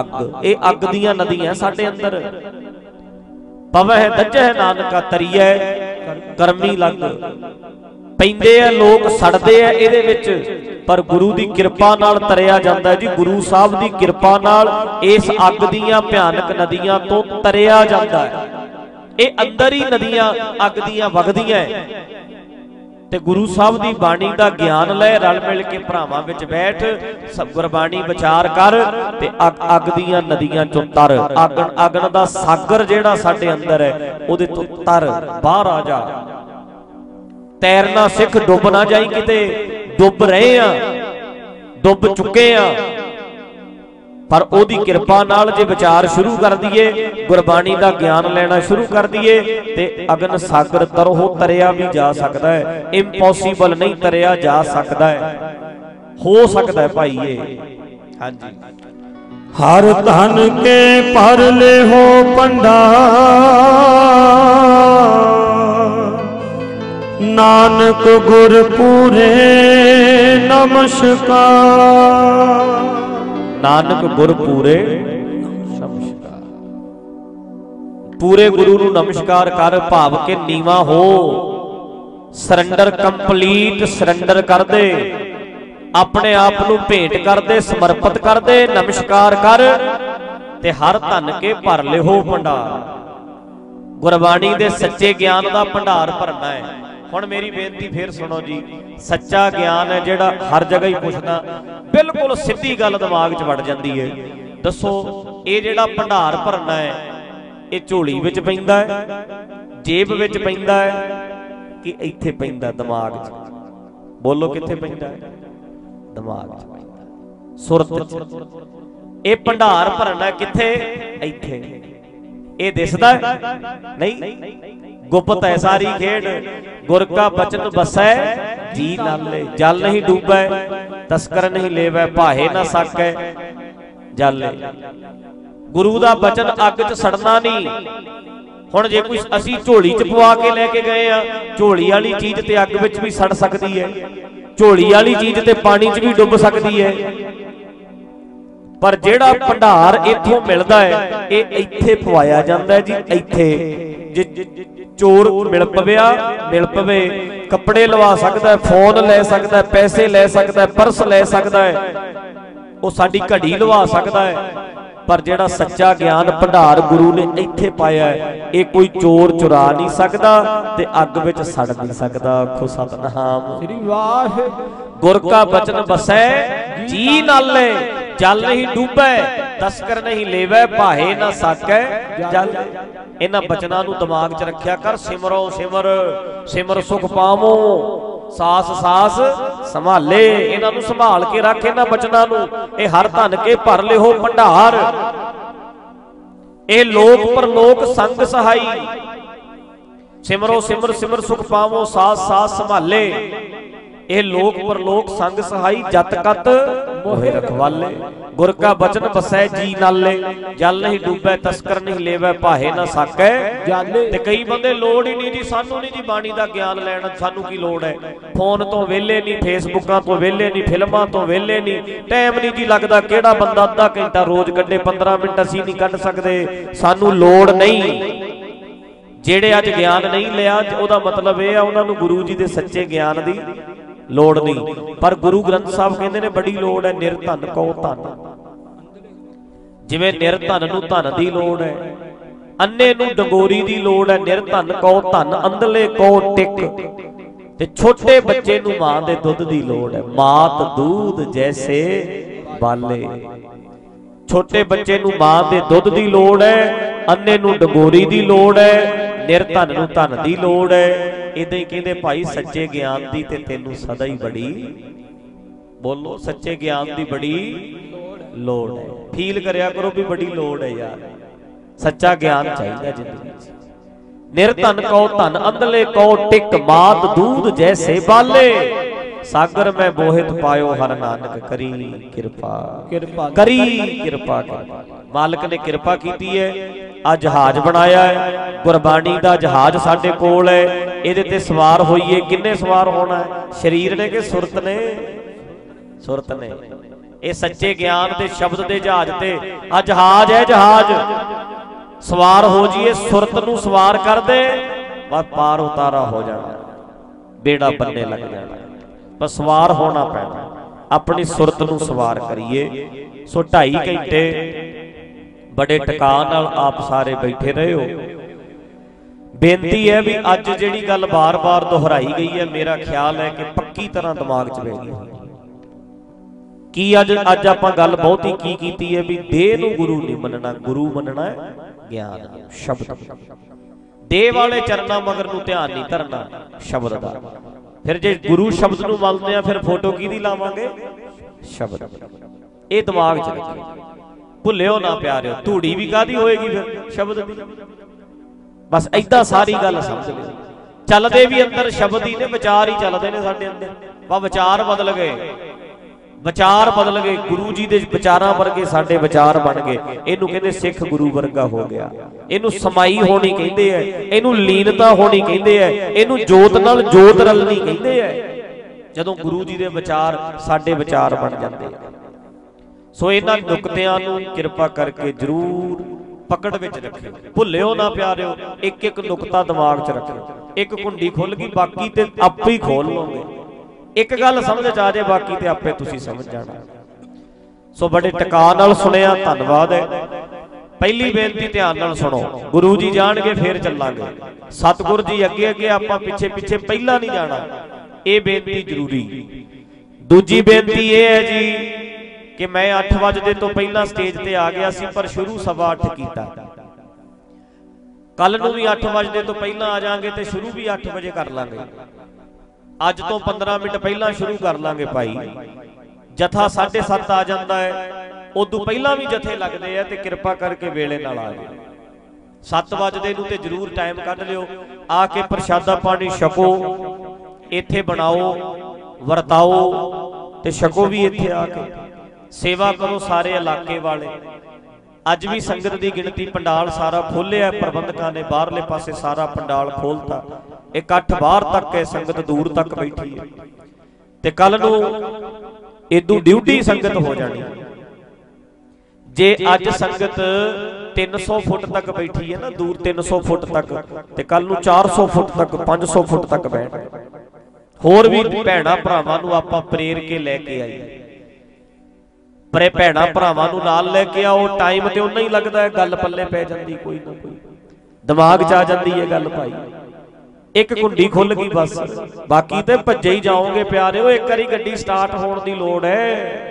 ਅੱਗ। ਇਹ ਅੱਗ ਦੀਆਂ ਨਦੀਆਂ ਸਾਡੇ ਅੰਦਰ। ਪਵਹਿ ਦੱਜਹਿ ਨਾਨਕਾ ਤਰੀਐ, ਕਰਮੀ ਲੱਗ। ਪੈਂਦੇ ਆ ਲੋਕ, ਸੜਦੇ ਆ ਇਹਦੇ ਵਿੱਚ। ਪਰ ਗੁਰੂ ਦੀ ਕਿਰਪਾ ਨਾਲ ਤਰਿਆ ਜਾਂਦਾ ਜੀ। ਗੁਰੂ ਸਾਹਿਬ ਦੀ ਕਿਰਪਾ ਨਾਲ ਇਸ ਅੱਗ ਦੀਆਂ ਭਿਆਨਕ ਨਦੀਆਂ ਤੋਂ ਤਰਿਆ ਜਾਂਦਾ ਹੈ। ਇਹ ਅੰਦਰ ਹੀ ਨਦੀਆਂ ਅੱਗ ਦੀਆਂ ਵਗਦੀਆਂ ਤੇ ਗੁਰੂ ਸਾਹਿਬ ਦੀ ਬਾਣੀ ਦਾ ਗਿਆਨ ਲੈ, ਰਲ ਮਿਲ ਕੇ ਭਰਾਵਾਂ ਵਿੱਚ ਬੈਠ, ਸਭ ਗੁਰਬਾਣੀ ਵਿਚਾਰ ਕਰ ਤੇ ਅੱਗ ਅੱਗ ਦੀਆਂ ਨਦੀਆਂ ਚੋਂ ਤਰ। ਅਗਨ ਅਗਨ ਦਾ ਸਾਗਰ ਜਿਹੜਾ ਸਾਡੇ ਅੰਦਰ ਹੈ ਉਹਦੇ ਤੋਂ ਤਰ, ਬਾਹਰ ਆ ਜਾ। ਤੈਰਨਾ ਸਿੱਖ ਡੁੱਬ ਨਾ ਜਾਈ ਕਿਤੇ, ਡੁੱਬ ਰਹੇ ਆ, ਡੁੱਬ ਚੁੱਕੇ ਆ। ਪਰ ਉਹਦੀ ਕਿਰਪਾ ਨਾਲ ਜੇ ਵਿਚਾਰ ਸ਼ੁਰੂ ਕਰ ਦਈਏ, ਗੁਰਬਾਣੀ ਦਾ ਗਿਆਨ ਲੈਣਾ ਸ਼ੁਰੂ ਕਰ ਦਈਏ, ਤੇ ਅਗਨ ਸਾਗਰ ਤਰੋ ਤਰਿਆ ਵੀ ਜਾ ਸਕਦਾ ਹੈ। ਇੰਪੋਸੀਬਲ ਨਹੀਂ ਤਰਿਆ ਜਾ ਸਕਦਾ ਹੈ। ਹੋ ਸਕਦਾ ਹੈ ਭਾਈ ਇਹ। ਹਾਂਜੀ। ਹਰ ਧਨ ਕੇ ਪਰ ਲੈ ਹੋ ਪੰਡਾ ਨਾਨਕ ਗੁਰ ਪੂਰੇ ਨਮਸਕਾਰ। ਨਾਨਕ ਗੁਰ ਪੂਰੇ। ਨਮਸਕਾਰ ਪੂਰੇ ਗੁਰੂ ਨੂੰ ਨਮਸਕਾਰ ਕਰ, ਭਾਵ ਕੇ ਨੀਵਾ ਹੋ। ਸਰੈਂਡਰ ਕੰਪਲੀਟ ਸਰੈਂਡਰ ਕਰ ਦੇ ਆਪਣੇ ਆਪ ਨੂੰ ਭੇਟ ਕਰ ਦੇ ਸਮਰਪਿਤ ਕਰ ਦੇ ਨਮਸਕਾਰ ਕਰ ਤੇ ਹਰ ਧਨ ਕੇ ਭਰ ਲਿਓ ਭੰਡਾਰ। ਗੁਰਬਾਣੀ ਦੇ ਸੱਚੇ ਗਿਆਨ ਦਾ ਭੰਡਾਰ ਭਰਨਾ ਹੈ। ਹੁਣ ਮੇਰੀ ਬੇਨਤੀ ਫੇਰ ਸੁਣੋ ਜੀ, ਸੱਚਾ ਗਿਆਨ ਹੈ ਜਿਹੜਾ ਹਰ ਜਗ੍ਹਾ ਹੀ ਪੁੱਛਦਾ, ਬਿਲਕੁਲ ਸਿੱਧੀ ਗੱਲ ਦਿਮਾਗ 'ਚ ਵੜ ਜਾਂਦੀ ਹੈ। ਦੱਸੋ, ਇਹ ਜਿਹੜਾ ਭੰਡਾਰ ਭਰਨਾ ਹੈ, ਇਹ ਝੋਲੀ ਵਿੱਚ ਪੈਂਦਾ ਹੈ, ਜੇਬ ਵਿੱਚ ਪੈਂਦਾ ਹੈ ਕਿ ਇੱਥੇ ਪੈਂਦਾ ਦਿਮਾਗ 'ਚ? ਬੋਲੋ ਕਿੱਥੇ ਪੈਂਦਾ ਹੈ? ਦਿਮਾਗ 'ਚ ਪੈਂਦਾ। ਸੁਰਤ 'ਚ। ਇਹ ਭੰਡਾਰ ਭਰਨਾ ਕਿੱਥੇ? ਇੱਥੇ। ਇਹ ਦਿਸਦਾ ਨਹੀਂ? ਗੁਪਤ ਹੈ ਸਾਰੀ ਖੇਡ। ਗੁਰ ਕਾ ਬਚਨ ਬਸੈ, ਜੀ ਨਾਲੇ ਜਲ ਨਹੀਂ ਡੂਬੈ, ਤਸਕਰ ਨਹੀਂ ਲੇਵੈ, ਭਾਹੇ ਨਾ ਸਕੈ, ਜਲ ਗੁਰੂ ਦਾ ਬਚਨ ਅੱਗ 'ਚ ਸੜਨਾ ਨਹੀਂ। ਹੁਣ ਜੇ ਕੋਈ ਅਸੀਂ ਝੋਲੀ 'ਚ ਪਵਾ ਕੇ ਲੈ ਕੇ ਗਏ ਆ, ਝੋਲੀ ਵਾਲੀ ਚੀਜ਼ ਤੇ ਅੱਗ ਵਿੱਚ ਵੀ ਸੜ ਸਕਦੀ ਹੈ। ਝੋਲੀ ਵਾਲੀ ਚੀਜ਼ ਤੇ ਪਾਣੀ 'ਚ ਵੀ ਡੁੱਬ ਸਕਦੀ ਹੈ। ਪਰ ਜਿਹੜਾ ਭੰਡਾਰ ਇੱਥੋਂ ਮਿਲਦਾ ਹੈ, ਇਹ ਇੱਥੇ ਪਵਾਇਆ ਜਾਂਦਾ ਜੀ, ਇੱਥੇ। ਚੋਰ ਮਿਲ ਪਵਿਆ ਮਿਲ ਪਵੇ। ਕੱਪੜੇ ਲਵਾ ਸਕਦਾ ਫੋਨ ਲੈ ਸਕਦਾ ਪੈਸੇ ਲੈ ਸਕਦਾ ਪਰਸ ਲੈ ਸਕਦਾ ਹੈ। ਉਹ ਸਾਡੀ ਘੜੀ ਲਵਾ ਸਕਦਾ ਹੈ। ਪਰ ਜਿਹੜਾ ਸੱਚਾ ਗਿਆਨ ਭੰਡਾਰ ਗੁਰੂ ਨੇ ਇੱਥੇ ਪਾਇਆ ਹੈ ਇਹ ਕੋਈ ਚੋਰ ਚੁਰਾ ਨਹੀਂ ਸਕਦਾ ਤੇ ਅੱਗ ਵਿੱਚ ਸੜ ਨਹੀਂ ਸਕਦਾ। ਆਖੋ ਸਤਨਾਮ। ਸ੍ਰੀ ਵਾਹਿ ਗੁਰ ਕਾ ਬਚਨ ਬਸੈ ਜੀ ਨਾਲੇ ਜਲ ਨਹੀਂ ਡੂਬੈ ਤਸਕਰ ਨਹੀਂ ਲੇਵੈ ਭਾਹੇ ਨਾ ਸਾਕੈ। ਜਲ ਇਹਨਾਂ ਬਚਨਾਂ ਨੂੰ ਦਿਮਾਗ 'ਚ ਰੱਖਿਆ ਕਰ ਸਿਮਰੋ ਸਿਮਰ ਸਿਮਰ ਸੁਖ ਪਾਵੋ। ਸਾਸ ਸਾਸ ਸੰਭਾਲੇ, ਇਹਨਾਂ ਨੂੰ ਸੰਭਾਲ ਕੇ ਰੱਖ, ਇਹਨਾਂ ਬਚਨਾਂ ਨੂੰ। ਇਹ ਹਰ ਧਨ ਕੇ ਭਰ ਲਿਓ ਭੰਡਾਰ। ਇਹ ਲੋਕ ਪਰਲੋਕ ਸੰਗ ਸਹਾਈ। ਸਿਮਰੋ ਸਿਮਰ ਸਿਮਰ ਸੁਖ ਪਾਵੋ, ਸਾਸ ਸਾਸ ਸੰਭਾਲੇ। ਇਹ ਲੋਕ ਪਰਲੋਕ ਸੰਗ ਸਹਾਈ ਜਤ ਕਤ ਮੋਹਿ ਰਖਵਾਲੇ। ਗੁਰ ਕਾ ਬਚਨ ਬਸੈ ਜੀ ਨਾਲੇ। ਜਲ ਨਹੀਂ ਡੂਬੈ ਤਸਕਰ ਨਹੀਂ ਲੇਵੈ ਭਾਹੇ ਨਾ ਸਾਕੈ। ਤੇ ਕਈ ਬੰਦੇ ਲੋੜ ਹੀ ਨਹੀਂ ਜੀ ਸਾਨੂੰ ਨਹੀਂ ਜੀ ਬਾਣੀ ਦਾ ਗਿਆਨ ਲੈਣ ਸਾਨੂੰ ਕੀ ਲੋੜ ਹੈ? ਫੋਨ ਤੋਂ ਵਿਹਲੇ ਨਹੀਂ ਫੇਸਬੁੱਕਾਂ ਤੋਂ ਵਿਹਲੇ ਨਹੀਂ ਫਿਲਮਾਂ ਤੋਂ ਵਿਹਲੇ ਨਹੀਂ। ਟਾਈਮ ਨਹੀਂ ਜੀ ਲੱਗਦਾ ਕਿਹੜਾ ਬੰਦਾ ਅੱਧਾ ਘੰਟਾ ਰੋਜ਼ ਕੱਢੇ 15 ਮਿੰਟ ਅਸੀਂ ਨਹੀਂ ਕੱਢ ਸਕਦੇ। ਸਾਨੂੰ ਲੋੜ ਨਹੀਂ। ਜਿਹੜੇ ਅੱਜ ਗਿਆਨ ਨਹੀਂ ਲਿਆ ਉਹਦਾ ਮਤਲਬ ਇਹ ਆ ਉਹਨਾਂ ਨੂੰ ਗੁਰੂ ਜੀ ਦੇ ਸੱਚੇ ਗਿਆਨ ਦੀ ਲੋੜ ਨਹੀਂ। ਪਰ ਗੁਰੂ ਗ੍ਰੰਥ ਸਾਹਿਬ ਕਹਿੰਦੇ ਨੇ, ਬੜੀ ਲੋੜ ਹੈ ਨਿਰਧਨ ਕੋ ਧਨ। ਜਿਵੇਂ ਨਿਰਧਨ ਨੂੰ ਧਨ ਦੀ ਲੋੜ ਹੈ, ਅੰਨੇ ਨੂੰ ਡੰਗੋਰੀ ਦੀ ਲੋੜ ਹੈ ਨਿਰਧਨ ਕੋ ਧਨ ਅੰਧਲੇ ਕੋ ਟਿਕ। ਤੇ ਛੋਟੇ ਬੱਚੇ ਨੂੰ ਮਾਂ ਦੇ ਦੁੱਧ ਦੀ ਲੋੜ ਹੈ। ਮਾਤ ਦੂਧ ਜੈਸੇ ਬਾਲੇ। ਛੋਟੇ ਬੱਚੇ ਨੂੰ ਮਾਂ ਦੇ ਦੁੱਧ ਦੀ ਲੋੜ ਹੈ, ਅੰਨੇ ਨੂੰ ਡੰਗੋਰੀ ਦੀ ਲੋੜ ਹੈ ਨਿਰਧਨ ਨੂੰ ਧਨ ਦੀ ਲੋੜ ਹੈ। ਇਦਾਂ ਹੀ ਕਹਿੰਦੇ ਭਾਈ ਸੱਚੇ ਗਿਆਨ ਦੀ ਤੇ ਤੈਨੂੰ ਸਦਾ ਹੀ ਬੜੀ ਬੋਲੋ, ਸੱਚੇ ਗਿਆਨ ਦੀ ਬੜੀ ਲੋੜ ਹੈ। ਫੀਲ ਕਰਿਆ ਕਰੋ ਵੀ ਬੜੀ ਲੋੜ ਹੈ ਯਾਰ। ਸੱਚਾ ਗਿਆਨ ਚਾਹੀਦਾ ਜ਼ਿੰਦਗੀ 'ਚ ਨਿਰਧਨ ਕੋ ਧਨ ਅੰਧਲੇ ਕੋ ਟਿਕ ਮਾਤ ਦੂਧ ਜੈਸੇ ਬਾਲੇ। ਸਾਗਰ ਮੈਂ ਬੋਹਿਤ ਪਾਇਓ ਹਰ ਨਾਨਕ ਕਰੀ ਕਿਰਪਾ। ਕਿਰਪਾ ਕਰੀ ਕਿਰਪਾ ਕਰ। ਮਾਲਕ ਨੇ ਕਿਰਪਾ ਕੀਤੀ ਹੈ। ਆ ਜਹਾਜ਼ ਬਣਾਇਆ ਹੈ। ਗੁਰਬਾਣੀ ਦਾ ਜਹਾਜ਼ ਸਾਡੇ ਕੋਲ ਹੈ। ਇਹਦੇ ਤੇ ਸਵਾਰ ਹੋਈਏ ਕਿੰਨੇ ਸਵਾਰ ਹੋਣਾ ਹੈ? ਸਰੀਰ ਨੇ ਕਿ ਸੁਰਤ ਨੇ? ਸੁਰਤ ਨੇ। ਇਹ ਸੱਚੇ ਗਿਆਨ ਦੇ ਸ਼ਬਦ ਦੇ ਜਹਾਜ਼ ਤੇ ਆ ਜਹਾਜ਼ ਹੈ ਜਹਾਜ਼। ਸਵਾਰ ਹੋ ਜੀਏ ਸੁਰਤ ਨੂੰ ਸਵਾਰ ਕਰ ਦੇ ਬਸ ਪਾਰ ਉਤਾਰਾ ਹੋ ਜਾਣਾ। ਬੇੜਾ ਬੰਨੇ ਲੱਗ ਜਾਣਾ। ਪਰ ਸਵਾਰ ਹੋਣਾ ਪੈਣਾ ਆਪਣੀ ਸੁਰਤ ਨੂੰ ਸਵਾਰ ਕਰੀਏ। ਸੋ 2.5 ਘੰਟੇ ਬੜੇ ਟਿਕਾਣ ਨਾਲ ਆਪ ਸਾਰੇ ਬੈਠੇ ਰਹੇ ਹੋ। ਬੇਨਤੀ ਹੈ ਵੀ ਅੱਜ ਜਿਹੜੀ ਗੱਲ ਬਾਰ-ਬਾਰ ਦੁਹਰਾਈ ਗਈ ਹੈ, ਮੇਰਾ ਖਿਆਲ ਹੈ ਕਿ ਪੱਕੀ ਤਰ੍ਹਾਂ ਦਿਮਾਗ 'ਚ ਬਹਿ ਗਈ ਕੀ ਅੱਜ ਅੱਜ ਆਪਾਂ ਗੱਲ ਬਹੁਤੀ ਕੀ ਕੀਤੀ ਹੈ ਵੀ ਦੇਹ ਨੂੰ ਗੁਰੂ ਨਹੀਂ ਮੰਨਣਾ, ਗੁਰੂ ਮੰਨਣਾ ਹੈ ਗਿਆਨ। ਸ਼ਬਦ। ਦੇਹ ਵਾਲੇ ਚਰਨਾਂ ਮਗਰ ਨੂੰ ਧਿਆਨ ਨਹੀਂ ਧਰਨਾ, ਸ਼ਬਦ ਦਾ। ਫਿਰ ਜੇ ਗੁਰੂ ਸ਼ਬਦ ਨੂੰ ਮੰਨਦੇ ਆ, ਫਿਰ ਫੋਟੋ ਕਿਹਦੀ ਲਾਵਾਂਗੇ? ਸ਼ਬਦ। ਇਹ ਦਿਮਾਗ 'ਚ ਭੁੱਲਿਓ ਨਾ ਪਿਆਰਿਓ, ਧੂੜੀ ਵੀ ਕਾਦੀ ਹੋਏਗੀ ਫਿਰ ਸ਼ਬਦ ਦੀ? ਬਸ ਐਦਾਂ ਸਾਰੀ ਗੱਲ ਸਮਝ ਲਿਓ ਚੱਲਦੇ ਵੀ ਅੰਦਰ ਸ਼ਬਦ ਹੀ ਨੇ, ਵਿਚਾਰ ਹੀ ਚੱਲਦੇ ਨੇ ਸਾਡੇ ਅੰਦਰ। ਵਾ ਵਿਚਾਰ ਬਦਲ ਗਏ। ਵਿਚਾਰ ਬਦਲ ਗਏ, ਗੁਰੂ ਜੀ ਦੇ ਵਿਚਾਰਾਂ ਵਰਗੇ ਸਾਡੇ ਵਿਚਾਰ ਬਣ ਗਏ। ਇਹਨੂੰ ਕਹਿੰਦੇ ਸਿੱਖ ਗੁਰੂ ਵਰਗਾ ਹੋ ਗਿਆ। ਇਹਨੂੰ ਸਮਾਈ ਹੋਣੀ ਕਹਿੰਦੇ ਐ, ਇਹਨੂੰ ਲੀਨਤਾ ਹੋਣੀ ਕਹਿੰਦੇ ਐ, ਇਹਨੂੰ ਜੋਤ ਨਾਲ ਜੋਤ ਰਲਣੀ ਕਹਿੰਦੇ ਐ। ਜਦੋਂ ਗੁਰੂ ਜੀ ਦੇ ਵਿਚਾਰ ਸਾਡੇ ਵਿਚਾਰ ਬਣ ਜਾਂਦੇ ਆ। ਸੋ ਇਹਨਾਂ ਨੁਕਤਿਆਂ ਨੂੰ ਕਿਰਪਾ ਕਰਕੇ ਜਰੂਰ ਪਕੜ ਵਿੱਚ ਰੱਖਿਓ। ਭੁੱਲਿਓ ਨਾ ਪਿਆਰਿਓ ਇੱਕ ਇੱਕ ਨੁਕਤਾ ਦਿਮਾਗ 'ਚ ਰੱਖਿਓ। ਇੱਕ ਕੁੰਡੀ ਖੁੱਲ ਗਈ, ਬਾਕੀ ਤੇ ਆਪੇ ਹੀ ਖੋਲ ਲਓਗੇ। ਇੱਕ ਗੱਲ ਸਮਝ 'ਚ ਆ ਜਾਏ ਬਾਕੀ ਤੇ ਆਪੇ ਤੁਸੀਂ ਸਮਝ ਜਾਣਾ। ਸੋ ਬੜੇ ਟਿਕਾ ਨਾਲ ਸੁਣਿਆ ਧੰਨਵਾਦ। ਹੈ ਪਹਿਲੀ ਬੇਨਤੀ ਧਿਆਨ ਨਾਲ ਸੁਣੋ। ਗੁਰੂ ਜੀ ਜਾਣਗੇ ਫੇਰ ਚੱਲਾਂਗੇ। ਸਤਿਗੁਰ ਜੀ ਅੱਗੇ ਅੱਗੇ ਆਪਾਂ ਪਿੱਛੇ ਪਿੱਛੇ ਪਹਿਲਾਂ ਨਹੀਂ ਜਾਣਾ। ਇਹ ਬੇਨਤੀ ਜ਼ਰੂਰੀ। ਦੂਜੀ ਬੇਨਤੀ ਇਹ ਹੈ ਜੀ ਕਿ ਮੈਂ 8 ਵਜੇ ਤੋਂ ਪਹਿਲਾਂ ਸਟੇਜ ਤੇ ਆ ਗਿਆ ਸੀ ਪਰ ਸ਼ੁਰੂ ਸਵਾ 8 ਕੀਤਾ। ਕੱਲ ਨੂੰ ਵੀ 8 ਵਜੇ ਤੋਂ ਪਹਿਲਾਂ ਆ ਜਾਾਂਗੇ ਤੇ ਸ਼ੁਰੂ ਵੀ 8 ਵਜੇ ਕਰ ਲਾਂਗੇ। ਅੱਜ ਤੋਂ 15 ਮਿੰਟ ਪਹਿਲਾਂ ਸ਼ੁਰੂ ਕਰ ਲਾਂਗੇ ਭਾਈ। ਜਥਾ 7:30 ਆ ਜਾਂਦਾ ਹੈ। ਉਦੋਂ ਪਹਿਲਾਂ ਵੀ ਜਥੇ ਲੱਗਦੇ ਆ ਤੇ ਕਿਰਪਾ ਕਰਕੇ ਵੇਲੇ ਨਾਲ ਆ ਜਾਓ 7 ਵਜੇ ਨੂੰ ਤੇ ਜਰੂਰ ਟਾਈਮ ਕੱਢ ਲਿਓ। ਆ ਕੇ ਪ੍ਰਸ਼ਾਦਾ ਪਾਣੀ ਛਕੋ। ਇੱਥੇ ਬਣਾਓ, ਵਰਤਾਓ ਤੇ ਛਕੋ ਵੀ ਇੱਥੇ ਆ ਕੇ। ਸੇਵਾ ਕਰੋ ਸਾਰੇ ਇਲਾਕੇ ਵਾਲੇ। ਅੱਜ ਵੀ ਸੰਗਤ ਦੀ ਗਿਣਤੀ ਪੰਡਾਲ ਸਾਰਾ ਖੋਲਿਆ ਪ੍ਰਬੰਧਕਾਂ ਨੇ ਬਾਹਰਲੇ ਪਾਸੇ ਸਾਰਾ ਪੰਡਾਲ ਖੋਲਤਾ ਇਕੱਠ ਬਾਹਰ ਤੱਕ ਹੈ ਸੰਗਤ ਦੂਰ ਤੱਕ ਬੈਠੀ ਹੈ। ਤੇ ਕੱਲ ਨੂੰ ਇਦੋਂ ਡਿਊਟੀ ਸੰਗਤ ਹੋ ਜਾਣੀ। ਜੇ ਅੱਜ ਸੰਗਤ 300 ਫੁੱਟ ਤੱਕ ਬੈਠੀ ਹੈ ਨਾ, ਦੂਰ 300 ਫੁੱਟ ਤੱਕ, ਤੇ ਕੱਲ ਨੂੰ 400 ਫੁੱਟ ਤੱਕ 500 ਫੁੱਟ ਤੱਕ ਬੈਠ ਹੋਰ ਵੀ ਭੈਣਾ ਭਰਾਵਾਂ ਨੂੰ ਆਪਾਂ ਪ੍ਰੇਰ ਕੇ ਲੈ ਕੇ ਆਈਏ। ਪਰੇ ਭੈਣਾ ਭਰਾਵਾਂ ਨੂੰ ਨਾਲ ਲੈ ਕੇ ਆਓ ਟਾਈਮ ਤੇ ਉਹਨਾਂ ਹੀ ਲੱਗਦਾ ਹੈ, ਗੱਲ ਪੱਲੇ ਪੈ ਜਾਂਦੀ, ਕੋਈ ਨਾ ਕੋਈ। ਦਿਮਾਗ 'ਚ ਆ ਜਾਂਦੀ ਹੈ ਗੱਲ ਭਾਈ। ਇੱਕ ਕੁੰਡੀ ਖੁੱਲ ਗਈ ਬਸ। ਬਾਕੀ ਤੇ ਭੱਜੇ ਹੀ ਜਾਓਗੇ ਪਿਆਰਿਓ ਇੱਕ ਵਾਰੀ ਗੱਡੀ ਸਟਾਰਟ ਹੋਣ ਦੀ ਲੋੜ ਹੈ।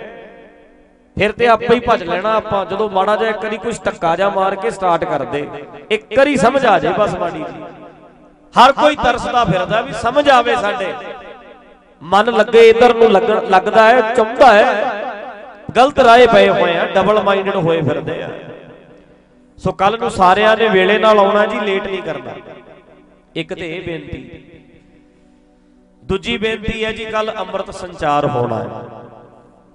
ਫਿਰ ਤੇ ਆਪੇ ਹੀ ਭੱਜ ਲੈਣਾ ਆਪਾਂ ਜਦੋਂ ਮਾੜਾ ਜਿਹਾ ਇੱਕ ਵਾਰੀ ਕੁਝ ਧੱਕਾ ਜਾ ਮਾਰ ਕੇ ਸਟਾਰਟ ਕਰਦੇ। ਇੱਕ ਵਾਰੀ ਸਮਝ ਆ ਜਾਏ ਬਸ ਮਾੜੀ ਜੀ। ਹਰ ਕੋਈ ਤਰਸਦਾ ਫਿਰਦਾ ਵੀ ਸਮਝ ਆਵੇ ਸਾਡੇ। ਮਨ ਲੱਗੇ ਇਧਰ ਨੂੰ ਲੱਗਦਾ ਹੈ ਚੁੰਮਦਾ ਹੈ। ਗਲਤ ਰਾਏ ਪਏ ਹੋਏ ਆ ਡਬਲ ਮਾਈਂਡਡ ਹੋਏ ਫਿਰਦੇ ਆ। ਸੋ ਕੱਲ ਨੂੰ ਸਾਰਿਆਂ ਨੇ ਵੇਲੇ ਨਾਲ ਆਉਣਾ ਜੀ ਲੇਟ ਨਹੀਂ ਕਰਨਾ। ਇੱਕ ਤੇ ਇਹ ਬੇਨਤੀ। ਦੂਜੀ ਬੇਨਤੀ ਹੈ ਜੀ ਕੱਲ ਅੰਮ੍ਰਿਤ ਸੰਚਾਰ ਹੋਣਾ ਹੈ।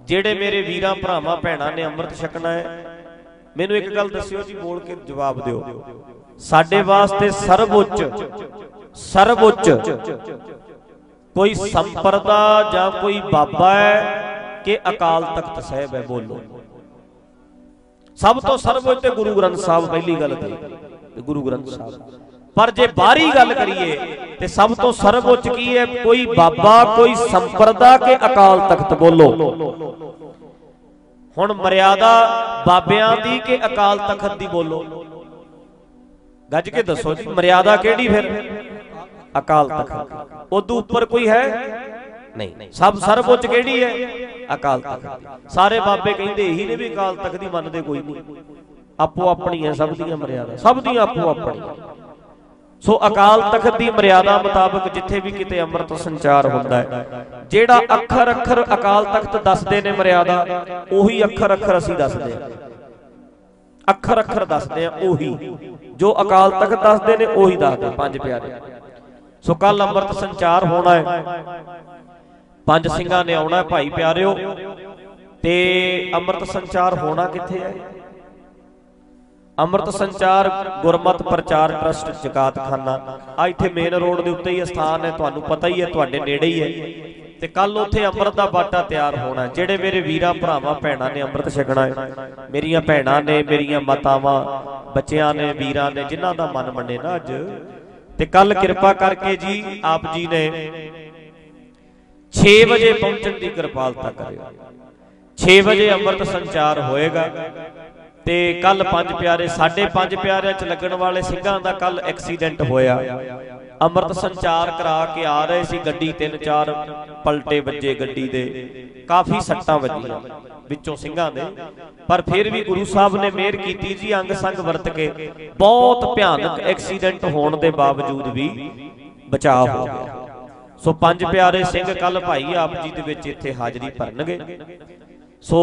ਜਿਹੜੇ ਮੇਰੇ ਵੀਰਾਂ, ਭਰਾਵਾਂ, ਭੈਣਾਂ ਨੇ ਅੰਮ੍ਰਿਤ ਛਕਣਾ ਹੈ, ਮੈਨੂੰ ਇੱਕ ਗੱਲ ਦੱਸਿਓ ਜੀ, ਬੋਲ ਕੇ ਜਵਾਬ ਦਿਓ। ਸਾਡੇ ਵਾਸਤੇ ਸਰਵਉੱਚ ਸਰਵਉੱਚ ਕੋਈ ਸੰਪਰਦਾ ਜਾਂ ਕੋਈ ਬਾਬਾ ਹੈ ਕਿ ਅਕਾਲ ਤਖਤ ਸਾਹਿਬ ਹੈ, ਬੋਲੋ। ਸਭ ਤੋਂ ਸਰਵਉੱਚ ਤੇ ਗੁਰੂ ਗ੍ਰੰਥ ਸਾਹਿਬ, ਪਹਿਲੀ ਗੱਲ ਤੇ ਗੁਰੂ ਗ੍ਰੰਥ ਸਾਹਿਬ। ਪਰ ਜੇ ਬਾਹਰੀ ਗੱਲ ਕਰੀਏ ਤੇ ਸਭ ਤੋਂ ਸਰਵਉੱਚ ਕੀ ਹੈ? ਕੋਈ ਬਾਬਾ ਕੋਈ ਸੰਪਰਦਾ ਕਿ ਅਕਾਲ ਤਖਤ ਬੋਲੋ। ਹੁਣ ਮਰਿਆਦਾ ਬਾਬਿਆਂ ਦੀ ਕਿ ਅਕਾਲ ਤਖਤ ਦੀ ਬੋਲੋ। ਗੱਜ ਕੇ ਦੱਸੋ ਜੀ ਮਰਿਆਦਾ ਕਿਹੜੀ ਫਿਰ? ਅਕਾਲ ਤਖਤ। ਉਦੋਂ ਉੱਪਰ ਕੋਈ ਹੈ? ਨਹੀਂ। ਸਭ ਸਰਵਉੱਚ ਕਿਹੜੀ ਹੈ? ਅਕਾਲ ਤਖਤ। ਸਾਰੇ ਬਾਬੇ ਕਹਿੰਦੇ ਇਹੀ ਨੇ ਵੀ ਅਕਾਲ ਤਖਤ ਦੀ ਮੰਨਦੇ ਕੋਈ ਨਹੀਂ। ਆਪੋ ਆਪਣੀ ਹੈ ਸਭ ਦੀਆਂ ਮਰਿਆਦਾ। ਸਭ ਦੀਆਂ ਆਪੋ ਆਪਣੀਆਂ। ਸੋ ਅਕਾਲ ਤਖਤ ਦੀ ਮਰਿਆਦਾ ਮੁਤਾਬਕ ਜਿੱਥੇ ਵੀ ਕਿਤੇ ਅੰਮ੍ਰਿਤ ਸੰਚਾਰ ਹੁੰਦਾ ਹੈ, ਜਿਹੜਾ ਅੱਖਰ ਅੱਖਰ ਅਕਾਲ ਤਖਤ ਦੱਸਦੇ ਨੇ ਮਰਿਆਦਾ, ਉਹੀ ਅੱਖਰ ਅੱਖਰ ਅਸੀਂ ਦੱਸਦੇ ਹਾਂ। ਅੱਖਰ ਅੱਖਰ ਦੱਸਦੇ ਆ ਉਹੀ। ਜੋ ਅਕਾਲ ਤਖਤ ਦੱਸਦੇ ਨੇ, ਉਹੀ ਦੱਸਦੇ ਪੰਜ ਪਿਆਰੇ। ਸੋ ਕੱਲ ਅੰਮ੍ਰਿਤ ਸੰਚਾਰ ਹੋਣਾ ਹੈ। ਪੰਜ ਸਿੰਘਾਂ ਨੇ ਆਉਣਾ ਭਾਈ ਪਿਆਰਿਓ। ਤੇ ਅੰਮ੍ਰਿਤ ਸੰਚਾਰ ਹੋਣਾ ਕਿੱਥੇ ਹੈ? ਅੰਮ੍ਰਿਤ ਸੰਚਾਰ ਗੁਰਮਤ ਪ੍ਰਚਾਰ ਟਰਸਟ ਜਕਾਤਖਾਨਾ। ਆ ਇੱਥੇ ਮੇਨ ਰੋਡ ਦੇ ਉੱਤੇ ਹੀ ਸਥਾਨ ਹੈ ਤੁਹਾਨੂੰ ਪਤਾ ਹੀ ਹੈ ਤੁਹਾਡੇ ਨੇੜੇ ਹੀ ਹੈ। ਤੇ ਕੱਲ ਉੱਥੇ ਅੰਮ੍ਰਿਤ ਦਾ ਬਾਟਾ ਤਿਆਰ ਹੋਣਾ ਜਿਹੜੇ ਮੇਰੇ ਵੀਰਾਂ ਭਰਾਵਾਂ ਭੈਣਾਂ ਨੇ ਅੰਮ੍ਰਿਤ ਛਕਣਾ ਹੈ ਮੇਰੀਆਂ ਭੈਣਾਂ ਨੇ ਮੇਰੀਆਂ ਮਾਤਾਵਾਂ ਬੱਚਿਆਂ ਨੇ ਵੀਰਾਂ ਨੇ ਜਿਨ੍ਹਾਂ ਦਾ ਮਨ ਮੰਨੇ ਨਾ ਅੱਜ। ਤੇ ਕੱਲ ਕਿਰਪਾ ਕਰਕੇ ਜੀ ਆਪ ਜੀ ਨੇ 6 ਵਜੇ ਪਹੁੰਚਣ ਦੀ ਕਿਰਪਾਲਤਾ ਕਰਿਓ। 6 ਵਜੇ ਅੰਮ੍ਰਿਤ ਸੰਚਾਰ ਹੋਏਗਾ। ਤੇ ਕੱਲ ਪੰਜ ਪਿਆਰੇ ਸਾਡੇ ਪੰਜ ਪਿਆਰਿਆਂ ਚ ਲੱਗਣ ਵਾਲੇ ਸਿੰਘਾਂ ਦਾ ਕੱਲ ਐਕਸੀਡੈਂਟ ਹੋਇਆ। ਅੰਮ੍ਰਿਤ ਸੰਚਾਰ ਕਰਾ ਕੇ ਆ ਰਹੇ ਸੀ ਗੱਡੀ, ਤਿੰਨ ਚਾਰ ਪਲਟੇ ਵੱਜੇ ਗੱਡੀ ਦੇ। ਕਾਫੀ ਸੱਟਾਂ ਵੱਜੀਆਂ ਵਿੱਚੋਂ ਸਿੰਘਾਂ ਦੇ। ਪਰ ਫਿਰ ਵੀ ਗੁਰੂ ਸਾਹਿਬ ਨੇ ਮਿਹਰ ਕੀਤੀ ਜੀ, ਅੰਗ ਸੰਗ ਵਰਤ ਕੇ। ਬਹੁਤ ਭਿਆਨਕ ਐਕਸੀਡੈਂਟ ਹੋਣ ਦੇ ਬਾਵਜੂਦ ਵੀ ਬਚਾਅ ਹੋ ਗਿਆ। ਸੋ ਪੰਜ ਪਿਆਰੇ ਸਿੰਘ ਕੱਲ ਭਾਈ ਆਪ ਜੀ ਦੇ ਵਿੱਚ ਇੱਥੇ ਹਾਜ਼ਰੀ ਭਰਨਗੇ। ਸੋ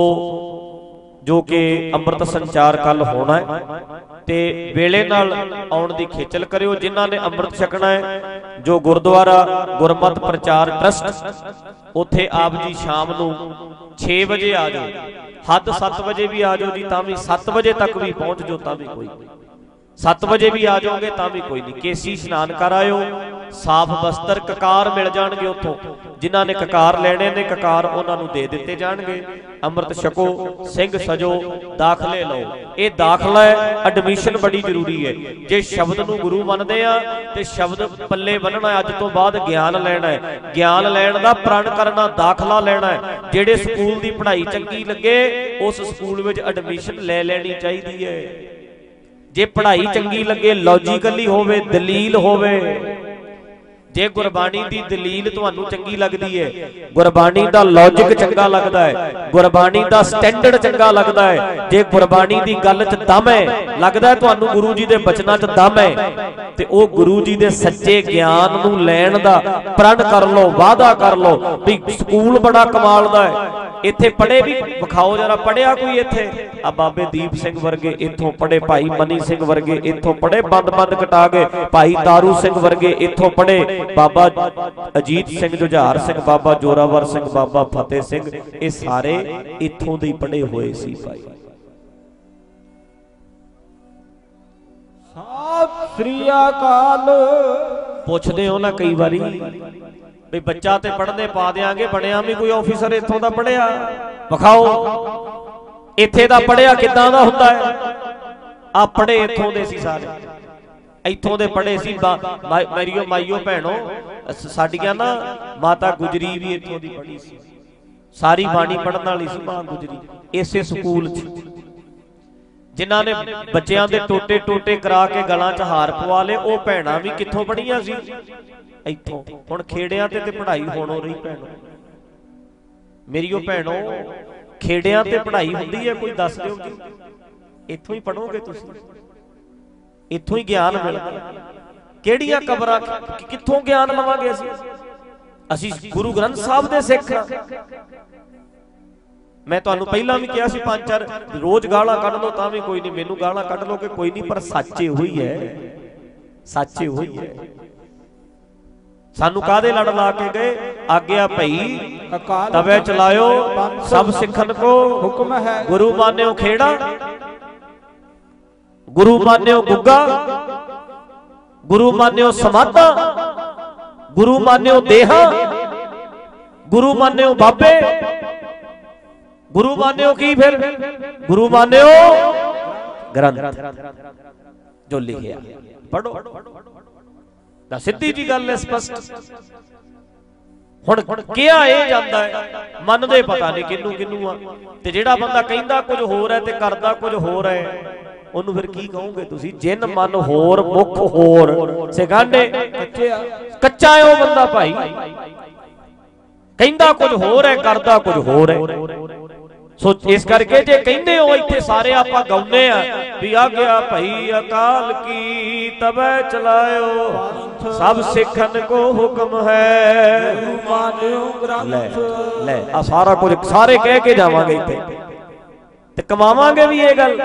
ਜੋ ਕਿ ਅੰਮ੍ਰਿਤ ਸੰਚਾਰ ਕੱਲ ਹੋਣਾ ਹੈ। ਤੇ ਵੇਲੇ ਨਾਲ ਆਉਣ ਦੀ ਖੇਚਲ ਕਰਿਓ, ਜਿਨ੍ਹਾਂ ਨੇ ਅੰਮ੍ਰਿਤ ਛਕਣਾ ਹੈ, ਜੋ ਗੁਰਦੁਆਰਾ ਗੁਰਮਤ ਪ੍ਰਚਾਰ ਟਰਸਟ, ਉੱਥੇ ਆਪ ਜੀ ਸ਼ਾਮ ਨੂੰ 6 ਵਜੇ ਆ ਜਾਓ। ਹੱਦ 7 ਵਜੇ ਵੀ ਆ ਜਾਓ ਜੀ, ਤਾਂ ਵੀ 7 ਵਜੇ ਤੱਕ ਵੀ ਪਹੁੰਚ ਜਾਓ, ਤਾਂ ਵੀ ਕੋਈ 7 ਵਜੇ ਵੀ ਆ ਜਾਓਗੇ, ਤਾਂ ਵੀ ਕੋਈ ਨਹੀਂ। ਕੇਸੀ ਇਸ਼ਨਾਨ ਕਰ ਆਇਓ ਸਾਫ਼ ਬਸਤਰ ਕਕਾਰ ਮਿਲ ਜਾਣਗੇ ਉੱਥੋਂ। ਜਿਨ੍ਹਾਂ ਨੇ ਕਕਾਰ ਲੈਣੇ ਨੇ, ਕਕਾਰ ਉਹਨਾਂ ਨੂੰ ਦੇ ਦਿੱਤੇ ਜਾਣਗੇ। ਅੰਮ੍ਰਿਤ ਛਕੋ, ਸਿੰਘ ਸਜੋ, ਦਾਖਲੇ ਲਓ। ਇਹ ਦਾਖਲਾ ਹੈ ਐਡਮਿਸ਼ਨ ਬੜੀ ਜ਼ਰੂਰੀ ਹੈ। ਜੇ ਸ਼ਬਦ ਨੂੰ ਗੁਰੂ ਮੰਨਦੇ ਆ, ਤੇ ਸ਼ਬਦ ਪੱਲੇ ਬੰਨਣਾ ਅੱਜ ਤੋਂ ਬਾਅਦ ਗਿਆਨ ਲੈਣਾ ਹੈ। ਗਿਆਨ ਲੈਣ ਦਾ ਪ੍ਰਣ ਕਰਨਾ, ਦਾਖਲਾ ਲੈਣਾ ਹੈ। ਜਿਹੜੇ ਸਕੂਲ ਦੀ ਪੜ੍ਹਾਈ ਚੰਗੀ ਲੱਗੇ, ਉਸ ਸਕੂਲ ਵਿੱਚ ਐਡਮਿਸ਼ਨ ਲੈ ਲੈਣੀ ਚਾਹੀਦੀ ਹੈ। ਜੇ ਪੜ੍ਹਾਈ ਚੰਗੀ ਲੱਗੇ ਲੌਜੀਕਲੀ ਹੋਵੇ, ਦਲੀਲ ਹੋਵੇ ਜੇ ਗੁਰਬਾਣੀ ਦੀ ਦਲੀਲ ਤੁਹਾਨੂੰ ਚੰਗੀ ਲੱਗਦੀ ਹੈ ਗੁਰਬਾਣੀ ਦਾ ਲੌਜੀਕ ਚੰਗਾ ਲੱਗਦਾ ਹੈ ਗੁਰਬਾਣੀ ਦਾ ਸਟੈਂਡਰਡ ਚੰਗਾ ਲੱਗਦਾ ਹੈ ਜੇ ਗੁਰਬਾਣੀ ਦੀ ਗੱਲ 'ਚ ਦਮ ਹੈ ਲੱਗਦਾ ਤੁਹਾਨੂੰ ਗੁਰੂ ਜੀ ਦੇ ਬਚਨਾਂ 'ਚ ਦਮ ਹੈ ਤੇ ਉਹ ਗੁਰੂ ਜੀ ਦੇ ਸੱਚੇ ਗਿਆਨ ਨੂੰ ਲੈਣ ਦਾ ਪ੍ਰਣ ਕਰ ਲਓ, ਵਾਅਦਾ ਕਰ ਲਓ, ਵੀ ਸਕੂਲ ਬੜਾ ਕਮਾਲ ਦਾ ਹੈ ਇੱਥੇ ਪੜੇ ਵੀ ਵਿਖਾਓ ਜਰਾ ਪੜਿਆ ਕੋਈ ਇੱਥੇ? ਆ ਬਾਬੇ ਦੀਪ ਸਿੰਘ ਵਰਗੇ ਇੱਥੋਂ ਪੜੇ ਭਾਈ ਮਨੀ ਸਿੰਘ ਵਰਗੇ ਇੱਥੋਂ ਪੜੇ ਬੰਦ-ਬੰਦ ਕਟਾ ਗਏ ਭਾਈ ਤਾਰੂ ਸਿੰਘ ਵਰਗੇ ਇੱਥੋਂ ਪੜੇ ਬਾਬਾ ਅਜੀਤ ਸਿੰਘ ਜੁਝਾਰ ਸਿੰਘ ਬਾਬਾ ਜੋਰਾਵਰ ਸਿੰਘ ਬਾਬਾ ਫਤਿਹ ਸਿੰਘ ਇਹ ਸਾਰੇ ਇੱਥੋਂ ਦੇ ਹੀ ਪੜੇ ਹੋਏ ਸੀ ਭਾਈ। ਸਤਿ ਸ੍ਰੀ ਅਕਾਲ। ਪੁੱਛਦੇ ਹੋ ਨਾ ਕਈ ਵਾਰੀ ਵੀ ਬੱਚਾ ਤੇ ਪੜ੍ਹਨੇ ਪਾ ਦਿਆਂਗੇ, ਬਣਿਆ ਵੀ ਕੋਈ ਆਫੀਸਰ ਇੱਥੋਂ ਦਾ ਪੜਿਆ ਵਿਖਾਓ, ਇੱਥੇ ਦਾ ਪੜਿਆ ਕਿੱਦਾਂ ਦਾ ਹੁੰਦਾ ਹੈ? ਆ ਪੜੇ ਇੱਥੋਂ ਦੇ ਸੀ ਸਾਰੇ। ਇੱਥੋਂ ਦੇ ਪੜੇ ਸੀ ਮੇਰੀਓ ਮਾਈਓ ਭੈਣੋ ਸਾਡੀਆਂ ਨਾ ਮਾਤਾ ਗੁਜਰੀ ਵੀ ਇੱਥੋਂ ਦੀ ਪੜੀ ਸੀ। ਸਾਰੀ ਬਾਣੀ ਪੜਨ ਵਾਲੀ ਸੀ ਮਾਂ ਗੁਜਰੀ, ਇਸੇ ਸਕੂਲ 'ਚ। ਜਿਨ੍ਹਾਂ ਨੇ ਬੱਚਿਆਂ ਦੇ ਟੋਟੇ ਟੋਟੇ ਕਰਾ ਕੇ ਗਲਾਂ 'ਚ ਹਾਰ ਪਵਾ ਲਏ, ਉਹ ਭੈਣਾਂ ਵੀ ਕਿੱਥੋਂ ਪੜੀਆਂ ਸੀ? ਇੱਥੋਂ। ਹੁਣ ਖੇੜਿਆਂ ਤੇ ਤੇ ਪੜ੍ਹਾਈ ਹੋਣੋ ਰਹੀ ਭੈਣੋ। ਮੇਰੀ ਉਹ ਭੈਣੋ, ਖੇੜਿਆਂ ਤੇ ਪੜ੍ਹਾਈ ਹੁੰਦੀ ਹੈ, ਕੋਈ ਦੱਸ ਦਿਓ ਜੀ ਇੱਥੋਂ ਹੀ ਪੜੋਗੇ ਤੁਸੀਂ? ਇੱਥੋਂ ਹੀ ਗਿਆਨ ਮਿਲਦਾ ਕਿਹੜੀਆਂ ਕਬਰਾਂ ਕਿੱਥੋਂ ਗਿਆਨ ਲਵਾਂਗੇ ਅਸੀਂ? ਅਸੀਂ ਗੁਰੂ ਗ੍ਰੰਥ ਸਾਹਿਬ ਦੇ ਸਿੱਖ ਹਾਂ। ਮੈਂ ਤੁਹਾਨੂੰ ਪਹਿਲਾਂ ਵੀ ਕਿਹਾ ਸੀ, ਪੰਜ ਚਾਰ ਰੋਜ਼ ਗਾਲਾਂ ਕੱਢ ਲਓ, ਤਾਂ ਵੀ ਕੋਈ ਨਹੀਂ। ਮੈਨੂੰ ਗਾਲਾਂ ਕੱਢ ਲੋਗੇ ਕੋਈ ਨਹੀਂ, ਪਰ ਸੱਚੇ ਹੋਈ ਹੈ ਸੱਚੇ ਹੋਈ ਹੈ। ਸਾਨੂੰ ਕਾਦੇ ਲੜ ਲਾ ਕੇ ਗਏ? ਆਗਿਆ ਭਈ, ਤਵੇ ਚਲਾਇਓ, ਸਭ ਸਿੱਖਣ ਕੋ। ਹੁਕਮ ਹੈ ਗੁਰੂ ਮਾਨਿਓ ਖੇੜਾ। ਗੁਰੂ ਮਾਨਿਓ ਗੁੱਗਾ। ਗੁਰੂ ਮਾਨਿਓ ਸਮਾਧਾ। ਗੁਰੂ ਮਾਨਿਓ ਦੇਹਾ। ਗੁਰੂ ਮਾਨਿਓ ਬਾਬੇ। ਗੁਰੂ ਮਾਨਿਓ ਕੀ ਫਿਰ? ਗੁਰੂ ਮਾਨਿਓ ਗ੍ਰੰਥ। ਜੋ ਲਿਖਿਆ। ਪੜੋ ਤਾਂ ਸਿੱਧੀ ਜੀ ਗੱਲ ਹੈ ਸਪਸ਼ਟ। ਹੁਣ ਕਿਹਾ ਇਹ ਜਾਂਦਾ ਹੈ, ਮੰਨਦੇ ਪਤਾ ਨਹੀਂ ਕਿੰਨੂੰ ਕਿੰਨੂੰ ਆ। ਤੇ ਜਿਹੜਾ ਬੰਦਾ ਕਹਿੰਦਾ ਕੁਝ ਹੋਰ ਹੈ ਤੇ ਕਰਦਾ ਕੁਝ ਹੋਰ ਹੈ, ਉਹਨੂੰ ਫਿਰ ਕੀ ਕਹੋਗੇ ਤੁਸੀਂ? ਜਿੰਨ ਮਨ ਹੋਰ, ਮੁਖ ਹੋਰ ਸਿਗਾਂਡੇ ਕੱਚੇ ਕੱਚਾ ਹੈ ਉਹ ਬੰਦਾ ਭਾਈ। ਕਹਿੰਦਾ ਕੁਝ ਹੋਰ ਹੈ, ਕਰਦਾ ਕੁਝ ਹੋਰ ਹੈ। ਸੋ ਇਸ ਕਰਕੇ ਜੇ ਕਹਿੰਦੇ ਹੋ ਇੱਥੇ ਸਾਰੇ ਆਪਾਂ ਗਾਉਂਦੇ ਆ ਵੀ ਆ ਗਿਆ ਭਈ ਅਕਾਲ ਕੀ ਤਬੈ ਚਲਾਇਓ, ਸਭ ਸਿੱਖਣ ਕੋ ਹੁਕਮ ਹੈ। ਲੈ ਲੈ, ਆ ਸਾਰਾ ਕੁਝ ਸਾਰੇ ਕਹਿ ਕੇ ਜਾਵਾਂਗੇ ਇੱਥੇ। ਤੇ ਕਮਾਵਾਂਗੇ ਵੀ ਇਹ ਗੱਲ।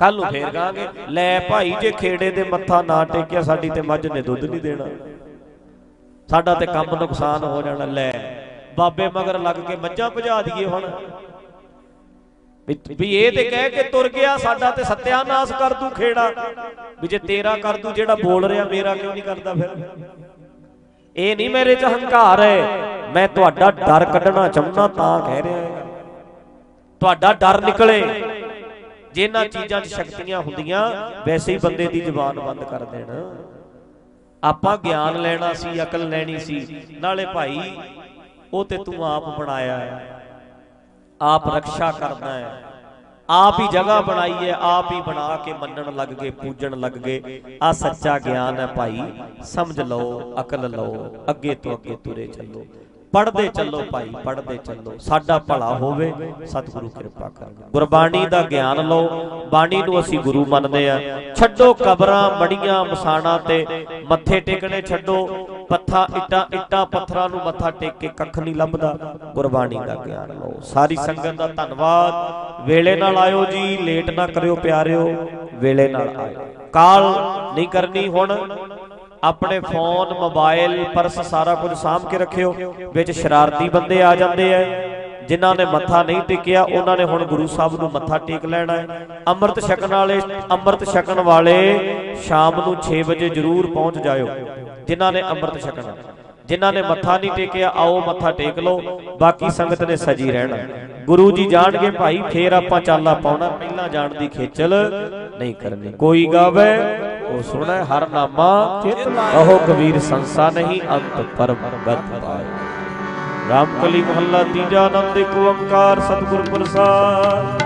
ਕੱਲ ਨੂੰ ਫੇਰ ਕਹਾਂਗੇ ਲੈ ਭਾਈ, ਜੇ ਖੇੜੇ ਦੇ ਮੱਥਾ ਨਾ ਟੇਕਿਆ, ਸਾਡੀ ਤੇ ਮੱਝ ਨੇ ਦੁੱਧ ਨਹੀਂ ਦੇਣਾ। ਸਾਡਾ ਤੇ ਕੰਮ ਨੁਕਸਾਨ ਹੋ ਜਾਣਾ। ਲੈ ਬਾਬੇ ਮਗਰ ਲੱਗ ਕੇ ਮੱਝਾਂ ਭਜਾ ਦਈਏ ਹੁਣ। ਵੀ ਇਹ ਤੇ ਕਹਿ ਕੇ ਤੁਰ ਗਿਆ ਸਾਡਾ ਤੇ ਸਤਿਆਨਾਸ਼ ਕਰ ਦੂ ਖੇੜਾ। ਵੀ ਜੇ ਤੇਰਾ ਕਰ ਦੂ ਜਿਹੜਾ ਬੋਲ ਰਿਹਾ, ਮੇਰਾ ਕਿਉਂ ਨਹੀਂ ਕਰਦਾ ਫਿਰ? ਇਹ ਨਹੀਂ ਮੇਰੇ ਚ ਹੰਕਾਰ ਹੈ। ਮੈਂ ਤੁਹਾਡਾ ਡਰ ਕੱਢਣਾ ਚਾਹੁੰਦਾ ਤਾਂ ਕਹਿ ਰਿਹਾ ਹਾਂ। ਤੁਹਾਡਾ ਡਰ ਨਿਕਲੇ। ਜਿਨ੍ਹਾਂ ਚੀਜ਼ਾਂ 'ਚ ਸ਼ਕਤੀਆਂ ਹੁੰਦੀਆਂ, ਵੈਸੇ ਹੀ ਬੰਦੇ ਦੀ ਜ਼ੁਬਾਨ ਬੰਦ ਕਰ ਦੇਣ। ਆਪਾਂ ਗਿਆਨ ਲੈਣਾ ਸੀ, ਅਕਲ ਲੈਣੀ ਸੀ। ਨਾਲੇ ਭਾਈ ਉਹ ਤੇ ਤੂੰ ਆਪ ਬਣਾਇਆ ਹੈ। ਆਪ ਰੱਖਿਆ ਕਰਦਾ ਹੈ। ਆਪ ਹੀ ਜਗ੍ਹਾ ਬਣਾਈ ਹੈ ਆਪ ਹੀ ਬਣਾ ਕੇ ਮੰਨਣ ਲੱਗ ਗਏ ਪੂਜਣ ਲੱਗ ਗਏ। ਆ ਸੱਚਾ ਗਿਆਨ ਹੈ ਭਾਈ ਸਮਝ ਲਓ ਅਕਲ ਲਓ ਅੱਗੇ ਤੋਂ ਅੱਗੇ ਤੁਰੇ ਚੱਲੋ। ਪੜਦੇ ਚੱਲੋ ਭਾਈ ਪੜਦੇ ਚੱਲੋ। ਸਾਡਾ ਭਲਾ ਹੋਵੇ ਸਤਿਗੁਰੂ ਕਿਰਪਾ ਕਰਨ ਗੁਰਬਾਣੀ ਦਾ ਗਿਆਨ ਲਓ ਬਾਣੀ ਨੂੰ ਅਸੀਂ ਗੁਰੂ ਮੰਨਦੇ ਆ ਛੱਡੋ ਕਬਰਾਂ ਮੜੀਆਂ ਮਸਾਣਾ ਤੇ ਮੱਥੇ ਟੇਕਣੇ ਛੱਡੋ। ਪੱਥਾ ਇੱਟਾਂ ਇੱਟਾਂ ਪੱਥਰਾਂ ਨੂੰ ਮੱਥਾ ਟੇਕ ਕੇ ਕੱਖ ਨਹੀਂ ਲੱਭਦਾ। ਗੁਰਬਾਣੀ ਦਾ ਗਿਆਨ ਲਓ। ਸਾਰੀ ਸੰਗਤ ਦਾ ਧੰਨਵਾਦ। ਵੇਲੇ ਨਾਲ ਆਇਓ ਜੀ, ਲੇਟ ਨਾ ਕਰਿਓ ਪਿਆਰਿਓ, ਵੇਲੇ ਨਾਲ ਆਇਓ। ਕਾਲ ਨਹੀਂ ਕਰਨੀ ਹੁਣ। ਆਪਣੇ ਫੋਨ, ਮੋਬਾਈਲ, ਪਰਸ ਸਾਰਾ ਕੁਝ ਸਾਂਭ ਕੇ ਰੱਖਿਓ। ਵਿੱਚ ਸ਼ਰਾਰਤੀ ਬੰਦੇ ਆ ਜਾਂਦੇ ਐ। ਜਿਨ੍ਹਾਂ ਨੇ ਮੱਥਾ ਨਹੀਂ ਟੇਕਿਆ, ਉਹਨਾਂ ਨੇ ਹੁਣ ਗੁਰੂ ਸਾਹਿਬ ਨੂੰ ਮੱਥਾ ਟੇਕ ਲੈਣਾ ਹੈ ਅੰਮ੍ਰਿਤ ਛਕਣ ਵਾਲੇ, ਅੰਮ੍ਰਿਤ ਛਕਣ ਵਾਲੇ, ਸ਼ਾਮ ਨੂੰ 6 ਵਜੇ ਜ਼ਰੂਰ ਪਹੁੰਚ ਜਾਇਓ। ਜਿਨ੍ਹਾਂ ਨੇ ਅੰਮ੍ਰਿਤ ਛਕਣਾ, ਜਿਨ੍ਹਾਂ ਨੇ ਮੱਥਾ ਨਹੀਂ ਟੇਕਿਆ, ਆਓ ਮੱਥਾ ਟੇਕ ਲਓ, ਬਾਕੀ ਸੰਗਤ ਨੇ ਸਜੀ ਰਹਿਣਾ। ਗੁਰੂ ਜੀ ਜਾਣਗੇ, ਭਾਈ, ਫੇਰ ਆਪਾਂ ਚਾਲਾ ਪਾਉਣਾ, ਪਹਿਲਾਂ ਜਾਣ ਦੀ ਖੇਚਲ ਨਹੀਂ ਕਰਨੀ। ਕੋਈ ਗਾਵੇ, ਉਹ ਸੁਣੈ ਹਰ ਨਾਮਾ ਕਹੋ ਕਬੀਰ ਸੰਸਾ ਨਹੀਂ, ਅੰਤ ਪਰਮ ਗਤ ਪਾਏ। ਰਾਮਕਲੀ ਮਹੱਲਾ ਤੀਜਾ ਆਨੰਦ ਇੱਕ ਓੰਕਾਰ, ਸਤਿਗੁਰ ਪ੍ਰਸਾਦ।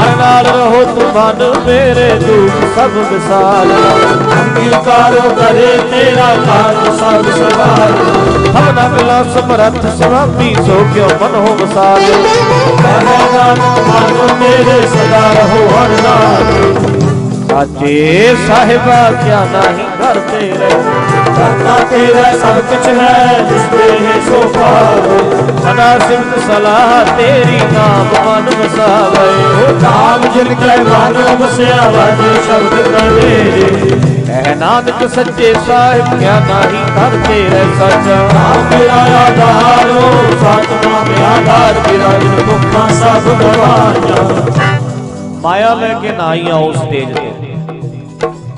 ਹਰ ਨਾਲ ਰਹੋ ਤੁਮਨ ਮੇਰੇ ਦੁੱਖ ਸਭ ਵਿਸਾਲ ਅੰਗੀਕਾਰੋ ਕਰੇ ਤੇਰਾ ਕਾਜ ਸਭ ਸਵਾਰ ਸਭਨਾ ਮਿਲਾ ਸਮਰੱਥ ਸੁਆਮੀ ਸੋ ਕਿਉ ਮਨ ਹੋ ਵਸਾਲ ਕਹੇਗਾ ਮਨ ਮੇਰੇ ਸਦਾ ਰਹੋ ਹਰ ਨਾਮ ਸਾਚੇ ਸਾਹਿਬਾ ਕਿਆ ਨਹੀਂ ਕਰਦੇ ਰਹਿ। ਕਰਤਾ ਤੇਰਾ ਸਭ ਕੁਛ ਹੈ ਜਿਸ ਤੇ ਹੈ ਸੋ ਪਾਵੇ ਸਦਾ ਸਿਫਤ ਸਲਾਹ ਤੇਰੀ ਨਾਮ ਮਨ ਵਸਾਵੇ। ਉਹ ਨਾਮ ਜਿਨ ਕੇ ਮਨ ਵਸਿਆ ਵਾਜੇ ਸ਼ਬਦ ਕਰੇ। ਕਹਿ ਨਾਨਕ ਸੱਚੇ ਸਾਹਿਬ ਕਿਆ ਨਹੀਂ ਕਰਦੇ ਰਹਿ ਸਾਚਾ। ਨਾਮ ਮੇਰਾ ਆਧਾਰੋ ਸਤਨਾਮ ਆਧਾਰ ਬਿਰਾਜਨ ਮੁਖਾਂ ਸਭ ਗਵਾਈਆਂ ਮਾਇਆ ਲੈ ਕੇ ਨਾ ਉਸ ਸਟੇਜ ਤੇ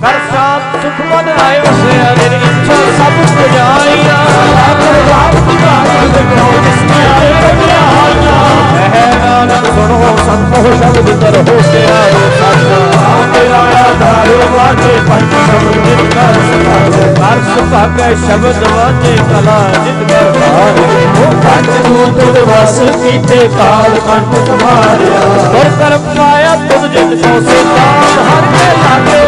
ਕਰ ਸ਼ਾਂਤ ਸੁਖ ਮਨ ਆਏ ਵਸਿਆ ਤੇਰੀ ਇੱਛਾ ਸਭ ਪੁਜਾਈਆਂ ਆਖਰ ਬਾਪ ਦੀ ਬਾਤ ਦੇਖੋ ਜਿਸ ਨੇ ਆਏ ਰਗਿਆਈਆਂ ਕਹਿ ਨਾਨਕ ਸੁਣੋ ਸੰਤੋ ਸ਼ਬਦ ਕਰੋ ਸਾਚਾ ਨਾਮ ਮੇਰਾ ਆਧਾਰੋ ਵਾਜੇ ਪੰਜ ਸ਼ਬਦ ਕਰ ਸਕਾਵੇ ਕਰ ਸੁਭਾਗੈ ਸ਼ਬਦ ਵਾਜੇ ਕਲਾ ਜਿਤ ਕਰ ਭਾਵੇ ਉਹ ਪੰਜ ਦੂਤ ਵਸ ਕੀਤੇ ਕਾਲ ਕੰਠ ਤੁਮਾਰਿਆ ਗੁਰ ਕਰਮ ਪਾਇਆ ਤੁਧ ਜਿਤ ਕੋ ਸੇ ਕਾਲ ਹਰ ਕੇ ਲਾਗੇ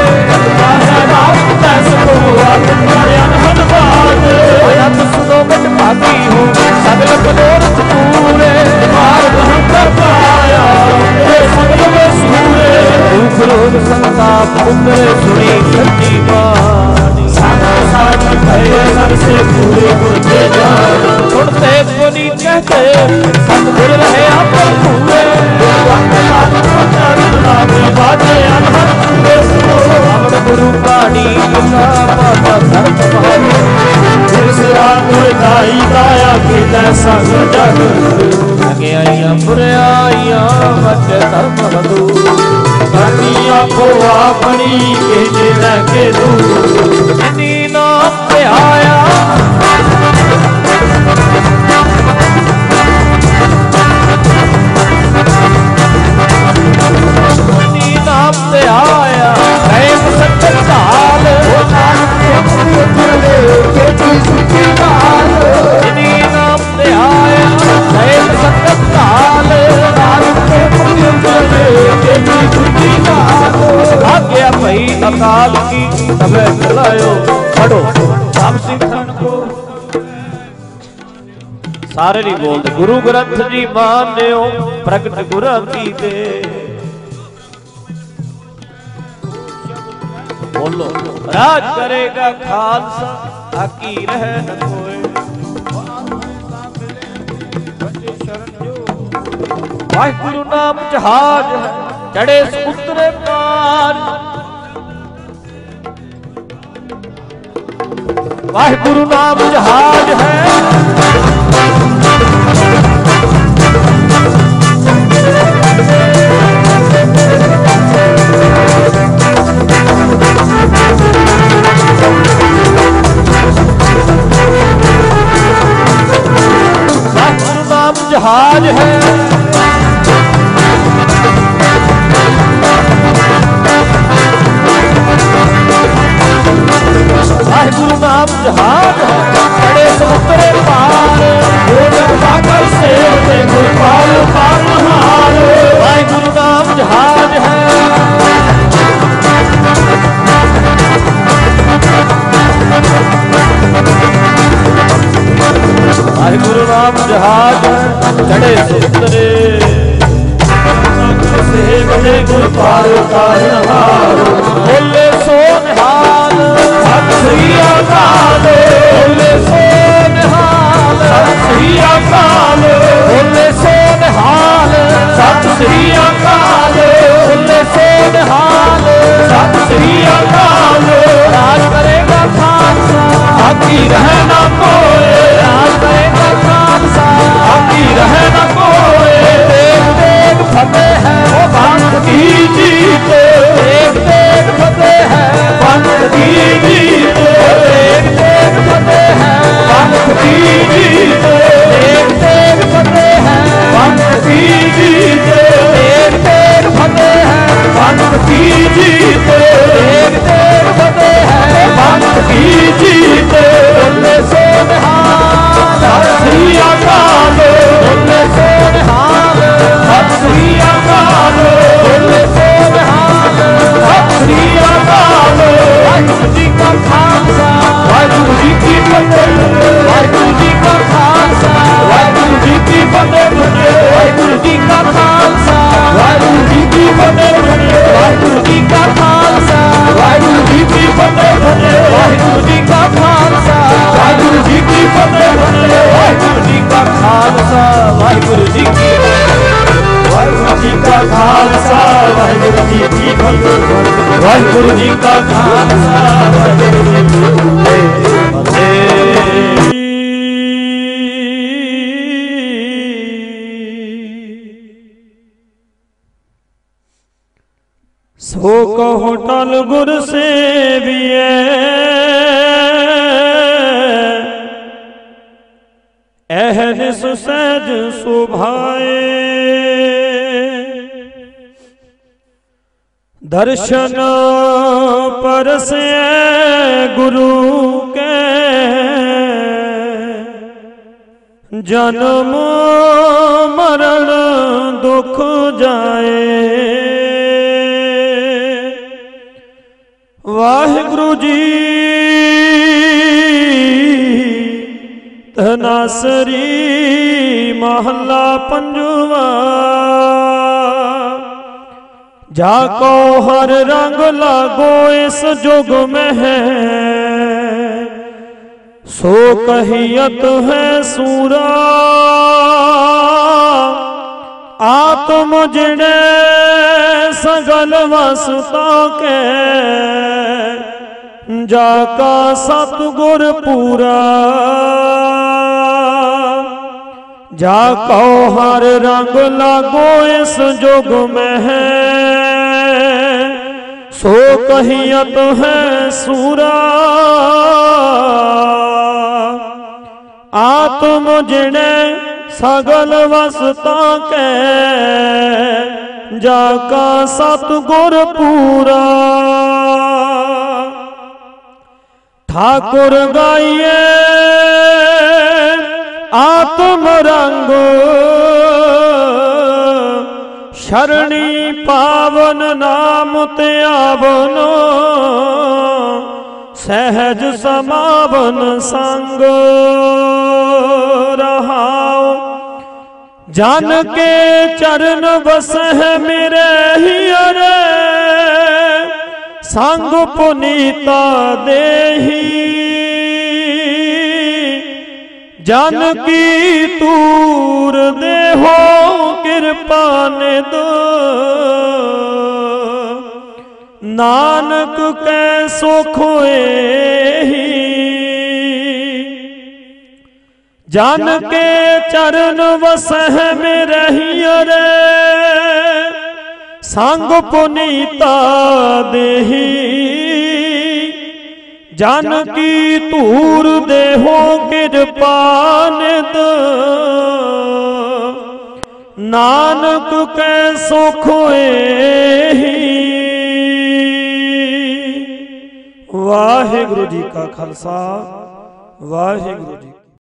ਆਹੇ ਬਾਪ ਤੈਸ ਕੋ ਆਪ ਮਾਰਿਆ ਹਨ ਬਾਤ। ਹੋਇਆ ਸੁਨੋ ਬਟ ਭਾਗੀ ਹੋ ਸਗਲ ਕਲੋਰਥ ਪੂਰੇ ਮਾਰ ਬਹੰ ਕਰ ਸੂਰੇ ਦੁਖ ਰੋਗ ਸੰਤਾਪ ਉਤਰੇ ਸੁਣੀ ਸੱਚੀ ਬਾਣੀ। ਸਾਡਾ ਸਾਥ ਭਏ ਸਭ ਸੇ ਪੂਰੇ ਗੁਰ ਕੇ ਜਾਨ ਸੁਣਤੇ ਸੁਨੀ ਕਹਤੇ ਸਤਿਗੁਰ ਰਹੇ ਆਪੇ ਪੂਰੇ ਬਾਜੇ ਅਨਹਦ ਪੂਰੇ ਸੋ ਅਮਰ ਗੁਰੂ ਬਾਣੀ। ਕਿਸਾ ਪਾਤਾ ਧਰਮ ਪਾਵੇ ਜਿਸ ਰਾਤ ਹੋਏ ਦਾਈ ਦਾਇਆ ਕੀਤਾ ਸੰਗ ਜਗ। ਆਈਆਂ ਬੁਰਾਈਆਂ ਵਟ ਧਰਮ ਹਦੂ ਕਰਨੀ ਆਪੋ ਆਪਣੀ ਕੇ ਲੈ ਕੇ ਦੂਰ ਜਿਨੀ ਨਾਮ ਤੇ ਆਇਆ। ਜਿਨੀ ਨਾਮ ਭਈ ਅਕਾਲ ਕੀ ਤਬੇ ਚਲਾਇਓ? ਪੜੋ ਸਭ ਸਿੱਖਣ ਕੋ ਸਾਰੇ ਨਹੀਂ ਬੋਲਦੇ। ਗੁਰੂ ਗ੍ਰੰਥ ਜੀ ਮਾਨਿਓ, ਪ੍ਰਗਟ ਗੁਰਾਂ ਕੀ ਦੇ ਬੋਲੋ, ਰਾਜ ਕਰੇਗਾ ਖਾਲਸਾ ਆਕੀ ਰਹਿ ਨ ਕੋਏ ਵਾਹਿਗੁਰੂ ਨਾਮ ਜਹਾਜ ਚੜੇ ਸਮੁੰਦਰੇ ਪਾਰ। ਵਾਹਿਗੁਰੂ ਨਾਮ ਜਹਾਜ ਹੈ। ਵਾਹਿਗੁਰੂ ਨਾਮ ਨਾਮ ਜਹਾਜ ਹੈ ਬੜੇ ਸਮੁੰਦਰੇ ਪਾਰ। ਉਹ ਜਗ ਬਾਕਰ ਤੇ ਗੁਰ ਪਾਲ ਪਾਲ ਹਾਰ ਵਾਹਿਗੁਰੂ ਨਾਮ ਜਹਾਜ ਹੈ। ਵਾਹਿਗੁਰੂ ਨਾਮ ਜਹਾਜ ਦਰਸ਼ਨ ਪਰਸੈ ਗੁਰੂ ਕੇ। ਜਨਮ ਮਰਨ ਦੁਖ ਜਾਏ। ਵਾਹਿਗੁਰੂ ਜੀ ਤਨਾਸਰੀ ਮਹੱਲਾ ਪੰਜਵਾ। ਜਾ ਕੋ ਹਰ ਰੰਗ ਲਾਗੋ ਇਸ ਜੁਗ ਮਹਿ। ਸੋ ਕਹੀਅਤ ਹੈ ਸੂਰਾ, ਆਤਮ ਜਿਹੜੇ ਸਗਲ ਵਸਤਾ ਕੇ, ਜਾ ਕਾ ਸਤਗੁਰ ਪੂਰਾ। ਜਾ ਕਉ ਹਰ ਰੰਗ ਲਾਗੋ ਇਸ ਜੁਗ ਮਹਿ। ਸੋ ਕਹੀਅਤ ਹੈ ਸੂਰਾ। ਆਤਮ ਜਿਣੇ ਸਗਲ ਵਸਤਾ ਕੈ, ਜਾ ਕਾ ਸਤਗੁਰ ਪੂਰਾ। ਠਾਕੁਰ ਗਾਈਏ ਆਤਮ ਰੰਗ ਸ਼ਰਣੀ ਪਾਵਨ ਨਾਮ ਤੇ ਆਵਨ। ਸਹਿਜ ਸਮਾਵਨ ਸੰਗ ਰਹਾਉ। ਜਨ ਕੇ ਚਰਨ ਵਸਹਿ ਮੇਰੇ ਹਿਰੇ ਸੰਗ ਪੁਨੀਤਾ ਦੇਹੀ। ਜਨ ਕੀ ਤੂਰ ਦੇਹੋ। ਕਿਰਪਾ ਨਿਦ ਨਾਨਕ ਕੈ ਸੁਖ ਏਹੀ ਜਨ ਕੇ ਚਰਨ ਵਸਹਿ ਮੇ ਰਹੀਰੇ ਸੰਗ ਪੁਨੀਤਾ ਦੇਹੀ। ਜਨ ਕੀ ਧੂਰ ਦੇਹੋ ਕਿਰਪਾਨ ਨਿਦ ਨਾਨਕ ਕੈ ਸੁਖ ਏਹੀ ਵਾਹਿਗੁਰੂ ਜੀ ਕਾ ਖਾਲਸਾ ਵਾਹਿਗੁਰੂ ਜੀ